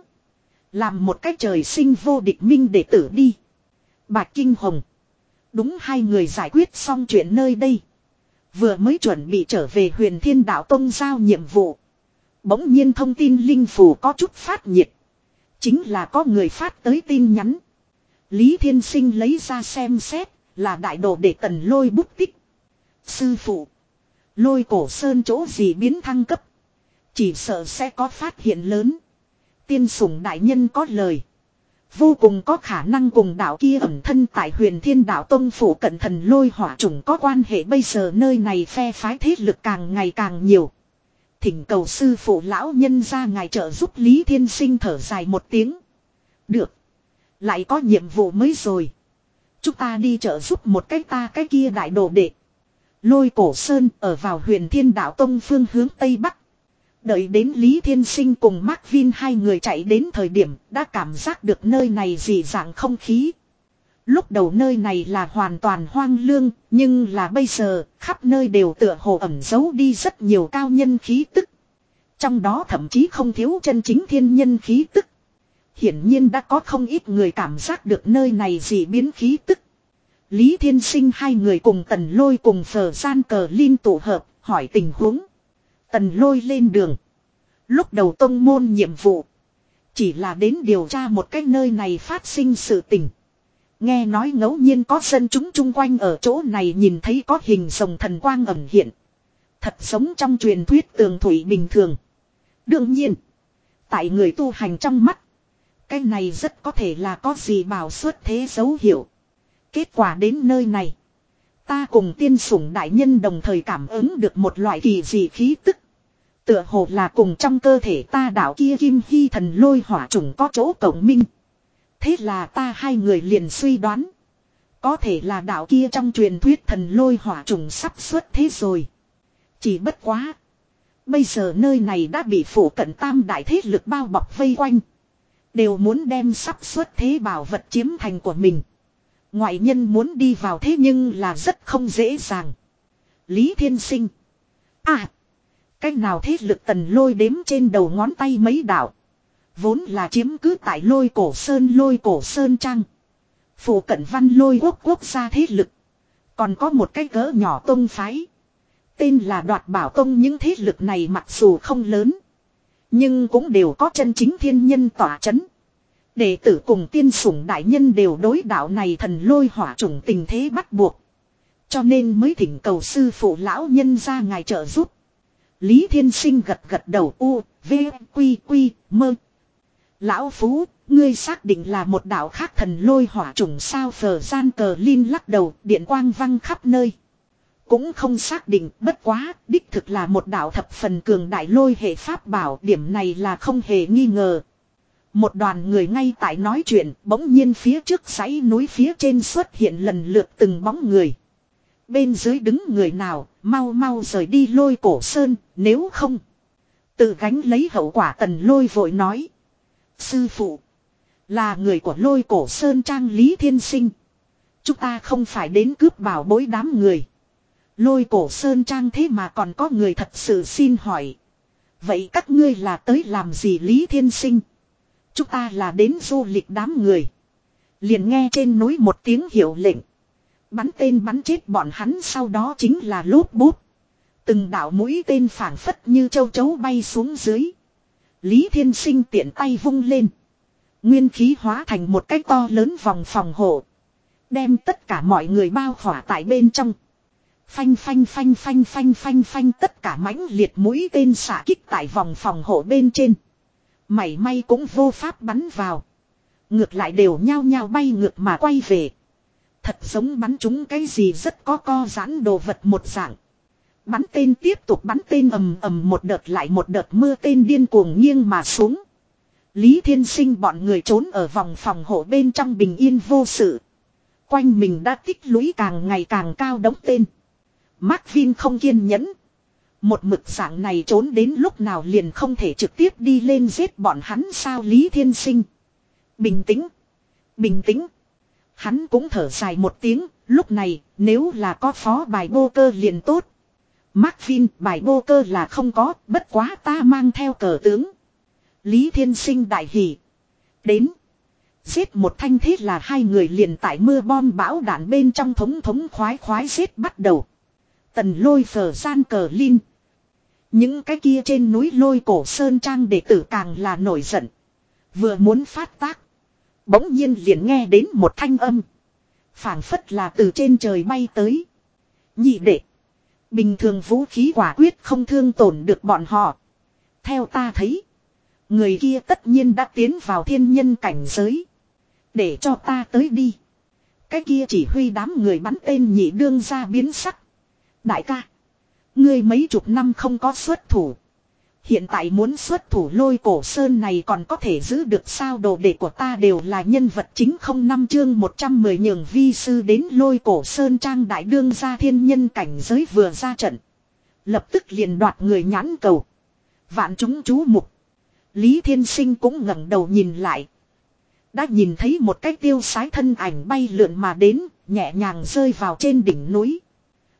Làm một cái trời sinh vô địch minh để tử đi. Bạch Kinh Hồng. Đúng hai người giải quyết xong chuyện nơi đây. Vừa mới chuẩn bị trở về huyền thiên đạo tông giao nhiệm vụ. Bỗng nhiên thông tin linh phủ có chút phát nhiệt. Chính là có người phát tới tin nhắn. Lý Thiên Sinh lấy ra xem xét, là đại đồ để tần lôi bút tích. Sư phụ. Lôi cổ sơn chỗ gì biến thăng cấp. Chỉ sợ sẽ có phát hiện lớn. Tiên sủng đại nhân có lời. Vô cùng có khả năng cùng đạo kia ẩn thân tại huyền thiên đạo tông phủ cận thần lôi hỏa trùng có quan hệ bây giờ nơi này phe phái thế lực càng ngày càng nhiều. Thỉnh cầu sư phụ lão nhân ra ngài trợ giúp Lý Thiên Sinh thở dài một tiếng. Được. Lại có nhiệm vụ mới rồi. Chúng ta đi trợ giúp một cái ta cái kia đại đồ đệ. Lôi cổ sơn ở vào huyền thiên đạo tông phương hướng Tây Bắc. Đợi đến Lý Thiên Sinh cùng Mark Vin hai người chạy đến thời điểm đã cảm giác được nơi này dị dạng không khí. Lúc đầu nơi này là hoàn toàn hoang lương, nhưng là bây giờ, khắp nơi đều tựa hồ ẩm giấu đi rất nhiều cao nhân khí tức. Trong đó thậm chí không thiếu chân chính thiên nhân khí tức. Hiển nhiên đã có không ít người cảm giác được nơi này dị biến khí tức. Lý Thiên Sinh hai người cùng tần lôi cùng phở gian cờ linh tụ hợp, hỏi tình huống. Tần lôi lên đường. Lúc đầu tông môn nhiệm vụ. Chỉ là đến điều tra một cái nơi này phát sinh sự tình. Nghe nói ngẫu nhiên có dân chúng chung quanh ở chỗ này nhìn thấy có hình rồng thần quang ẩn hiện. Thật sống trong truyền thuyết tường thủy bình thường. Đương nhiên. Tại người tu hành trong mắt. Cái này rất có thể là có gì bảo xuất thế dấu hiệu. Kết quả đến nơi này. Ta cùng tiên sủng đại nhân đồng thời cảm ứng được một loại kỳ dị khí tức. Tựa hồ là cùng trong cơ thể ta đạo kia kim hy thần lôi hỏa trùng có chỗ cộng minh. Thế là ta hai người liền suy đoán. Có thể là đạo kia trong truyền thuyết thần lôi hỏa trùng sắp xuất thế rồi. Chỉ bất quá. Bây giờ nơi này đã bị phủ cận tam đại thế lực bao bọc vây quanh. Đều muốn đem sắp xuất thế bảo vật chiếm thành của mình. Ngoại nhân muốn đi vào thế nhưng là rất không dễ dàng. Lý Thiên Sinh. À. Cách nào thế lực tần lôi đếm trên đầu ngón tay mấy đạo. Vốn là chiếm cứ tại lôi cổ sơn lôi cổ sơn trăng. Phủ cận văn lôi quốc quốc gia thế lực. Còn có một cái cỡ nhỏ tông phái. Tên là đoạt bảo tông những thế lực này mặc dù không lớn. Nhưng cũng đều có chân chính thiên nhân tỏa chấn. Đệ tử cùng tiên sủng đại nhân đều đối đạo này thần lôi hỏa chủng tình thế bắt buộc. Cho nên mới thỉnh cầu sư phụ lão nhân ra ngài trợ giúp. Lý Thiên Sinh gật gật đầu u, v, quy quy, mơ. Lão Phú, ngươi xác định là một đạo khác thần lôi hỏa trùng sao phở gian cờ linh lắc đầu, điện quang văng khắp nơi. Cũng không xác định, bất quá, đích thực là một đạo thập phần cường đại lôi hệ pháp bảo, điểm này là không hề nghi ngờ. Một đoàn người ngay tại nói chuyện, bỗng nhiên phía trước dãy núi phía trên xuất hiện lần lượt từng bóng người. Bên dưới đứng người nào, mau mau rời đi lôi cổ sơn, nếu không. Tự gánh lấy hậu quả tần lôi vội nói. Sư phụ, là người của lôi cổ sơn trang Lý Thiên Sinh. Chúng ta không phải đến cướp bảo bối đám người. Lôi cổ sơn trang thế mà còn có người thật sự xin hỏi. Vậy các ngươi là tới làm gì Lý Thiên Sinh? Chúng ta là đến du lịch đám người. Liền nghe trên núi một tiếng hiệu lệnh. Bắn tên bắn chết bọn hắn sau đó chính là lốp bút. Từng đạo mũi tên phảng phất như châu chấu bay xuống dưới. Lý Thiên Sinh tiện tay vung lên. Nguyên khí hóa thành một cái to lớn vòng phòng hộ. Đem tất cả mọi người bao khỏa tại bên trong. Phanh phanh phanh phanh phanh phanh phanh tất cả mãnh liệt mũi tên xả kích tại vòng phòng hộ bên trên. Mảy may cũng vô pháp bắn vào. Ngược lại đều nhao nhao bay ngược mà quay về. Thật giống bắn chúng cái gì rất có co giãn đồ vật một dạng. Bắn tên tiếp tục bắn tên ầm ầm một đợt lại một đợt mưa tên điên cuồng nghiêng mà xuống. Lý Thiên Sinh bọn người trốn ở vòng phòng hộ bên trong bình yên vô sự. Quanh mình đã tích lũy càng ngày càng cao đống tên. Mark Vin không kiên nhẫn. Một mực dạng này trốn đến lúc nào liền không thể trực tiếp đi lên giết bọn hắn sao Lý Thiên Sinh. Bình tĩnh. Bình tĩnh. Hắn cũng thở dài một tiếng, lúc này nếu là có phó bài bô cơ liền tốt. Mark Vin bài bô cơ là không có, bất quá ta mang theo cờ tướng. Lý Thiên Sinh đại hỷ. Đến. Giết một thanh thế là hai người liền tại mưa bom bão đạn bên trong thống thống khoái khoái giết bắt đầu. Tần lôi phở gian cờ linh. Những cái kia trên núi lôi cổ sơn trang đệ tử càng là nổi giận. Vừa muốn phát tác. Bỗng nhiên liền nghe đến một thanh âm. phảng phất là từ trên trời bay tới. Nhị đệ. Bình thường vũ khí quả quyết không thương tổn được bọn họ. Theo ta thấy. Người kia tất nhiên đã tiến vào thiên nhân cảnh giới. Để cho ta tới đi. Cái kia chỉ huy đám người bắn tên nhị đương ra biến sắc. Đại ca. Ngươi mấy chục năm không có xuất thủ. Hiện tại muốn xuất thủ lôi cổ sơn này còn có thể giữ được sao đồ đệ của ta đều là nhân vật chính không năm chương 110 nhường vi sư đến lôi cổ sơn trang đại đương gia thiên nhân cảnh giới vừa ra trận. Lập tức liền đoạt người nhãn cầu. Vạn chúng chú mục. Lý Thiên Sinh cũng ngẩng đầu nhìn lại. Đã nhìn thấy một cái tiêu sái thân ảnh bay lượn mà đến, nhẹ nhàng rơi vào trên đỉnh núi.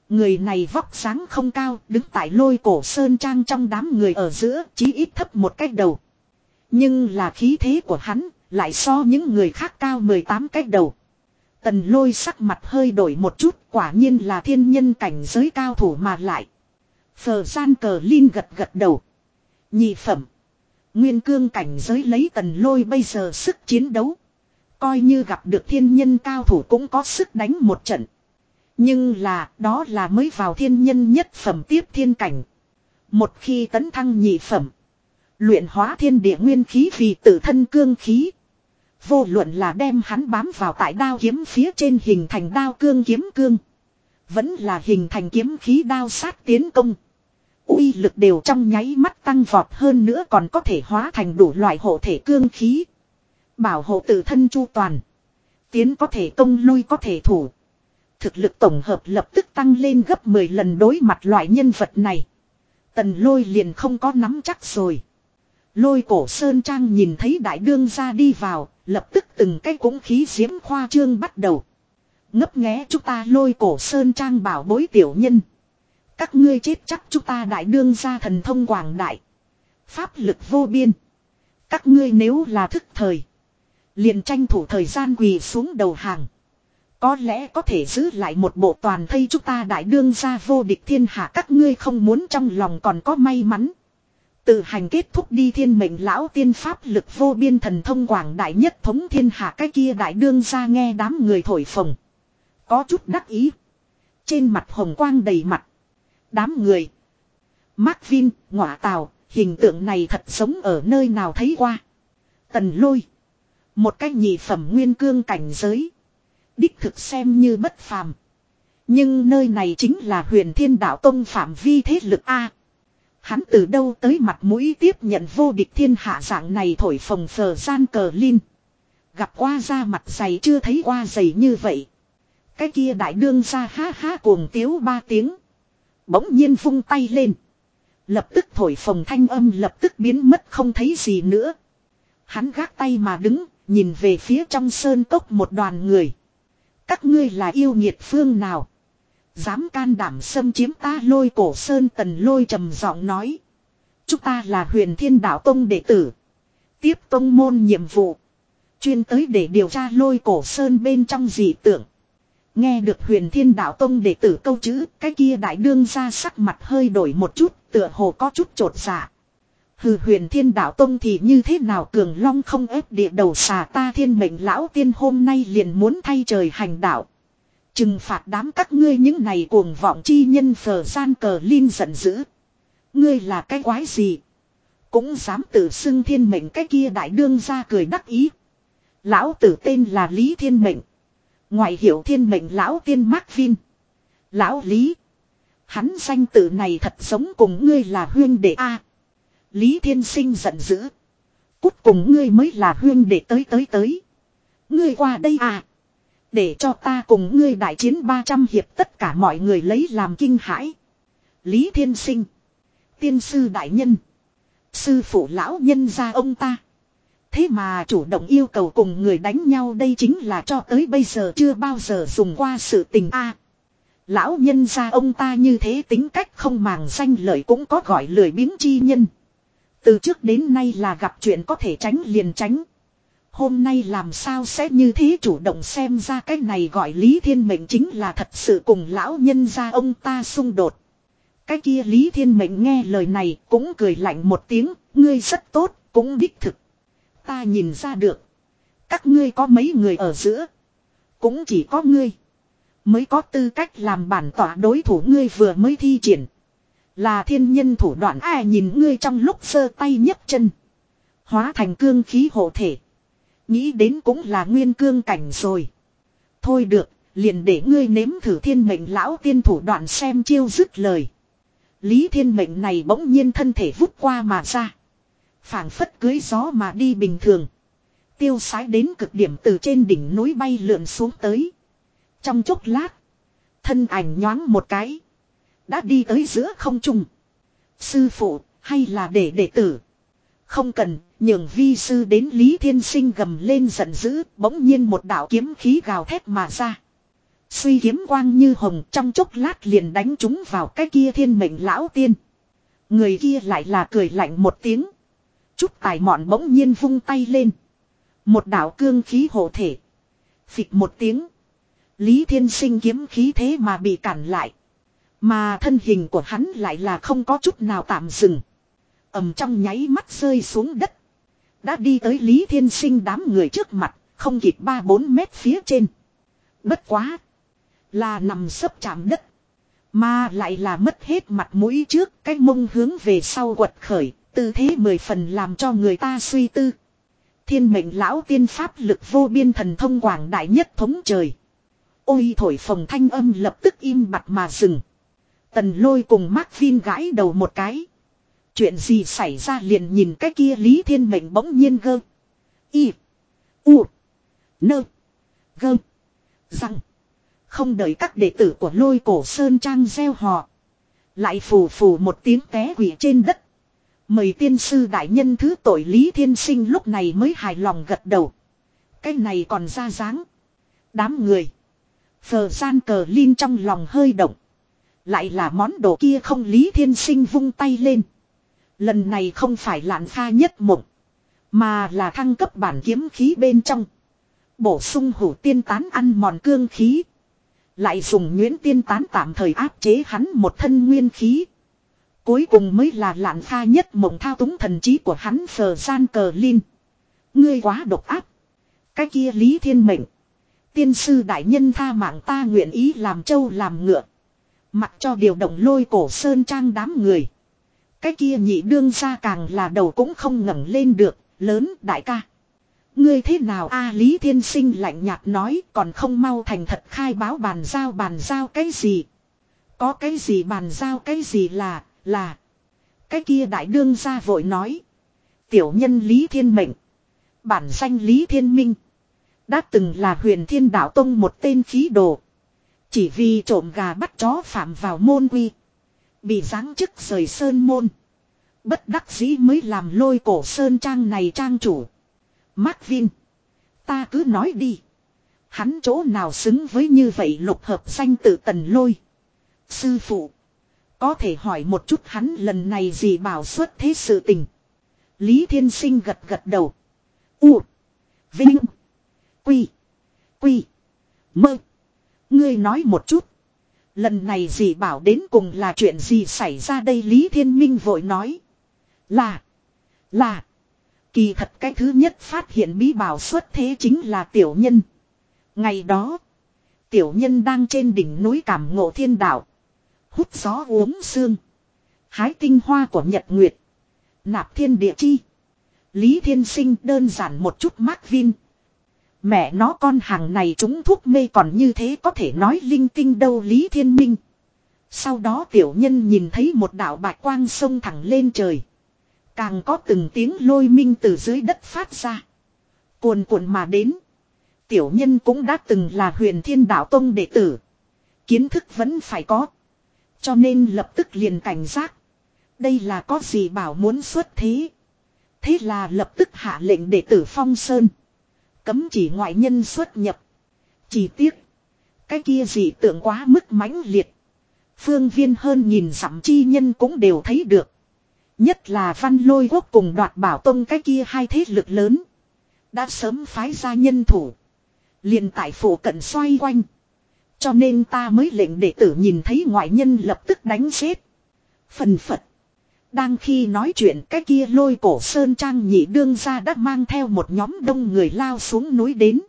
Người này vóc dáng không cao, đứng tại lôi cổ sơn trang trong đám người ở giữa, chí ít thấp một cách đầu. Nhưng là khí thế của hắn, lại so những người khác cao 18 cách đầu. Tần lôi sắc mặt hơi đổi một chút, quả nhiên là thiên nhân cảnh giới cao thủ mà lại. Phờ gian cờ Linh gật gật đầu. Nhị phẩm. Nguyên cương cảnh giới lấy tần lôi bây giờ sức chiến đấu. Coi như gặp được thiên nhân cao thủ cũng có sức đánh một trận. Nhưng là, đó là mới vào thiên nhân nhất phẩm tiếp thiên cảnh. Một khi tấn thăng nhị phẩm. Luyện hóa thiên địa nguyên khí vì tự thân cương khí. Vô luận là đem hắn bám vào tại đao kiếm phía trên hình thành đao cương kiếm cương. Vẫn là hình thành kiếm khí đao sát tiến công. uy lực đều trong nháy mắt tăng vọt hơn nữa còn có thể hóa thành đủ loại hộ thể cương khí. Bảo hộ tự thân chu toàn. Tiến có thể công lui có thể thủ. Thực lực tổng hợp lập tức tăng lên gấp 10 lần đối mặt loại nhân vật này. Tần lôi liền không có nắm chắc rồi. Lôi cổ Sơn Trang nhìn thấy đại đương ra đi vào, lập tức từng cái cũng khí diễm khoa trương bắt đầu. Ngấp nghé chúng ta lôi cổ Sơn Trang bảo bối tiểu nhân. Các ngươi chết chắc chúng ta đại đương ra thần thông quảng đại. Pháp lực vô biên. Các ngươi nếu là thức thời. Liền tranh thủ thời gian quỳ xuống đầu hàng. Có lẽ có thể giữ lại một bộ toàn thây chúng ta đại đương ra vô địch thiên hạ các ngươi không muốn trong lòng còn có may mắn. Tự hành kết thúc đi thiên mệnh lão tiên pháp lực vô biên thần thông quảng đại nhất thống thiên hạ cái kia đại đương ra nghe đám người thổi phồng. Có chút đắc ý. Trên mặt hồng quang đầy mặt. Đám người. Mark Vin, ngọa tào, hình tượng này thật sống ở nơi nào thấy qua. Tần lôi. Một cách nhị phẩm nguyên cương cảnh giới. Đích thực xem như bất phàm. Nhưng nơi này chính là huyền thiên đạo tông phạm vi thế lực A. Hắn từ đâu tới mặt mũi tiếp nhận vô địch thiên hạ dạng này thổi phồng phờ gian cờ linh. Gặp qua ra mặt dày chưa thấy qua dày như vậy. Cái kia đại đương ra ha ha cuồng tiếu ba tiếng. Bỗng nhiên vung tay lên. Lập tức thổi phồng thanh âm lập tức biến mất không thấy gì nữa. Hắn gác tay mà đứng, nhìn về phía trong sơn cốc một đoàn người. Các ngươi là yêu nghiệt phương nào? Dám can đảm xâm chiếm ta lôi cổ sơn tần lôi trầm giọng nói. Chúng ta là huyền thiên đạo tông đệ tử. Tiếp tông môn nhiệm vụ. Chuyên tới để điều tra lôi cổ sơn bên trong dị tượng. Nghe được huyền thiên đạo tông đệ tử câu chữ, cái kia đại đương ra sắc mặt hơi đổi một chút, tựa hồ có chút trột dạ. Hừ, huyền thiên đạo tông thì như thế nào cường long không ép địa đầu xà ta thiên mệnh lão tiên hôm nay liền muốn thay trời hành đạo. Trừng phạt đám các ngươi những này cuồng vọng chi nhân phở gian cờ linh giận dữ. Ngươi là cái quái gì? Cũng dám tự xưng thiên mệnh cái kia đại đương ra cười đắc ý. Lão tử tên là Lý Thiên Mệnh. Ngoại hiệu thiên mệnh lão tiên Mark Vin. Lão Lý. Hắn danh tự này thật giống cùng ngươi là huyên đệ A. Lý Thiên Sinh giận dữ. Cút cùng ngươi mới là huyên để tới tới tới. Ngươi qua đây à. Để cho ta cùng ngươi đại chiến 300 hiệp tất cả mọi người lấy làm kinh hãi. Lý Thiên Sinh. Tiên sư đại nhân. Sư phụ lão nhân gia ông ta. Thế mà chủ động yêu cầu cùng người đánh nhau đây chính là cho tới bây giờ chưa bao giờ dùng qua sự tình a. lão nhân gia ông ta như thế tính cách không màng danh lợi cũng có gọi lười biếng chi nhân. Từ trước đến nay là gặp chuyện có thể tránh liền tránh. Hôm nay làm sao sẽ như thế chủ động xem ra cái này gọi Lý Thiên Mệnh chính là thật sự cùng lão nhân gia ông ta xung đột. Cái kia Lý Thiên Mệnh nghe lời này cũng cười lạnh một tiếng, ngươi rất tốt, cũng đích thực. Ta nhìn ra được. Các ngươi có mấy người ở giữa. Cũng chỉ có ngươi. Mới có tư cách làm bản tỏa đối thủ ngươi vừa mới thi triển. Là thiên nhân thủ đoạn ai nhìn ngươi trong lúc sơ tay nhấc chân. Hóa thành cương khí hộ thể. Nghĩ đến cũng là nguyên cương cảnh rồi. Thôi được, liền để ngươi nếm thử thiên mệnh lão tiên thủ đoạn xem chiêu dứt lời. Lý thiên mệnh này bỗng nhiên thân thể vút qua mà ra. phảng phất cưới gió mà đi bình thường. Tiêu sái đến cực điểm từ trên đỉnh núi bay lượn xuống tới. Trong chốc lát. Thân ảnh nhoáng một cái. Đã đi tới giữa không trung. Sư phụ, Hay là để đệ tử? Không cần, nhường vi sư đến Lý Thiên Sinh gầm lên giận dữ, bỗng nhiên một đạo kiếm khí gào thét mà ra. Suy kiếm quang như hồng trong chốc lát liền đánh chúng vào cái kia thiên mệnh lão tiên. Người kia lại là cười lạnh một tiếng. Chút tài mọn bỗng nhiên vung tay lên. Một đạo cương khí hộ thể. Phịch một tiếng. Lý Thiên Sinh kiếm khí thế mà bị cản lại. Mà thân hình của hắn lại là không có chút nào tạm dừng. ầm trong nháy mắt rơi xuống đất. Đã đi tới Lý Thiên Sinh đám người trước mặt, không kịp 3-4 mét phía trên. Bất quá. Là nằm sấp chạm đất. Mà lại là mất hết mặt mũi trước, cái mông hướng về sau quật khởi, tư thế mười phần làm cho người ta suy tư. Thiên mệnh lão tiên pháp lực vô biên thần thông quảng đại nhất thống trời. Ôi thổi phồng thanh âm lập tức im bặt mà dừng. Tần lôi cùng Mark Vin gãi đầu một cái. Chuyện gì xảy ra liền nhìn cái kia Lý Thiên Mệnh bỗng nhiên gơ. Y. U. Nơ. Gơ. Răng. Không đợi các đệ tử của lôi cổ Sơn Trang gieo họ. Lại phù phù một tiếng té quỷ trên đất. Mời tiên sư đại nhân thứ tội Lý Thiên Sinh lúc này mới hài lòng gật đầu. Cái này còn ra dáng. Đám người. Phờ gian cờ Linh trong lòng hơi động. Lại là món đồ kia không Lý Thiên Sinh vung tay lên. Lần này không phải lạn pha nhất mộng. Mà là thăng cấp bản kiếm khí bên trong. Bổ sung hủ tiên tán ăn mòn cương khí. Lại dùng nguyễn tiên tán tạm thời áp chế hắn một thân nguyên khí. Cuối cùng mới là lạn pha nhất mộng thao túng thần trí của hắn phờ gian cờ Linh. Ngươi quá độc áp. Cái kia Lý Thiên Mệnh. Tiên sư đại nhân tha mạng ta nguyện ý làm trâu làm ngựa. Mặc cho điều động lôi cổ sơn trang đám người. Cái kia nhị đương ra càng là đầu cũng không ngẩng lên được, lớn đại ca. Ngươi thế nào a Lý Thiên Sinh lạnh nhạt nói còn không mau thành thật khai báo bàn giao bàn giao cái gì. Có cái gì bàn giao cái gì là, là. Cái kia đại đương ra vội nói. Tiểu nhân Lý Thiên Mệnh. Bản danh Lý Thiên Minh. Đã từng là huyền thiên đạo tông một tên khí đồ. Chỉ vì trộm gà bắt chó phạm vào môn quy. Bị giáng chức rời sơn môn. Bất đắc dĩ mới làm lôi cổ sơn trang này trang chủ. Mark Vin. Ta cứ nói đi. Hắn chỗ nào xứng với như vậy lục hợp danh tự tần lôi. Sư phụ. Có thể hỏi một chút hắn lần này gì bảo xuất thế sự tình. Lý Thiên Sinh gật gật đầu. U. Vinh. Quy. Quy. Mơ. Ngươi nói một chút. Lần này gì bảo đến cùng là chuyện gì xảy ra đây Lý Thiên Minh vội nói. Là. Là. Kỳ thật cái thứ nhất phát hiện bí bảo xuất thế chính là tiểu nhân. Ngày đó. Tiểu nhân đang trên đỉnh núi cảm ngộ thiên đạo. Hút gió uống sương. Hái tinh hoa của nhật nguyệt. Nạp thiên địa chi. Lý Thiên Sinh đơn giản một chút Mark Vin, Mẹ nó con hàng này chúng thuốc mê còn như thế có thể nói linh tinh đâu Lý Thiên Minh. Sau đó tiểu nhân nhìn thấy một đạo bạch quang sông thẳng lên trời. Càng có từng tiếng lôi minh từ dưới đất phát ra. Cuồn cuộn mà đến. Tiểu nhân cũng đã từng là huyền thiên đạo tông đệ tử. Kiến thức vẫn phải có. Cho nên lập tức liền cảnh giác. Đây là có gì bảo muốn xuất thế. Thế là lập tức hạ lệnh đệ tử phong sơn. Cấm chỉ ngoại nhân xuất nhập. Chỉ tiếc. Cái kia dị tượng quá mức mãnh liệt. Phương viên hơn nhìn dặm chi nhân cũng đều thấy được. Nhất là văn lôi quốc cùng đoạt bảo tông cái kia hai thế lực lớn. Đã sớm phái ra nhân thủ. liền tại phủ cận xoay quanh. Cho nên ta mới lệnh đệ tử nhìn thấy ngoại nhân lập tức đánh xếp. Phần phật. Đang khi nói chuyện, cái kia lôi cổ sơn trang nhị đương ra đã mang theo một nhóm đông người lao xuống núi đến.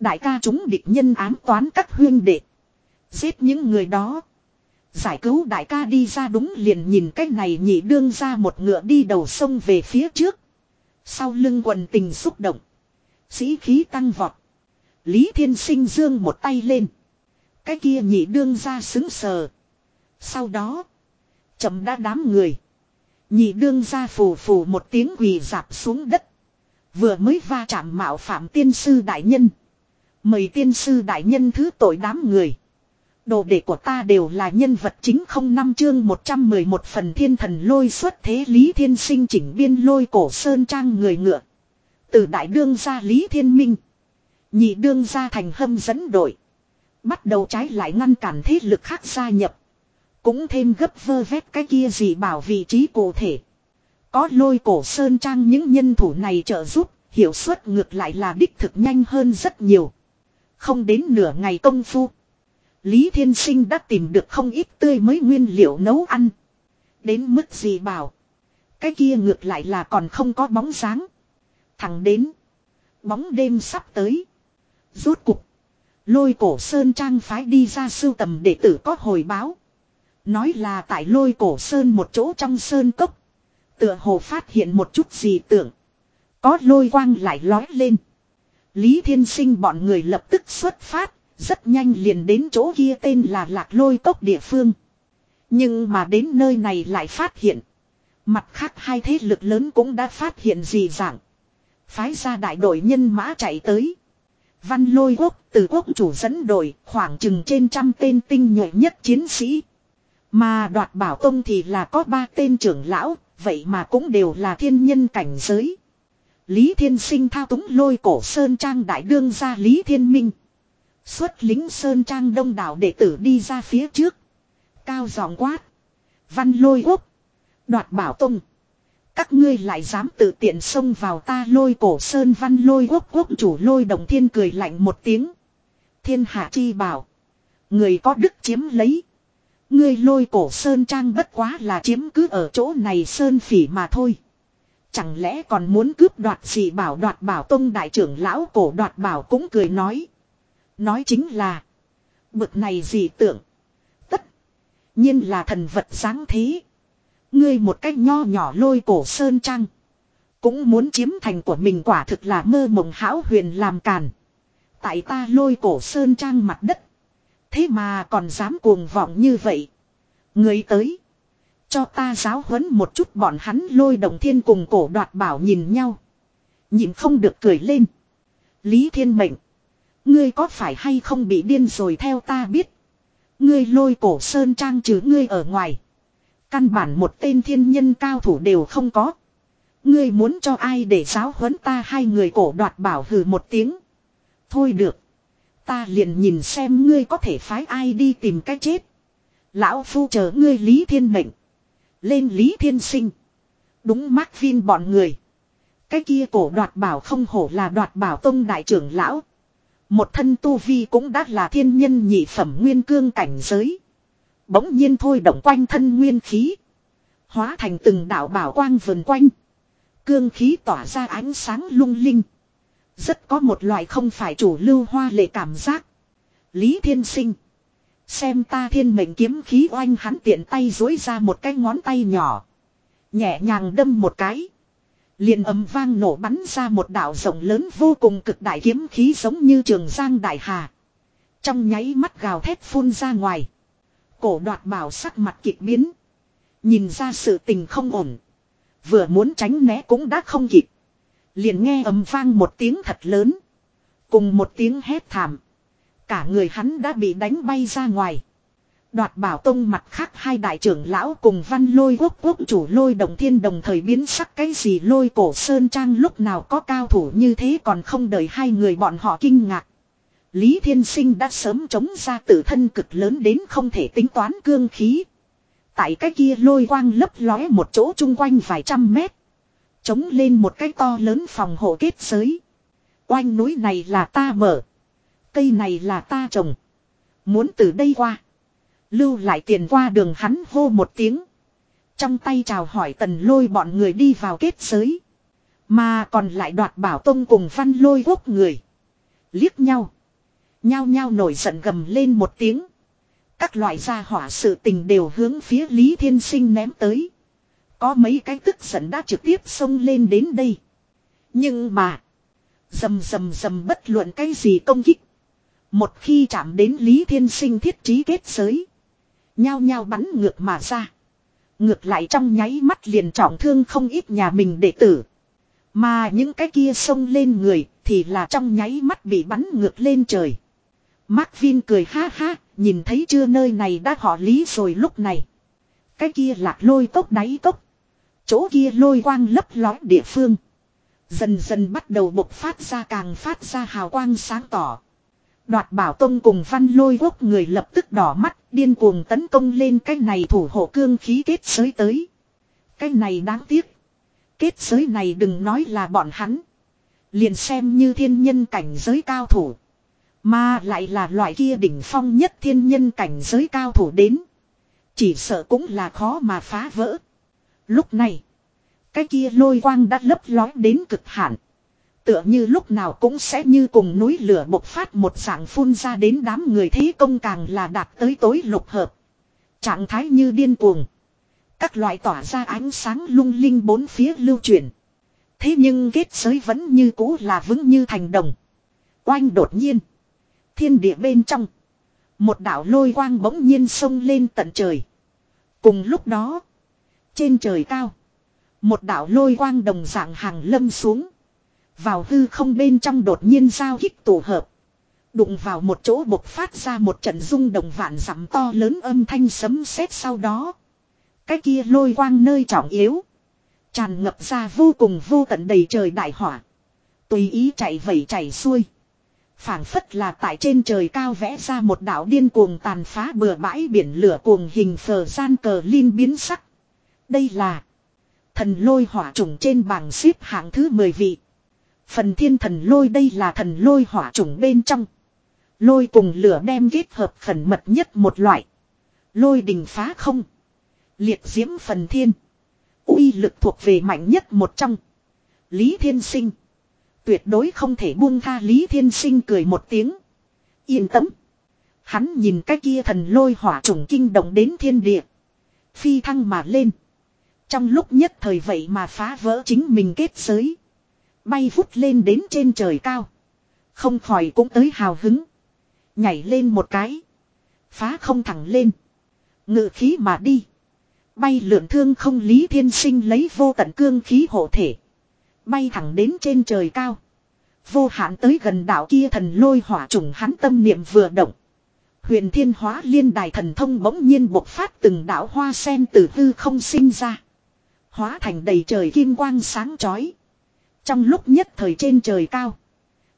Đại ca chúng địch nhân ám toán các huyên đệ. Giết những người đó. Giải cứu đại ca đi ra đúng liền nhìn cái này nhị đương ra một ngựa đi đầu sông về phía trước. Sau lưng quần tình xúc động. Sĩ khí tăng vọt. Lý Thiên Sinh dương một tay lên. Cái kia nhị đương ra xứng sờ. Sau đó. chậm đã đám người. Nhị đương ra phù phù một tiếng quỳ dạp xuống đất. Vừa mới va chạm mạo phạm tiên sư đại nhân. Mời tiên sư đại nhân thứ tội đám người. Đồ đệ của ta đều là nhân vật chính không năm chương 111 phần thiên thần lôi xuất thế Lý Thiên Sinh chỉnh biên lôi cổ sơn trang người ngựa. Từ đại đương gia Lý Thiên Minh. Nhị đương gia thành hâm dẫn đội. Bắt đầu trái lại ngăn cản thế lực khác gia nhập. Cũng thêm gấp vơ vét cái kia gì bảo vị trí cụ thể. Có lôi cổ sơn trang những nhân thủ này trợ giúp, hiệu suất ngược lại là đích thực nhanh hơn rất nhiều. Không đến nửa ngày công phu. Lý Thiên Sinh đã tìm được không ít tươi mới nguyên liệu nấu ăn. Đến mức gì bảo. Cái kia ngược lại là còn không có bóng dáng. Thẳng đến. Bóng đêm sắp tới. Rốt cục. Lôi cổ Sơn Trang phái đi ra sưu tầm đệ tử có hồi báo. Nói là tại lôi cổ Sơn một chỗ trong Sơn Cốc. Tựa hồ phát hiện một chút gì tưởng. Có lôi quang lại lói lên. Lý Thiên Sinh bọn người lập tức xuất phát. Rất nhanh liền đến chỗ kia tên là Lạc Lôi Cốc địa phương. Nhưng mà đến nơi này lại phát hiện. Mặt khác hai thế lực lớn cũng đã phát hiện gì dạng. Phái ra đại đội nhân mã chạy tới. Văn lôi quốc từ quốc chủ dẫn đội, khoảng chừng trên trăm tên tinh nhuệ nhất chiến sĩ. Mà đoạt bảo tông thì là có ba tên trưởng lão, vậy mà cũng đều là thiên nhân cảnh giới. Lý Thiên Sinh thao túng lôi cổ Sơn Trang đại đương ra Lý Thiên Minh. Xuất lính Sơn Trang đông đảo đệ tử đi ra phía trước. Cao giọng quát. Văn lôi quốc. Đoạt bảo tông. Các ngươi lại dám tự tiện xông vào ta lôi cổ Sơn văn lôi quốc quốc chủ lôi đồng thiên cười lạnh một tiếng. Thiên hạ chi bảo. Người có đức chiếm lấy. Ngươi lôi cổ Sơn Trang bất quá là chiếm cứ ở chỗ này Sơn phỉ mà thôi. Chẳng lẽ còn muốn cướp đoạt gì bảo đoạt bảo tông đại trưởng lão cổ đoạt bảo cũng cười nói. Nói chính là. Bực này gì tưởng. Tất. nhiên là thần vật sáng thế. Ngươi một cách nho nhỏ lôi cổ sơn trang, Cũng muốn chiếm thành của mình quả thực là mơ mộng hão huyền làm càn. Tại ta lôi cổ sơn trang mặt đất. Thế mà còn dám cuồng vọng như vậy. Người tới. Cho ta giáo huấn một chút bọn hắn lôi đồng thiên cùng cổ đoạt bảo nhìn nhau. Nhìn không được cười lên. Lý thiên mệnh. Ngươi có phải hay không bị điên rồi theo ta biết. Ngươi lôi cổ sơn trang trừ ngươi ở ngoài. Căn bản một tên thiên nhân cao thủ đều không có. Ngươi muốn cho ai để giáo huấn ta hai người cổ đoạt bảo hừ một tiếng. Thôi được. Ta liền nhìn xem ngươi có thể phái ai đi tìm cái chết. Lão phu chờ ngươi Lý Thiên Mệnh. Lên Lý Thiên Sinh. Đúng mắc viên bọn người. Cái kia cổ đoạt bảo không hổ là đoạt bảo tông đại trưởng lão. Một thân tu vi cũng đã là thiên nhân nhị phẩm nguyên cương cảnh giới. Bỗng nhiên thôi động quanh thân nguyên khí. Hóa thành từng đạo bảo quang vần quanh. Cương khí tỏa ra ánh sáng lung linh. Rất có một loại không phải chủ lưu hoa lệ cảm giác. Lý Thiên Sinh. Xem ta thiên mệnh kiếm khí oanh hắn tiện tay dối ra một cái ngón tay nhỏ. Nhẹ nhàng đâm một cái. liền ầm vang nổ bắn ra một đạo rộng lớn vô cùng cực đại kiếm khí giống như trường giang đại hà. Trong nháy mắt gào thét phun ra ngoài. Cổ đoạt bảo sắc mặt kịch biến. Nhìn ra sự tình không ổn. Vừa muốn tránh né cũng đã không kịp. Liền nghe ầm vang một tiếng thật lớn. Cùng một tiếng hét thảm. Cả người hắn đã bị đánh bay ra ngoài. Đoạt bảo tông mặt khác hai đại trưởng lão cùng văn lôi quốc quốc chủ lôi đồng thiên đồng thời biến sắc cái gì lôi cổ sơn trang lúc nào có cao thủ như thế còn không đợi hai người bọn họ kinh ngạc. Lý Thiên Sinh đã sớm chống ra tự thân cực lớn đến không thể tính toán cương khí. Tại cái kia lôi quang lấp lóe một chỗ chung quanh vài trăm mét. Chống lên một cái to lớn phòng hộ kết giới. Oanh núi này là ta mở. Cây này là ta trồng. Muốn từ đây qua. Lưu lại tiền qua đường hắn hô một tiếng. Trong tay chào hỏi tần lôi bọn người đi vào kết giới. Mà còn lại đoạt bảo tông cùng văn lôi quốc người. Liếc nhau. Nhao nhao nổi giận gầm lên một tiếng. Các loại gia hỏa sự tình đều hướng phía Lý Thiên Sinh ném tới. Có mấy cái tức giận đã trực tiếp xông lên đến đây. Nhưng mà. Dầm dầm dầm bất luận cái gì công kích. Một khi chạm đến Lý Thiên Sinh thiết trí kết giới. Nhao nhao bắn ngược mà ra. Ngược lại trong nháy mắt liền trọng thương không ít nhà mình đệ tử. Mà những cái kia xông lên người thì là trong nháy mắt bị bắn ngược lên trời. Mark Vin cười ha ha, Nhìn thấy chưa nơi này đã họ lý rồi lúc này. Cái kia lạc lôi tốc đáy tốc. Chỗ kia lôi quang lấp lói địa phương. Dần dần bắt đầu bộc phát ra càng phát ra hào quang sáng tỏ. Đoạt bảo tông cùng văn lôi quốc người lập tức đỏ mắt, điên cuồng tấn công lên cái này thủ hộ cương khí kết giới tới. Cái này đáng tiếc. Kết giới này đừng nói là bọn hắn. Liền xem như thiên nhân cảnh giới cao thủ. Mà lại là loại kia đỉnh phong nhất thiên nhân cảnh giới cao thủ đến. Chỉ sợ cũng là khó mà phá vỡ. Lúc này. Cái kia lôi quang đã lấp lói đến cực hạn. Tựa như lúc nào cũng sẽ như cùng núi lửa bộc phát một dạng phun ra đến đám người thế công càng là đạt tới tối lục hợp. Trạng thái như điên cuồng. Các loại tỏa ra ánh sáng lung linh bốn phía lưu chuyển. Thế nhưng kết giới vẫn như cũ là vững như thành đồng. Oanh đột nhiên. Thiên địa bên trong. Một đảo lôi quang bỗng nhiên sông lên tận trời. Cùng lúc đó. Trên trời cao. Một đảo lôi quang đồng dạng hàng lâm xuống. Vào hư không bên trong đột nhiên giao hích tổ hợp. Đụng vào một chỗ bộc phát ra một trận rung động vạn dặm to lớn âm thanh sấm sét sau đó. Cái kia lôi quang nơi trọng yếu. Tràn ngập ra vô cùng vô tận đầy trời đại hỏa. Tùy ý chạy vẩy chạy xuôi. phảng phất là tại trên trời cao vẽ ra một đảo điên cuồng tàn phá bừa bãi biển lửa cuồng hình phờ gian cờ liên biến sắc. Đây là thần lôi hỏa trùng trên bảng xếp hạng thứ 10 vị. Phần thiên thần lôi đây là thần lôi hỏa trùng bên trong. Lôi cùng lửa đem kết hợp khẩn mật nhất một loại. Lôi đình phá không. Liệt diễm phần thiên. uy lực thuộc về mạnh nhất một trong. Lý Thiên Sinh. Tuyệt đối không thể buông tha Lý Thiên Sinh cười một tiếng. Yên tâm. Hắn nhìn cái kia thần lôi hỏa trùng kinh động đến thiên địa. Phi thăng mà lên. Trong lúc nhất thời vậy mà phá vỡ chính mình kết giới. Bay vút lên đến trên trời cao. Không khỏi cũng tới hào hứng. Nhảy lên một cái. Phá không thẳng lên. Ngự khí mà đi. Bay lượn thương không lý thiên sinh lấy vô tận cương khí hộ thể. Bay thẳng đến trên trời cao. Vô hạn tới gần đảo kia thần lôi hỏa trùng hắn tâm niệm vừa động. Huyền thiên hóa liên đài thần thông bỗng nhiên bộc phát từng đảo hoa sen từ hư không sinh ra. Hóa thành đầy trời kim quang sáng chói. Trong lúc nhất thời trên trời cao.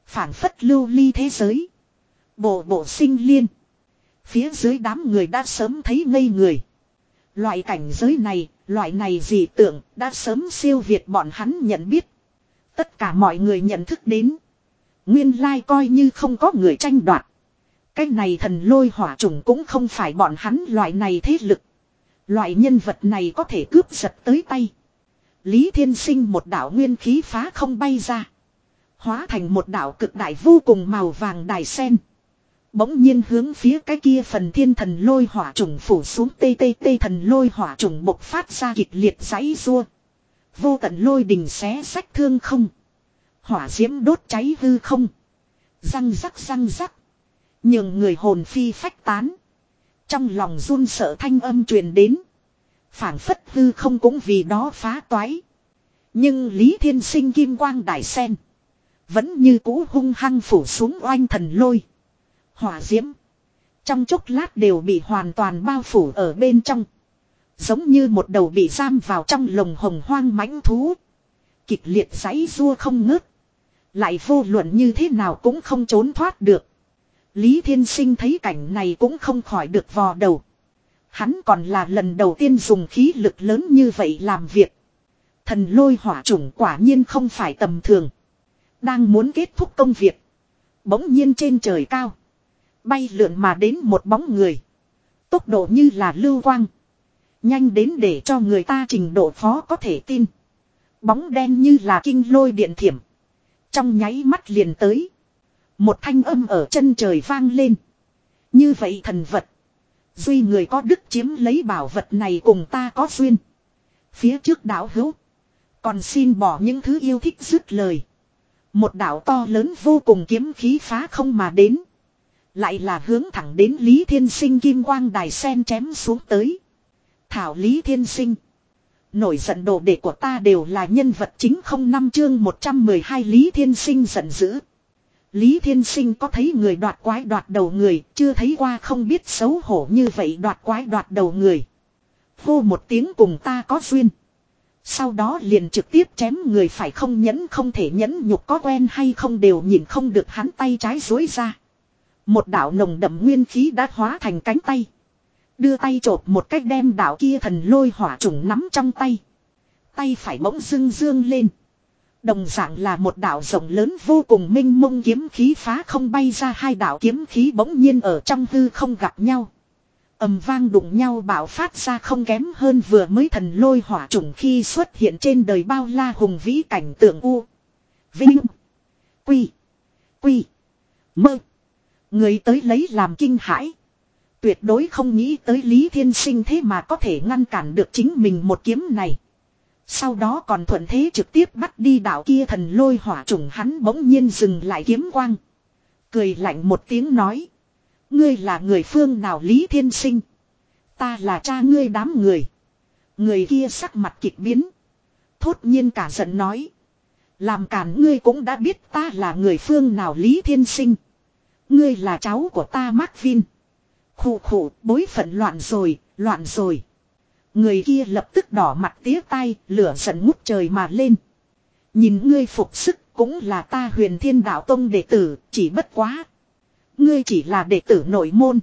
phản phất lưu ly thế giới. Bộ bộ sinh liên. Phía dưới đám người đã sớm thấy ngây người. Loại cảnh giới này, loại này dị tưởng đã sớm siêu việt bọn hắn nhận biết. Tất cả mọi người nhận thức đến. Nguyên lai coi như không có người tranh đoạt. Cái này thần lôi hỏa trùng cũng không phải bọn hắn loại này thế lực. Loại nhân vật này có thể cướp giật tới tay. Lý Thiên Sinh một đạo nguyên khí phá không bay ra. Hóa thành một đạo cực đại vô cùng màu vàng đài sen. Bỗng nhiên hướng phía cái kia phần thiên thần lôi hỏa trùng phủ xuống tê tê tê thần lôi hỏa trùng bộc phát ra kịch liệt giấy rua. Vô tận lôi đình xé sách thương không. Hỏa diễm đốt cháy hư không. Răng rắc răng rắc. Nhường người hồn phi phách tán. Trong lòng run sợ thanh âm truyền đến phảng phất hư không cũng vì đó phá toái. Nhưng Lý Thiên Sinh kim quang đại sen. Vẫn như cũ hung hăng phủ xuống oanh thần lôi. Hỏa diễm. Trong chốc lát đều bị hoàn toàn bao phủ ở bên trong. Giống như một đầu bị giam vào trong lồng hồng hoang mãnh thú. Kịch liệt giấy rua không ngớt. Lại vô luận như thế nào cũng không trốn thoát được. Lý Thiên Sinh thấy cảnh này cũng không khỏi được vò đầu. Hắn còn là lần đầu tiên dùng khí lực lớn như vậy làm việc. Thần lôi hỏa chủng quả nhiên không phải tầm thường. Đang muốn kết thúc công việc. Bỗng nhiên trên trời cao. Bay lượn mà đến một bóng người. Tốc độ như là lưu quang. Nhanh đến để cho người ta trình độ phó có thể tin. Bóng đen như là kinh lôi điện thiểm. Trong nháy mắt liền tới. Một thanh âm ở chân trời vang lên. Như vậy thần vật. Duy người có đức chiếm lấy bảo vật này cùng ta có duyên. Phía trước đảo hữu. Còn xin bỏ những thứ yêu thích dứt lời. Một đảo to lớn vô cùng kiếm khí phá không mà đến. Lại là hướng thẳng đến Lý Thiên Sinh kim quang đài sen chém xuống tới. Thảo Lý Thiên Sinh. Nổi giận đồ đệ của ta đều là nhân vật chính không năm chương 112 Lý Thiên Sinh giận dữ. Lý Thiên Sinh có thấy người đoạt quái đoạt đầu người, chưa thấy qua không biết xấu hổ như vậy đoạt quái đoạt đầu người. Hô một tiếng cùng ta có duyên. Sau đó liền trực tiếp chém người phải không nhẫn không thể nhẫn nhục có quen hay không đều nhìn không được hắn tay trái dối ra. Một đạo nồng đậm nguyên khí đã hóa thành cánh tay. Đưa tay chộp một cách đem đạo kia thần lôi hỏa trùng nắm trong tay. Tay phải bỗng dưng dương lên. Đồng dạng là một đạo rộng lớn vô cùng minh mông kiếm khí phá không bay ra hai đạo kiếm khí bỗng nhiên ở trong hư không gặp nhau. Ầm vang đụng nhau bạo phát ra không kém hơn vừa mới thần lôi hỏa trùng khi xuất hiện trên đời bao la hùng vĩ cảnh tượng u, vinh, quy quy, mơ. Người tới lấy làm kinh hãi. Tuyệt đối không nghĩ tới lý thiên sinh thế mà có thể ngăn cản được chính mình một kiếm này sau đó còn thuận thế trực tiếp bắt đi đạo kia thần lôi hỏa trùng hắn bỗng nhiên dừng lại kiếm quang cười lạnh một tiếng nói Ngươi là người phương nào Lý Thiên Sinh. Ta là cha ngươi đám người. Người kia sắc mặt kịch biến. Thốt nhiên cả giận nói. Làm cản ngươi cũng đã biết ta là người phương nào Lý Thiên Sinh. Ngươi là cháu của ta Mark Vin. Khủ khủ bối phận loạn rồi, loạn rồi. Người kia lập tức đỏ mặt tía tay, lửa giận ngút trời mà lên. Nhìn ngươi phục sức cũng là ta huyền thiên đạo tông đệ tử, chỉ bất quá. Ngươi chỉ là đệ tử nội môn.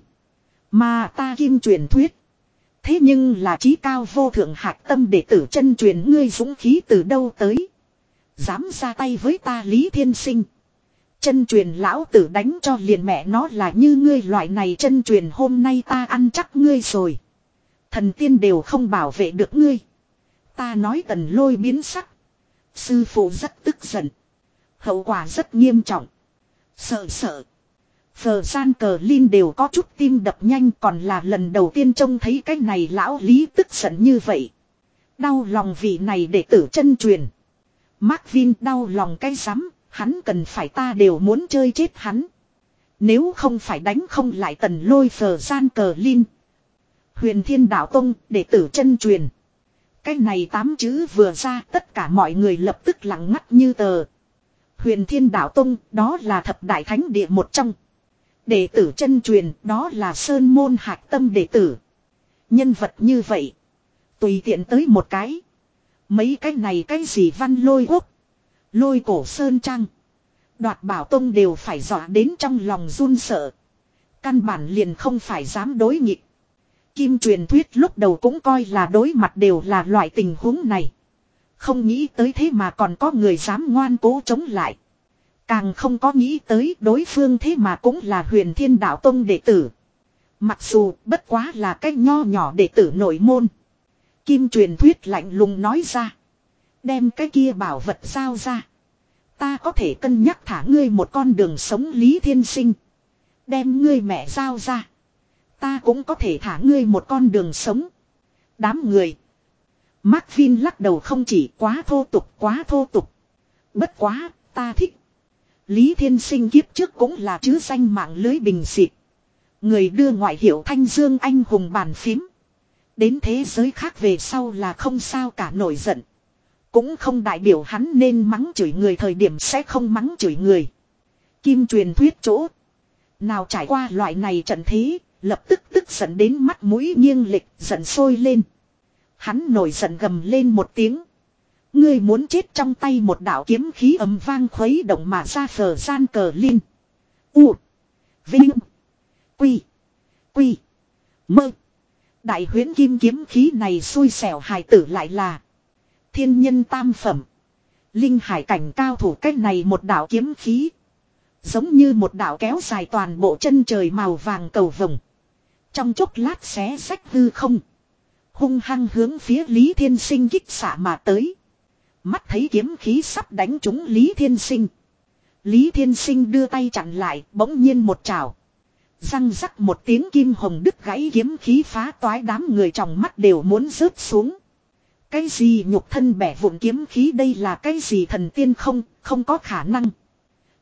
Mà ta kim truyền thuyết. Thế nhưng là trí cao vô thượng hạc tâm đệ tử chân truyền ngươi dũng khí từ đâu tới. Dám ra tay với ta Lý Thiên Sinh. Chân truyền lão tử đánh cho liền mẹ nó là như ngươi loại này chân truyền hôm nay ta ăn chắc ngươi rồi. Thần tiên đều không bảo vệ được ngươi. Ta nói tần lôi biến sắc. Sư phụ rất tức giận. Hậu quả rất nghiêm trọng. Sợ sợ. Phờ gian cờ Linh đều có chút tim đập nhanh còn là lần đầu tiên trông thấy cái này lão lý tức giận như vậy. Đau lòng vị này để tử chân truyền. Mark Vin đau lòng cái rắm, hắn cần phải ta đều muốn chơi chết hắn. Nếu không phải đánh không lại tần lôi phờ gian cờ Linh. Huyền Thiên Đạo Tông, đệ tử chân truyền. Cái này tám chữ vừa ra tất cả mọi người lập tức lặng ngắt như tờ. Huyền Thiên Đạo Tông, đó là thập đại thánh địa một trong. Đệ tử chân truyền đó là Sơn Môn Hạc Tâm đệ tử. Nhân vật như vậy. Tùy tiện tới một cái. Mấy cái này cái gì văn lôi quốc. Lôi cổ Sơn Trăng. Đoạt bảo tông đều phải dọa đến trong lòng run sợ. Căn bản liền không phải dám đối nghịch. Kim truyền thuyết lúc đầu cũng coi là đối mặt đều là loại tình huống này. Không nghĩ tới thế mà còn có người dám ngoan cố chống lại. Càng không có nghĩ tới đối phương thế mà cũng là huyền thiên đạo tông đệ tử. Mặc dù bất quá là cái nho nhỏ đệ tử nội môn. Kim truyền thuyết lạnh lùng nói ra. Đem cái kia bảo vật giao ra. Ta có thể cân nhắc thả ngươi một con đường sống lý thiên sinh. Đem ngươi mẹ giao ra. Ta cũng có thể thả ngươi một con đường sống. Đám người. Mark Vin lắc đầu không chỉ quá thô tục quá thô tục. Bất quá, ta thích. Lý Thiên Sinh kiếp trước cũng là chứ danh mạng lưới bình xịt. Người đưa ngoại hiệu Thanh Dương anh hùng bàn phím. Đến thế giới khác về sau là không sao cả nổi giận. Cũng không đại biểu hắn nên mắng chửi người thời điểm sẽ không mắng chửi người. Kim truyền thuyết chỗ. Nào trải qua loại này trận thế, lập tức tức giận đến mắt mũi nghiêng lịch, giận sôi lên. Hắn nổi giận gầm lên một tiếng. Ngươi muốn chết trong tay một đạo kiếm khí ấm vang khuấy động mà ra phở gian cờ linh. U. Vinh. Quy. Quy. Mơ. Đại huyến kim kiếm khí này xui xẻo hài tử lại là. Thiên nhân tam phẩm. Linh hải cảnh cao thủ cách này một đạo kiếm khí. Giống như một đạo kéo dài toàn bộ chân trời màu vàng cầu vồng. Trong chốc lát xé sách hư không. Hung hăng hướng phía Lý Thiên Sinh kích xả mà tới. Mắt thấy kiếm khí sắp đánh trúng Lý Thiên Sinh. Lý Thiên Sinh đưa tay chặn lại, bỗng nhiên một trào. Răng rắc một tiếng kim hồng đứt gãy kiếm khí phá toái đám người trong mắt đều muốn rớt xuống. Cái gì nhục thân bẻ vụn kiếm khí đây là cái gì thần tiên không, không có khả năng.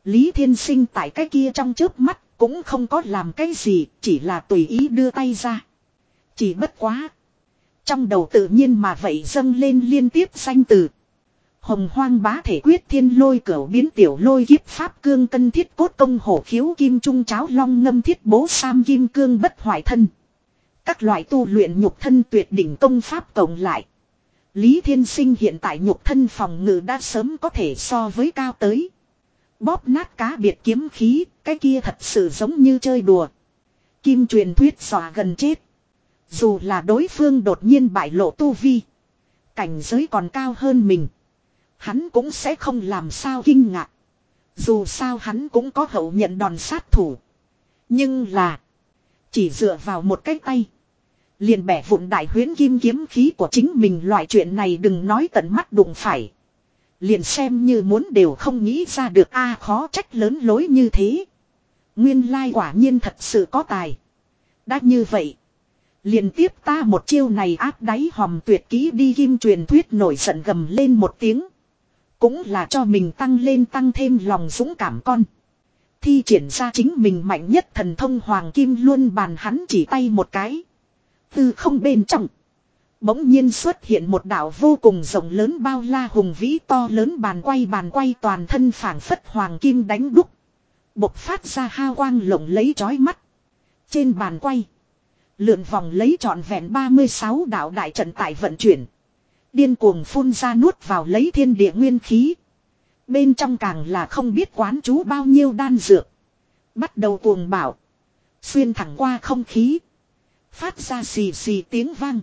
Lý Thiên Sinh tại cái kia trong trước mắt cũng không có làm cái gì, chỉ là tùy ý đưa tay ra. Chỉ bất quá. Trong đầu tự nhiên mà vậy dâng lên liên tiếp danh từ. Hồng hoang bá thể quyết thiên lôi cửu biến tiểu lôi kiếp pháp cương cân thiết cốt công hổ khiếu kim trung cháo long ngâm thiết bố sam kim cương bất hoại thân. Các loại tu luyện nhục thân tuyệt đỉnh công pháp cộng lại. Lý Thiên Sinh hiện tại nhục thân phòng ngự đã sớm có thể so với cao tới. Bóp nát cá biệt kiếm khí, cái kia thật sự giống như chơi đùa. Kim truyền thuyết xòa gần chết. Dù là đối phương đột nhiên bại lộ tu vi. Cảnh giới còn cao hơn mình. Hắn cũng sẽ không làm sao kinh ngạc. Dù sao hắn cũng có hậu nhận đòn sát thủ. Nhưng là. Chỉ dựa vào một cái tay. Liền bẻ vụn đại huyến kim kiếm khí của chính mình loại chuyện này đừng nói tận mắt đụng phải. Liền xem như muốn đều không nghĩ ra được a à, khó trách lớn lối như thế. Nguyên lai quả nhiên thật sự có tài. Đã như vậy. Liền tiếp ta một chiêu này áp đáy hòm tuyệt kỹ đi kim truyền thuyết nổi giận gầm lên một tiếng. Cũng là cho mình tăng lên tăng thêm lòng dũng cảm con. Thi triển ra chính mình mạnh nhất thần thông hoàng kim luôn bàn hắn chỉ tay một cái. Từ không bên trong. Bỗng nhiên xuất hiện một đảo vô cùng rộng lớn bao la hùng vĩ to lớn bàn quay bàn quay toàn thân phảng phất hoàng kim đánh đúc. Bộc phát ra hao quang lộng lấy chói mắt. Trên bàn quay. Lượn vòng lấy trọn vẹn 36 đạo đại trận tại vận chuyển. Điên cuồng phun ra nuốt vào lấy thiên địa nguyên khí. Bên trong càng là không biết quán chú bao nhiêu đan dược. Bắt đầu cuồng bảo. Xuyên thẳng qua không khí. Phát ra xì xì tiếng vang.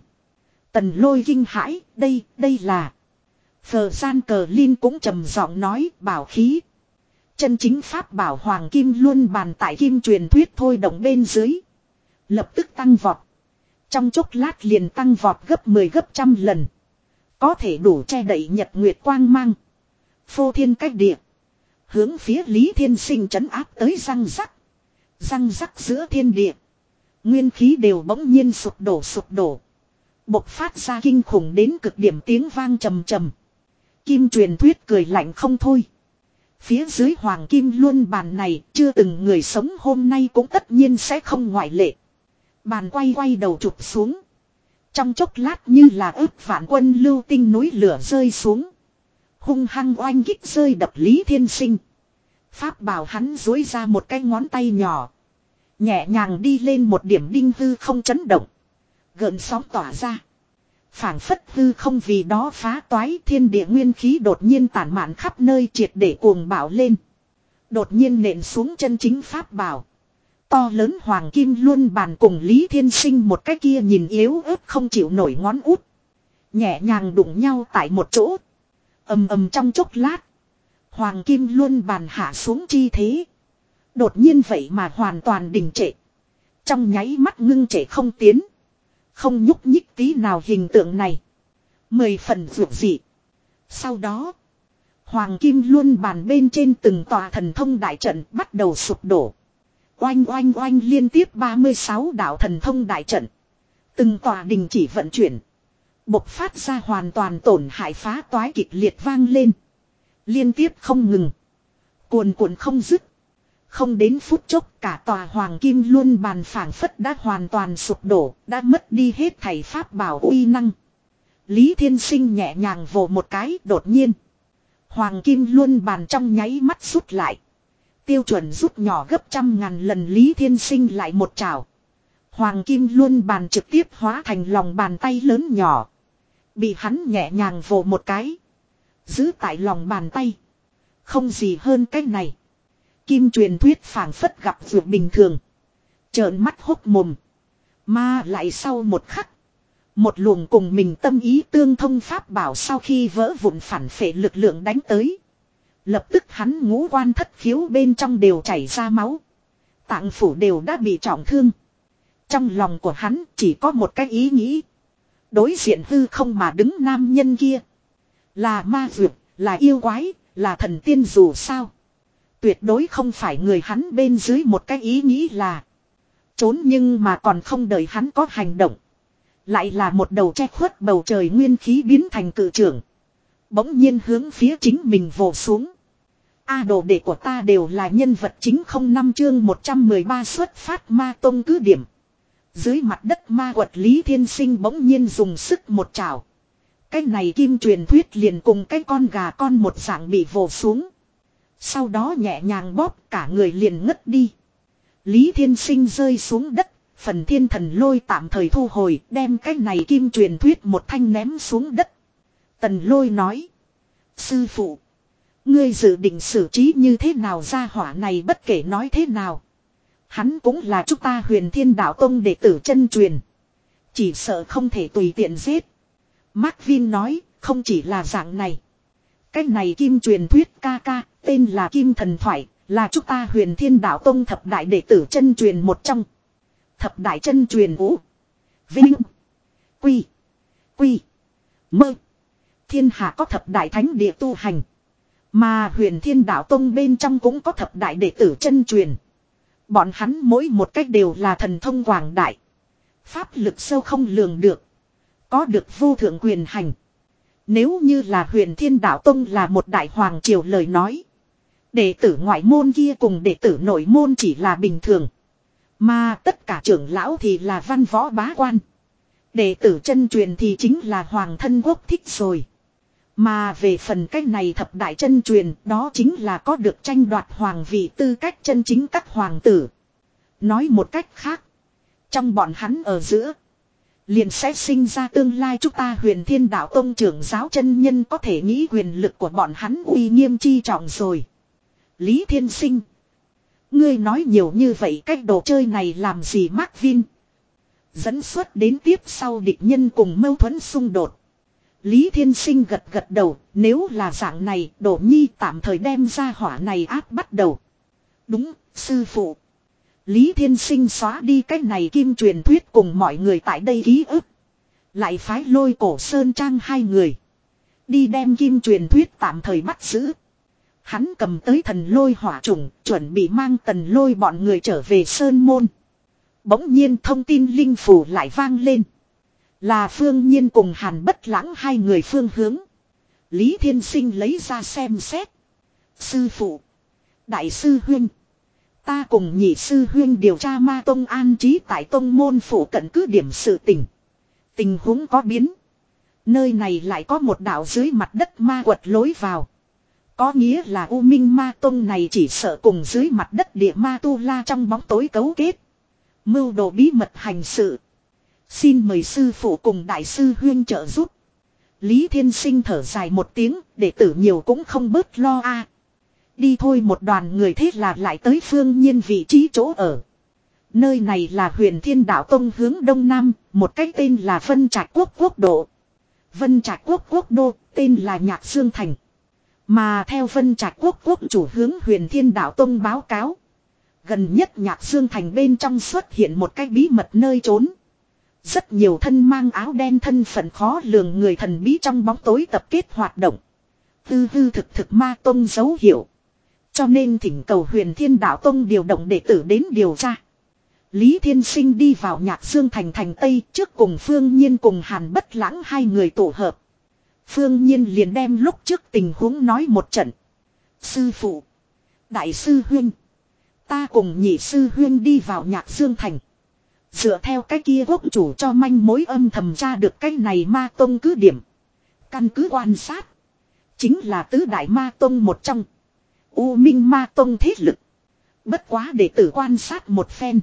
Tần lôi kinh hãi, đây, đây là. Phờ gian cờ Linh cũng trầm giọng nói, bảo khí. Chân chính pháp bảo hoàng kim luôn bàn tại kim truyền thuyết thôi động bên dưới. Lập tức tăng vọt. Trong chốc lát liền tăng vọt gấp 10 gấp trăm lần. Có thể đủ che đậy nhật nguyệt quang mang. Phô thiên cách địa. Hướng phía Lý Thiên Sinh trấn áp tới răng rắc. Răng rắc giữa thiên địa. Nguyên khí đều bỗng nhiên sụp đổ sụp đổ. Bộc phát ra kinh khủng đến cực điểm tiếng vang trầm trầm. Kim truyền thuyết cười lạnh không thôi. Phía dưới hoàng kim luôn bàn này, chưa từng người sống hôm nay cũng tất nhiên sẽ không ngoại lệ. Bàn quay quay đầu chụp xuống. Trong chốc lát như là ướp vạn quân lưu tinh núi lửa rơi xuống. Hung hăng oanh kích rơi đập Lý Thiên Sinh. Pháp bảo hắn dối ra một cái ngón tay nhỏ. Nhẹ nhàng đi lên một điểm đinh hư không chấn động. Gợn sóng tỏa ra. phảng phất hư không vì đó phá toái, thiên địa nguyên khí đột nhiên tản mạn khắp nơi triệt để cuồng bạo lên. Đột nhiên nện xuống chân chính pháp bảo. To lớn hoàng kim luôn bàn cùng Lý Thiên Sinh một cái kia nhìn yếu ớt không chịu nổi ngón út. Nhẹ nhàng đụng nhau tại một chỗ. ầm ầm trong chốc lát. Hoàng kim luôn bàn hạ xuống chi thế. Đột nhiên vậy mà hoàn toàn đình trệ. Trong nháy mắt ngưng trệ không tiến. Không nhúc nhích tí nào hình tượng này. Mười phần rượu dị. Sau đó. Hoàng kim luôn bàn bên trên từng tòa thần thông đại trận bắt đầu sụp đổ. Oanh oanh oanh liên tiếp 36 đạo thần thông đại trận. Từng tòa đình chỉ vận chuyển. Bộc phát ra hoàn toàn tổn hại phá toái kịch liệt vang lên. Liên tiếp không ngừng. Cuồn cuộn không dứt. Không đến phút chốc cả tòa hoàng kim luôn bàn phản phất đã hoàn toàn sụp đổ, đã mất đi hết thầy pháp bảo uy năng. Lý Thiên Sinh nhẹ nhàng vồ một cái đột nhiên. Hoàng kim luôn bàn trong nháy mắt rút lại. Tiêu chuẩn rút nhỏ gấp trăm ngàn lần Lý Thiên Sinh lại một trào. Hoàng kim luôn bàn trực tiếp hóa thành lòng bàn tay lớn nhỏ. Bị hắn nhẹ nhàng vồ một cái. Giữ tại lòng bàn tay. Không gì hơn cái này. Kim truyền thuyết phảng phất gặp ruột bình thường. Trợn mắt hốc mồm. Mà lại sau một khắc. Một luồng cùng mình tâm ý tương thông pháp bảo sau khi vỡ vụn phản phệ lực lượng đánh tới. Lập tức hắn ngũ quan thất khiếu bên trong đều chảy ra máu. Tạng phủ đều đã bị trọng thương. Trong lòng của hắn chỉ có một cái ý nghĩ. Đối diện hư không mà đứng nam nhân kia. Là ma dược, là yêu quái, là thần tiên dù sao. Tuyệt đối không phải người hắn bên dưới một cái ý nghĩ là. Trốn nhưng mà còn không đợi hắn có hành động. Lại là một đầu che khuất bầu trời nguyên khí biến thành cự trưởng. Bỗng nhiên hướng phía chính mình vồ xuống. A đồ đệ của ta đều là nhân vật chính không năm chương 113 xuất phát ma tông cứ điểm. Dưới mặt đất ma quật Lý Thiên Sinh bỗng nhiên dùng sức một chảo. Cái này kim truyền thuyết liền cùng cái con gà con một dạng bị vồ xuống. Sau đó nhẹ nhàng bóp cả người liền ngất đi. Lý Thiên Sinh rơi xuống đất, phần thiên thần lôi tạm thời thu hồi, đem cái này kim truyền thuyết một thanh ném xuống đất. Tần lôi nói. Sư phụ. Ngươi dự định xử trí như thế nào ra hỏa này bất kể nói thế nào. Hắn cũng là chúng ta huyền thiên đạo tông đệ tử chân truyền. Chỉ sợ không thể tùy tiện giết. Mark Vin nói, không chỉ là dạng này. Cái này kim truyền thuyết ca ca, tên là kim thần thoại, là chúng ta huyền thiên đạo tông thập đại đệ tử chân truyền một trong. Thập đại chân truyền vũ. Vinh. Quy. Quy. Mơ. Thiên hạ có thập đại thánh địa tu hành. Mà huyền thiên đạo tông bên trong cũng có thập đại đệ tử chân truyền. Bọn hắn mỗi một cách đều là thần thông quảng đại. Pháp lực sâu không lường được. Có được vô thượng quyền hành. Nếu như là huyền thiên đạo tông là một đại hoàng triều lời nói. Đệ tử ngoại môn kia cùng đệ tử nội môn chỉ là bình thường. Mà tất cả trưởng lão thì là văn võ bá quan. Đệ tử chân truyền thì chính là hoàng thân quốc thích rồi. Mà về phần cách này thập đại chân truyền, đó chính là có được tranh đoạt hoàng vị tư cách chân chính các hoàng tử. Nói một cách khác. Trong bọn hắn ở giữa. Liền sẽ sinh ra tương lai chúng ta huyền thiên đạo tông trưởng giáo chân nhân có thể nghĩ quyền lực của bọn hắn uy nghiêm chi trọng rồi. Lý Thiên Sinh. Ngươi nói nhiều như vậy cách đồ chơi này làm gì Mark Vin. Dẫn xuất đến tiếp sau địch nhân cùng mâu thuẫn xung đột. Lý Thiên Sinh gật gật đầu, nếu là dạng này, Đỗ Nhi tạm thời đem ra hỏa này áp bắt đầu. Đúng, sư phụ. Lý Thiên Sinh xóa đi cái này kim truyền thuyết cùng mọi người tại đây ký ức. Lại phái lôi cổ sơn trang hai người. Đi đem kim truyền thuyết tạm thời bắt giữ. Hắn cầm tới thần lôi hỏa trùng, chuẩn bị mang tần lôi bọn người trở về sơn môn. Bỗng nhiên thông tin linh phủ lại vang lên. Là phương nhiên cùng hàn bất lãng hai người phương hướng. Lý Thiên Sinh lấy ra xem xét. Sư phụ. Đại sư Huyên. Ta cùng nhị sư Huyên điều tra ma tông an trí tại tông môn phủ cận cứ điểm sự tình. Tình huống có biến. Nơi này lại có một đảo dưới mặt đất ma quật lối vào. Có nghĩa là U Minh Ma Tông này chỉ sợ cùng dưới mặt đất địa ma tu la trong bóng tối cấu kết. Mưu đồ bí mật hành sự. Xin mời sư phụ cùng đại sư huyên trợ giúp. Lý Thiên Sinh thở dài một tiếng, đệ tử nhiều cũng không bớt lo a. À, đi thôi một đoàn người thế là lại tới phương nhiên vị trí chỗ ở. Nơi này là huyền thiên đạo tông hướng đông nam, một cách tên là Vân Trạch Quốc Quốc Độ. Vân Trạch Quốc Quốc Đô, tên là Nhạc Dương Thành. Mà theo Vân Trạch Quốc Quốc chủ hướng huyền thiên đạo tông báo cáo. Gần nhất Nhạc Dương Thành bên trong xuất hiện một cái bí mật nơi trốn. Rất nhiều thân mang áo đen thân phận khó lường người thần bí trong bóng tối tập kết hoạt động. Tư hư thực thực ma tông dấu hiệu. Cho nên thỉnh cầu huyền thiên đạo tông điều động đệ tử đến điều tra. Lý Thiên Sinh đi vào nhạc dương thành thành Tây trước cùng Phương Nhiên cùng Hàn Bất Lãng hai người tổ hợp. Phương Nhiên liền đem lúc trước tình huống nói một trận. Sư phụ. Đại sư Huyên. Ta cùng nhị sư Huyên đi vào nhạc dương thành. Dựa theo cái kia quốc chủ cho manh mối âm thầm tra được cái này ma tông cứ điểm. Căn cứ quan sát. Chính là tứ đại ma tông một trong. U minh ma tông thiết lực. Bất quá để tử quan sát một phen.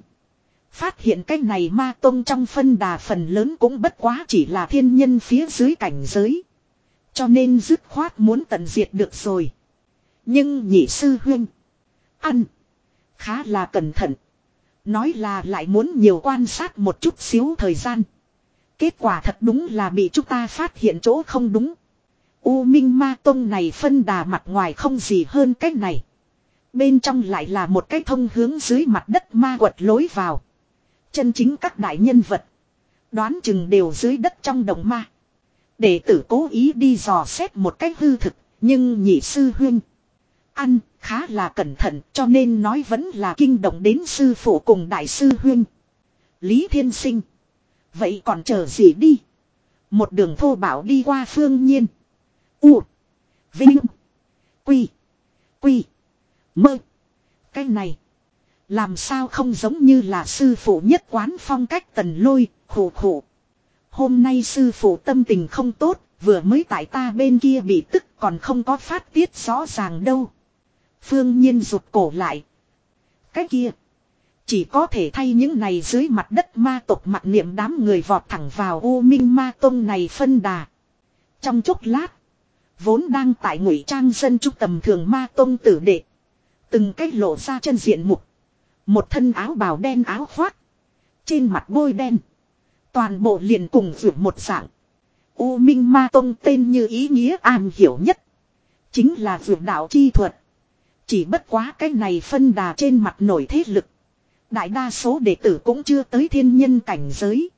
Phát hiện cái này ma tông trong phân đà phần lớn cũng bất quá chỉ là thiên nhân phía dưới cảnh giới. Cho nên dứt khoát muốn tận diệt được rồi. Nhưng nhị sư huynh. Ăn. Khá là cẩn thận. Nói là lại muốn nhiều quan sát một chút xíu thời gian. Kết quả thật đúng là bị chúng ta phát hiện chỗ không đúng. U Minh Ma Tông này phân đà mặt ngoài không gì hơn cách này. Bên trong lại là một cái thông hướng dưới mặt đất ma quật lối vào. Chân chính các đại nhân vật. Đoán chừng đều dưới đất trong đồng ma. Đệ tử cố ý đi dò xét một cách hư thực. Nhưng nhị sư huynh. Ăn khá là cẩn thận cho nên nói vẫn là kinh động đến sư phụ cùng đại sư huynh. Lý Thiên Sinh. Vậy còn chờ gì đi. Một đường thô bảo đi qua phương nhiên. U. Vinh. Quy. Quy. Mơ. Cái này. Làm sao không giống như là sư phụ nhất quán phong cách tần lôi, khổ khổ. Hôm nay sư phụ tâm tình không tốt, Vừa mới tại ta bên kia bị tức còn không có phát tiết rõ ràng đâu. Phương Nhiên rụt cổ lại. Cái kia. Chỉ có thể thay những này dưới mặt đất ma tộc mặt niệm đám người vọt thẳng vào U Minh Ma Tông này phân đà. Trong chốc lát. Vốn đang tại ngụy trang dân trúc tầm thường ma tông tử đệ. Từng cách lộ ra chân diện mục. Một thân áo bào đen áo khoác. Trên mặt bôi đen. Toàn bộ liền cùng vượt một dạng. U Minh Ma Tông tên như ý nghĩa am hiểu nhất. Chính là vượt đạo chi thuật. Chỉ bất quá cái này phân đà trên mặt nổi thế lực. Đại đa số đệ tử cũng chưa tới thiên nhân cảnh giới.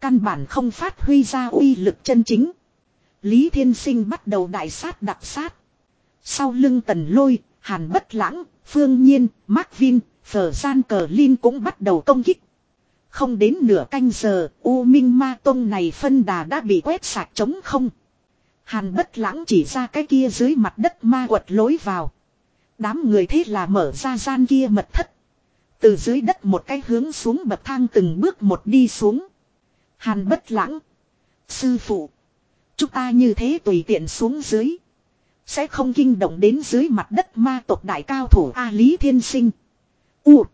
Căn bản không phát huy ra uy lực chân chính. Lý Thiên Sinh bắt đầu đại sát đặc sát. Sau lưng tần lôi, hàn bất lãng, phương nhiên, Mark Vin, phở gian cờ Linh cũng bắt đầu công kích. Không đến nửa canh giờ, U Minh Ma Tông này phân đà đã bị quét sạch trống không. Hàn bất lãng chỉ ra cái kia dưới mặt đất ma quật lối vào. Đám người thế là mở ra gian kia mật thất. Từ dưới đất một cái hướng xuống bậc thang từng bước một đi xuống. Hàn bất lãng. Sư phụ. Chúng ta như thế tùy tiện xuống dưới. Sẽ không kinh động đến dưới mặt đất ma tộc đại cao thủ A Lý Thiên Sinh. U.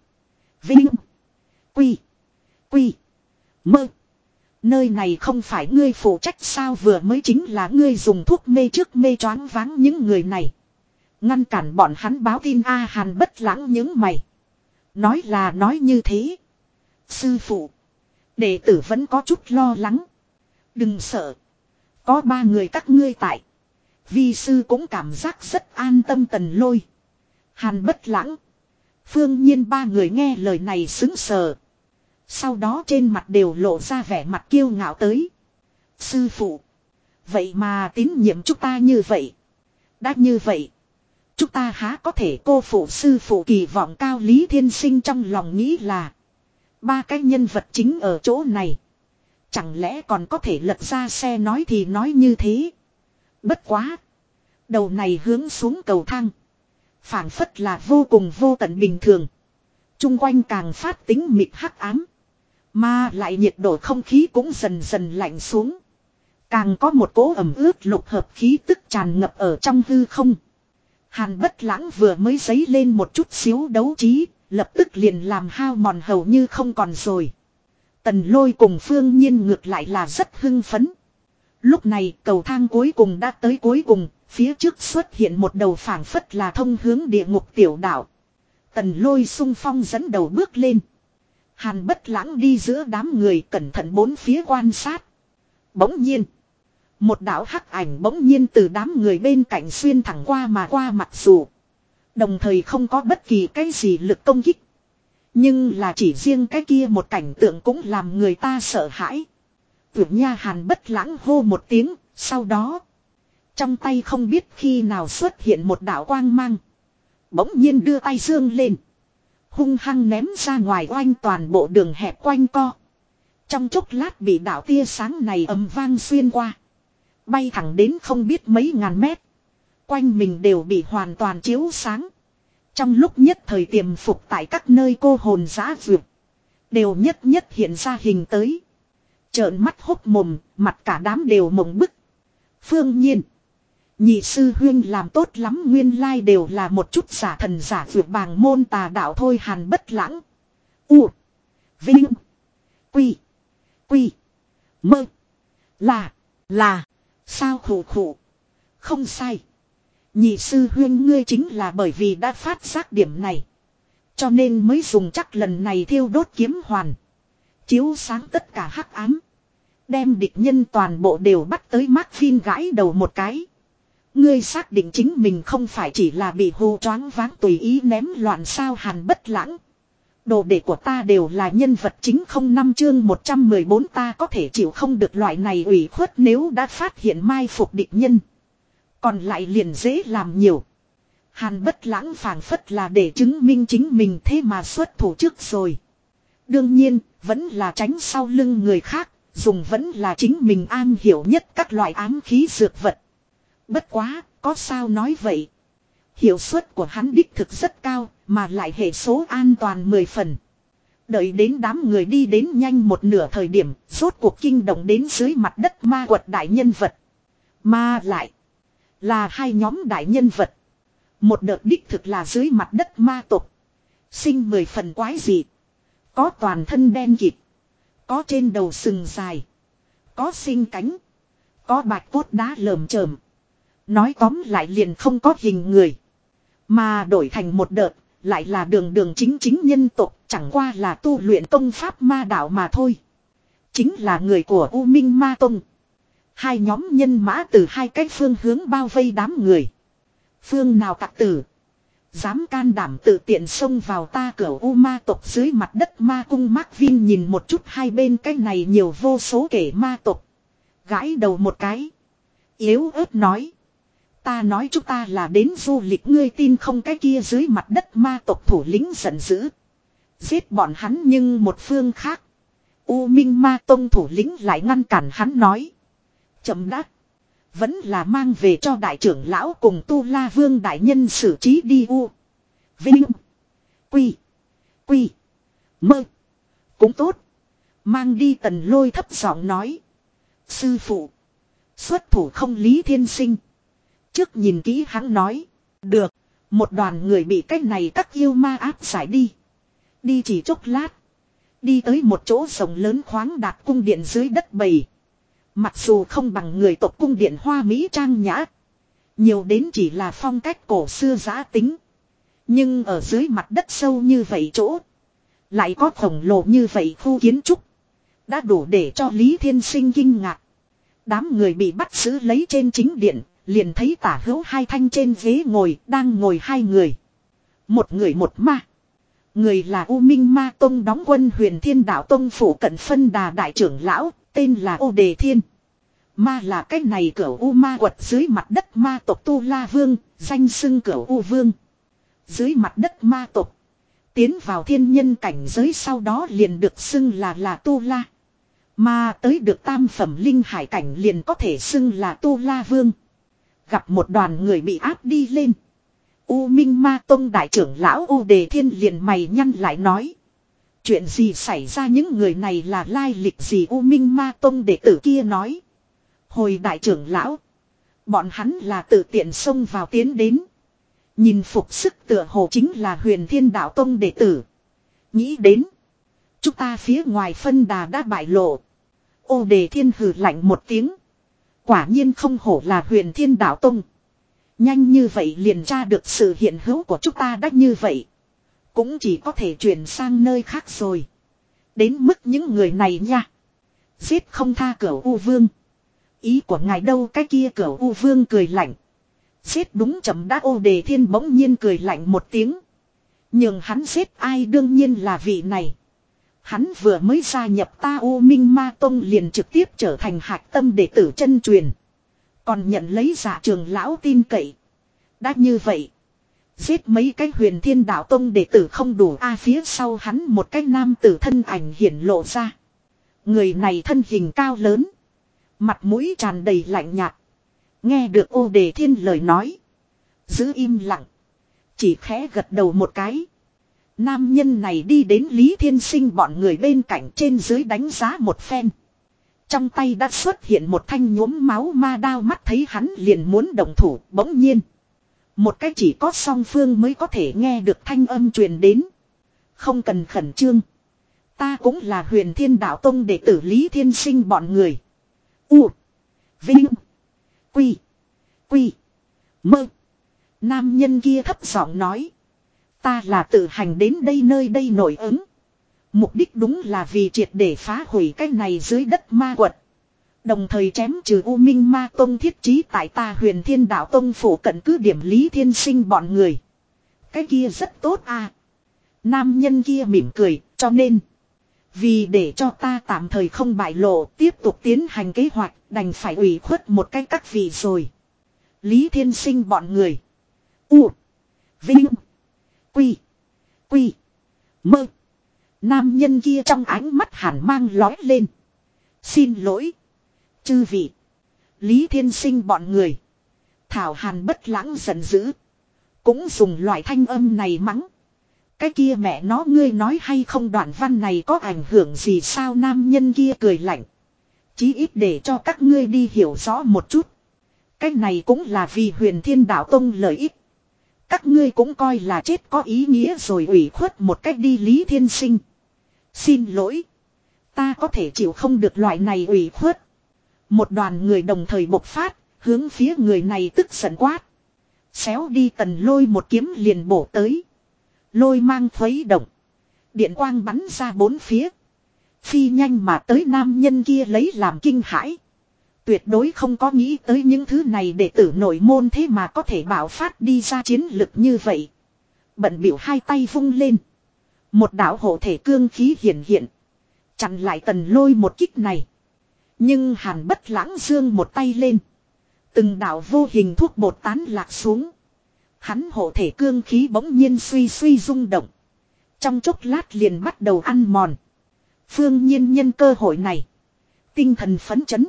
Vinh. Quy. Quy. Mơ. Nơi này không phải ngươi phụ trách sao vừa mới chính là ngươi dùng thuốc mê trước mê choáng váng những người này. Ngăn cản bọn hắn báo tin A Hàn bất lãng những mày. Nói là nói như thế. Sư phụ. Đệ tử vẫn có chút lo lắng. Đừng sợ. Có ba người các ngươi tại. Vi sư cũng cảm giác rất an tâm tần lôi. Hàn bất lãng. Phương nhiên ba người nghe lời này xứng sờ. Sau đó trên mặt đều lộ ra vẻ mặt kiêu ngạo tới. Sư phụ. Vậy mà tín nhiệm chúng ta như vậy. Đã như vậy. Chúng ta há có thể cô phụ sư phụ kỳ vọng cao Lý Thiên Sinh trong lòng nghĩ là. Ba cái nhân vật chính ở chỗ này. Chẳng lẽ còn có thể lật ra xe nói thì nói như thế. Bất quá. Đầu này hướng xuống cầu thang. phảng phất là vô cùng vô tận bình thường. Trung quanh càng phát tính mịt hắc ám. Mà lại nhiệt độ không khí cũng dần dần lạnh xuống. Càng có một cỗ ẩm ướt lục hợp khí tức tràn ngập ở trong hư không. Hàn bất lãng vừa mới dấy lên một chút xíu đấu trí, lập tức liền làm hao mòn hầu như không còn rồi. Tần lôi cùng phương nhiên ngược lại là rất hưng phấn. Lúc này cầu thang cuối cùng đã tới cuối cùng, phía trước xuất hiện một đầu phảng phất là thông hướng địa ngục tiểu đảo. Tần lôi sung phong dẫn đầu bước lên. Hàn bất lãng đi giữa đám người cẩn thận bốn phía quan sát. Bỗng nhiên. Một đạo hắc ảnh bỗng nhiên từ đám người bên cạnh xuyên thẳng qua mà qua mặt dù. Đồng thời không có bất kỳ cái gì lực công kích. Nhưng là chỉ riêng cái kia một cảnh tượng cũng làm người ta sợ hãi. Vượt nha hàn bất lãng hô một tiếng, sau đó. Trong tay không biết khi nào xuất hiện một đạo quang mang. Bỗng nhiên đưa tay dương lên. Hung hăng ném ra ngoài oanh toàn bộ đường hẹp quanh co. Trong chốc lát bị đạo tia sáng này ầm vang xuyên qua. Bay thẳng đến không biết mấy ngàn mét. Quanh mình đều bị hoàn toàn chiếu sáng. Trong lúc nhất thời tiềm phục tại các nơi cô hồn giã dược. Đều nhất nhất hiện ra hình tới. Trợn mắt hốc mồm, mặt cả đám đều mộng bức. Phương nhiên. Nhị sư huyên làm tốt lắm, nguyên lai đều là một chút giả thần giả vượt bàng môn tà đạo thôi, hàn bất lãng. U. Vinh. Quy. Quy. Mơ. Là. Là. Sao khổ khổ. Không sai. Nhị sư huyên ngươi chính là bởi vì đã phát giác điểm này. Cho nên mới dùng chắc lần này thiêu đốt kiếm hoàn. Chiếu sáng tất cả hắc ám. Đem địch nhân toàn bộ đều bắt tới mắt phin gãi đầu một cái. Ngươi xác định chính mình không phải chỉ là bị hù choáng váng tùy ý ném loạn sao hàn bất lãng. Đồ đệ của ta đều là nhân vật chính không năm chương 114 ta có thể chịu không được loại này ủy khuất nếu đã phát hiện mai phục địch nhân. Còn lại liền dễ làm nhiều. Hàn bất lãng phảng phất là để chứng minh chính mình thế mà xuất thủ trước rồi. Đương nhiên, vẫn là tránh sau lưng người khác, dùng vẫn là chính mình an hiểu nhất các loại ám khí dược vật. Bất quá, có sao nói vậy. Hiệu suất của hắn đích thực rất cao, mà lại hệ số an toàn 10 phần. Đợi đến đám người đi đến nhanh một nửa thời điểm, rốt cuộc kinh động đến dưới mặt đất ma quật đại nhân vật. Mà lại. Là hai nhóm đại nhân vật. Một đợt đích thực là dưới mặt đất ma tục. Sinh mười phần quái dị. Có toàn thân đen kịt. Có trên đầu sừng dài. Có sinh cánh. Có bạch cốt đá lởm chởm. Nói tóm lại liền không có hình người. Mà đổi thành một đợt, lại là đường đường chính chính nhân tộc, chẳng qua là tu luyện công pháp ma đạo mà thôi. Chính là người của U Minh Ma Tông. Hai nhóm nhân mã từ hai cái phương hướng bao vây đám người. Phương nào tặc tử. Dám can đảm tự tiện xông vào ta cửa U ma tộc dưới mặt đất ma cung Mark Vin nhìn một chút hai bên cái này nhiều vô số kể ma tộc. Gãi đầu một cái. Yếu ớt nói. Ta nói chúng ta là đến du lịch, ngươi tin không cái kia dưới mặt đất ma tộc thủ lĩnh giận dữ. Giết bọn hắn nhưng một phương khác. U Minh Ma Tông thủ lĩnh lại ngăn cản hắn nói. Chậm đắc. Vẫn là mang về cho đại trưởng lão cùng Tu La Vương đại nhân xử trí đi U. Vinh. Quy. Quy. Mơ. Cũng tốt. Mang đi tần lôi thấp giọng nói. Sư phụ. Xuất thủ không lý thiên sinh. Trước nhìn kỹ hắn nói. Được. Một đoàn người bị cách này các yêu ma áp giải đi. Đi chỉ chốc lát. Đi tới một chỗ rồng lớn khoáng đạt cung điện dưới đất bầy. Mặc dù không bằng người tộc cung điện hoa Mỹ trang nhã. Nhiều đến chỉ là phong cách cổ xưa giã tính. Nhưng ở dưới mặt đất sâu như vậy chỗ. Lại có khổng lồ như vậy khu kiến trúc. Đã đủ để cho Lý Thiên Sinh kinh ngạc. Đám người bị bắt giữ lấy trên chính điện. Liền thấy tả hữu hai thanh trên ghế ngồi. Đang ngồi hai người. Một người một ma. Người là U Minh Ma Tông đóng quân huyền thiên đạo Tông phủ cận phân đà đại trưởng lão, tên là Ô Đề Thiên. Ma là cái này cửa U Ma quật dưới mặt đất ma tộc Tu La Vương, danh xưng cửa U Vương. Dưới mặt đất ma tộc. Tiến vào thiên nhân cảnh giới sau đó liền được xưng là là Tu La. Mà tới được tam phẩm linh hải cảnh liền có thể xưng là Tu La Vương. Gặp một đoàn người bị áp đi lên. U Minh Ma Tông đại trưởng lão U Đề Thiên liền mày nhăn lại nói. Chuyện gì xảy ra những người này là lai lịch gì U Minh Ma Tông đệ tử kia nói. Hồi đại trưởng lão. Bọn hắn là tự tiện xông vào tiến đến. Nhìn phục sức tựa hồ chính là huyền thiên đạo tông đệ tử. Nghĩ đến. Chúng ta phía ngoài phân đà đã bại lộ. Ô đề thiên hử lạnh một tiếng. Quả nhiên không hổ là huyền thiên đạo tông. Nhanh như vậy liền tra được sự hiện hữu của chúng ta đã như vậy. Cũng chỉ có thể chuyển sang nơi khác rồi. Đến mức những người này nha. Giết không tha cửa U Vương. Ý của ngài đâu cái kia cửa U Vương cười lạnh. Giết đúng chậm đã ô đề thiên bỗng nhiên cười lạnh một tiếng. Nhưng hắn giết ai đương nhiên là vị này. Hắn vừa mới gia nhập ta U Minh Ma Tông liền trực tiếp trở thành hạc tâm đệ tử chân truyền. Còn nhận lấy giả trường lão tin cậy. Đã như vậy. Giết mấy cái huyền thiên đạo tông đệ tử không đủ a phía sau hắn một cái nam tử thân ảnh hiển lộ ra. Người này thân hình cao lớn. Mặt mũi tràn đầy lạnh nhạt. Nghe được ô đề thiên lời nói. Giữ im lặng. Chỉ khẽ gật đầu một cái. Nam nhân này đi đến Lý Thiên Sinh bọn người bên cạnh trên dưới đánh giá một phen. Trong tay đã xuất hiện một thanh nhuốm máu ma đao mắt thấy hắn liền muốn động thủ, bỗng nhiên. Một cái chỉ có song phương mới có thể nghe được thanh âm truyền đến. Không cần khẩn trương. Ta cũng là huyền thiên đạo tông đệ tử Lý Thiên Sinh bọn người. U. Vinh. Quy. Quy. Mơ. Nam nhân kia thấp giọng nói. Ta là tự hành đến đây nơi đây nổi ứng. Mục đích đúng là vì triệt để phá hủy cái này dưới đất ma quật. Đồng thời chém trừ U Minh Ma Tông thiết trí tại ta huyền thiên đạo Tông phủ cận cứ điểm Lý Thiên Sinh bọn người. Cái kia rất tốt à. Nam nhân kia mỉm cười, cho nên. Vì để cho ta tạm thời không bại lộ, tiếp tục tiến hành kế hoạch, đành phải ủy khuất một cách các vị rồi. Lý Thiên Sinh bọn người. U. Vinh. Quy. Quy. Mơ. Nam nhân kia trong ánh mắt hàn mang lói lên. Xin lỗi. Chư vị. Lý Thiên Sinh bọn người. Thảo Hàn bất lãng giận dữ. Cũng dùng loại thanh âm này mắng. Cái kia mẹ nó ngươi nói hay không đoạn văn này có ảnh hưởng gì sao nam nhân kia cười lạnh. Chí ít để cho các ngươi đi hiểu rõ một chút. Cái này cũng là vì huyền thiên đạo tông lợi ích. Các ngươi cũng coi là chết có ý nghĩa rồi ủy khuất một cách đi lý thiên sinh. Xin lỗi. Ta có thể chịu không được loại này ủy khuất. Một đoàn người đồng thời bộc phát, hướng phía người này tức giận quát. Xéo đi tần lôi một kiếm liền bổ tới. Lôi mang khuấy động. Điện quang bắn ra bốn phía. Phi nhanh mà tới nam nhân kia lấy làm kinh hãi. Tuyệt đối không có nghĩ tới những thứ này để tử nội môn thế mà có thể bảo phát đi ra chiến lực như vậy. Bận biểu hai tay vung lên. Một đạo hộ thể cương khí hiện hiện. Chặn lại tần lôi một kích này. Nhưng hàn bất lãng dương một tay lên. Từng đạo vô hình thuốc bột tán lạc xuống. Hắn hộ thể cương khí bỗng nhiên suy suy rung động. Trong chốc lát liền bắt đầu ăn mòn. Phương nhiên nhân cơ hội này. Tinh thần phấn chấn.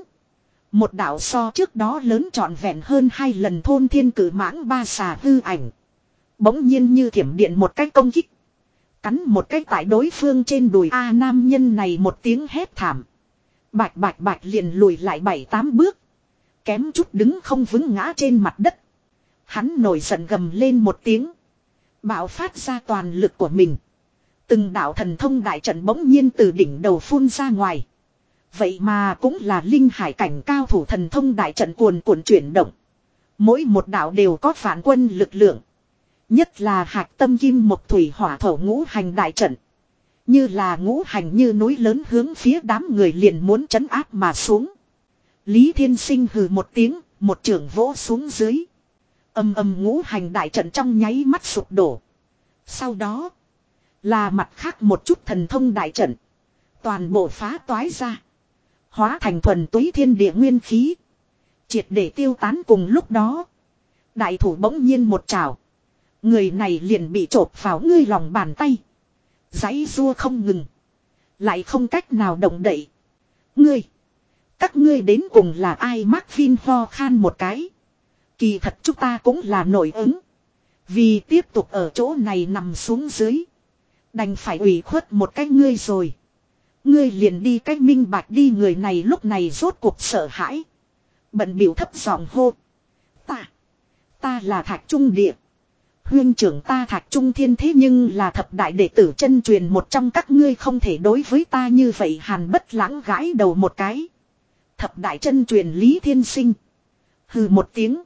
Một đạo so trước đó lớn trọn vẹn hơn hai lần thôn thiên cử mãng ba xà hư ảnh. Bỗng nhiên như thiểm điện một cách công kích. Cắn một cách tại đối phương trên đùi A nam nhân này một tiếng hét thảm. Bạch bạch bạch liền lùi lại bảy tám bước. Kém chút đứng không vững ngã trên mặt đất. Hắn nổi giận gầm lên một tiếng. Bạo phát ra toàn lực của mình. Từng đạo thần thông đại trận bỗng nhiên từ đỉnh đầu phun ra ngoài. Vậy mà cũng là linh hải cảnh cao thủ thần thông đại trận cuồn cuộn chuyển động. Mỗi một đạo đều có phản quân lực lượng. Nhất là hạc tâm kim một thủy hỏa thổ ngũ hành đại trận. Như là ngũ hành như núi lớn hướng phía đám người liền muốn chấn áp mà xuống. Lý Thiên Sinh hừ một tiếng, một trưởng vỗ xuống dưới. Âm âm ngũ hành đại trận trong nháy mắt sụp đổ. Sau đó, là mặt khác một chút thần thông đại trận. Toàn bộ phá toái ra. Hóa thành thuần túy thiên địa nguyên khí. Triệt để tiêu tán cùng lúc đó. Đại thủ bỗng nhiên một trào. Người này liền bị trộp vào ngươi lòng bàn tay. Giấy rua không ngừng. Lại không cách nào động đậy. Ngươi. Các ngươi đến cùng là ai mắc Vin ho khan một cái. Kỳ thật chúng ta cũng là nổi ứng. Vì tiếp tục ở chỗ này nằm xuống dưới. Đành phải ủy khuất một cái ngươi rồi. Ngươi liền đi cách minh bạch đi, người này lúc này rốt cuộc sợ hãi. Bận biểu thấp giọng hô. Ta. Ta là thạch trung địa. Huyên trưởng ta thạch trung thiên thế nhưng là thập đại đệ tử chân truyền, một trong các ngươi không thể đối với ta như vậy hàn bất lãng gãi đầu một cái. Thập đại chân truyền lý thiên sinh. Hừ một tiếng.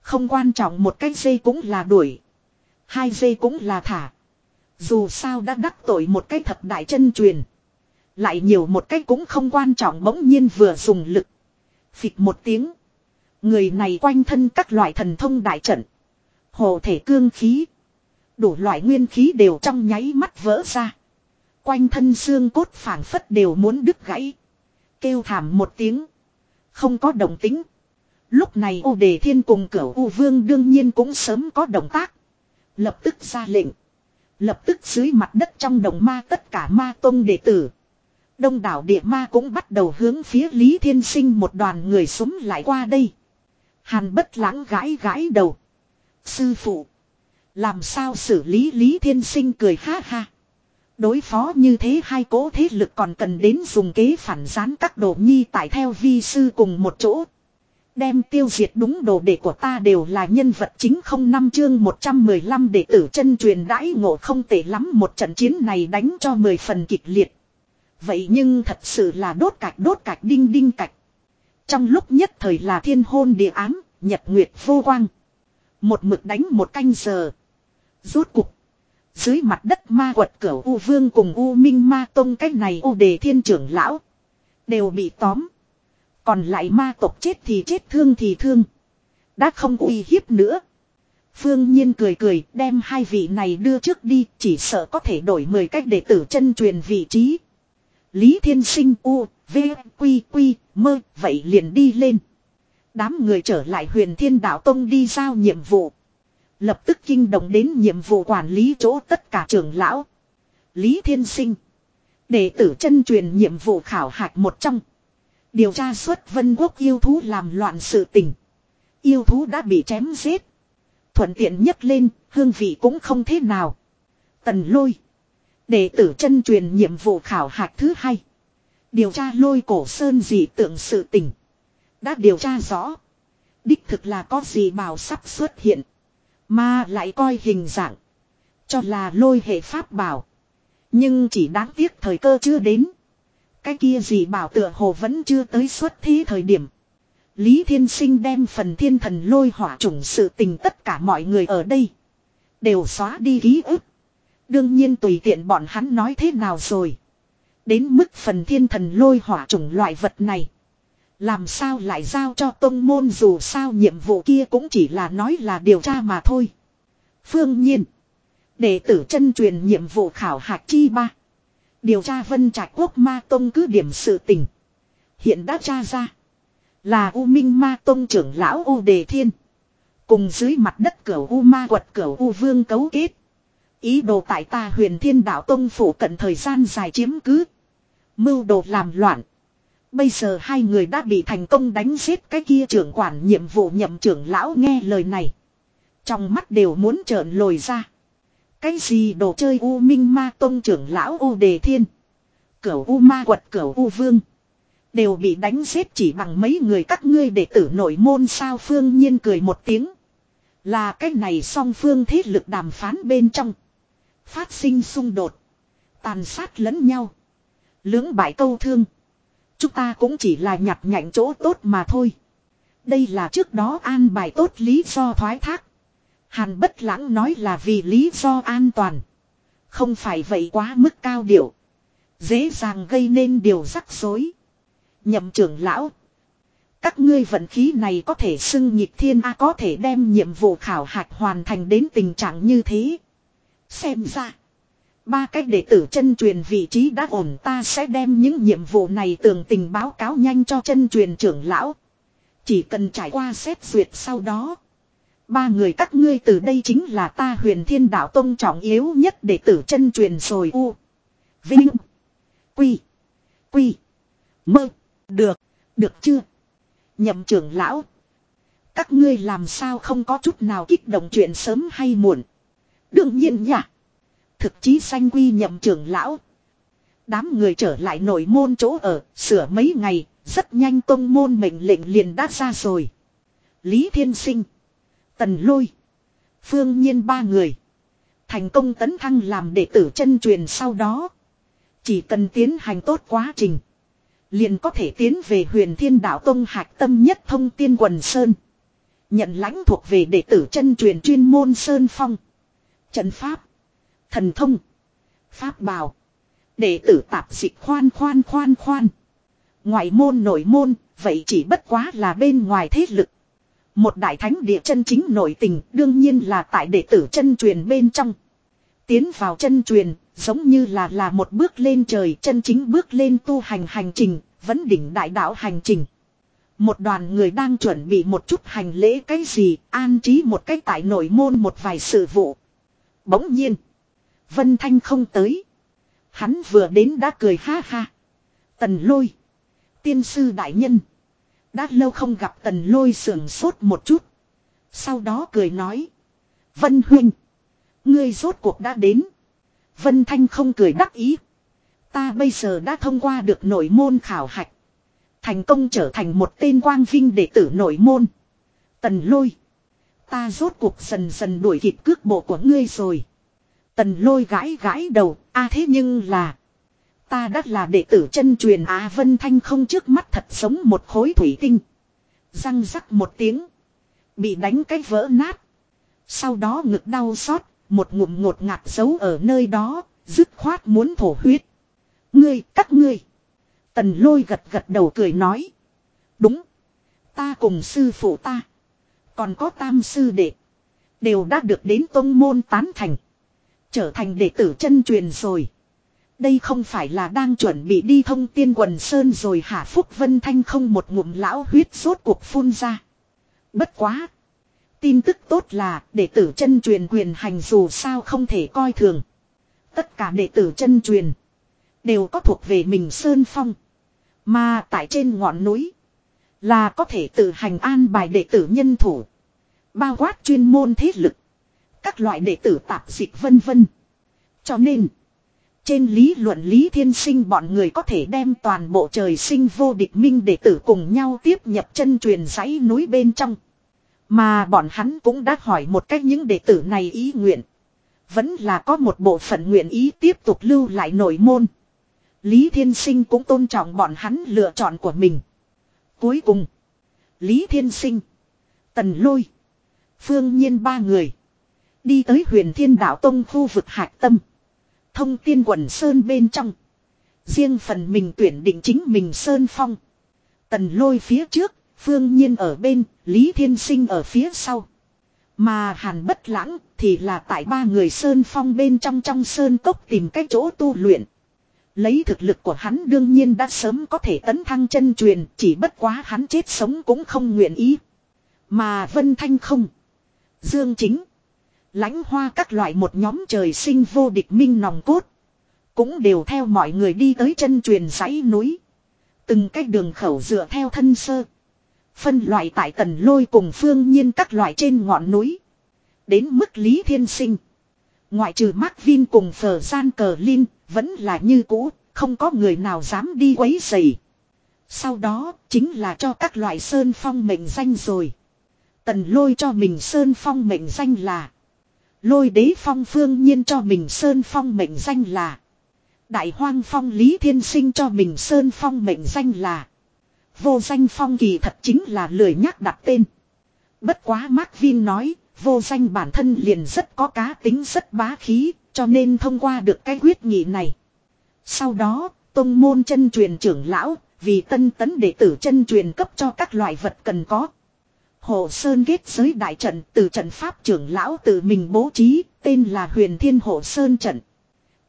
Không quan trọng một cái dây cũng là đuổi. Hai dây cũng là thả. Dù sao đã đắc tội một cái thập đại chân truyền. Lại nhiều một cách cũng không quan trọng bỗng nhiên vừa dùng lực. Phịch một tiếng. Người này quanh thân các loại thần thông đại trận. Hồ thể cương khí. Đủ loại nguyên khí đều trong nháy mắt vỡ ra. Quanh thân xương cốt phảng phất đều muốn đứt gãy. Kêu thảm một tiếng. Không có động tính. Lúc này U Đề Thiên cùng cửa U Vương đương nhiên cũng sớm có động tác. Lập tức ra lệnh. Lập tức dưới mặt đất trong đồng ma tất cả ma tông đệ tử. Đông đảo địa ma cũng bắt đầu hướng phía Lý Thiên Sinh một đoàn người súng lại qua đây. Hàn bất lãng gãi gãi đầu. Sư phụ. Làm sao xử lý Lý Thiên Sinh cười ha ha. Đối phó như thế hai cố thế lực còn cần đến dùng kế phản gián các đồ nhi tại theo vi sư cùng một chỗ. Đem tiêu diệt đúng đồ đệ của ta đều là nhân vật chính không năm chương 115 đệ tử chân truyền đãi ngộ không tệ lắm một trận chiến này đánh cho 10 phần kịch liệt. Vậy nhưng thật sự là đốt cạch đốt cạch đinh đinh cạch. Trong lúc nhất thời là thiên hôn địa ám, nhật nguyệt vô quang. Một mực đánh một canh giờ. Rốt cục. Dưới mặt đất ma quật cửa U Vương cùng U Minh Ma Tông cách này U Đề Thiên trưởng lão. Đều bị tóm. Còn lại ma tộc chết thì chết thương thì thương. Đã không uy hiếp nữa. Phương Nhiên cười cười đem hai vị này đưa trước đi chỉ sợ có thể đổi 10 cách để tử chân truyền vị trí. Lý Thiên Sinh U, V, Quy, Quy, Mơ, vậy liền đi lên. Đám người trở lại huyền thiên đạo tông đi giao nhiệm vụ. Lập tức kinh động đến nhiệm vụ quản lý chỗ tất cả trưởng lão. Lý Thiên Sinh. Đệ tử chân truyền nhiệm vụ khảo hạch một trong. Điều tra xuất vân quốc yêu thú làm loạn sự tình. Yêu thú đã bị chém giết. Thuận tiện nhất lên, hương vị cũng không thế nào. Tần lôi. Đệ tử chân truyền nhiệm vụ khảo hạch thứ hai. Điều tra lôi cổ sơn dị tượng sự tình. Đã điều tra rõ. Đích thực là có gì bảo sắp xuất hiện. Mà lại coi hình dạng. Cho là lôi hệ pháp bảo. Nhưng chỉ đáng tiếc thời cơ chưa đến. Cái kia gì bảo tựa hồ vẫn chưa tới xuất thí thời điểm. Lý Thiên Sinh đem phần thiên thần lôi hỏa chủng sự tình tất cả mọi người ở đây. Đều xóa đi ký ức. Đương nhiên tùy tiện bọn hắn nói thế nào rồi. Đến mức phần thiên thần lôi hỏa chủng loại vật này. Làm sao lại giao cho tông môn dù sao nhiệm vụ kia cũng chỉ là nói là điều tra mà thôi. Phương nhiên. Đệ tử chân truyền nhiệm vụ khảo hạch chi ba. Điều tra vân trạch quốc ma tông cứ điểm sự tình. Hiện đã tra ra. Là U Minh Ma Tông trưởng lão U Đề Thiên. Cùng dưới mặt đất cửa U Ma quật cửa U Vương cấu kết. Ý đồ tại ta huyền thiên đạo Tông phủ cận thời gian dài chiếm cứ. Mưu đồ làm loạn. Bây giờ hai người đã bị thành công đánh giết cái kia trưởng quản nhiệm vụ nhậm trưởng lão nghe lời này. Trong mắt đều muốn trợn lồi ra. Cái gì đồ chơi U Minh Ma Tông trưởng lão U Đề Thiên. Cửu U Ma quật cửu U Vương. Đều bị đánh giết chỉ bằng mấy người các ngươi đệ tử nội môn sao phương nhiên cười một tiếng. Là cái này song phương thế lực đàm phán bên trong. Phát sinh xung đột. Tàn sát lẫn nhau. Lưỡng bại câu thương. Chúng ta cũng chỉ là nhặt nhạnh chỗ tốt mà thôi. Đây là trước đó an bài tốt lý do thoái thác. Hàn bất lãng nói là vì lý do an toàn. Không phải vậy quá mức cao điệu. Dễ dàng gây nên điều rắc rối. Nhậm trưởng lão. Các ngươi vận khí này có thể xưng nhịp thiên A có thể đem nhiệm vụ khảo hạch hoàn thành đến tình trạng như thế. Xem ra. Ba cách đệ tử chân truyền vị trí đã ổn ta sẽ đem những nhiệm vụ này tường tình báo cáo nhanh cho chân truyền trưởng lão. Chỉ cần trải qua xét duyệt sau đó. Ba người các ngươi từ đây chính là ta huyền thiên đạo tông trọng yếu nhất đệ tử chân truyền rồi u. Vinh. Quy. Quy. Mơ. Được, được chưa? Nhậm trưởng lão. Các ngươi làm sao không có chút nào kích động chuyện sớm hay muộn. Đương nhiên nhỉ. Thực chí sanh quy nhậm trưởng lão. Đám người trở lại nội môn chỗ ở, sửa mấy ngày, rất nhanh công môn mệnh lệnh liền đã ra rồi. Lý Thiên Sinh. Tần Lôi. Phương Nhiên ba người. Thành công tấn thăng làm đệ tử chân truyền sau đó. Chỉ cần tiến hành tốt quá trình. Liền có thể tiến về huyền thiên đạo tông hạc tâm nhất thông tiên quần Sơn. Nhận lãnh thuộc về đệ tử chân truyền chuyên môn Sơn Phong. Trận Pháp. Thần thông. Pháp bào. Đệ tử tạp dịch khoan khoan khoan khoan. Ngoại môn nội môn, vậy chỉ bất quá là bên ngoài thế lực. Một đại thánh địa chân chính nội tình đương nhiên là tại đệ tử chân truyền bên trong. Tiến vào chân truyền, giống như là là một bước lên trời chân chính bước lên tu hành hành trình, vẫn đỉnh đại đạo hành trình. Một đoàn người đang chuẩn bị một chút hành lễ cái gì, an trí một cách tại nội môn một vài sự vụ. Bỗng nhiên, Vân Thanh không tới. Hắn vừa đến đã cười ha ha. Tần lôi. Tiên sư đại nhân. Đã lâu không gặp tần lôi sưởng sốt một chút. Sau đó cười nói. Vân huynh. Ngươi rốt cuộc đã đến. Vân Thanh không cười đắc ý. Ta bây giờ đã thông qua được nội môn khảo hạch. Thành công trở thành một tên quang vinh đệ tử nội môn. Tần lôi. Ta rốt cuộc dần dần đuổi kịp cước bộ của ngươi rồi. Tần lôi gãi gãi đầu. a à, thế nhưng là. Ta đã là đệ tử chân truyền Á Vân Thanh không trước mắt thật sống một khối thủy tinh. Răng rắc một tiếng. Bị đánh cái vỡ nát. Sau đó ngực đau xót, một ngụm ngột ngạt giấu ở nơi đó, dứt khoát muốn thổ huyết. Ngươi, các ngươi. Tần lôi gật gật đầu cười nói. Đúng. Ta cùng sư phụ ta. Còn có tam sư đệ. Đều đã được đến tông môn tán thành. Trở thành đệ tử chân truyền rồi. Đây không phải là đang chuẩn bị đi thông tiên quần sơn rồi hả Phúc Vân Thanh không một ngụm lão huyết sốt cuộc phun ra. Bất quá. Tin tức tốt là đệ tử chân truyền quyền hành dù sao không thể coi thường. Tất cả đệ tử chân truyền. Đều có thuộc về mình Sơn Phong. Mà tại trên ngọn núi. Là có thể tự hành an bài đệ tử nhân thủ. Bao quát chuyên môn thế lực. Các loại đệ tử tạp dịch vân vân. Cho nên. Trên lý luận Lý Thiên Sinh bọn người có thể đem toàn bộ trời sinh vô địch minh đệ tử cùng nhau tiếp nhập chân truyền dãy núi bên trong. Mà bọn hắn cũng đã hỏi một cách những đệ tử này ý nguyện. Vẫn là có một bộ phận nguyện ý tiếp tục lưu lại nội môn. Lý Thiên Sinh cũng tôn trọng bọn hắn lựa chọn của mình. Cuối cùng, Lý Thiên Sinh, Tần Lôi, Phương Nhiên ba người. Đi tới huyền thiên đạo tông khu vực hạc tâm. Thông tiên quần sơn bên trong. Riêng phần mình tuyển định chính mình sơn phong. Tần lôi phía trước, phương nhiên ở bên, Lý Thiên Sinh ở phía sau. Mà hàn bất lãng thì là tại ba người sơn phong bên trong trong sơn cốc tìm cách chỗ tu luyện. Lấy thực lực của hắn đương nhiên đã sớm có thể tấn thăng chân truyền, chỉ bất quá hắn chết sống cũng không nguyện ý. Mà Vân Thanh không. Dương chính. lãnh hoa các loại một nhóm trời sinh vô địch minh nòng cốt. Cũng đều theo mọi người đi tới chân truyền dãy núi. Từng cách đường khẩu dựa theo thân sơ. Phân loại tại tần lôi cùng phương nhiên các loại trên ngọn núi. Đến mức Lý Thiên Sinh. Ngoại trừ Mark Vin cùng Phở Gian Cờ Linh, vẫn là như cũ, không có người nào dám đi quấy rầy. Sau đó, chính là cho các loại sơn phong mệnh danh rồi. Tần lôi cho mình sơn phong mệnh danh là. Lôi đế phong phương nhiên cho mình sơn phong mệnh danh là. Đại hoang phong Lý Thiên Sinh cho mình sơn phong mệnh danh là. Vô danh phong kỳ thật chính là lười nhắc đặt tên. Bất quá Mark Vin nói, vô danh bản thân liền rất có cá tính rất bá khí, cho nên thông qua được cái quyết nghị này. Sau đó, tông môn chân truyền trưởng lão, vì tân tấn đệ tử chân truyền cấp cho các loại vật cần có. Hồ Sơn kết giới đại trận từ trận pháp trưởng lão tự mình bố trí, tên là huyền thiên Hồ Sơn trận.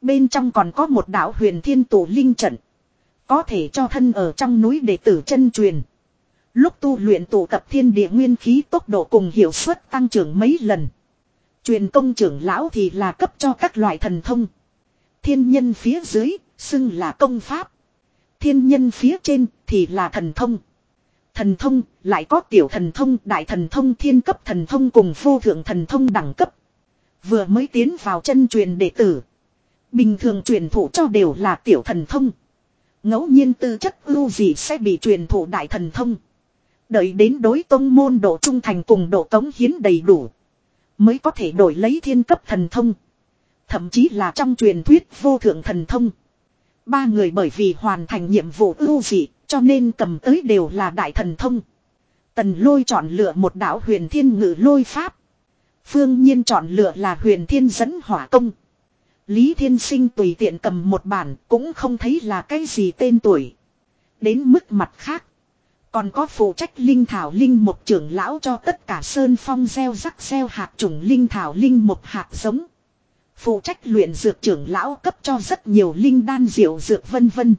Bên trong còn có một đạo huyền thiên tổ linh trận. Có thể cho thân ở trong núi đệ tử chân truyền. Lúc tu luyện tụ tập thiên địa nguyên khí tốc độ cùng hiệu suất tăng trưởng mấy lần. Truyền công trưởng lão thì là cấp cho các loại thần thông. Thiên nhân phía dưới, xưng là công pháp. Thiên nhân phía trên thì là thần thông. Thần thông lại có tiểu thần thông, đại thần thông, thiên cấp thần thông cùng vô thượng thần thông đẳng cấp. Vừa mới tiến vào chân truyền đệ tử. Bình thường truyền thụ cho đều là tiểu thần thông. ngẫu nhiên tư chất ưu gì sẽ bị truyền thụ đại thần thông. Đợi đến đối tông môn độ trung thành cùng độ tống hiến đầy đủ. Mới có thể đổi lấy thiên cấp thần thông. Thậm chí là trong truyền thuyết vô thượng thần thông. Ba người bởi vì hoàn thành nhiệm vụ ưu dị, cho nên cầm tới đều là đại thần thông. Tần lôi chọn lựa một đạo huyền thiên ngự lôi pháp. Phương nhiên chọn lựa là huyền thiên dẫn hỏa công. Lý Thiên Sinh tùy tiện cầm một bản, cũng không thấy là cái gì tên tuổi. Đến mức mặt khác. Còn có phụ trách linh thảo linh một trưởng lão cho tất cả sơn phong gieo rắc gieo hạt trùng linh thảo linh một hạt giống. Phụ trách luyện dược trưởng lão cấp cho rất nhiều linh đan diệu dược vân vân.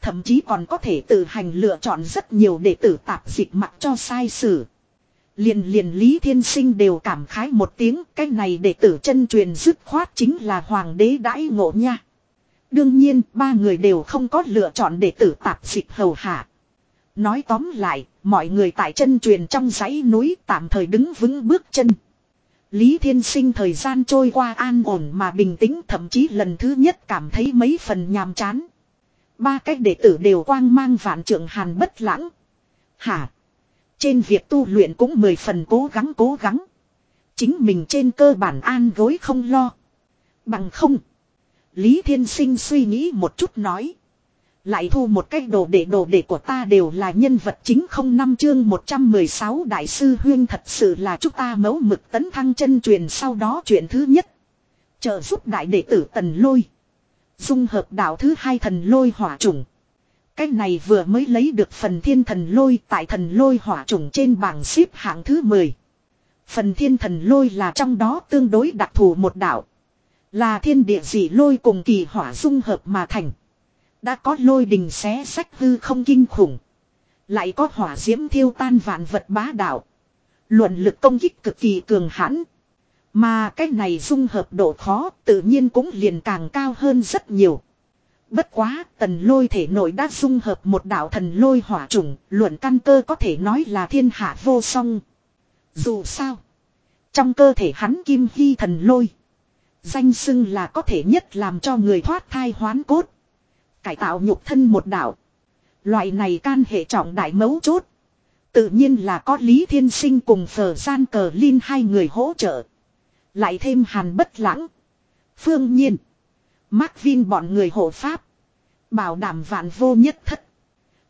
Thậm chí còn có thể tự hành lựa chọn rất nhiều đệ tử tạp dịch mặc cho sai sử. Liền liền Lý Thiên Sinh đều cảm khái một tiếng, cái này đệ tử chân truyền dứt khoát chính là hoàng đế đãi ngộ nha. Đương nhiên, ba người đều không có lựa chọn đệ tử tạp dịch hầu hạ. Nói tóm lại, mọi người tại chân truyền trong dãy núi tạm thời đứng vững bước chân. Lý Thiên Sinh thời gian trôi qua an ổn mà bình tĩnh thậm chí lần thứ nhất cảm thấy mấy phần nhàm chán. Ba cách đệ tử đều quang mang vạn trượng hàn bất lãng. Hả? Trên việc tu luyện cũng mười phần cố gắng cố gắng. Chính mình trên cơ bản an gối không lo. Bằng không. Lý Thiên Sinh suy nghĩ một chút nói. Lại thu một cách đồ để đồ để của ta đều là nhân vật chính không năm chương 116 đại sư huyên thật sự là chúng ta mấu mực tấn thăng chân truyền sau đó chuyện thứ nhất. Trợ giúp đại đệ tử tần lôi. Dung hợp đạo thứ hai thần lôi hỏa trùng. Cái này vừa mới lấy được phần thiên thần lôi, tại thần lôi hỏa trùng trên bảng xếp hạng thứ 10. Phần thiên thần lôi là trong đó tương đối đặc thù một đạo. Là thiên địa dị lôi cùng kỳ hỏa dung hợp mà thành. Đã có lôi đình xé sách hư không kinh khủng. Lại có hỏa diễm thiêu tan vạn vật bá đạo. Luận lực công kích cực kỳ cường hãn. Mà cái này dung hợp độ khó tự nhiên cũng liền càng cao hơn rất nhiều. Bất quá, tần lôi thể nội đã dung hợp một đạo thần lôi hỏa trùng, luận căn cơ có thể nói là thiên hạ vô song. Dù sao, trong cơ thể hắn kim hy thần lôi, danh xưng là có thể nhất làm cho người thoát thai hoán cốt. Cải tạo nhục thân một đạo. Loại này can hệ trọng đại mấu chốt. Tự nhiên là có Lý Thiên Sinh cùng Phở Gian Cờ Linh hai người hỗ trợ. Lại thêm hàn bất lãng. Phương nhiên. Mark Vin bọn người hộ pháp. Bảo đảm vạn vô nhất thất.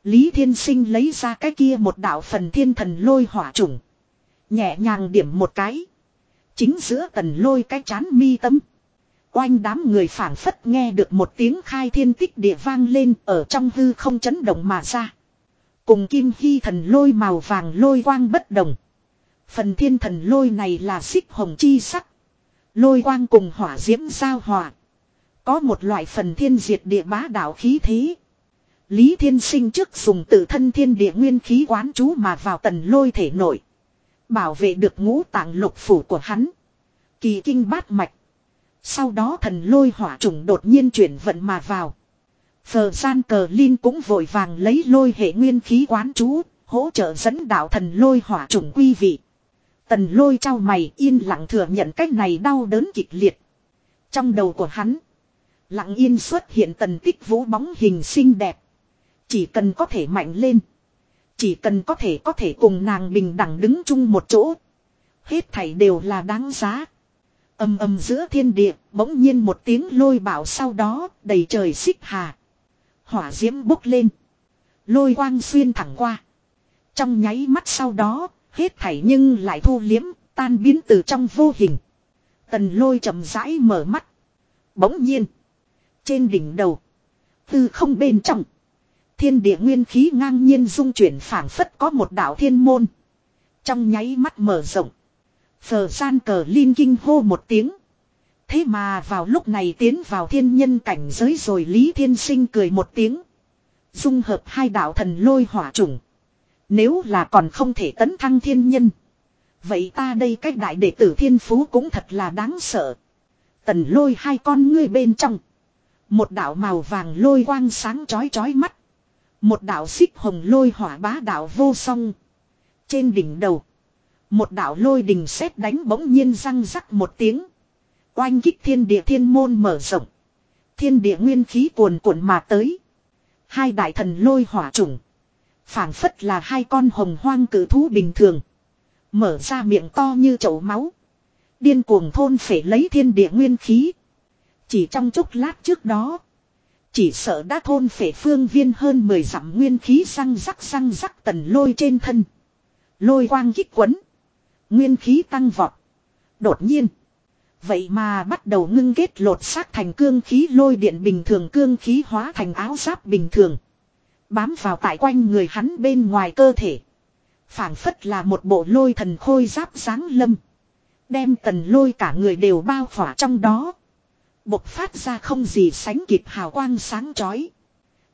Lý Thiên Sinh lấy ra cái kia một đạo phần thiên thần lôi hỏa trùng. Nhẹ nhàng điểm một cái. Chính giữa tần lôi cái chán mi tâm. Oanh đám người phản phất nghe được một tiếng khai thiên tích địa vang lên ở trong hư không chấn động mà ra. Cùng kim hy thần lôi màu vàng lôi quang bất đồng. Phần thiên thần lôi này là xích hồng chi sắc. Lôi quang cùng hỏa diễm giao hòa. Có một loại phần thiên diệt địa bá đạo khí thế. Lý thiên sinh trước dùng tự thân thiên địa nguyên khí quán chú mà vào tần lôi thể nội Bảo vệ được ngũ tạng lục phủ của hắn. Kỳ kinh bát mạch. Sau đó thần lôi hỏa trùng đột nhiên chuyển vận mà vào. Phờ gian cờ Linh cũng vội vàng lấy lôi hệ nguyên khí quán chú, hỗ trợ dẫn đạo thần lôi hỏa trùng quy vị. Tần lôi trao mày yên lặng thừa nhận cách này đau đớn kịch liệt. Trong đầu của hắn, lặng yên xuất hiện tần tích vũ bóng hình xinh đẹp. Chỉ cần có thể mạnh lên. Chỉ cần có thể có thể cùng nàng bình đẳng đứng chung một chỗ. Hết thảy đều là đáng giá. Âm âm giữa thiên địa, bỗng nhiên một tiếng lôi bảo sau đó, đầy trời xích hà. Hỏa diễm bốc lên. Lôi quang xuyên thẳng qua. Trong nháy mắt sau đó, hết thảy nhưng lại thu liếm, tan biến từ trong vô hình. Tần lôi chậm rãi mở mắt. Bỗng nhiên. Trên đỉnh đầu. Từ không bên trong. Thiên địa nguyên khí ngang nhiên dung chuyển phảng phất có một đạo thiên môn. Trong nháy mắt mở rộng. Phờ gian cờ linh kinh hô một tiếng. Thế mà vào lúc này tiến vào thiên nhân cảnh giới rồi Lý Thiên Sinh cười một tiếng. Dung hợp hai đạo thần lôi hỏa trùng. Nếu là còn không thể tấn thăng thiên nhân. Vậy ta đây cách đại đệ tử thiên phú cũng thật là đáng sợ. Tần lôi hai con ngươi bên trong. Một đạo màu vàng lôi quang sáng chói chói mắt. Một đạo xích hồng lôi hỏa bá đạo vô song. Trên đỉnh đầu. Một đạo lôi đình sét đánh bỗng nhiên răng rắc một tiếng. Oanh kích thiên địa thiên môn mở rộng. Thiên địa nguyên khí cuồn cuộn mà tới. Hai đại thần lôi hỏa trùng. phảng phất là hai con hồng hoang cử thú bình thường. Mở ra miệng to như chậu máu. Điên cuồng thôn phải lấy thiên địa nguyên khí. Chỉ trong chốc lát trước đó. Chỉ sợ đã thôn phể phương viên hơn 10 dặm nguyên khí răng rắc răng rắc tần lôi trên thân. Lôi quang kích quấn. Nguyên khí tăng vọt. Đột nhiên. Vậy mà bắt đầu ngưng kết lột xác thành cương khí lôi điện bình thường cương khí hóa thành áo giáp bình thường. Bám vào tại quanh người hắn bên ngoài cơ thể. phảng phất là một bộ lôi thần khôi giáp sáng lâm. Đem tần lôi cả người đều bao khỏa trong đó. Bộc phát ra không gì sánh kịp hào quang sáng chói.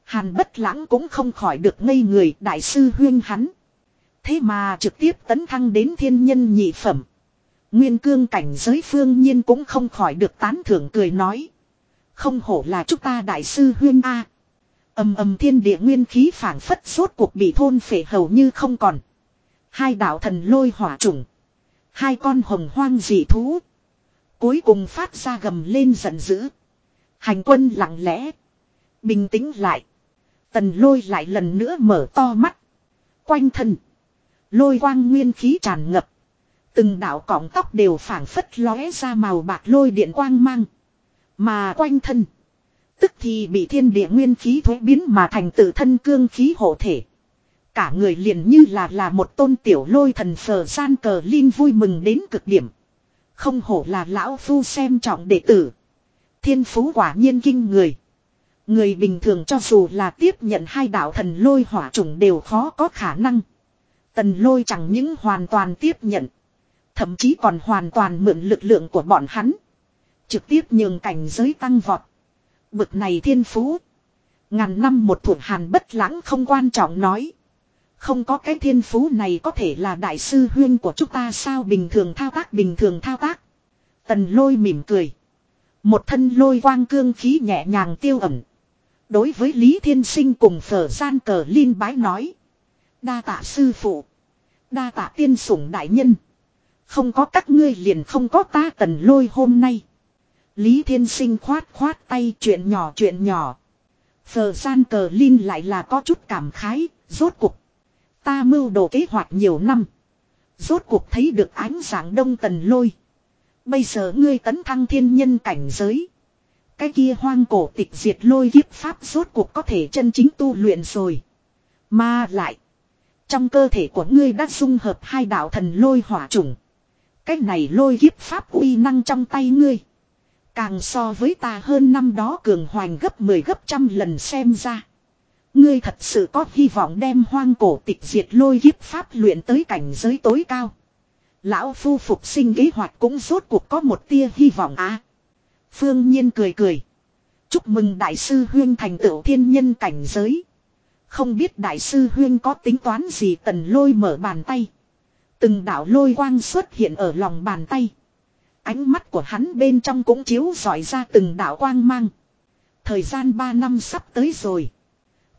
Hàn bất lãng cũng không khỏi được ngây người, đại sư huyên hắn. Thế mà trực tiếp tấn thăng đến thiên nhân nhị phẩm. Nguyên cương cảnh giới phương nhiên cũng không khỏi được tán thưởng cười nói. Không hổ là chúng ta đại sư huyên A. ầm ầm thiên địa nguyên khí phảng phất suốt cuộc bị thôn phệ hầu như không còn. Hai đạo thần lôi hỏa trùng. Hai con hồng hoang dị thú. Cuối cùng phát ra gầm lên giận dữ. Hành quân lặng lẽ. Bình tĩnh lại. Tần lôi lại lần nữa mở to mắt. Quanh thân. Lôi quang nguyên khí tràn ngập. Từng đạo cọng tóc đều phảng phất lóe ra màu bạc lôi điện quang mang. Mà quanh thân. Tức thì bị thiên địa nguyên khí thuế biến mà thành tự thân cương khí hộ thể. Cả người liền như là là một tôn tiểu lôi thần phờ gian cờ linh vui mừng đến cực điểm. Không hổ là lão phu xem trọng đệ tử. Thiên phú quả nhiên kinh người. Người bình thường cho dù là tiếp nhận hai đạo thần lôi hỏa trùng đều khó có khả năng. Tần lôi chẳng những hoàn toàn tiếp nhận. Thậm chí còn hoàn toàn mượn lực lượng của bọn hắn. Trực tiếp nhường cảnh giới tăng vọt. Bực này thiên phú. Ngàn năm một thuộc hàn bất lãng không quan trọng nói. Không có cái thiên phú này có thể là đại sư huyên của chúng ta sao bình thường thao tác bình thường thao tác. Tần lôi mỉm cười. Một thân lôi quang cương khí nhẹ nhàng tiêu ẩn. Đối với Lý Thiên Sinh cùng phở gian cờ linh bái nói. Đa tạ sư phụ. Đa tạ tiên sủng đại nhân. Không có các ngươi liền không có ta tần lôi hôm nay. Lý Thiên Sinh khoát khoát tay chuyện nhỏ chuyện nhỏ. Phờ gian cờ Linh lại là có chút cảm khái, rốt cục. Ta mưu đồ kế hoạch nhiều năm. Rốt cuộc thấy được ánh sáng đông tần lôi. Bây giờ ngươi tấn thăng thiên nhân cảnh giới. Cái kia hoang cổ tịch diệt lôi kiếp pháp rốt cuộc có thể chân chính tu luyện rồi. Mà lại. Trong cơ thể của ngươi đã dung hợp hai đạo thần lôi hỏa trùng. Cái này lôi kiếp pháp uy năng trong tay ngươi. Càng so với ta hơn năm đó cường hoành gấp 10 gấp trăm lần xem ra. Ngươi thật sự có hy vọng đem hoang cổ tịch diệt lôi kiếp pháp luyện tới cảnh giới tối cao. Lão phu phục sinh kế hoạch cũng rốt cuộc có một tia hy vọng á. Phương Nhiên cười cười. Chúc mừng đại sư Huyên thành tựu thiên nhân cảnh giới. Không biết đại sư Huyên có tính toán gì tần lôi mở bàn tay. Từng đạo lôi quang xuất hiện ở lòng bàn tay. Ánh mắt của hắn bên trong cũng chiếu dọi ra từng đạo quang mang. Thời gian 3 năm sắp tới rồi.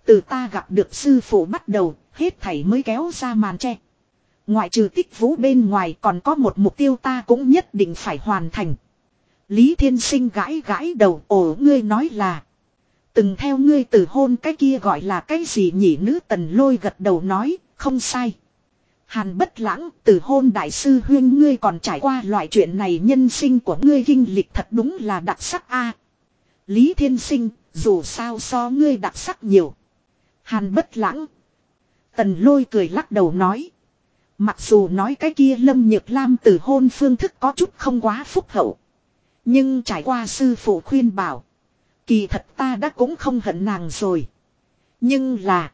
Từ ta gặp được sư phụ bắt đầu, hết thảy mới kéo ra màn che. Ngoại trừ tích vũ bên ngoài còn có một mục tiêu ta cũng nhất định phải hoàn thành. Lý Thiên Sinh gãi gãi đầu ổ ngươi nói là. Từng theo ngươi từ hôn cái kia gọi là cái gì nhỉ nữ tần lôi gật đầu nói, không sai. Hàn bất lãng, từ hôn đại sư huyên ngươi còn trải qua loại chuyện này nhân sinh của ngươi kinh lịch thật đúng là đặc sắc a. Lý Thiên Sinh, dù sao so ngươi đặc sắc nhiều. Hàn bất lãng. Tần lôi cười lắc đầu nói. Mặc dù nói cái kia Lâm Nhược Lam từ hôn phương thức có chút không quá phúc hậu. Nhưng trải qua sư phụ khuyên bảo. Kỳ thật ta đã cũng không hận nàng rồi. Nhưng là.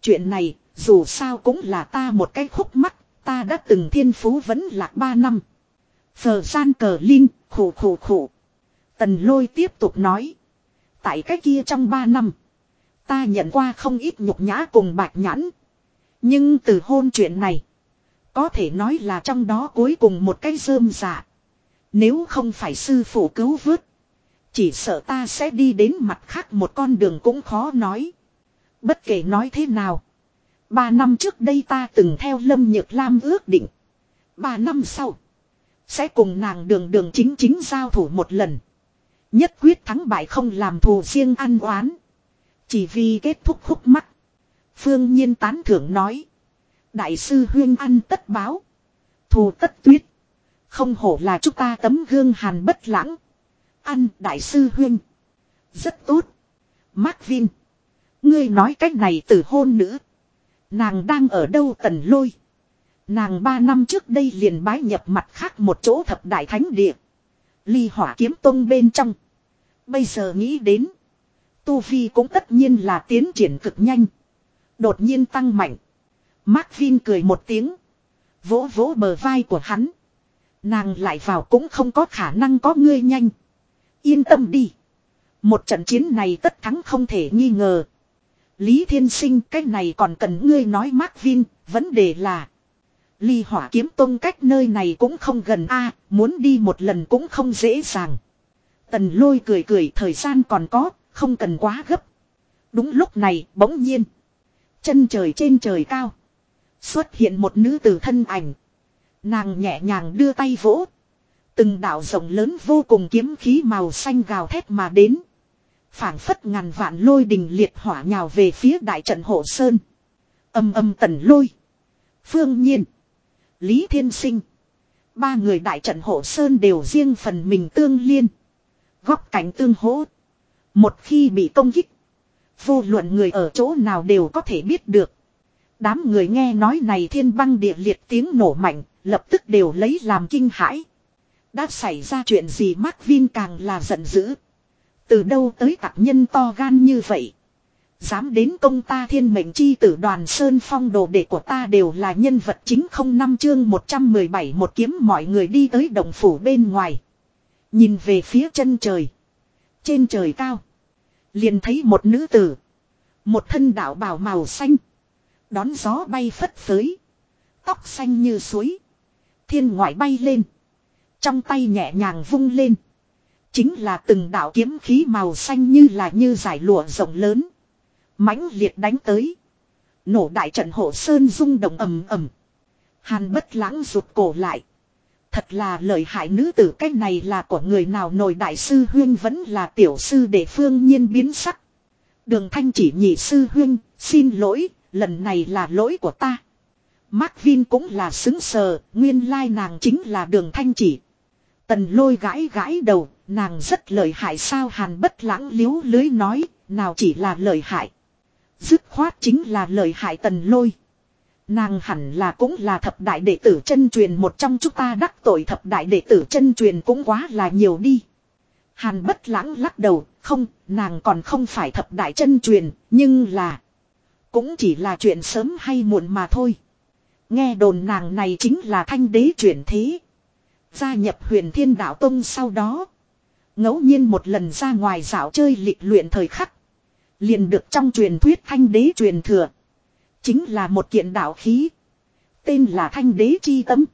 Chuyện này, dù sao cũng là ta một cái khúc mắt. Ta đã từng thiên phú vẫn lạc ba năm. Phờ gian cờ linh khổ khổ khổ. Tần lôi tiếp tục nói. Tại cái kia trong ba năm. Ta nhận qua không ít nhục nhã cùng bạch nhãn. Nhưng từ hôn chuyện này. Có thể nói là trong đó cuối cùng một cái rơm giả. Nếu không phải sư phụ cứu vớt. Chỉ sợ ta sẽ đi đến mặt khác một con đường cũng khó nói. Bất kể nói thế nào. Ba năm trước đây ta từng theo Lâm Nhược Lam ước định. Ba năm sau. Sẽ cùng nàng đường đường chính chính giao thủ một lần. Nhất quyết thắng bại không làm thù riêng ăn oán. Chỉ vì kết thúc khúc mắt. Phương Nhiên tán thưởng nói. Đại sư Huyên ăn tất báo. Thù tất tuyết. Không hổ là chúng ta tấm gương hàn bất lãng. Ăn đại sư Huyên. Rất tốt. Mark Vin. Ngươi nói cách này từ hôn nữ. Nàng đang ở đâu tần lôi. Nàng ba năm trước đây liền bái nhập mặt khác một chỗ thập đại thánh địa. Ly hỏa kiếm tông bên trong. Bây giờ nghĩ đến. Tu Vi cũng tất nhiên là tiến triển cực nhanh. Đột nhiên tăng mạnh. Mark Vin cười một tiếng. Vỗ vỗ bờ vai của hắn. Nàng lại vào cũng không có khả năng có ngươi nhanh. Yên tâm đi. Một trận chiến này tất thắng không thể nghi ngờ. Lý Thiên Sinh cái này còn cần ngươi nói Mark Vin, vấn đề là. Ly hỏa kiếm tông cách nơi này cũng không gần a muốn đi một lần cũng không dễ dàng. Tần lôi cười cười thời gian còn có, không cần quá gấp. Đúng lúc này, bỗng nhiên. Chân trời trên trời cao. Xuất hiện một nữ tử thân ảnh. Nàng nhẹ nhàng đưa tay vỗ. Từng đạo rộng lớn vô cùng kiếm khí màu xanh gào thét mà đến. phảng phất ngàn vạn lôi đình liệt hỏa nhào về phía đại trận hộ sơn. Âm âm tần lôi. Phương nhiên. Lý Thiên Sinh. Ba người đại trận hộ sơn đều riêng phần mình tương liên. Góc cảnh tương hỗ. Một khi bị công kích. Vô luận người ở chỗ nào đều có thể biết được. Đám người nghe nói này thiên băng địa liệt tiếng nổ mạnh, lập tức đều lấy làm kinh hãi. Đã xảy ra chuyện gì Mark Vin càng là giận dữ. Từ đâu tới tạc nhân to gan như vậy. Dám đến công ta thiên mệnh chi tử đoàn Sơn Phong đồ đệ của ta đều là nhân vật chính không năm chương 117 một kiếm mọi người đi tới đồng phủ bên ngoài. Nhìn về phía chân trời. Trên trời cao. Liền thấy một nữ tử. Một thân đạo bào màu xanh. Đón gió bay phất phới. Tóc xanh như suối. Thiên ngoại bay lên. Trong tay nhẹ nhàng vung lên. Chính là từng đạo kiếm khí màu xanh như là như giải lụa rộng lớn. mãnh liệt đánh tới. Nổ đại trận hộ sơn rung động ầm ầm. Hàn bất lãng rụt cổ lại. Thật là lợi hại nữ tử cách này là của người nào nổi đại sư huyên vẫn là tiểu sư để phương nhiên biến sắc. Đường thanh chỉ nhị sư huyên, xin lỗi, Lần này là lỗi của ta. Mark Vin cũng là xứng sờ, nguyên lai nàng chính là đường thanh chỉ. Tần lôi gãi gãi đầu, nàng rất lợi hại sao hàn bất lãng liếu lưới nói, nào chỉ là lợi hại. Dứt khoát chính là lợi hại tần lôi. Nàng hẳn là cũng là thập đại đệ tử chân truyền một trong chúng ta đắc tội thập đại đệ tử chân truyền cũng quá là nhiều đi. Hàn bất lãng lắc đầu, không, nàng còn không phải thập đại chân truyền, nhưng là... Cũng chỉ là chuyện sớm hay muộn mà thôi. Nghe đồn nàng này chính là thanh đế chuyển thế. Gia nhập huyền thiên đạo tông sau đó. ngẫu nhiên một lần ra ngoài dạo chơi lịch luyện thời khắc. Liền được trong truyền thuyết thanh đế truyền thừa. Chính là một kiện đạo khí. Tên là thanh đế chi tâm.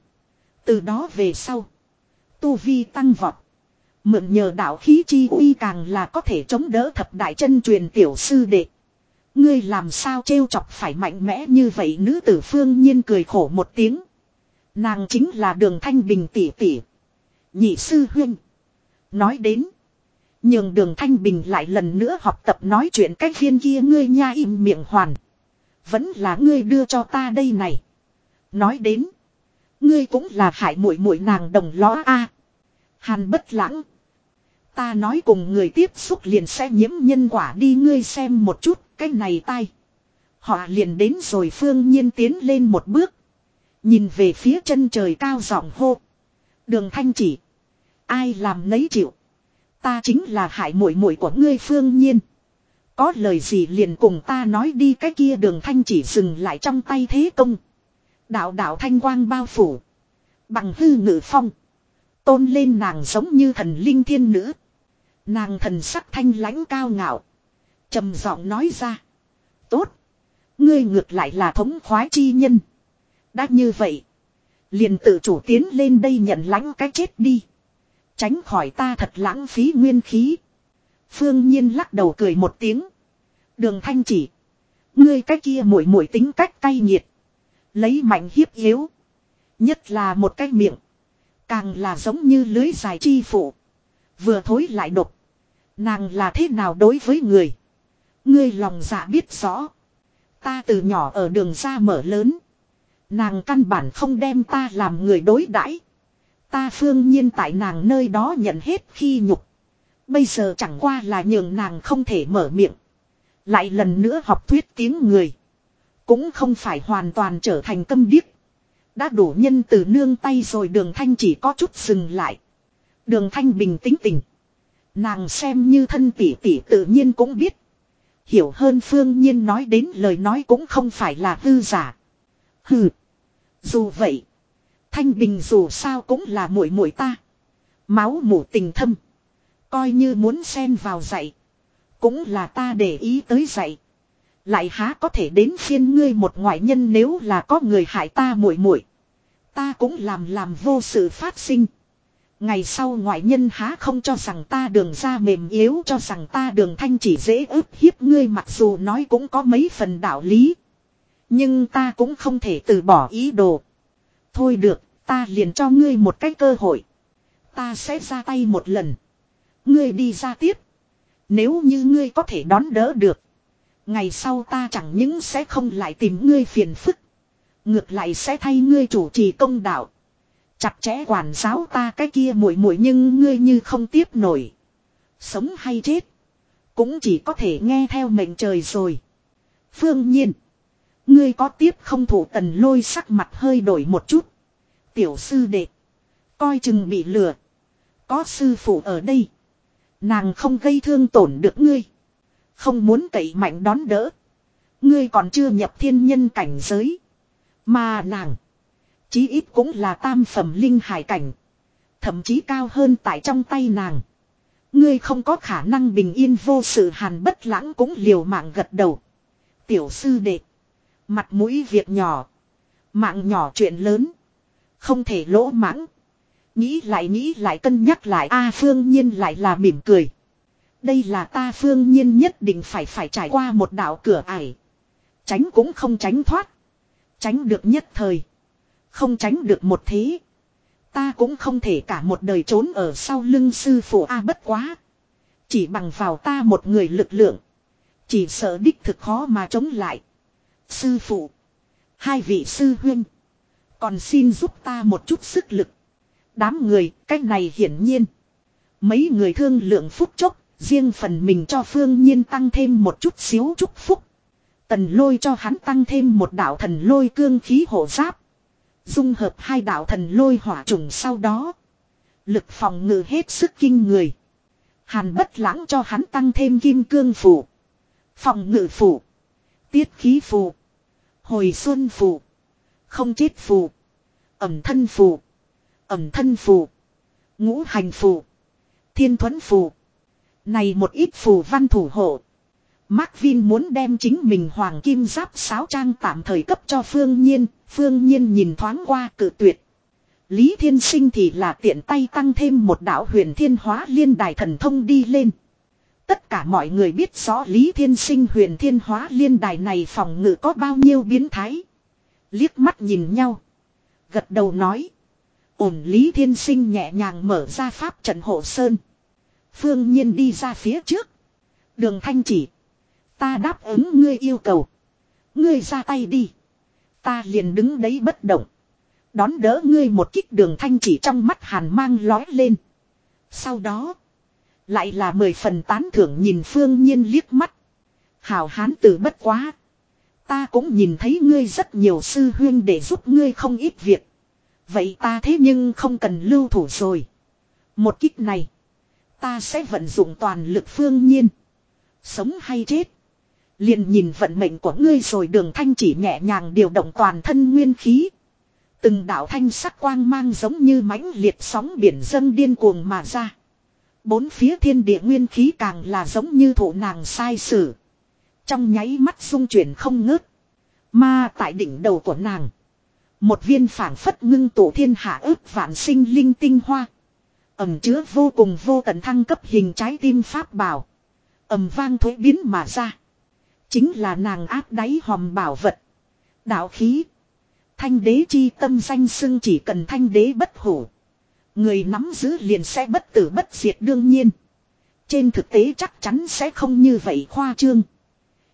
Từ đó về sau. Tu vi tăng vọt. Mượn nhờ đạo khí chi uy càng là có thể chống đỡ thập đại chân truyền tiểu sư đệ. Ngươi làm sao trêu chọc phải mạnh mẽ như vậy nữ tử phương nhiên cười khổ một tiếng. Nàng chính là đường thanh bình tỷ tỷ. Nhị sư huynh. Nói đến. Nhưng đường thanh bình lại lần nữa học tập nói chuyện cách viên kia ngươi nha im miệng hoàn. Vẫn là ngươi đưa cho ta đây này. Nói đến. Ngươi cũng là hại muội muội nàng đồng ló a. Hàn bất lãng. Ta nói cùng người tiếp xúc liền sẽ nhiễm nhân quả đi ngươi xem một chút, cái này tai. Họ liền đến rồi phương nhiên tiến lên một bước. Nhìn về phía chân trời cao giọng hô. Đường thanh chỉ. Ai làm nấy chịu. Ta chính là hại muội muội của ngươi phương nhiên. Có lời gì liền cùng ta nói đi, cái kia đường thanh chỉ dừng lại trong tay thế công. Đạo đạo thanh quang bao phủ. Bằng hư ngự phong. Tôn lên nàng giống như thần linh thiên nữ. Nàng thần sắc thanh lãnh cao ngạo. trầm giọng nói ra. Tốt. Ngươi ngược lại là thống khoái chi nhân. Đã như vậy. Liền tự chủ tiến lên đây nhận lãnh cái chết đi. Tránh khỏi ta thật lãng phí nguyên khí. Phương Nhiên lắc đầu cười một tiếng. Đường thanh chỉ. Ngươi cái kia mũi mũi tính cách cay nghiệt. Lấy mạnh hiếp yếu. Nhất là một cái miệng. Càng là giống như lưới dài chi phụ. Vừa thối lại độc. Nàng là thế nào đối với người. Ngươi lòng dạ biết rõ. Ta từ nhỏ ở đường ra mở lớn. Nàng căn bản không đem ta làm người đối đãi. Ta phương nhiên tại nàng nơi đó nhận hết khi nhục. Bây giờ chẳng qua là nhường nàng không thể mở miệng. Lại lần nữa học thuyết tiếng người. Cũng không phải hoàn toàn trở thành câm điếc. Đã đủ nhân từ nương tay rồi đường thanh chỉ có chút dừng lại. Đường thanh bình tĩnh tình. Nàng xem như thân tỷ tỷ tự nhiên cũng biết. Hiểu hơn phương nhiên nói đến lời nói cũng không phải là hư giả. Hừ. Dù vậy. Thanh bình dù sao cũng là muội muội ta. Máu mủ tình thâm. Coi như muốn xen vào dạy. Cũng là ta để ý tới dạy. Lại há có thể đến phiên ngươi một ngoại nhân nếu là có người hại ta muội muội Ta cũng làm làm vô sự phát sinh. Ngày sau ngoại nhân há không cho rằng ta đường ra mềm yếu, cho rằng ta đường thanh chỉ dễ ức hiếp ngươi, mặc dù nói cũng có mấy phần đạo lý. Nhưng ta cũng không thể từ bỏ ý đồ. Thôi được, ta liền cho ngươi một cái cơ hội. Ta sẽ ra tay một lần. Ngươi đi ra tiếp. Nếu như ngươi có thể đón đỡ được. Ngày sau ta chẳng những sẽ không lại tìm ngươi phiền phức. Ngược lại sẽ thay ngươi chủ trì công đạo. Chặt chẽ quản giáo ta cái kia muội muội nhưng ngươi như không tiếp nổi. Sống hay chết. Cũng chỉ có thể nghe theo mệnh trời rồi. Phương nhiên. Ngươi có tiếp không thủ tần lôi sắc mặt hơi đổi một chút. Tiểu sư đệ. Coi chừng bị lừa. Có sư phụ ở đây. Nàng không gây thương tổn được ngươi. Không muốn cậy mạnh đón đỡ. Ngươi còn chưa nhập thiên nhân cảnh giới. Mà nàng. Chí ít cũng là tam phẩm linh hải cảnh. Thậm chí cao hơn tại trong tay nàng. Ngươi không có khả năng bình yên vô sự hàn bất lãng cũng liều mạng gật đầu. Tiểu sư đệ. Mặt mũi việc nhỏ. Mạng nhỏ chuyện lớn. Không thể lỗ mãng. Nghĩ lại nghĩ lại cân nhắc lại, A phương nhiên lại là mỉm cười. Đây là ta phương nhiên nhất định phải phải trải qua một đạo cửa ải. Tránh cũng không tránh thoát. Tránh được nhất thời. Không tránh được một thế. Ta cũng không thể cả một đời trốn ở sau lưng sư phụ A bất quá. Chỉ bằng vào ta một người lực lượng. Chỉ sợ đích thực khó mà chống lại. Sư phụ. Hai vị sư huynh. Còn xin giúp ta một chút sức lực. Đám người, cách này hiển nhiên. Mấy người thương lượng phúc chốc, riêng phần mình cho phương nhiên tăng thêm một chút xíu chúc phúc. Tần lôi cho hắn tăng thêm một đạo thần lôi cương khí hộ giáp. Dung hợp hai đạo thần lôi hỏa trùng sau đó. Lực phòng ngự hết sức kinh người. Hàn bất lãng cho hắn tăng thêm kim cương phủ. Phòng ngự phủ. Tiết khí phủ. Hồi xuân phù, Không chết phù, Ẩm thân phù, Ẩm thân phù, Ngũ hành phù, Thiên thuẫn phù, Này một ít phù văn thủ hộ. Mark Vin muốn đem chính mình hoàng kim giáp sáo trang tạm thời cấp cho Phương Nhiên, Phương Nhiên nhìn thoáng qua cự tuyệt. Lý Thiên Sinh thì là tiện tay tăng thêm một đạo huyền thiên hóa liên đài thần thông đi lên. Tất cả mọi người biết rõ Lý Thiên Sinh huyền thiên hóa liên đài này phòng ngự có bao nhiêu biến thái. Liếc mắt nhìn nhau. Gật đầu nói. Ổn Lý Thiên Sinh nhẹ nhàng mở ra pháp trận hộ sơn. Phương Nhiên đi ra phía trước. Đường Thanh chỉ. Ta đáp ứng ngươi yêu cầu. Ngươi ra tay đi. Ta liền đứng đấy bất động. Đón đỡ ngươi một kích đường thanh chỉ trong mắt hàn mang lói lên. Sau đó. Lại là mười phần tán thưởng nhìn phương nhiên liếc mắt. Hào hán tử bất quá. Ta cũng nhìn thấy ngươi rất nhiều sư huyên để giúp ngươi không ít việc. Vậy ta thế nhưng không cần lưu thủ rồi. Một kích này. Ta sẽ vận dụng toàn lực phương nhiên. Sống hay chết. Liền nhìn vận mệnh của ngươi rồi đường thanh chỉ nhẹ nhàng điều động toàn thân nguyên khí. Từng đạo thanh sắc quang mang giống như mãnh liệt sóng biển dâng điên cuồng mà ra. Bốn phía thiên địa nguyên khí càng là giống như thổ nàng sai sử. Trong nháy mắt dung chuyển không ngớt. Mà tại đỉnh đầu của nàng. Một viên phảng phất ngưng tụ thiên hạ ước vạn sinh linh tinh hoa. Ẩm chứa vô cùng vô tận thăng cấp hình trái tim pháp bảo. ầm vang thối biến mà ra. Chính là nàng áp đáy hòm bảo vật. Đạo khí. Thanh đế chi tâm danh xưng chỉ cần thanh đế bất hủ. Người nắm giữ liền sẽ bất tử bất diệt đương nhiên. Trên thực tế chắc chắn sẽ không như vậy khoa trương.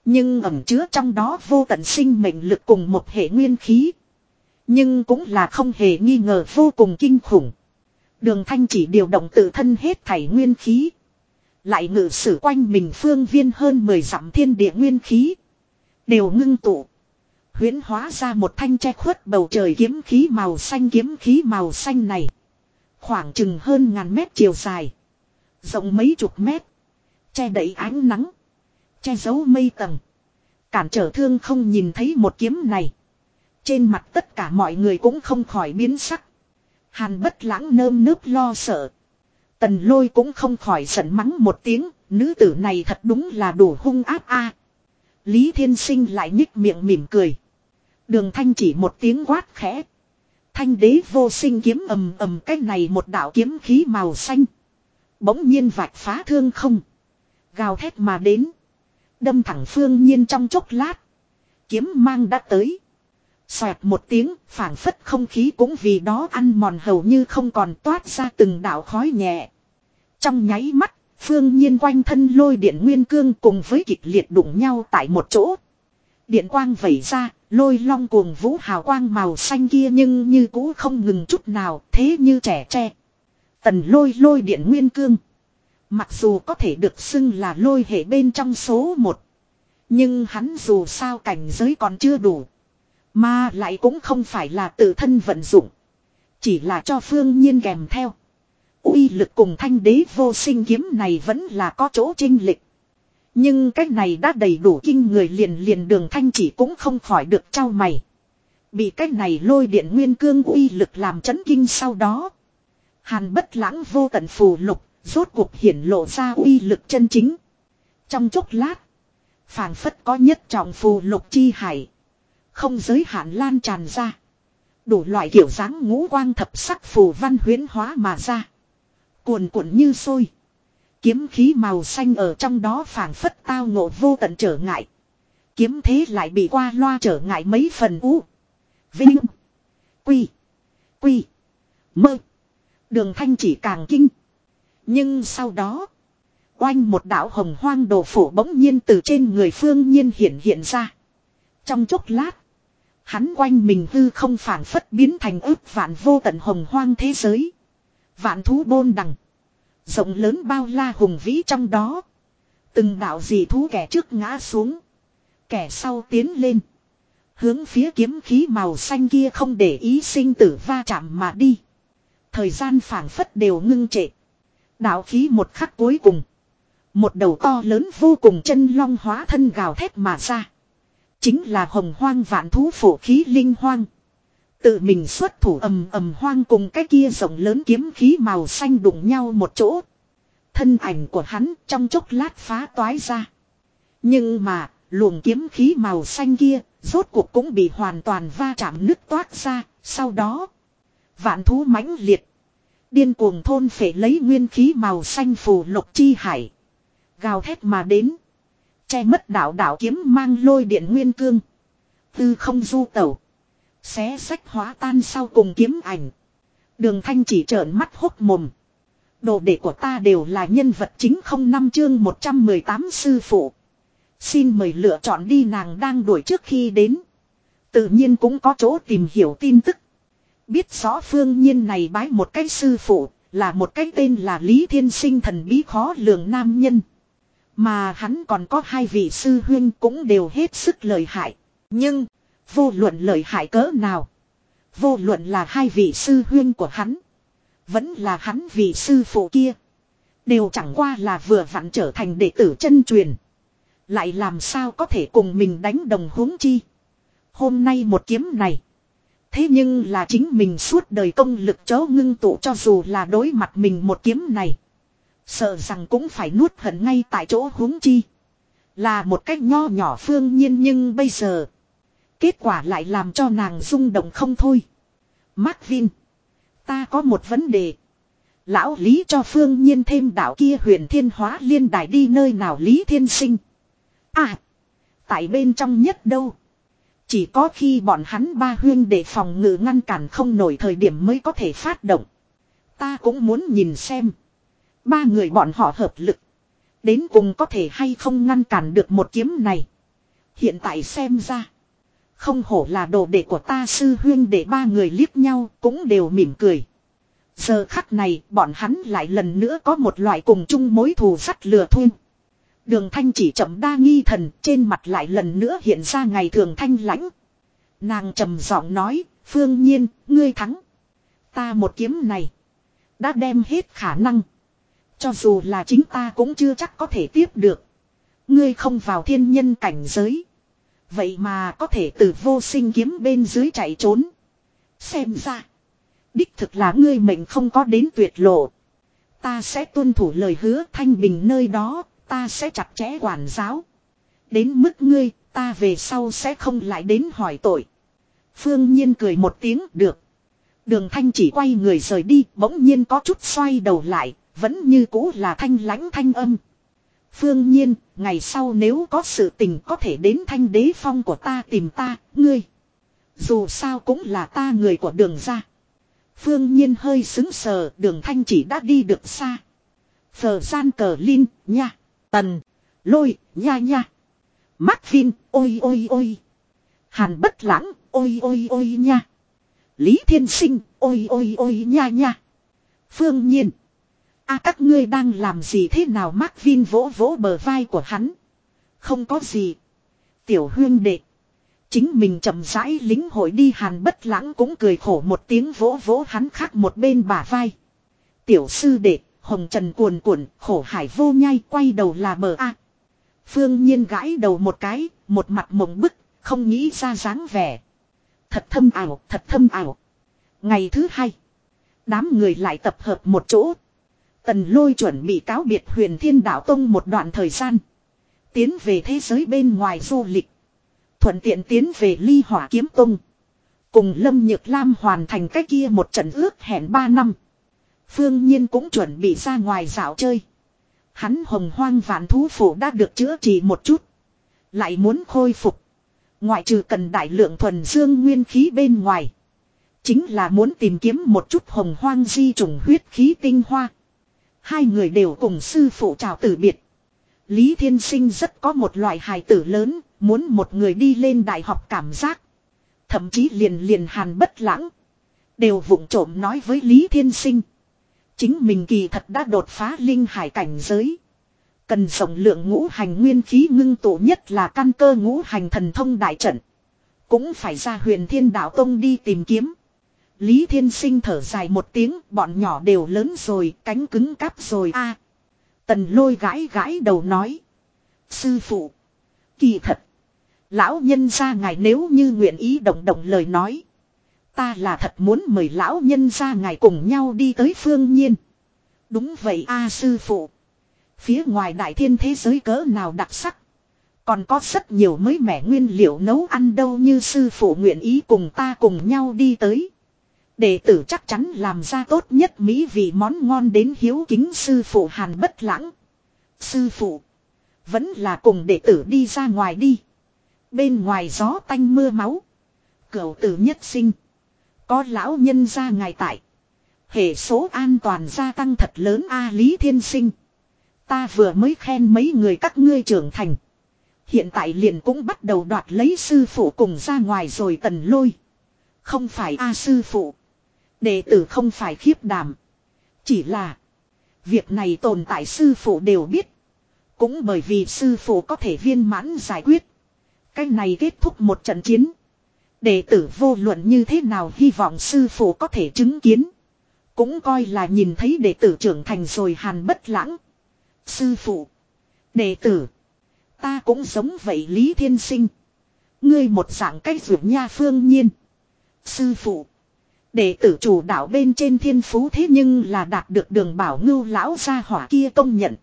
Nhưng ẩn chứa trong đó vô tận sinh mệnh lực cùng một hệ nguyên khí. Nhưng cũng là không hề nghi ngờ vô cùng kinh khủng. Đường thanh chỉ điều động tự thân hết thảy nguyên khí. Lại ngự sử quanh mình phương viên hơn 10 dặm thiên địa nguyên khí. Đều ngưng tụ. Huyễn hóa ra một thanh che khuất bầu trời kiếm khí màu xanh kiếm khí màu xanh này. Khoảng chừng hơn ngàn mét chiều dài. Rộng mấy chục mét. Che đẩy ánh nắng. Che giấu mây tầng. Cản trở thương không nhìn thấy một kiếm này. Trên mặt tất cả mọi người cũng không khỏi biến sắc. Hàn bất lãng nơm nớp lo sợ. Tần lôi cũng không khỏi giận mắng một tiếng, nữ tử này thật đúng là đủ hung áp a. Lý Thiên Sinh lại nhích miệng mỉm cười. Đường thanh chỉ một tiếng quát khẽ. Thanh đế vô sinh kiếm ầm ầm cái này một đạo kiếm khí màu xanh. Bỗng nhiên vạch phá thương không. Gào thét mà đến. Đâm thẳng phương nhiên trong chốc lát. Kiếm mang đã tới. Xoẹt một tiếng, phảng phất không khí cũng vì đó ăn mòn hầu như không còn toát ra từng đạo khói nhẹ. Trong nháy mắt, phương nhiên quanh thân lôi điện nguyên cương cùng với kịch liệt đụng nhau tại một chỗ. Điện quang vẩy ra, lôi long cuồng vũ hào quang màu xanh kia nhưng như cũ không ngừng chút nào, thế như trẻ tre. Tần lôi lôi điện nguyên cương. Mặc dù có thể được xưng là lôi hệ bên trong số một. Nhưng hắn dù sao cảnh giới còn chưa đủ. Mà lại cũng không phải là tự thân vận dụng. Chỉ là cho phương nhiên kèm theo uy lực cùng thanh đế vô sinh kiếm này vẫn là có chỗ trinh lịch. Nhưng cái này đã đầy đủ kinh người liền liền đường thanh chỉ cũng không khỏi được trao mày. Bị cái này lôi điện nguyên cương uy lực làm chấn kinh sau đó. Hàn bất lãng vô tận phù lục, rốt cuộc hiển lộ ra uy lực chân chính. Trong chốc lát, phảng phất có nhất trọng phù lục chi hải. Không giới hạn lan tràn ra. Đủ loại kiểu dáng ngũ quang thập sắc phù văn huyến hóa mà ra. Cuồn cuộn như sôi. Kiếm khí màu xanh ở trong đó phảng phất tao ngộ vô tận trở ngại. Kiếm thế lại bị qua loa trở ngại mấy phần u. Vinh. Quy. Quy. Mơ. Đường thanh chỉ càng kinh. Nhưng sau đó. Oanh một đạo hồng hoang đồ phủ bỗng nhiên từ trên người phương nhiên hiện hiện ra. Trong chốc lát. Hắn quanh mình hư không phản phất biến thành ước vạn vô tận hồng hoang thế giới. Vạn thú bôn đằng. Rộng lớn bao la hùng vĩ trong đó. Từng đạo dị thú kẻ trước ngã xuống. Kẻ sau tiến lên. Hướng phía kiếm khí màu xanh kia không để ý sinh tử va chạm mà đi. Thời gian phản phất đều ngưng trệ. Đạo khí một khắc cuối cùng. Một đầu to lớn vô cùng chân long hóa thân gào thét mà ra. Chính là hồng hoang vạn thú phổ khí linh hoang. Tự mình xuất thủ ầm ầm hoang cùng cái kia rộng lớn kiếm khí màu xanh đụng nhau một chỗ. Thân ảnh của hắn trong chốc lát phá toái ra. Nhưng mà, luồng kiếm khí màu xanh kia, rốt cuộc cũng bị hoàn toàn va chạm nứt toát ra, sau đó. Vạn thú mãnh liệt. Điên cuồng thôn phệ lấy nguyên khí màu xanh phù lục chi hải. Gào thét mà đến. Che mất đạo đạo kiếm mang lôi điện nguyên cương. Tư không du tẩu. Xé sách hóa tan sau cùng kiếm ảnh. Đường thanh chỉ trợn mắt hốc mồm. Đồ đệ của ta đều là nhân vật chính không năm chương 118 sư phụ. Xin mời lựa chọn đi nàng đang đuổi trước khi đến. Tự nhiên cũng có chỗ tìm hiểu tin tức. Biết rõ phương nhiên này bái một cái sư phụ, là một cái tên là Lý Thiên Sinh thần bí khó lường nam nhân. Mà hắn còn có hai vị sư huyên cũng đều hết sức lợi hại. Nhưng, vô luận lợi hại cỡ nào. Vô luận là hai vị sư huyên của hắn. Vẫn là hắn vị sư phụ kia. Đều chẳng qua là vừa vặn trở thành đệ tử chân truyền. Lại làm sao có thể cùng mình đánh đồng huống chi. Hôm nay một kiếm này. Thế nhưng là chính mình suốt đời công lực chó ngưng tụ cho dù là đối mặt mình một kiếm này. Sợ rằng cũng phải nuốt hận ngay tại chỗ huống chi. Là một cách nho nhỏ phương nhiên nhưng bây giờ. Kết quả lại làm cho nàng rung động không thôi. Mark Vin. Ta có một vấn đề. Lão Lý cho phương nhiên thêm đạo kia huyền thiên hóa liên đài đi nơi nào Lý thiên sinh. À. Tại bên trong nhất đâu. Chỉ có khi bọn hắn ba huyên để phòng ngự ngăn cản không nổi thời điểm mới có thể phát động. Ta cũng muốn nhìn xem. Ba người bọn họ hợp lực. Đến cùng có thể hay không ngăn cản được một kiếm này. Hiện tại xem ra. Không hổ là đồ đệ của ta sư huyên để ba người liếc nhau cũng đều mỉm cười. Giờ khắc này bọn hắn lại lần nữa có một loại cùng chung mối thù sắt lừa thun. Đường thanh chỉ chậm đa nghi thần trên mặt lại lần nữa hiện ra ngày thường thanh lãnh. Nàng trầm giọng nói, phương nhiên, ngươi thắng. Ta một kiếm này. Đã đem hết khả năng. Cho dù là chính ta cũng chưa chắc có thể tiếp được. Ngươi không vào thiên nhân cảnh giới. Vậy mà có thể từ vô sinh kiếm bên dưới chạy trốn. Xem ra. Đích thực là ngươi mệnh không có đến tuyệt lộ. Ta sẽ tuân thủ lời hứa thanh bình nơi đó. Ta sẽ chặt chẽ quản giáo. Đến mức ngươi, ta về sau sẽ không lại đến hỏi tội. Phương Nhiên cười một tiếng, được. Đường thanh chỉ quay người rời đi, bỗng nhiên có chút xoay đầu lại, vẫn như cũ là thanh lãnh thanh âm. Phương nhiên, ngày sau nếu có sự tình có thể đến thanh đế phong của ta tìm ta, ngươi. Dù sao cũng là ta người của đường ra. Phương nhiên hơi xứng sờ, đường thanh chỉ đã đi được xa. Phờ gian cờ lin nha, tần, lôi, nha nha. Mắt Vin, ôi ôi ôi. Hàn bất lãng, ôi ôi ôi nha. Lý Thiên Sinh, ôi ôi ôi nha nha. Phương nhiên a các ngươi đang làm gì thế nào Mark Vin vỗ vỗ bờ vai của hắn. Không có gì. Tiểu huyên đệ. Chính mình chậm rãi lính hội đi hàn bất lãng cũng cười khổ một tiếng vỗ vỗ hắn khác một bên bả vai. Tiểu sư đệ, hồng trần cuồn cuộn, khổ hải vô nhai quay đầu là bờ a. Phương nhiên gãi đầu một cái, một mặt mộng bức, không nghĩ ra dáng vẻ. Thật thâm ảo, thật thâm ảo. Ngày thứ hai, đám người lại tập hợp một chỗ, Tần lôi chuẩn bị cáo biệt huyền thiên đạo tông một đoạn thời gian. Tiến về thế giới bên ngoài du lịch. Thuận tiện tiến về ly hỏa kiếm tông. Cùng Lâm Nhược Lam hoàn thành cái kia một trận ước hẹn 3 năm. Phương Nhiên cũng chuẩn bị ra ngoài dạo chơi. Hắn hồng hoang vạn thú phủ đã được chữa trị một chút. Lại muốn khôi phục. Ngoại trừ cần đại lượng thuần dương nguyên khí bên ngoài. Chính là muốn tìm kiếm một chút hồng hoang di trùng huyết khí tinh hoa. Hai người đều cùng sư phụ chào từ biệt. Lý Thiên Sinh rất có một loại hài tử lớn, muốn một người đi lên đại học cảm giác. Thậm chí liền liền hàn bất lãng. Đều vụng trộm nói với Lý Thiên Sinh. Chính mình kỳ thật đã đột phá linh hải cảnh giới. Cần rộng lượng ngũ hành nguyên khí ngưng tụ nhất là căn cơ ngũ hành thần thông đại trận. Cũng phải ra huyền thiên đạo tông đi tìm kiếm. Lý Thiên Sinh thở dài một tiếng, bọn nhỏ đều lớn rồi, cánh cứng cáp rồi a. tần lôi gãi gãi đầu nói. Sư phụ. Kỳ thật. Lão nhân ra ngài nếu như nguyện ý động động lời nói. Ta là thật muốn mời lão nhân ra ngài cùng nhau đi tới phương nhiên. Đúng vậy a sư phụ. Phía ngoài đại thiên thế giới cỡ nào đặc sắc. Còn có rất nhiều mới mẻ nguyên liệu nấu ăn đâu như sư phụ nguyện ý cùng ta cùng nhau đi tới. Đệ tử chắc chắn làm ra tốt nhất mỹ vị món ngon đến hiếu kính sư phụ hàn bất lãng. Sư phụ. Vẫn là cùng đệ tử đi ra ngoài đi. Bên ngoài gió tanh mưa máu. Cửu tử nhất sinh. Có lão nhân ra ngài tại. Hệ số an toàn gia tăng thật lớn A Lý Thiên Sinh. Ta vừa mới khen mấy người các ngươi trưởng thành. Hiện tại liền cũng bắt đầu đoạt lấy sư phụ cùng ra ngoài rồi tần lôi. Không phải A sư phụ. Đệ tử không phải khiếp đảm. Chỉ là. Việc này tồn tại sư phụ đều biết. Cũng bởi vì sư phụ có thể viên mãn giải quyết. Cái này kết thúc một trận chiến. Đệ tử vô luận như thế nào hy vọng sư phụ có thể chứng kiến. Cũng coi là nhìn thấy đệ tử trưởng thành rồi hàn bất lãng. Sư phụ. Đệ tử. Ta cũng giống vậy Lý Thiên Sinh. Ngươi một dạng cách vượt nha phương nhiên. Sư phụ. Đệ tử chủ đạo bên trên thiên phú thế nhưng là đạt được đường bảo ngưu lão gia hỏa kia công nhận.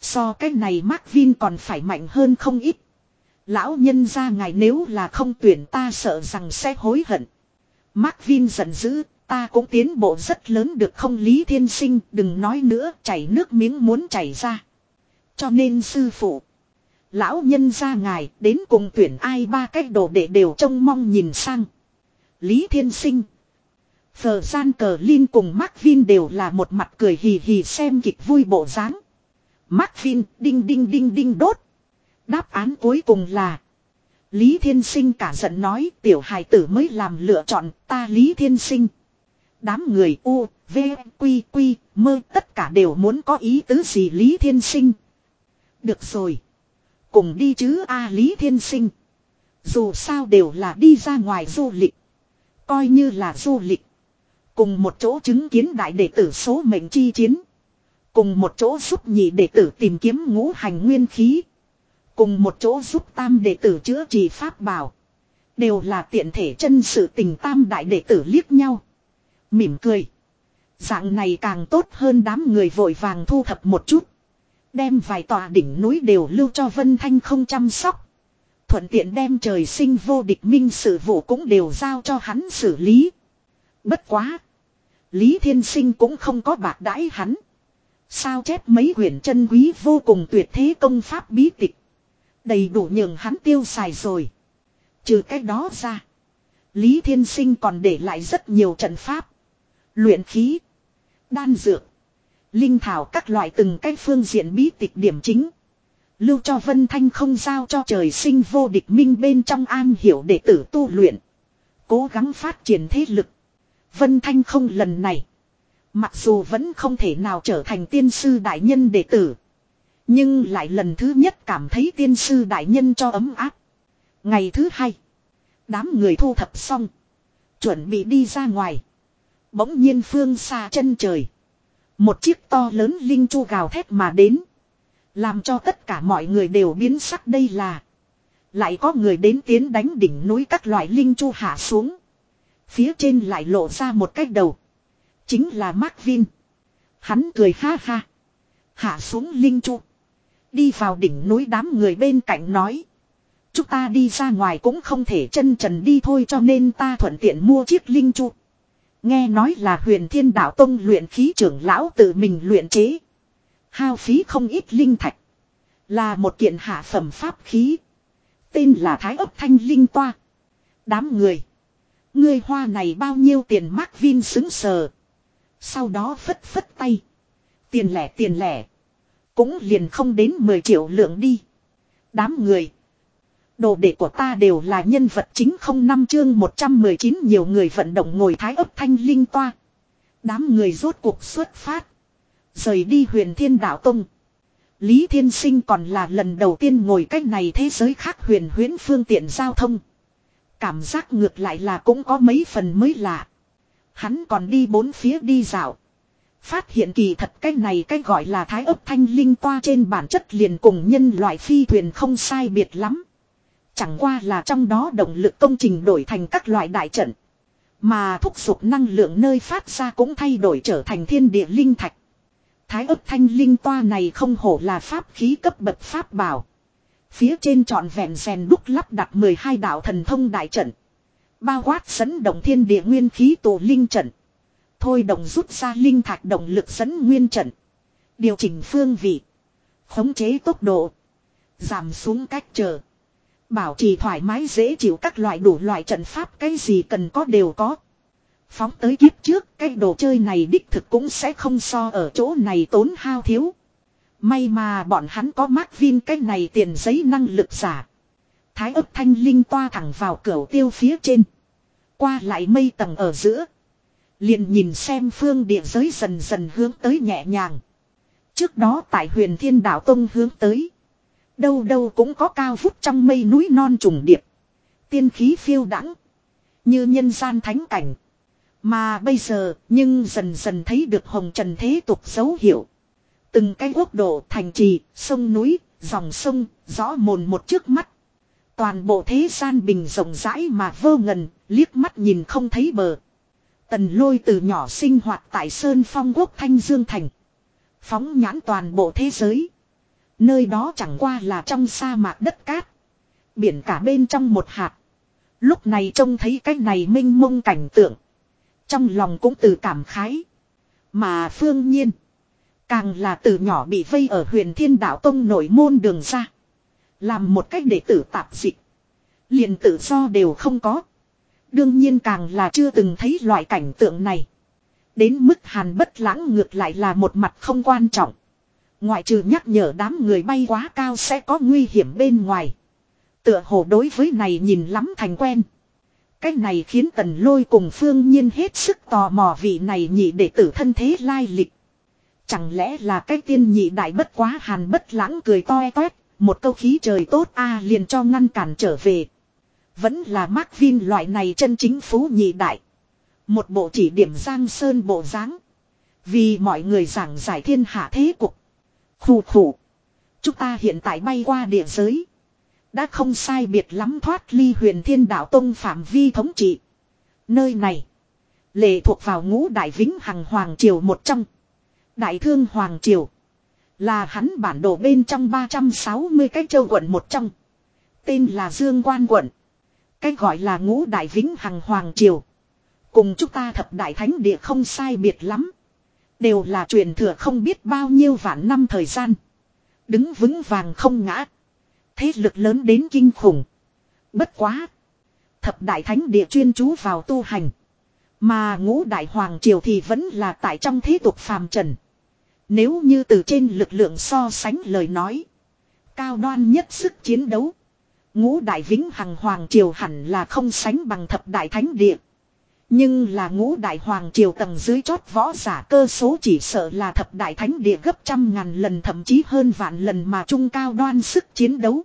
So cái này Mark Vin còn phải mạnh hơn không ít. Lão nhân ra ngài nếu là không tuyển ta sợ rằng sẽ hối hận. Mark Vin giận dữ, ta cũng tiến bộ rất lớn được không Lý Thiên Sinh, đừng nói nữa, chảy nước miếng muốn chảy ra. Cho nên sư phụ, lão nhân ra ngài đến cùng tuyển ai ba cách đồ để đều trông mong nhìn sang. Lý Thiên Sinh, Phờ gian cờ Linh cùng Mark Vin đều là một mặt cười hì hì xem kịch vui bộ dáng. Mark Vin đinh đinh đinh đinh đốt. Đáp án cuối cùng là. Lý Thiên Sinh cả giận nói tiểu hài tử mới làm lựa chọn ta Lý Thiên Sinh. Đám người U, V, Quy, Quy, mơ tất cả đều muốn có ý tứ gì Lý Thiên Sinh. Được rồi. Cùng đi chứ A Lý Thiên Sinh. Dù sao đều là đi ra ngoài du lịch. Coi như là du lịch. Cùng một chỗ chứng kiến đại đệ tử số mệnh chi chiến. Cùng một chỗ giúp nhị đệ tử tìm kiếm ngũ hành nguyên khí. Cùng một chỗ giúp tam đệ tử chữa trị pháp bảo. Đều là tiện thể chân sự tình tam đại đệ tử liếc nhau. Mỉm cười. Dạng này càng tốt hơn đám người vội vàng thu thập một chút. Đem vài tòa đỉnh núi đều lưu cho Vân Thanh không chăm sóc. Thuận tiện đem trời sinh vô địch minh sự vụ cũng đều giao cho hắn xử lý. Bất quá. Lý Thiên Sinh cũng không có bạc đãi hắn. Sao chép mấy quyển chân quý vô cùng tuyệt thế công pháp bí tịch. Đầy đủ nhường hắn tiêu xài rồi. Trừ cái đó ra. Lý Thiên Sinh còn để lại rất nhiều trận pháp. Luyện khí. Đan dược. Linh thảo các loại từng cái phương diện bí tịch điểm chính. Lưu cho Vân Thanh không giao cho trời sinh vô địch minh bên trong an hiểu đệ tử tu luyện. Cố gắng phát triển thế lực. Vân Thanh không lần này. Mặc dù vẫn không thể nào trở thành tiên sư đại nhân đệ tử. Nhưng lại lần thứ nhất cảm thấy tiên sư đại nhân cho ấm áp. Ngày thứ hai. Đám người thu thập xong. Chuẩn bị đi ra ngoài. Bỗng nhiên phương xa chân trời. Một chiếc to lớn linh chu gào thét mà đến. Làm cho tất cả mọi người đều biến sắc đây là. Lại có người đến tiến đánh đỉnh núi các loại linh chu hạ xuống. Phía trên lại lộ ra một cách đầu. Chính là Mark Vin. Hắn cười ha ha. Hạ xuống Linh Chu. Đi vào đỉnh núi đám người bên cạnh nói. Chúng ta đi ra ngoài cũng không thể chân trần đi thôi cho nên ta thuận tiện mua chiếc Linh Chu. Nghe nói là huyền thiên đạo tông luyện khí trưởng lão tự mình luyện chế. Hao phí không ít linh thạch. Là một kiện hạ phẩm pháp khí. Tên là Thái ấp Thanh Linh Toa. Đám người. Ngươi hoa này bao nhiêu tiền Mark Vin xứng sờ. Sau đó phất phất tay. Tiền lẻ tiền lẻ. Cũng liền không đến 10 triệu lượng đi. Đám người. Đồ đệ của ta đều là nhân vật chính không năm chương 119 nhiều người vận động ngồi thái ấp thanh linh toa. Đám người rốt cuộc xuất phát. Rời đi huyền thiên đạo tông. Lý Thiên Sinh còn là lần đầu tiên ngồi cách này thế giới khác huyền huyễn phương tiện giao thông. Cảm giác ngược lại là cũng có mấy phần mới lạ. Hắn còn đi bốn phía đi dạo. Phát hiện kỳ thật cái này cái gọi là thái ấp thanh linh toa trên bản chất liền cùng nhân loại phi thuyền không sai biệt lắm. Chẳng qua là trong đó động lực công trình đổi thành các loại đại trận. Mà thúc giục năng lượng nơi phát ra cũng thay đổi trở thành thiên địa linh thạch. Thái ấp thanh linh toa này không hổ là pháp khí cấp bậc pháp bảo. Phía trên trọn vẹn rèn đúc lắp đặt 12 đạo thần thông đại trận. Bao quát dẫn động thiên địa nguyên khí tổ linh trận. Thôi đồng rút ra linh thạch động lực dẫn nguyên trận. Điều chỉnh phương vị. Khống chế tốc độ. Giảm xuống cách chờ. Bảo trì thoải mái dễ chịu các loại đủ loại trận pháp cái gì cần có đều có. Phóng tới kiếp trước, cái đồ chơi này đích thực cũng sẽ không so ở chỗ này tốn hao thiếu. May mà bọn hắn có Mark Vin cái này tiền giấy năng lực giả. Thái ấp thanh linh toa thẳng vào cửa tiêu phía trên. Qua lại mây tầng ở giữa. Liền nhìn xem phương địa giới dần dần hướng tới nhẹ nhàng. Trước đó tại huyền thiên đảo tông hướng tới. Đâu đâu cũng có cao vút trong mây núi non trùng điệp. Tiên khí phiêu đãng Như nhân gian thánh cảnh. Mà bây giờ, nhưng dần dần thấy được hồng trần thế tục dấu hiệu. Từng cái quốc độ thành trì, sông núi, dòng sông, rõ mồn một trước mắt. Toàn bộ thế gian bình rộng rãi mà vô ngần, liếc mắt nhìn không thấy bờ. Tần lôi từ nhỏ sinh hoạt tại Sơn Phong Quốc Thanh Dương Thành. Phóng nhãn toàn bộ thế giới. Nơi đó chẳng qua là trong sa mạc đất cát. Biển cả bên trong một hạt. Lúc này trông thấy cái này minh mông cảnh tượng. Trong lòng cũng từ cảm khái. Mà phương nhiên. Càng là từ nhỏ bị vây ở huyền thiên đạo tông nổi môn đường ra. Làm một cách để tử tạp dịch. liền tự do đều không có. Đương nhiên càng là chưa từng thấy loại cảnh tượng này. Đến mức hàn bất lãng ngược lại là một mặt không quan trọng. Ngoại trừ nhắc nhở đám người bay quá cao sẽ có nguy hiểm bên ngoài. Tựa hồ đối với này nhìn lắm thành quen. Cái này khiến tần lôi cùng phương nhiên hết sức tò mò vị này nhị để tử thân thế lai lịch. Chẳng lẽ là cái tiên nhị đại bất quá hàn bất lãng cười toe toét, một câu khí trời tốt a à, liền cho ngăn cản trở về. Vẫn là Mark Vin loại này chân chính phú nhị đại. Một bộ chỉ điểm giang sơn bộ dáng Vì mọi người giảng giải thiên hạ thế cục. Khủ khủ. Chúng ta hiện tại bay qua địa giới. Đã không sai biệt lắm thoát ly huyền thiên đạo tông phạm vi thống trị. Nơi này. Lệ thuộc vào ngũ đại vĩnh hằng hoàng triều một trong. Đại thương hoàng triều. Là hắn bản đồ bên trong 360 cái châu quận một trong. Tên là Dương Quan quận. cách gọi là ngũ đại vĩnh hằng hoàng triều. Cùng chúng ta thập đại thánh địa không sai biệt lắm. Đều là truyền thừa không biết bao nhiêu vạn năm thời gian. Đứng vững vàng không ngã. Thế lực lớn đến kinh khủng. Bất quá. Thập đại thánh địa chuyên chú vào tu hành. Mà ngũ đại hoàng triều thì vẫn là tại trong thế tục phàm trần. Nếu như từ trên lực lượng so sánh lời nói. Cao đoan nhất sức chiến đấu. Ngũ đại vĩnh hằng hoàng triều hẳn là không sánh bằng thập đại thánh địa. Nhưng là ngũ đại hoàng triều tầng dưới chót võ giả cơ số chỉ sợ là thập đại thánh địa gấp trăm ngàn lần, thậm chí hơn vạn lần mà trung cao đoan sức chiến đấu.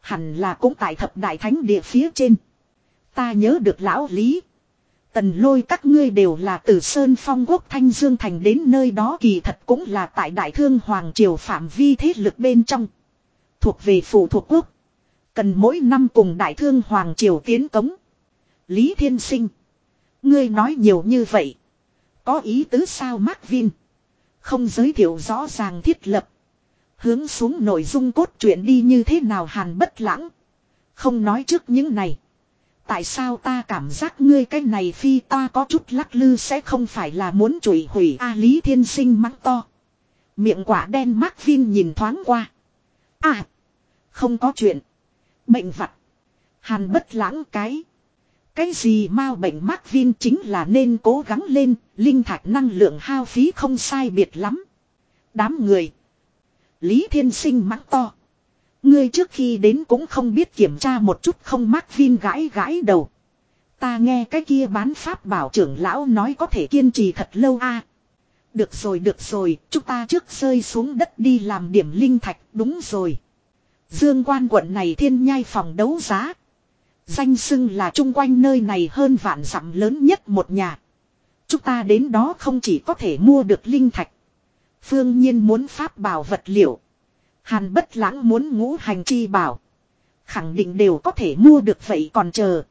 Hẳn là cũng tại thập đại thánh địa phía trên. Ta nhớ được lão lý. Tần lôi các ngươi đều là từ Sơn Phong Quốc Thanh Dương Thành đến nơi đó kỳ thật cũng là tại Đại Thương Hoàng Triều phạm vi thế lực bên trong. Thuộc về phụ thuộc quốc. Cần mỗi năm cùng Đại Thương Hoàng Triều tiến cống. Lý Thiên Sinh. Ngươi nói nhiều như vậy. Có ý tứ sao Mark Vin. Không giới thiệu rõ ràng thiết lập. Hướng xuống nội dung cốt truyện đi như thế nào hàn bất lãng. Không nói trước những này. Tại sao ta cảm giác ngươi cái này phi ta có chút lắc lư sẽ không phải là muốn chửi hủy A Lý Thiên Sinh mắng to. Miệng quả đen Mark Vin nhìn thoáng qua. À. Không có chuyện. Bệnh vặt. Hàn bất lãng cái. Cái gì mau bệnh Mark Vin chính là nên cố gắng lên. Linh thạch năng lượng hao phí không sai biệt lắm. Đám người. Lý Thiên Sinh mắng to. Ngươi trước khi đến cũng không biết kiểm tra một chút không mắc vin gãi gãi đầu. Ta nghe cái kia bán pháp bảo trưởng lão nói có thể kiên trì thật lâu a. Được rồi được rồi, chúng ta trước rơi xuống đất đi làm điểm linh thạch, đúng rồi. Dương quan quận này thiên nhai phòng đấu giá. Danh xưng là chung quanh nơi này hơn vạn dặm lớn nhất một nhà. Chúng ta đến đó không chỉ có thể mua được linh thạch. Phương nhiên muốn pháp bảo vật liệu. Hàn bất lãng muốn ngũ hành chi bảo. Khẳng định đều có thể mua được vậy còn chờ.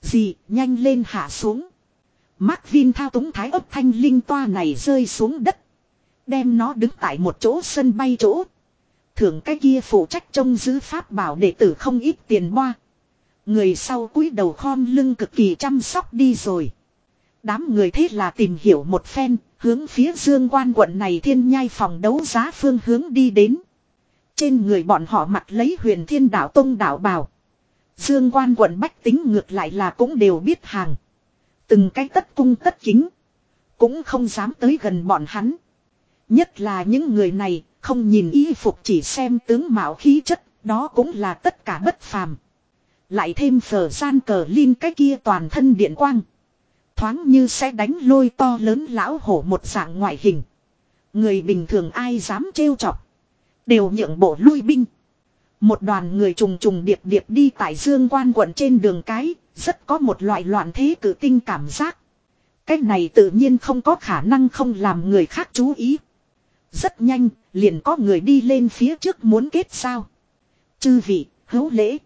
Gì, nhanh lên hạ xuống. Mark Vin thao túng thái ấp thanh linh toa này rơi xuống đất. Đem nó đứng tại một chỗ sân bay chỗ. Thưởng cái kia phụ trách trông giữ pháp bảo đệ tử không ít tiền boa. Người sau cúi đầu khom lưng cực kỳ chăm sóc đi rồi. Đám người thế là tìm hiểu một phen, hướng phía dương quan quận này thiên nhai phòng đấu giá phương hướng đi đến. Trên người bọn họ mặc lấy huyền thiên đạo tông đạo bào. Dương quan quận bách tính ngược lại là cũng đều biết hàng. Từng cái tất cung tất chính Cũng không dám tới gần bọn hắn. Nhất là những người này, không nhìn y phục chỉ xem tướng mạo khí chất, đó cũng là tất cả bất phàm. Lại thêm phở gian cờ lin cái kia toàn thân điện quang. Thoáng như sẽ đánh lôi to lớn lão hổ một dạng ngoại hình. Người bình thường ai dám trêu chọc. Đều nhượng bộ lui binh. Một đoàn người trùng trùng điệp điệp đi tại dương quan quận trên đường cái, rất có một loại loạn thế cử tinh cảm giác. Cái này tự nhiên không có khả năng không làm người khác chú ý. Rất nhanh, liền có người đi lên phía trước muốn kết sao. Chư vị, hữu lễ.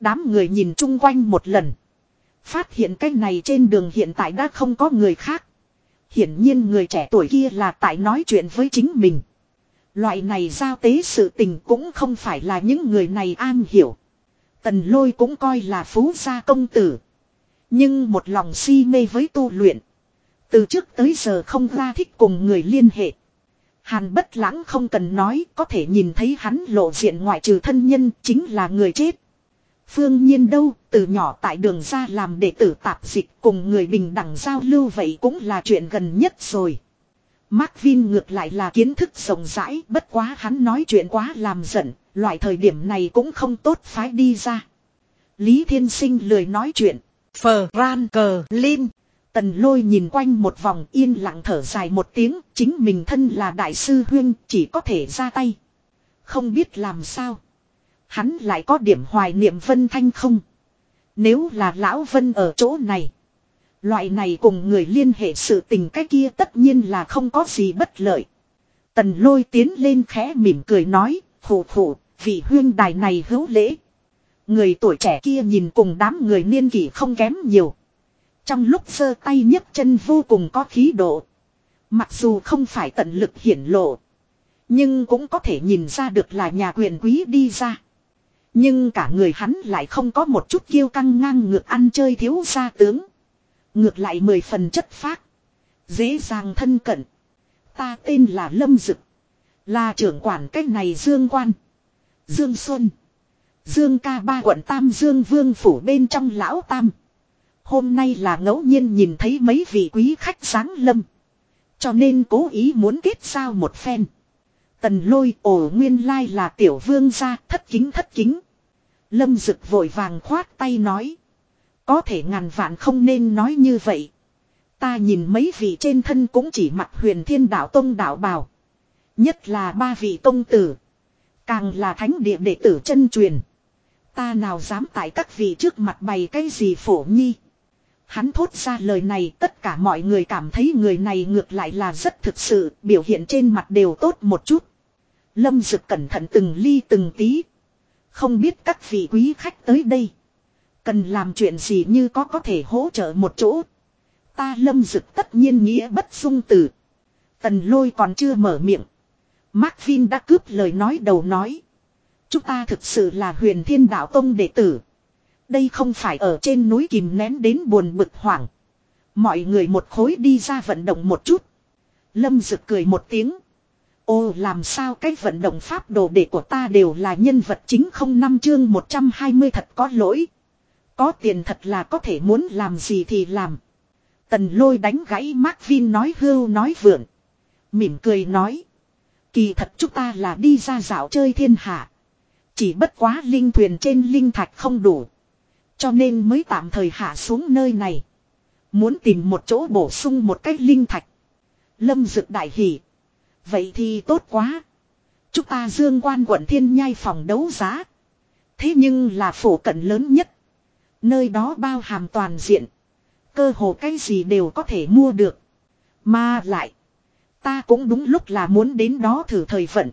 Đám người nhìn chung quanh một lần. Phát hiện cái này trên đường hiện tại đã không có người khác. Hiển nhiên người trẻ tuổi kia là tại nói chuyện với chính mình. Loại này giao tế sự tình cũng không phải là những người này an hiểu. Tần lôi cũng coi là phú gia công tử. Nhưng một lòng si mê với tu luyện. Từ trước tới giờ không ra thích cùng người liên hệ. Hàn bất lãng không cần nói có thể nhìn thấy hắn lộ diện ngoại trừ thân nhân chính là người chết. Phương nhiên đâu, từ nhỏ tại đường ra làm đệ tử tạp dịch cùng người bình đẳng giao lưu vậy cũng là chuyện gần nhất rồi. Mark Vin ngược lại là kiến thức rộng rãi, bất quá hắn nói chuyện quá làm giận, loại thời điểm này cũng không tốt phái đi ra. Lý Thiên Sinh lười nói chuyện. Phờ ran cờ linh. Tần lôi nhìn quanh một vòng yên lặng thở dài một tiếng, chính mình thân là đại sư huyên, chỉ có thể ra tay. Không biết làm sao. Hắn lại có điểm hoài niệm Vân Thanh không? Nếu là Lão Vân ở chỗ này. Loại này cùng người liên hệ sự tình cái kia tất nhiên là không có gì bất lợi. Tần lôi tiến lên khẽ mỉm cười nói, khổ khổ, vị huyên đài này hữu lễ. Người tuổi trẻ kia nhìn cùng đám người niên kỷ không kém nhiều. Trong lúc sơ tay nhấc chân vô cùng có khí độ. Mặc dù không phải tận lực hiển lộ. Nhưng cũng có thể nhìn ra được là nhà quyền quý đi ra. Nhưng cả người hắn lại không có một chút kiêu căng ngang ngược ăn chơi thiếu gia tướng. Ngược lại mười phần chất phác. Dễ dàng thân cận. Ta tên là Lâm Dực. Là trưởng quản cách này Dương Quan. Dương Xuân. Dương ca ba quận Tam Dương Vương phủ bên trong lão Tam. Hôm nay là ngẫu nhiên nhìn thấy mấy vị quý khách sáng lâm. Cho nên cố ý muốn kết giao một phen. Tần lôi ổ nguyên lai là tiểu vương gia thất kính thất kính. Lâm Dực vội vàng khoát tay nói. Có thể ngàn vạn không nên nói như vậy. Ta nhìn mấy vị trên thân cũng chỉ mặc huyền thiên đạo tông đạo bào. Nhất là ba vị tông tử. Càng là thánh địa đệ tử chân truyền. Ta nào dám tại các vị trước mặt bày cái gì phổ nhi. Hắn thốt ra lời này tất cả mọi người cảm thấy người này ngược lại là rất thực sự, biểu hiện trên mặt đều tốt một chút. Lâm Dực cẩn thận từng ly từng tí. Không biết các vị quý khách tới đây. Cần làm chuyện gì như có có thể hỗ trợ một chỗ. Ta lâm dực tất nhiên nghĩa bất dung tử. Tần lôi còn chưa mở miệng. Mark Vin đã cướp lời nói đầu nói. Chúng ta thực sự là huyền thiên đạo tông đệ tử. Đây không phải ở trên núi kìm nén đến buồn bực hoảng. Mọi người một khối đi ra vận động một chút. Lâm Dực cười một tiếng. Ô, làm sao cái vận động pháp đồ đệ của ta đều là nhân vật chính không năm chương 120 thật có lỗi. Có tiền thật là có thể muốn làm gì thì làm. Tần lôi đánh gãy Mark Vin nói hưu nói vượn. Mỉm cười nói. Kỳ thật chúng ta là đi ra dạo chơi thiên hạ. Chỉ bất quá linh thuyền trên linh thạch không đủ. Cho nên mới tạm thời hạ xuống nơi này. Muốn tìm một chỗ bổ sung một cách linh thạch. Lâm dực đại hỷ. Vậy thì tốt quá. Chúng ta dương quan quận thiên nhai phòng đấu giá. Thế nhưng là phổ cận lớn nhất. Nơi đó bao hàm toàn diện. Cơ hồ cái gì đều có thể mua được. Mà lại. Ta cũng đúng lúc là muốn đến đó thử thời phận,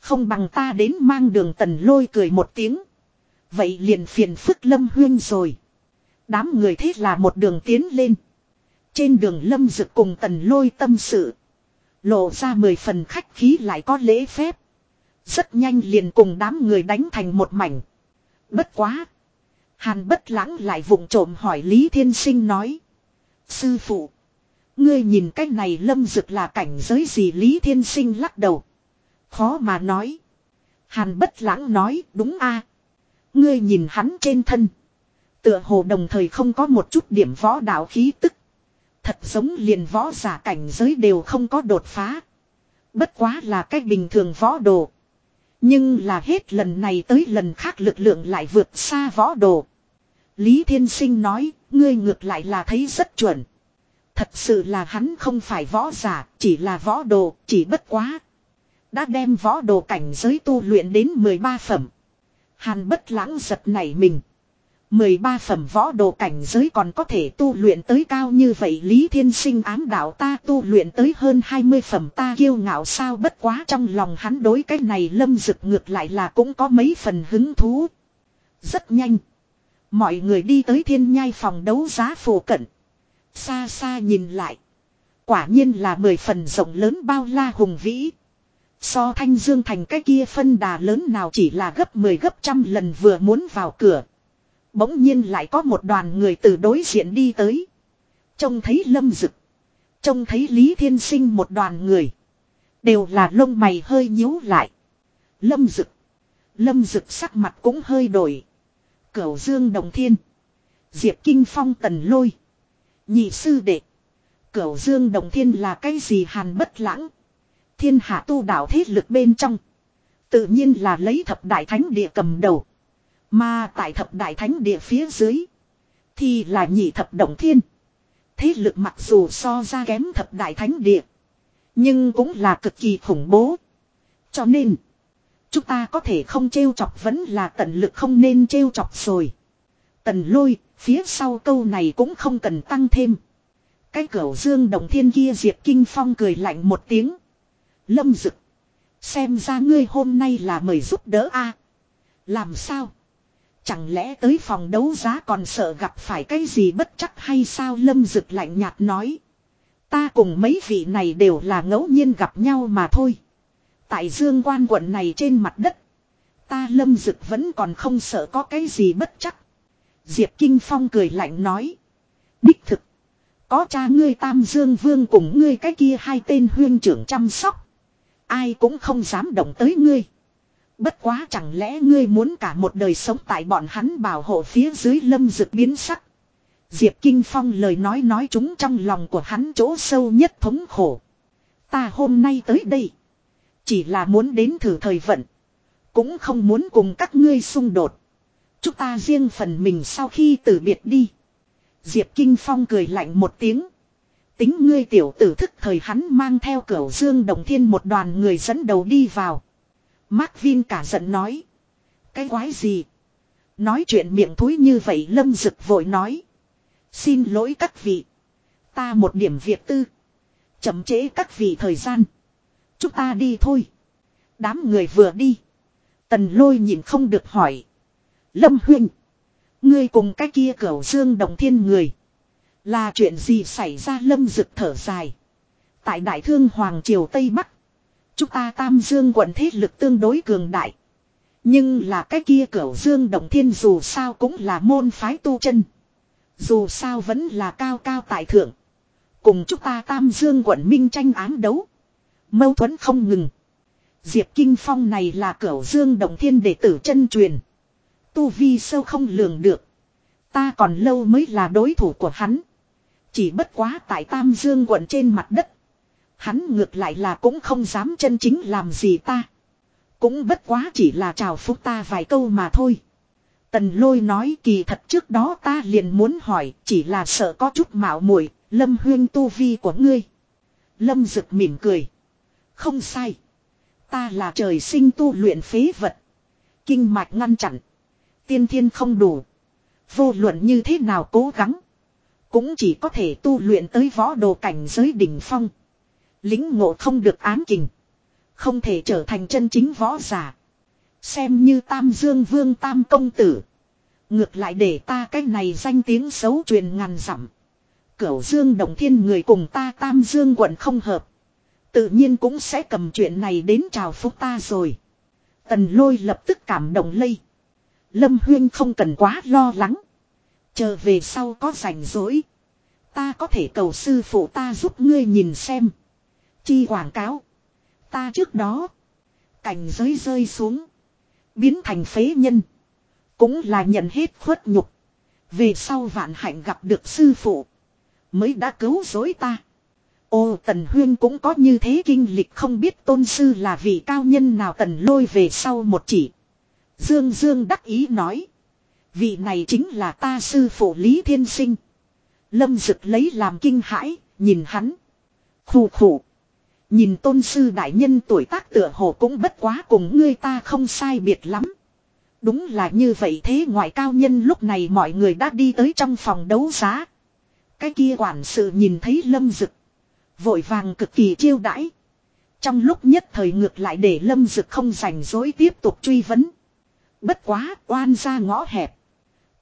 Không bằng ta đến mang đường tần lôi cười một tiếng. Vậy liền phiền phức lâm huyên rồi. Đám người thế là một đường tiến lên. Trên đường lâm dực cùng tần lôi tâm sự. Lộ ra mười phần khách khí lại có lễ phép. Rất nhanh liền cùng đám người đánh thành một mảnh. Bất quá. Hàn bất lãng lại vụng trộm hỏi Lý Thiên Sinh nói. Sư phụ. Ngươi nhìn cách này lâm dực là cảnh giới gì Lý Thiên Sinh lắc đầu. Khó mà nói. Hàn bất lãng nói, đúng a Ngươi nhìn hắn trên thân. Tựa hồ đồng thời không có một chút điểm võ đạo khí tức. Thật giống liền võ giả cảnh giới đều không có đột phá. Bất quá là cách bình thường võ đồ. Nhưng là hết lần này tới lần khác lực lượng lại vượt xa võ đồ. Lý Thiên Sinh nói, ngươi ngược lại là thấy rất chuẩn. Thật sự là hắn không phải võ giả, chỉ là võ đồ, chỉ bất quá. Đã đem võ đồ cảnh giới tu luyện đến 13 phẩm. Hàn bất lãng giật nảy mình. 13 phẩm võ đồ cảnh giới còn có thể tu luyện tới cao như vậy Lý Thiên Sinh ám đạo ta tu luyện tới hơn 20 phẩm ta kiêu ngạo sao bất quá trong lòng hắn đối cái này lâm dực ngược lại là cũng có mấy phần hứng thú. Rất nhanh. Mọi người đi tới thiên nhai phòng đấu giá phổ cận. Xa xa nhìn lại. Quả nhiên là mười phần rộng lớn bao la hùng vĩ. So thanh dương thành cái kia phân đà lớn nào chỉ là gấp 10 gấp trăm lần vừa muốn vào cửa. Bỗng nhiên lại có một đoàn người từ đối diện đi tới. Trông thấy lâm dực. Trông thấy Lý Thiên Sinh một đoàn người. Đều là lông mày hơi nhíu lại. Lâm dực. Lâm dực sắc mặt cũng hơi đổi. Cửu Dương Đồng Thiên. Diệp Kinh Phong Tần Lôi. Nhị sư đệ. Cửu Dương Đồng Thiên là cái gì hàn bất lãng. Thiên hạ tu đạo thế lực bên trong. Tự nhiên là lấy thập đại thánh địa cầm đầu. Mà tại thập đại thánh địa phía dưới. Thì là nhị thập động thiên. Thế lực mặc dù so ra kém thập đại thánh địa. Nhưng cũng là cực kỳ khủng bố. Cho nên. Chúng ta có thể không trêu chọc vẫn là tận lực không nên trêu chọc rồi. Tần lôi, phía sau câu này cũng không cần tăng thêm. Cái cửa dương đồng thiên kia Diệp Kinh Phong cười lạnh một tiếng. Lâm dực. Xem ra ngươi hôm nay là mời giúp đỡ a Làm sao? Chẳng lẽ tới phòng đấu giá còn sợ gặp phải cái gì bất chắc hay sao lâm dực lạnh nhạt nói. Ta cùng mấy vị này đều là ngẫu nhiên gặp nhau mà thôi. Tại dương quan quận này trên mặt đất. Ta lâm dực vẫn còn không sợ có cái gì bất chắc. Diệp Kinh Phong cười lạnh nói. Đích thực. Có cha ngươi Tam Dương Vương cùng ngươi cái kia hai tên huyên trưởng chăm sóc. Ai cũng không dám động tới ngươi. Bất quá chẳng lẽ ngươi muốn cả một đời sống tại bọn hắn bảo hộ phía dưới lâm dực biến sắc. Diệp Kinh Phong lời nói nói chúng trong lòng của hắn chỗ sâu nhất thống khổ. Ta hôm nay tới đây. Chỉ là muốn đến thử thời vận. Cũng không muốn cùng các ngươi xung đột. Chúng ta riêng phần mình sau khi từ biệt đi. Diệp Kinh Phong cười lạnh một tiếng. Tính ngươi tiểu tử thức thời hắn mang theo cửu dương đồng thiên một đoàn người dẫn đầu đi vào. Mark Vin cả giận nói. Cái quái gì? Nói chuyện miệng thúi như vậy lâm rực vội nói. Xin lỗi các vị. Ta một điểm việc tư. Chậm chế các vị thời gian. Chúng ta đi thôi. Đám người vừa đi. Tần lôi nhìn không được hỏi. Lâm huynh. Ngươi cùng cái kia cẩu dương đồng thiên người. Là chuyện gì xảy ra lâm rực thở dài. Tại đại thương Hoàng Triều Tây Bắc. Chúng ta tam dương quận thế lực tương đối cường đại. Nhưng là cái kia cửu dương động thiên dù sao cũng là môn phái tu chân. Dù sao vẫn là cao cao tại thượng. Cùng chúng ta tam dương quận minh tranh án đấu. Mâu thuẫn không ngừng. Diệp Kinh Phong này là cửu dương động thiên đệ tử chân truyền. Tu vi sâu không lường được. Ta còn lâu mới là đối thủ của hắn. Chỉ bất quá tại Tam Dương quận trên mặt đất. Hắn ngược lại là cũng không dám chân chính làm gì ta. Cũng bất quá chỉ là chào phúc ta vài câu mà thôi. Tần lôi nói kỳ thật trước đó ta liền muốn hỏi, chỉ là sợ có chút mạo muội, lâm huyên tu vi của ngươi. Lâm rực mỉm cười. Không sai. Ta là trời sinh tu luyện phế vật. Kinh mạch ngăn chặn. Tiên thiên không đủ. Vô luận như thế nào cố gắng. Cũng chỉ có thể tu luyện tới võ đồ cảnh giới đỉnh phong. Lính ngộ không được ám kình. Không thể trở thành chân chính võ giả. Xem như Tam Dương Vương, Tam Công Tử. Ngược lại để ta cái này danh tiếng xấu truyền ngàn dặm. Cửu Dương Đồng Thiên người cùng ta Tam Dương quận không hợp. Tự nhiên cũng sẽ cầm chuyện này đến chào phúc ta rồi. Tần lôi lập tức cảm động lây. Lâm Huyên không cần quá lo lắng. Chờ về sau có rảnh rỗi. Ta có thể cầu sư phụ ta giúp ngươi nhìn xem. Chi quảng cáo. Ta trước đó. Cảnh giới rơi xuống. Biến thành phế nhân. Cũng là nhận hết khuất nhục. Về sau vạn hạnh gặp được sư phụ. Mới đã cứu dối ta. Ô Tần Huyên cũng có như thế kinh lịch không biết tôn sư là vị cao nhân nào tần lôi về sau một chỉ. Dương Dương đắc ý nói. Vị này chính là ta sư phụ Lý Thiên Sinh. Lâm Dực lấy làm kinh hãi, nhìn hắn. Khủ khủ. Nhìn tôn sư đại nhân tuổi tác tựa hồ cũng bất quá cùng ngươi ta không sai biệt lắm. Đúng là như vậy thế ngoại cao nhân lúc này mọi người đã đi tới trong phòng đấu giá. Cái kia quản sự nhìn thấy lâm dực. Vội vàng cực kỳ chiêu đãi. Trong lúc nhất thời ngược lại để lâm dực không rảnh dối tiếp tục truy vấn. Bất quá, oan ra ngõ hẹp.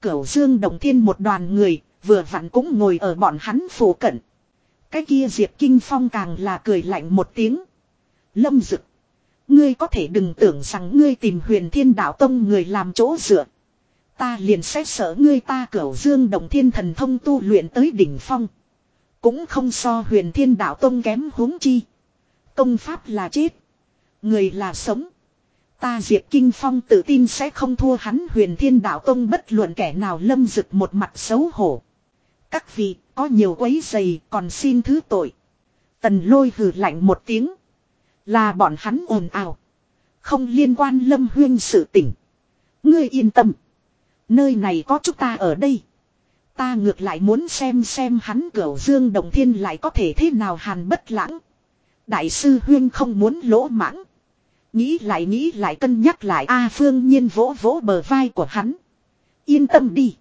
Cửu dương đồng thiên một đoàn người, vừa vặn cũng ngồi ở bọn hắn phủ cận. Cái kia Diệp Kinh Phong càng là cười lạnh một tiếng. Lâm Dực. Ngươi có thể đừng tưởng rằng ngươi tìm huyền thiên đạo tông người làm chỗ dựa. Ta liền xét sợ ngươi ta cửu dương đồng thiên thần thông tu luyện tới đỉnh phong. Cũng không so huyền thiên đạo tông kém huống chi. Công pháp là chết. Người là sống. Ta Diệp Kinh Phong tự tin sẽ không thua hắn huyền thiên đạo tông bất luận kẻ nào lâm dực một mặt xấu hổ. Các vị có nhiều quấy giày còn xin thứ tội. Tần lôi hừ lạnh một tiếng. Là bọn hắn ồn ào. Không liên quan lâm huyên sự tỉnh. Ngươi yên tâm. Nơi này có chúng ta ở đây. Ta ngược lại muốn xem xem hắn cửu dương đồng thiên lại có thể thế nào hàn bất lãng. Đại sư huyên không muốn lỗ mãng. Nghĩ lại nghĩ lại cân nhắc lại, A phương nhiên vỗ vỗ bờ vai của hắn. Yên tâm đi.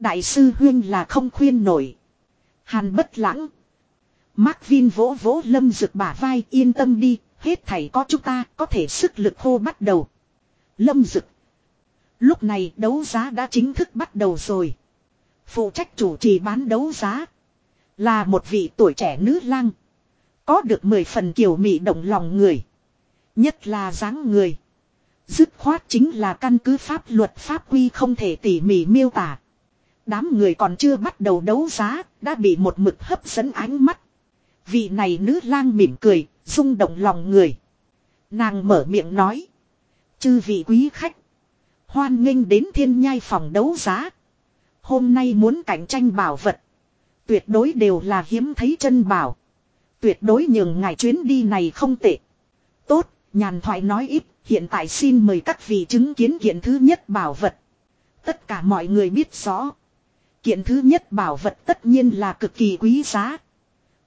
Đại sư huyên là không khuyên nổi. Hàn bất lãng. Mark Vin vỗ vỗ lâm rực bả vai, yên tâm đi. Hết thảy có chúng ta, có thể sức lực hô bắt đầu. Lâm rực. Lúc này đấu giá đã chính thức bắt đầu rồi. Phụ trách chủ trì bán đấu giá. Là một vị tuổi trẻ nữ lang. Có được mười phần kiều mị động lòng người. Nhất là dáng người. Dứt khoát chính là căn cứ pháp luật pháp quy không thể tỉ mỉ miêu tả. Đám người còn chưa bắt đầu đấu giá, đã bị một mực hấp dẫn ánh mắt. Vị này nữ lang mỉm cười, rung động lòng người. Nàng mở miệng nói. Chư vị quý khách. Hoan nghênh đến thiên nhai phòng đấu giá. Hôm nay muốn cạnh tranh bảo vật. Tuyệt đối đều là hiếm thấy chân bảo. Tuyệt đối nhường ngài chuyến đi này không tệ. Tốt, nhàn thoại nói ít, hiện tại xin mời các vị chứng kiến kiện thứ nhất bảo vật. Tất cả mọi người biết rõ. Kiện thứ nhất bảo vật tất nhiên là cực kỳ quý giá.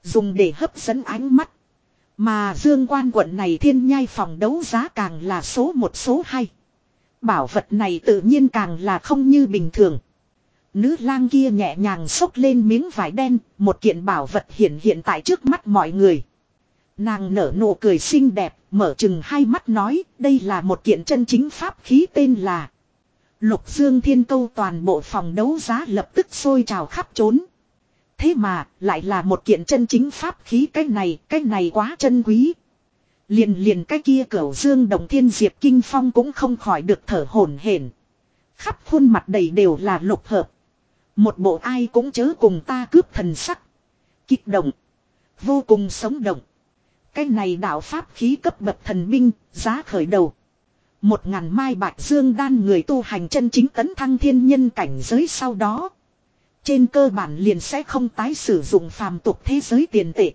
Dùng để hấp dẫn ánh mắt. Mà dương quan quận này thiên nhai phòng đấu giá càng là số một số hai. Bảo vật này tự nhiên càng là không như bình thường. Nữ lang kia nhẹ nhàng xốc lên miếng vải đen, một kiện bảo vật hiện hiện tại trước mắt mọi người. Nàng nở nụ cười xinh đẹp, mở chừng hai mắt nói, đây là một kiện chân chính pháp khí tên là Lục Dương Thiên Câu toàn bộ phòng đấu giá lập tức sôi trào khắp trốn. Thế mà, lại là một kiện chân chính pháp khí cái này, cái này quá chân quý. Liền liền cái kia cửu Dương Đồng Thiên Diệp Kinh Phong cũng không khỏi được thở hổn hển. Khắp khuôn mặt đầy đều là lục hợp. Một bộ ai cũng chớ cùng ta cướp thần sắc. Kích động. Vô cùng sống động. Cái này đạo pháp khí cấp bậc thần binh, giá khởi đầu. Một ngàn mai bạch dương đan người tu hành chân chính tấn thăng thiên nhân cảnh giới sau đó. Trên cơ bản liền sẽ không tái sử dụng phàm tục thế giới tiền tệ.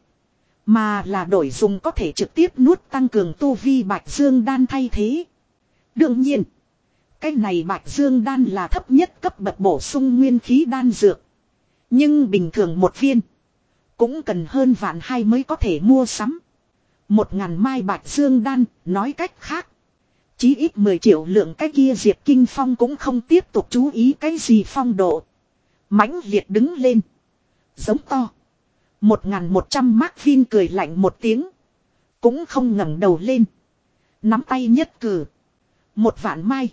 Mà là đổi dùng có thể trực tiếp nuốt tăng cường tu vi bạch dương đan thay thế. Đương nhiên. Cái này bạch dương đan là thấp nhất cấp bậc bổ sung nguyên khí đan dược. Nhưng bình thường một viên. Cũng cần hơn vạn hai mới có thể mua sắm. Một ngàn mai bạch dương đan, nói cách khác. Chí ít 10 triệu lượng cái kia Diệp Kinh Phong cũng không tiếp tục chú ý cái gì phong độ. mãnh liệt đứng lên. Giống to. Một ngàn một trăm Mark Vin cười lạnh một tiếng. Cũng không ngẩng đầu lên. Nắm tay nhất cử. Một vạn mai.